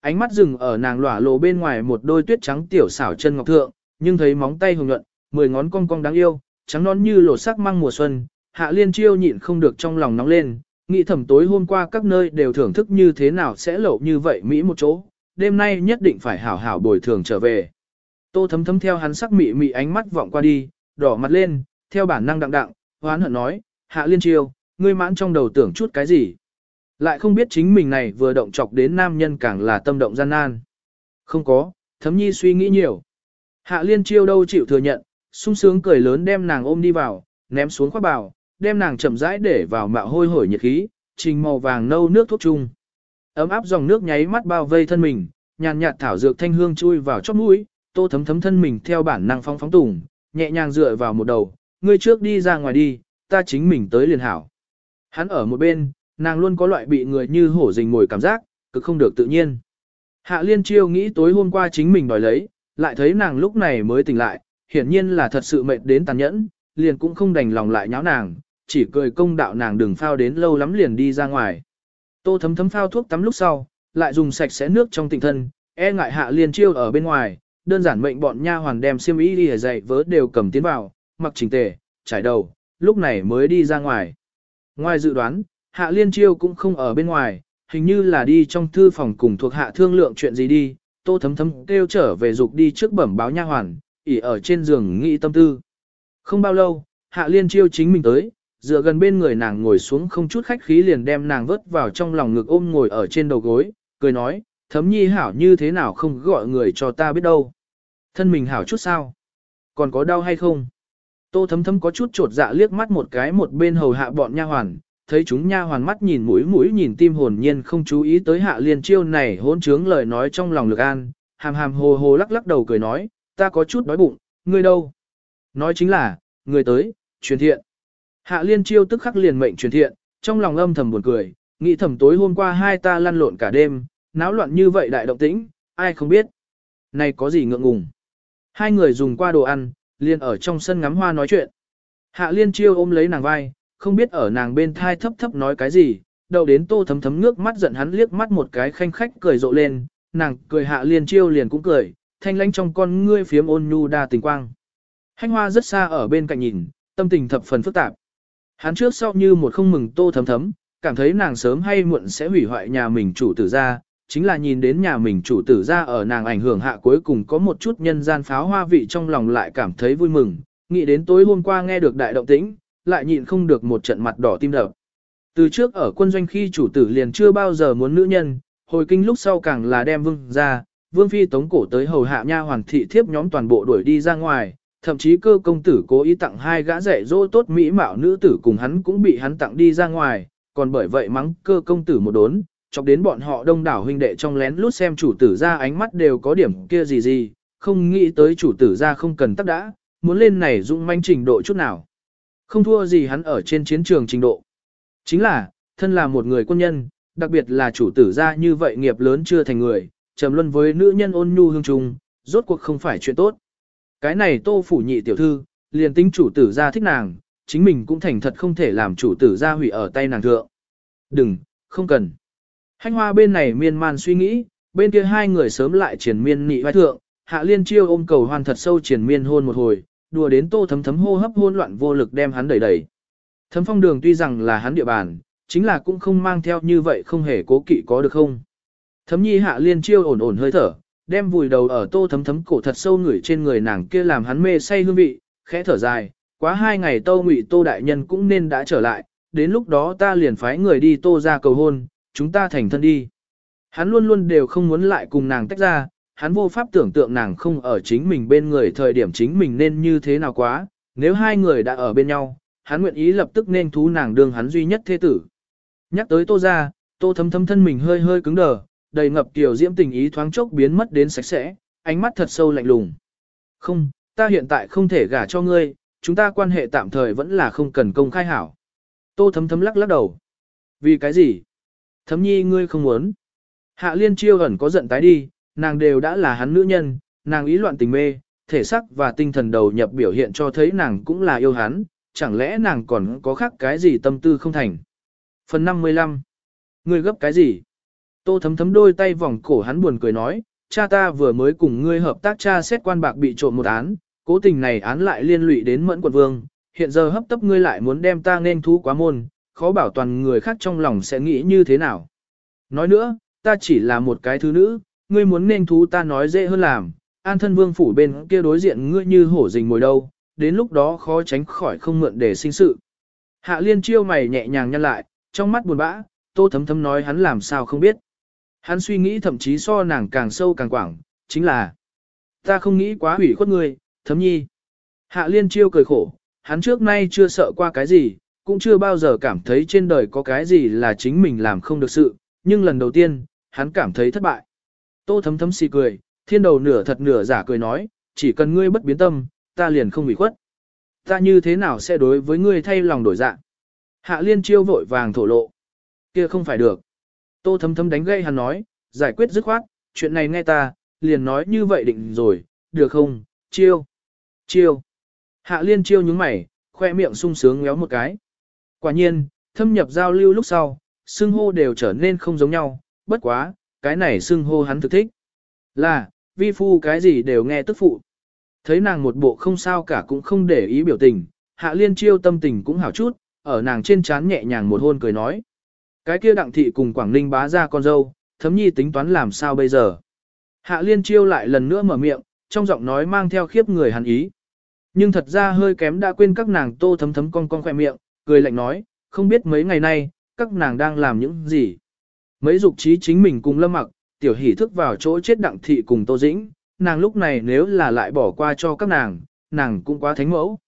Speaker 1: Ánh mắt dừng ở nàng lỏa lộ bên ngoài một đôi tuyết trắng tiểu xảo chân ngọc thượng, nhưng thấy móng tay hồng nhuận, mười ngón cong cong đáng yêu, trắng non như lột sắc măng mùa xuân, hạ liên chiêu nhịn không được trong lòng nóng lên, nghĩ thầm tối hôm qua các nơi đều thưởng thức như thế nào sẽ lộ như vậy Mỹ một chỗ, đêm nay nhất định phải hảo hảo bồi thường trở về. Tô thấm thấm theo hắn sắc mị mị ánh mắt vọng qua đi, đỏ mặt lên, theo bản năng đặng đặng, hoán hận nói, hạ liên chiêu, ngươi mãn trong đầu tưởng chút cái gì. Lại không biết chính mình này vừa động chọc đến nam nhân càng là tâm động gian nan. Không có, thấm nhi suy nghĩ nhiều. Hạ liên chiêu đâu chịu thừa nhận, sung sướng cười lớn đem nàng ôm đi vào, ném xuống khoác bào, đem nàng chậm rãi để vào mạo hôi hổi nhiệt khí, trình màu vàng nâu nước thuốc chung. Ấm áp dòng nước nháy mắt bao vây thân mình, nhàn nhạt thảo dược thanh hương chui vào chóp mũi, tô thấm thấm thân mình theo bản năng phóng phóng tùng, nhẹ nhàng dựa vào một đầu, ngươi trước đi ra ngoài đi, ta chính mình tới liền hảo. Hắn ở một bên, nàng luôn có loại bị người như hổ rình mồi cảm giác, cực không được tự nhiên. Hạ liên chiêu nghĩ tối hôm qua chính mình đòi lấy, lại thấy nàng lúc này mới tỉnh lại, hiển nhiên là thật sự mệt đến tàn nhẫn, liền cũng không đành lòng lại nháo nàng, chỉ cười công đạo nàng đừng phao đến lâu lắm liền đi ra ngoài. Tô thấm thấm phao thuốc tắm lúc sau, lại dùng sạch sẽ nước trong tịnh thân, e ngại hạ liên chiêu ở bên ngoài, đơn giản mệnh bọn nha hoàn đem xiêm y đi dậy vớ đều cầm tiến vào, mặc chỉnh tề, trải đầu, lúc này mới đi ra ngoài. Ngoài dự đoán, Hạ Liên Chiêu cũng không ở bên ngoài, hình như là đi trong thư phòng cùng thuộc hạ thương lượng chuyện gì đi, tô thấm thấm kêu trở về dục đi trước bẩm báo nha hoàn, ỉ ở trên giường nghĩ tâm tư. Không bao lâu, Hạ Liên Chiêu chính mình tới, dựa gần bên người nàng ngồi xuống không chút khách khí liền đem nàng vớt vào trong lòng ngực ôm ngồi ở trên đầu gối, cười nói, thấm nhi hảo như thế nào không gọi người cho ta biết đâu. Thân mình hảo chút sao? Còn có đau hay không? Tô thấm thấm có chút trột dạ liếc mắt một cái một bên hầu hạ bọn nha hoàn, thấy chúng nha hoàn mắt nhìn mũi mũi nhìn tim hồn nhiên không chú ý tới hạ liên chiêu này hỗn trướng lời nói trong lòng lực an, hàm hàm hồ hồ lắc lắc đầu cười nói, ta có chút đói bụng, ngươi đâu? Nói chính là, người tới, truyền thiện. Hạ liên chiêu tức khắc liền mệnh truyền thiện, trong lòng âm thầm buồn cười, nghĩ thầm tối hôm qua hai ta lăn lộn cả đêm, náo loạn như vậy đại động tĩnh, ai không biết. Này có gì ngượng ngùng. Hai người dùng qua đồ ăn, liền ở trong sân ngắm hoa nói chuyện. Hạ liên chiêu ôm lấy nàng vai, không biết ở nàng bên thai thấp thấp nói cái gì, đầu đến tô thấm thấm nước mắt giận hắn liếc mắt một cái khanh khách cười rộ lên, nàng cười hạ liên chiêu liền cũng cười, thanh lãnh trong con ngươi phiếm ôn nhu đa tình quang. Hanh hoa rất xa ở bên cạnh nhìn, tâm tình thập phần phức tạp. Hắn trước sau như một không mừng tô thấm thấm, cảm thấy nàng sớm hay muộn sẽ hủy hoại nhà mình chủ tử ra, chính là nhìn đến nhà mình chủ tử ra ở nàng ảnh hưởng hạ cuối cùng có một chút nhân gian pháo hoa vị trong lòng lại cảm thấy vui mừng, nghĩ đến tối hôm qua nghe được đại động tĩnh, lại nhịn không được một trận mặt đỏ tim đập. Từ trước ở quân doanh khi chủ tử liền chưa bao giờ muốn nữ nhân, hồi kinh lúc sau càng là đem vương ra, vương phi tống cổ tới hầu hạ nha hoàn thị thiếp nhóm toàn bộ đuổi đi ra ngoài, thậm chí cơ công tử cố ý tặng hai gã rẻ dỗ tốt mỹ mạo nữ tử cùng hắn cũng bị hắn tặng đi ra ngoài, còn bởi vậy mắng cơ công tử một đốn, chọc đến bọn họ đông đảo huynh đệ trong lén lút xem chủ tử ra ánh mắt đều có điểm kia gì gì, không nghĩ tới chủ tử ra không cần tắc đã, muốn lên này dũng manh trình độ chút nào. Không thua gì hắn ở trên chiến trường trình độ. Chính là, thân là một người quân nhân, đặc biệt là chủ tử ra như vậy nghiệp lớn chưa thành người, trầm luân với nữ nhân ôn nhu hương trung, rốt cuộc không phải chuyện tốt. Cái này tô phủ nhị tiểu thư, liền tính chủ tử ra thích nàng, chính mình cũng thành thật không thể làm chủ tử ra hủy ở tay nàng thượng. Đừng, không cần. Hanh hoa bên này miên man suy nghĩ, bên kia hai người sớm lại triển miên nị vai thượng, hạ liên chiêu ôm cầu hoàn thật sâu triển miên hôn một hồi, đùa đến tô thấm thấm hô hấp hôn loạn vô lực đem hắn đẩy đẩy. Thấm phong đường tuy rằng là hắn địa bàn, chính là cũng không mang theo như vậy không hề cố kỵ có được không. Thấm nhi hạ liên chiêu ổn ổn hơi thở, đem vùi đầu ở tô thấm thấm cổ thật sâu ngửi trên người nàng kia làm hắn mê say hương vị, khẽ thở dài, quá hai ngày tô ngụy tô đại nhân cũng nên đã trở lại, đến lúc đó ta liền phái người đi tô ra cầu hôn, chúng ta thành thân đi. Hắn luôn luôn đều không muốn lại cùng nàng tách ra, hắn vô pháp tưởng tượng nàng không ở chính mình bên người thời điểm chính mình nên như thế nào quá, nếu hai người đã ở bên nhau, hắn nguyện ý lập tức nên thú nàng đương hắn duy nhất thế tử. Nhắc tới tô ra, tô thấm thấm thân mình hơi hơi cứng đờ, đầy ngập tiểu diễm tình ý thoáng chốc biến mất đến sạch sẽ, ánh mắt thật sâu lạnh lùng. Không, ta hiện tại không thể gả cho ngươi, chúng ta quan hệ tạm thời vẫn là không cần công khai hảo. Tô thấm thấm lắc lắc đầu. Vì cái gì? Thấm nhi ngươi không muốn. Hạ liên chiêu ẩn có giận tái đi, nàng đều đã là hắn nữ nhân, nàng ý loạn tình mê, thể sắc và tinh thần đầu nhập biểu hiện cho thấy nàng cũng là yêu hắn, chẳng lẽ nàng còn có khác cái gì tâm tư không thành. Phần 55 Ngươi gấp cái gì? Tô thấm thấm đôi tay vòng cổ hắn buồn cười nói, cha ta vừa mới cùng ngươi hợp tác tra xét quan bạc bị trộm một án, cố tình này án lại liên lụy đến mẫn quận vương, hiện giờ hấp tấp ngươi lại muốn đem ta nên thú quá môn, khó bảo toàn người khác trong lòng sẽ nghĩ như thế nào. Nói nữa, ta chỉ là một cái thứ nữ, ngươi muốn nên thú ta nói dễ hơn làm, an thân vương phủ bên kia đối diện ngươi như hổ rình ngồi đâu, đến lúc đó khó tránh khỏi không mượn để sinh sự. Hạ liên chiêu mày nhẹ nhàng nhăn lại, trong mắt buồn bã, tô thấm thấm nói hắn làm sao không biết. Hắn suy nghĩ thậm chí so nàng càng sâu càng quảng, chính là ta không nghĩ quá hủy khuất ngươi, thấm nhi. Hạ liên chiêu cười khổ, hắn trước nay chưa sợ qua cái gì, cũng chưa bao giờ cảm thấy trên đời có cái gì là chính mình làm không được sự, nhưng lần đầu tiên, hắn cảm thấy thất bại. Tô thấm thấm xì cười, thiên đầu nửa thật nửa giả cười nói, chỉ cần ngươi bất biến tâm, ta liền không bị khuất. Ta như thế nào sẽ đối với ngươi thay lòng đổi dạ? Hạ liên chiêu vội vàng thổ lộ. kia không phải được. Tô thấm thấm đánh gây hắn nói, giải quyết dứt khoát, chuyện này nghe ta, liền nói như vậy định rồi, được không, chiêu, chiêu. Hạ liên chiêu nhúng mày, khoe miệng sung sướng ngéo một cái. Quả nhiên, thâm nhập giao lưu lúc sau, xưng hô đều trở nên không giống nhau, bất quá, cái này xưng hô hắn thực thích. Là, vi phu cái gì đều nghe tức phụ. Thấy nàng một bộ không sao cả cũng không để ý biểu tình, hạ liên chiêu tâm tình cũng hảo chút, ở nàng trên trán nhẹ nhàng một hôn cười nói, cái kia đặng thị cùng Quảng Ninh bá ra con dâu, thấm nhi tính toán làm sao bây giờ. Hạ liên chiêu lại lần nữa mở miệng, trong giọng nói mang theo khiếp người hàn ý. Nhưng thật ra hơi kém đã quên các nàng tô thấm thấm con con khỏe miệng, cười lạnh nói, không biết mấy ngày nay, các nàng đang làm những gì. Mấy dục trí chính mình cùng lâm mặc, tiểu hỷ thức vào chỗ chết đặng thị cùng tô dĩnh, nàng lúc này nếu là lại bỏ qua cho các nàng, nàng cũng quá thánh mẫu.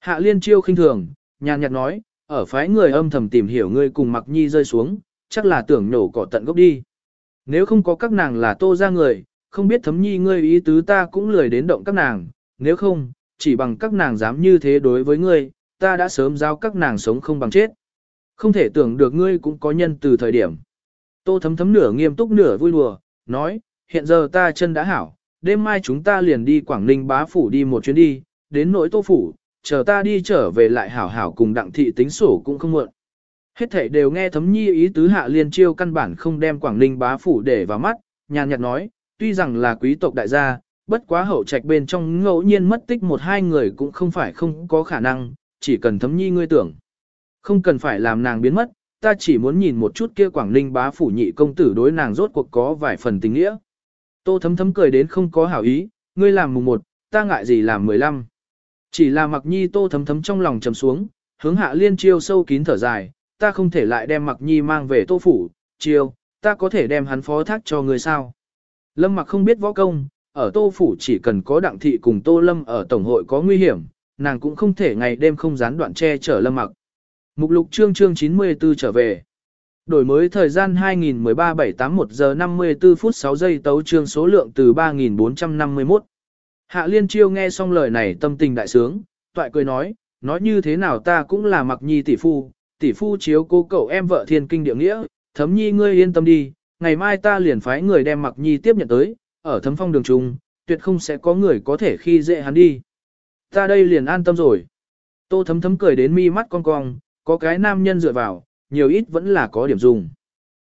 Speaker 1: Hạ liên chiêu khinh thường, nhàn nhạt nói, ở phái người âm thầm tìm hiểu ngươi cùng mặc nhi rơi xuống, chắc là tưởng nổ cỏ tận gốc đi. Nếu không có các nàng là tô ra người, không biết thấm nhi ngươi ý tứ ta cũng lười đến động các nàng, nếu không, chỉ bằng các nàng dám như thế đối với ngươi, ta đã sớm giao các nàng sống không bằng chết. Không thể tưởng được ngươi cũng có nhân từ thời điểm. Tô thấm thấm nửa nghiêm túc nửa vui đùa, nói, hiện giờ ta chân đã hảo, đêm mai chúng ta liền đi Quảng Ninh bá phủ đi một chuyến đi, đến nỗi tô phủ, chờ ta đi trở về lại hảo hảo cùng đặng thị tính sổ cũng không muộn. Hết thảy đều nghe thấm nhi ý tứ hạ liên chiêu căn bản không đem Quảng Ninh bá phủ để vào mắt, nhàn nhạt nói, tuy rằng là quý tộc đại gia, bất quá hậu trạch bên trong ngẫu nhiên mất tích một hai người cũng không phải không có khả năng, chỉ cần thấm nhi ngươi tưởng. Không cần phải làm nàng biến mất, ta chỉ muốn nhìn một chút kia Quảng Ninh bá phủ nhị công tử đối nàng rốt cuộc có vài phần tình nghĩa. Tô thấm thấm cười đến không có hảo ý, ngươi làm mùng một, ta ngại gì làm mười lăm. Chỉ là mặc nhi tô thấm thấm trong lòng trầm xuống, hướng hạ liên chiêu sâu kín thở dài, ta không thể lại đem mặc nhi mang về tô phủ, chiêu, ta có thể đem hắn phó thác cho người sao. Lâm mặc không biết võ công, ở tô phủ chỉ cần có đặng thị cùng tô lâm ở tổng hội có nguy hiểm, nàng cũng không thể ngày đêm không gián đoạn che chở lâm mặc. Mục lục chương chương 94 trở về. Đổi mới thời gian 2013-781 giờ 54 phút 6 giây tấu chương số lượng từ 3451. Hạ Liên Chiêu nghe xong lời này tâm tình đại sướng, toại cười nói, nói như thế nào ta cũng là mặc nhi tỷ phu, tỷ phu chiếu cô cậu em vợ thiên kinh địa nghĩa, thấm nhi ngươi yên tâm đi, ngày mai ta liền phái người đem mặc nhi tiếp nhận tới, ở thấm phong đường trung, tuyệt không sẽ có người có thể khi dễ hắn đi. Ta đây liền an tâm rồi. Tô thấm thấm cười đến mi mắt cong cong, có cái nam nhân dựa vào, nhiều ít vẫn là có điểm dùng.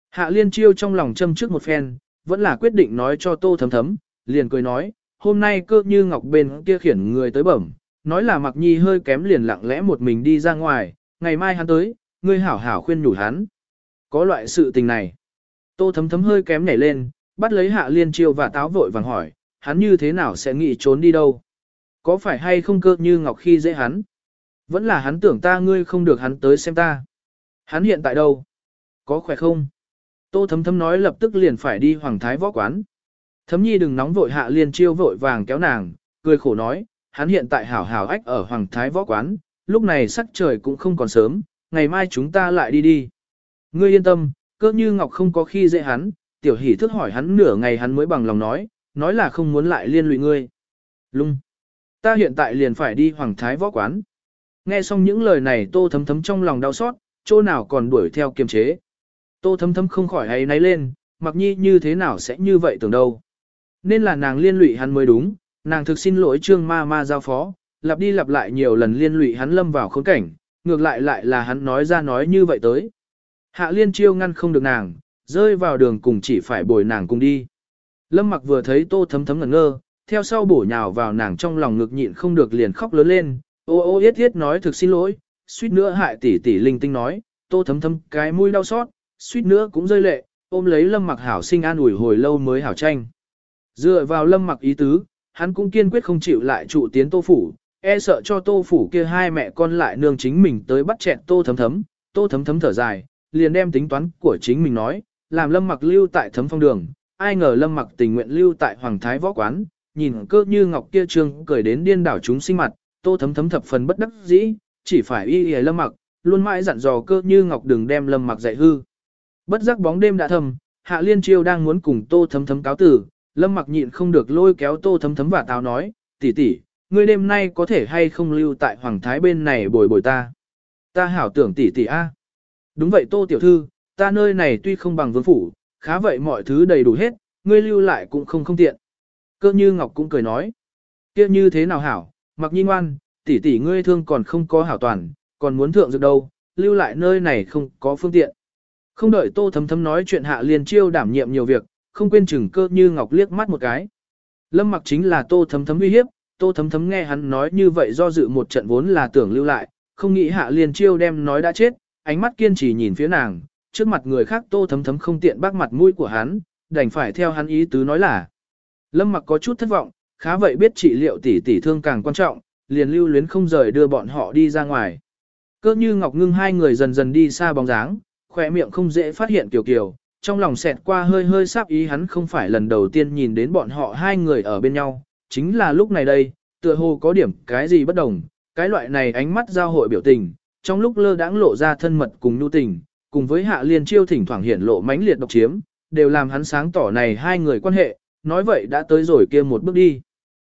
Speaker 1: Hạ liên chiêu trong lòng châm trước một phen, vẫn là quyết định nói cho tô thấm thấm, liền cười nói, hôm nay cơ như ngọc bên kia khiển người tới bẩm, nói là mặc nhi hơi kém liền lặng lẽ một mình đi ra ngoài, ngày mai hắn tới, ngươi hảo hảo khuyên nhủ hắn. Có loại sự tình này. Tô thấm thấm hơi kém nhảy lên, bắt lấy hạ liên chiêu và táo vội vàng hỏi, hắn như thế nào sẽ nghĩ trốn đi đâu? Có phải hay không cơ như ngọc khi dễ hắn? Vẫn là hắn tưởng ta ngươi không được hắn tới xem ta. Hắn hiện tại đâu? Có khỏe không? Tô thấm thấm nói lập tức liền phải đi hoàng thái võ quán. Thấm nhi đừng nóng vội hạ liên chiêu vội vàng kéo nàng, cười khổ nói, hắn hiện tại hảo hảo ách ở hoàng thái võ quán, lúc này sắc trời cũng không còn sớm, ngày mai chúng ta lại đi đi. Ngươi yên tâm, cơ như ngọc không có khi dễ hắn, tiểu hỷ thức hỏi hắn nửa ngày hắn mới bằng lòng nói, nói là không muốn lại liên lụy ngươi. Lung. Ta hiện tại liền phải đi hoàng thái võ quán. Nghe xong những lời này tô thấm thấm trong lòng đau xót, chỗ nào còn đuổi theo kiềm chế. Tô thấm thấm không khỏi hay náy lên, mặc nhi như thế nào sẽ như vậy tưởng đâu. Nên là nàng liên lụy hắn mới đúng, nàng thực xin lỗi trương ma ma giao phó, lặp đi lặp lại nhiều lần liên lụy hắn lâm vào khốn cảnh, ngược lại lại là hắn nói ra nói như vậy tới. Hạ liên chiêu ngăn không được nàng, rơi vào đường cùng chỉ phải bồi nàng cùng đi. Lâm mặc vừa thấy tô thấm thấm ngẩn ngơ, theo sau bổ nhào vào nàng trong lòng ngực nhịn không được liền khóc lớn lên, ô ô yết yết nói thực xin lỗi, suýt nữa hại tỷ tỷ linh tinh nói, tô thấm thấm cái mũi đau xót, suýt nữa cũng rơi lệ, ôm lấy lâm mặc hảo sinh an ủi hồi lâu mới hảo tranh. Dựa vào lâm mặc ý tứ, hắn cũng kiên quyết không chịu lại trụ tiến tô phủ, e sợ cho tô phủ kia hai mẹ con lại nương chính mình tới bắt chẹn tô thấm thấm, tô thấm thấm thở dài, liền đem tính toán của chính mình nói, làm lâm mặc lưu tại thấm phong đường, ai ngờ lâm mặc tình nguyện lưu tại hoàng thái võ quán, nhìn cơ như ngọc kia trương cười đến điên đảo chúng sinh mặt, tô thấm thấm thập phần bất đắc dĩ, chỉ phải y y lâm mặc, luôn mãi dặn dò cơ như ngọc đừng đem lâm mặc dạy hư. Bất giác bóng đêm đã thầm, hạ liên chiêu đang muốn cùng tô thấm thấm cáo tử, lâm mặc nhịn không được lôi kéo tô thấm thấm và táo nói, tỷ tỷ, ngươi đêm nay có thể hay không lưu tại hoàng thái bên này bồi bồi ta. Ta hảo tưởng tỷ tỷ a. Đúng vậy tô tiểu thư, ta nơi này tuy không bằng vương phủ, khá vậy mọi thứ đầy đủ hết, ngươi lưu lại cũng không không tiện. Cơ như Ngọc cũng cười nói, kia như thế nào hảo, mặc nhi ngoan, tỷ tỷ ngươi thương còn không có hảo toàn, còn muốn thượng dược đâu, lưu lại nơi này không có phương tiện. Không đợi tô thấm thấm nói chuyện hạ liền chiêu đảm nhiệm nhiều việc, không quên chừng cơ như Ngọc liếc mắt một cái. Lâm mặc chính là tô thấm thấm uy hiếp, tô thấm thấm nghe hắn nói như vậy do dự một trận vốn là tưởng lưu lại, không nghĩ hạ liền chiêu đem nói đã chết, ánh mắt kiên trì nhìn phía nàng, trước mặt người khác tô thấm thấm không tiện bác mặt mũi của hắn, đành phải theo hắn ý tứ nói là. Lâm mặc có chút thất vọng, khá vậy biết trị liệu tỷ tỷ thương càng quan trọng, liền lưu luyến không rời đưa bọn họ đi ra ngoài. Cơ như Ngọc Ngưng hai người dần dần đi xa bóng dáng, khỏe miệng không dễ phát hiện kiểu kiểu, trong lòng xẹt qua hơi hơi sáp ý hắn không phải lần đầu tiên nhìn đến bọn họ hai người ở bên nhau, chính là lúc này đây, tựa hồ có điểm cái gì bất đồng, cái loại này ánh mắt giao hội biểu tình, trong lúc lơ đãng lộ ra thân mật cùng nhu tình, cùng với hạ liên chiêu thỉnh thoảng hiển lộ mãnh liệt độc chiếm, đều làm hắn sáng tỏ này hai người quan hệ, nói vậy đã tới rồi kia một bước đi.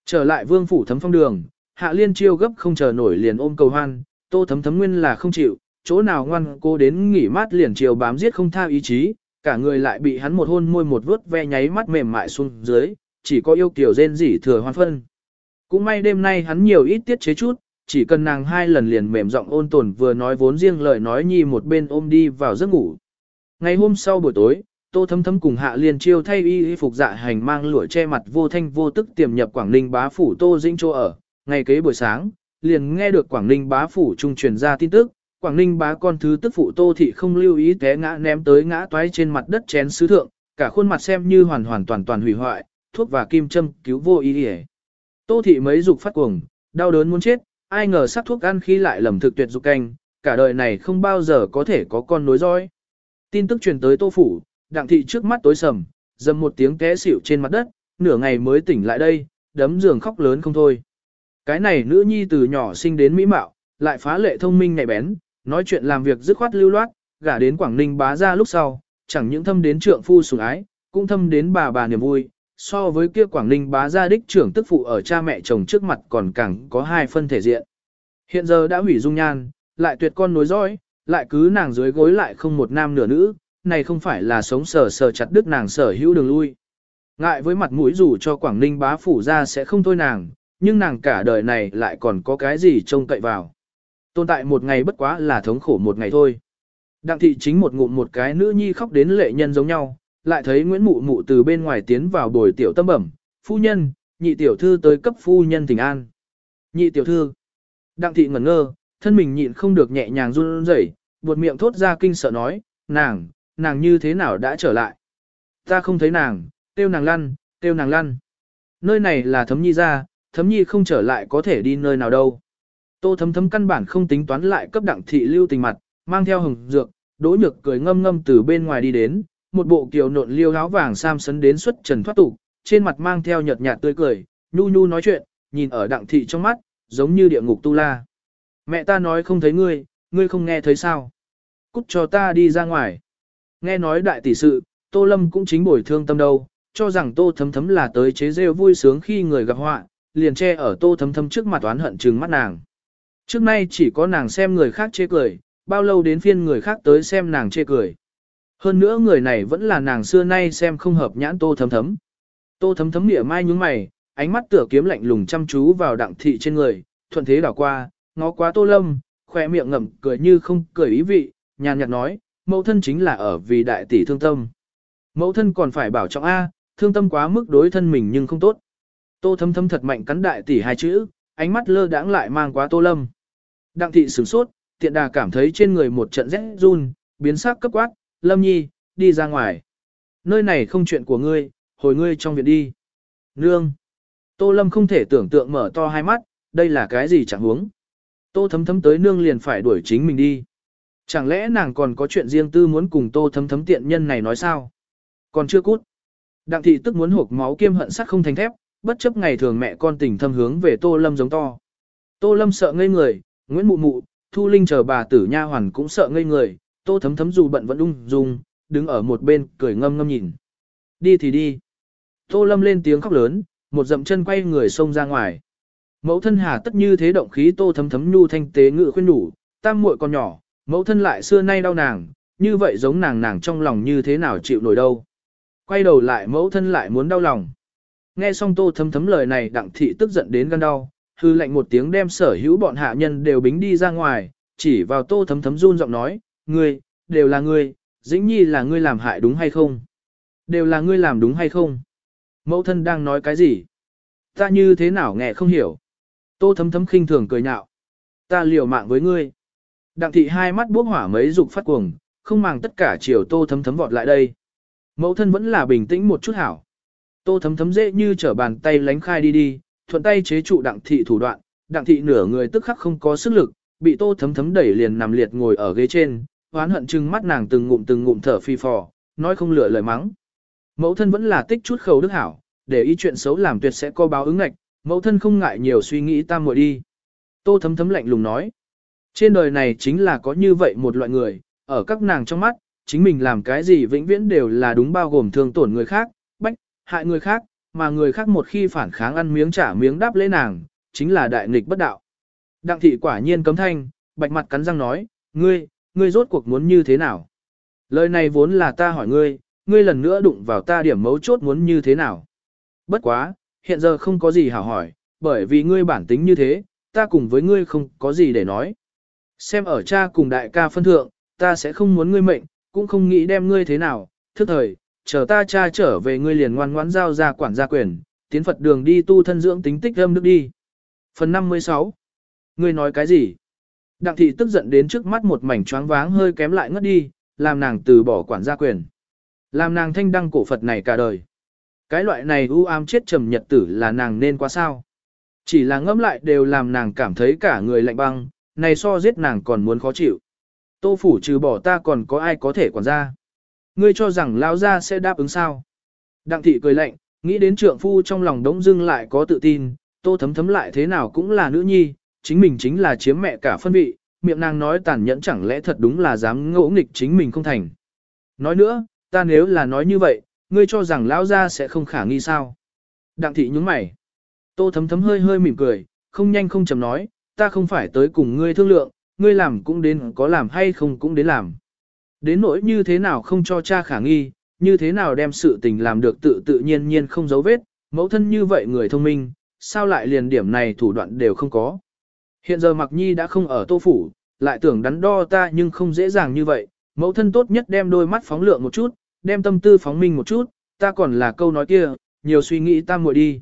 Speaker 1: Trở lại vương phủ thấm phong đường, hạ liên chiêu gấp không chờ nổi liền ôm cầu hoan, tô thấm thấm nguyên là không chịu, chỗ nào ngoan cô đến nghỉ mát liền chiều bám giết không tha ý chí, cả người lại bị hắn một hôn môi một vớt ve nháy mắt mềm mại xuống dưới, chỉ có yêu kiểu rên rỉ thừa hoan phân. Cũng may đêm nay hắn nhiều ít tiết chế chút, chỉ cần nàng hai lần liền mềm giọng ôn tồn vừa nói vốn riêng lời nói nhi một bên ôm đi vào giấc ngủ. Ngày hôm sau buổi tối, Tô Thấm Thấm cùng Hạ Liên Chiêu thay y phục dạ hành mang lụa che mặt vô thanh vô tức tiềm nhập Quảng Ninh bá phủ Tô Dĩnh chỗ ở. Ngày kế buổi sáng, liền nghe được Quảng Ninh bá phủ trung truyền ra tin tức, Quảng Ninh bá con thứ tức phụ Tô thị không lưu ý té ngã ném tới ngã toái trên mặt đất chén sứ thượng, cả khuôn mặt xem như hoàn hoàn toàn toàn hủy hoại, thuốc và kim châm cứu vô ý hề. Tô thị mấy dục phát cuồng, đau đớn muốn chết, ai ngờ sắc thuốc ăn khi lại lầm thực tuyệt dục canh, cả đời này không bao giờ có thể có con nối dõi. Tin tức truyền tới Tô phủ, đặng thị trước mắt tối sầm, dầm một tiếng té xỉu trên mặt đất, nửa ngày mới tỉnh lại đây, đấm giường khóc lớn không thôi. Cái này nữ nhi từ nhỏ sinh đến mỹ mạo, lại phá lệ thông minh nhạy bén, nói chuyện làm việc dứt khoát lưu loát, gả đến Quảng Ninh bá ra lúc sau, chẳng những thâm đến trượng phu sủng ái, cũng thâm đến bà bà niềm vui. So với kia Quảng Ninh bá gia đích trưởng tức phụ ở cha mẹ chồng trước mặt còn càng có hai phân thể diện. Hiện giờ đã hủy dung nhan, lại tuyệt con nối dõi, lại cứ nàng dưới gối lại không một nam nửa nữ, này không phải là sống sờ sờ chặt đứt nàng sở hữu đường lui. Ngại với mặt mũi dù cho Quảng Ninh bá phủ ra sẽ không thôi nàng, nhưng nàng cả đời này lại còn có cái gì trông cậy vào. Tồn tại một ngày bất quá là thống khổ một ngày thôi. Đặng thị chính một ngụm một cái nữ nhi khóc đến lệ nhân giống nhau, lại thấy Nguyễn Mụ Mụ từ bên ngoài tiến vào bồi tiểu tâm bẩm, phu nhân, nhị tiểu thư tới cấp phu nhân tình an. Nhị tiểu thư. Đặng thị ngẩn ngơ, thân mình nhịn không được nhẹ nhàng run rẩy, buột miệng thốt ra kinh sợ nói, nàng, nàng như thế nào đã trở lại. Ta không thấy nàng, tiêu nàng lăn, tiêu nàng lăn. Nơi này là thấm nhi ra, thấm nhi không trở lại có thể đi nơi nào đâu. Tô thấm thấm căn bản không tính toán lại cấp đặng thị lưu tình mặt, mang theo hồng dược, đỗ nhược cười ngâm ngâm từ bên ngoài đi đến, một bộ kiều nộn liêu áo vàng sam sấn đến xuất trần thoát tục, trên mặt mang theo nhợt nhạt tươi cười, nhu nhu nói chuyện, nhìn ở đặng thị trong mắt, giống như địa ngục tu la. Mẹ ta nói không thấy ngươi, ngươi không nghe thấy sao? Cút cho ta đi ra ngoài. Nghe nói đại tỷ sự, Tô Lâm cũng chính bồi thương tâm đâu, cho rằng Tô Thấm Thấm là tới chế rêu vui sướng khi người gặp họa, liền che ở Tô Thấm Thấm trước mặt oán hận trừng mắt nàng. Trước nay chỉ có nàng xem người khác chê cười, bao lâu đến phiên người khác tới xem nàng chê cười. Hơn nữa người này vẫn là nàng xưa nay xem không hợp nhãn Tô Thấm Thấm. Tô Thấm Thấm mỉa mai nhúng mày, ánh mắt tựa kiếm lạnh lùng chăm chú vào đặng thị trên người, thuận thế đảo qua, ngó quá Tô Lâm, khoe miệng ngậm cười như không cười ý vị, nhàn nhạt nói, mẫu thân chính là ở vì đại tỷ thương tâm. Mẫu thân còn phải bảo trọng A, thương tâm quá mức đối thân mình nhưng không tốt. Tô thấm thấm thật mạnh cắn đại tỷ hai chữ, ánh mắt lơ đãng lại mang quá tô lâm. Đặng thị sửng sốt, tiện đà cảm thấy trên người một trận rét run, biến sắc cấp quát, lâm nhi, đi ra ngoài. Nơi này không chuyện của ngươi, hồi ngươi trong viện đi. Nương. Tô lâm không thể tưởng tượng mở to hai mắt, đây là cái gì chẳng huống. Tô thấm thấm tới nương liền phải đuổi chính mình đi. Chẳng lẽ nàng còn có chuyện riêng tư muốn cùng tô thấm thấm tiện nhân này nói sao? Còn chưa cút. Đặng thị tức muốn hộp máu kiêm hận sắt không thành thép, bất chấp ngày thường mẹ con tình thâm hướng về tô lâm giống to. Tô lâm sợ ngây người, Nguyễn Mụ Mụ, Thu Linh chờ bà tử nha hoàn cũng sợ ngây người, tô thấm thấm dù bận vẫn ung dung, đứng ở một bên cười ngâm ngâm nhìn. Đi thì đi. Tô lâm lên tiếng khóc lớn, một dậm chân quay người xông ra ngoài. Mẫu thân hà tất như thế động khí tô thấm thấm nhu thanh tế ngự khuyên đủ, tam muội còn nhỏ, Mẫu thân lại xưa nay đau nàng, như vậy giống nàng nàng trong lòng như thế nào chịu nổi đâu. Quay đầu lại mẫu thân lại muốn đau lòng. Nghe xong tô thấm thấm lời này đặng thị tức giận đến gan đau, hư lệnh một tiếng đem sở hữu bọn hạ nhân đều bính đi ra ngoài, chỉ vào tô thấm thấm run giọng nói, ngươi, đều là ngươi, dĩnh nhi là ngươi làm hại đúng hay không? Đều là ngươi làm đúng hay không? Mẫu thân đang nói cái gì? Ta như thế nào nghe không hiểu? Tô thấm thấm khinh thường cười nhạo. Ta liều mạng với ngươi. Đặng thị hai mắt bốc hỏa mấy dục phát cuồng, không màng tất cả chiều tô thấm thấm vọt lại đây. Mẫu thân vẫn là bình tĩnh một chút hảo. Tô thấm thấm dễ như trở bàn tay lánh khai đi đi, thuận tay chế trụ đặng thị thủ đoạn, đặng thị nửa người tức khắc không có sức lực, bị tô thấm thấm đẩy liền nằm liệt ngồi ở ghế trên, oán hận chừng mắt nàng từng ngụm từng ngụm thở phi phò, nói không lựa lời mắng. Mẫu thân vẫn là tích chút khẩu đức hảo, để ý chuyện xấu làm tuyệt sẽ có báo ứng ngạch, mẫu thân không ngại nhiều suy nghĩ tam muội đi. Tô thấm thấm lạnh lùng nói. Trên đời này chính là có như vậy một loại người, ở các nàng trong mắt, chính mình làm cái gì vĩnh viễn đều là đúng bao gồm thương tổn người khác, bách, hại người khác, mà người khác một khi phản kháng ăn miếng trả miếng đáp lễ nàng, chính là đại nghịch bất đạo. Đặng thị quả nhiên cấm thanh, bạch mặt cắn răng nói, ngươi, ngươi rốt cuộc muốn như thế nào? Lời này vốn là ta hỏi ngươi, ngươi lần nữa đụng vào ta điểm mấu chốt muốn như thế nào? Bất quá, hiện giờ không có gì hảo hỏi, bởi vì ngươi bản tính như thế, ta cùng với ngươi không có gì để nói. Xem ở cha cùng đại ca phân thượng, ta sẽ không muốn ngươi mệnh, cũng không nghĩ đem ngươi thế nào, thức thời, chờ ta cha trở về ngươi liền ngoan ngoãn giao ra quản gia quyền, tiến Phật đường đi tu thân dưỡng tính tích âm đức đi. Phần 56 Ngươi nói cái gì? Đặng thị tức giận đến trước mắt một mảnh choáng váng hơi kém lại ngất đi, làm nàng từ bỏ quản gia quyền. Làm nàng thanh đăng cổ Phật này cả đời. Cái loại này u ám chết trầm nhật tử là nàng nên quá sao. Chỉ là ngẫm lại đều làm nàng cảm thấy cả người lạnh băng, này so giết nàng còn muốn khó chịu. Tô phủ trừ bỏ ta còn có ai có thể quản gia. Ngươi cho rằng lao gia sẽ đáp ứng sao? Đặng thị cười lạnh, nghĩ đến trượng phu trong lòng đống dưng lại có tự tin, tô thấm thấm lại thế nào cũng là nữ nhi, chính mình chính là chiếm mẹ cả phân vị, miệng nàng nói tàn nhẫn chẳng lẽ thật đúng là dám ngỗ nghịch chính mình không thành. Nói nữa, ta nếu là nói như vậy, ngươi cho rằng lão gia sẽ không khả nghi sao. Đặng thị nhúng mày. Tô thấm thấm hơi hơi mỉm cười, không nhanh không chậm nói, ta không phải tới cùng ngươi thương lượng, ngươi làm cũng đến có làm hay không cũng đến làm. Đến nỗi như thế nào không cho cha khả nghi, như thế nào đem sự tình làm được tự tự nhiên nhiên không giấu vết, mẫu thân như vậy người thông minh, sao lại liền điểm này thủ đoạn đều không có. Hiện giờ Mạc Nhi đã không ở tô phủ, lại tưởng đắn đo ta nhưng không dễ dàng như vậy, mẫu thân tốt nhất đem đôi mắt phóng lượng một chút, đem tâm tư phóng minh một chút, ta còn là câu nói kia, nhiều suy nghĩ ta muội đi.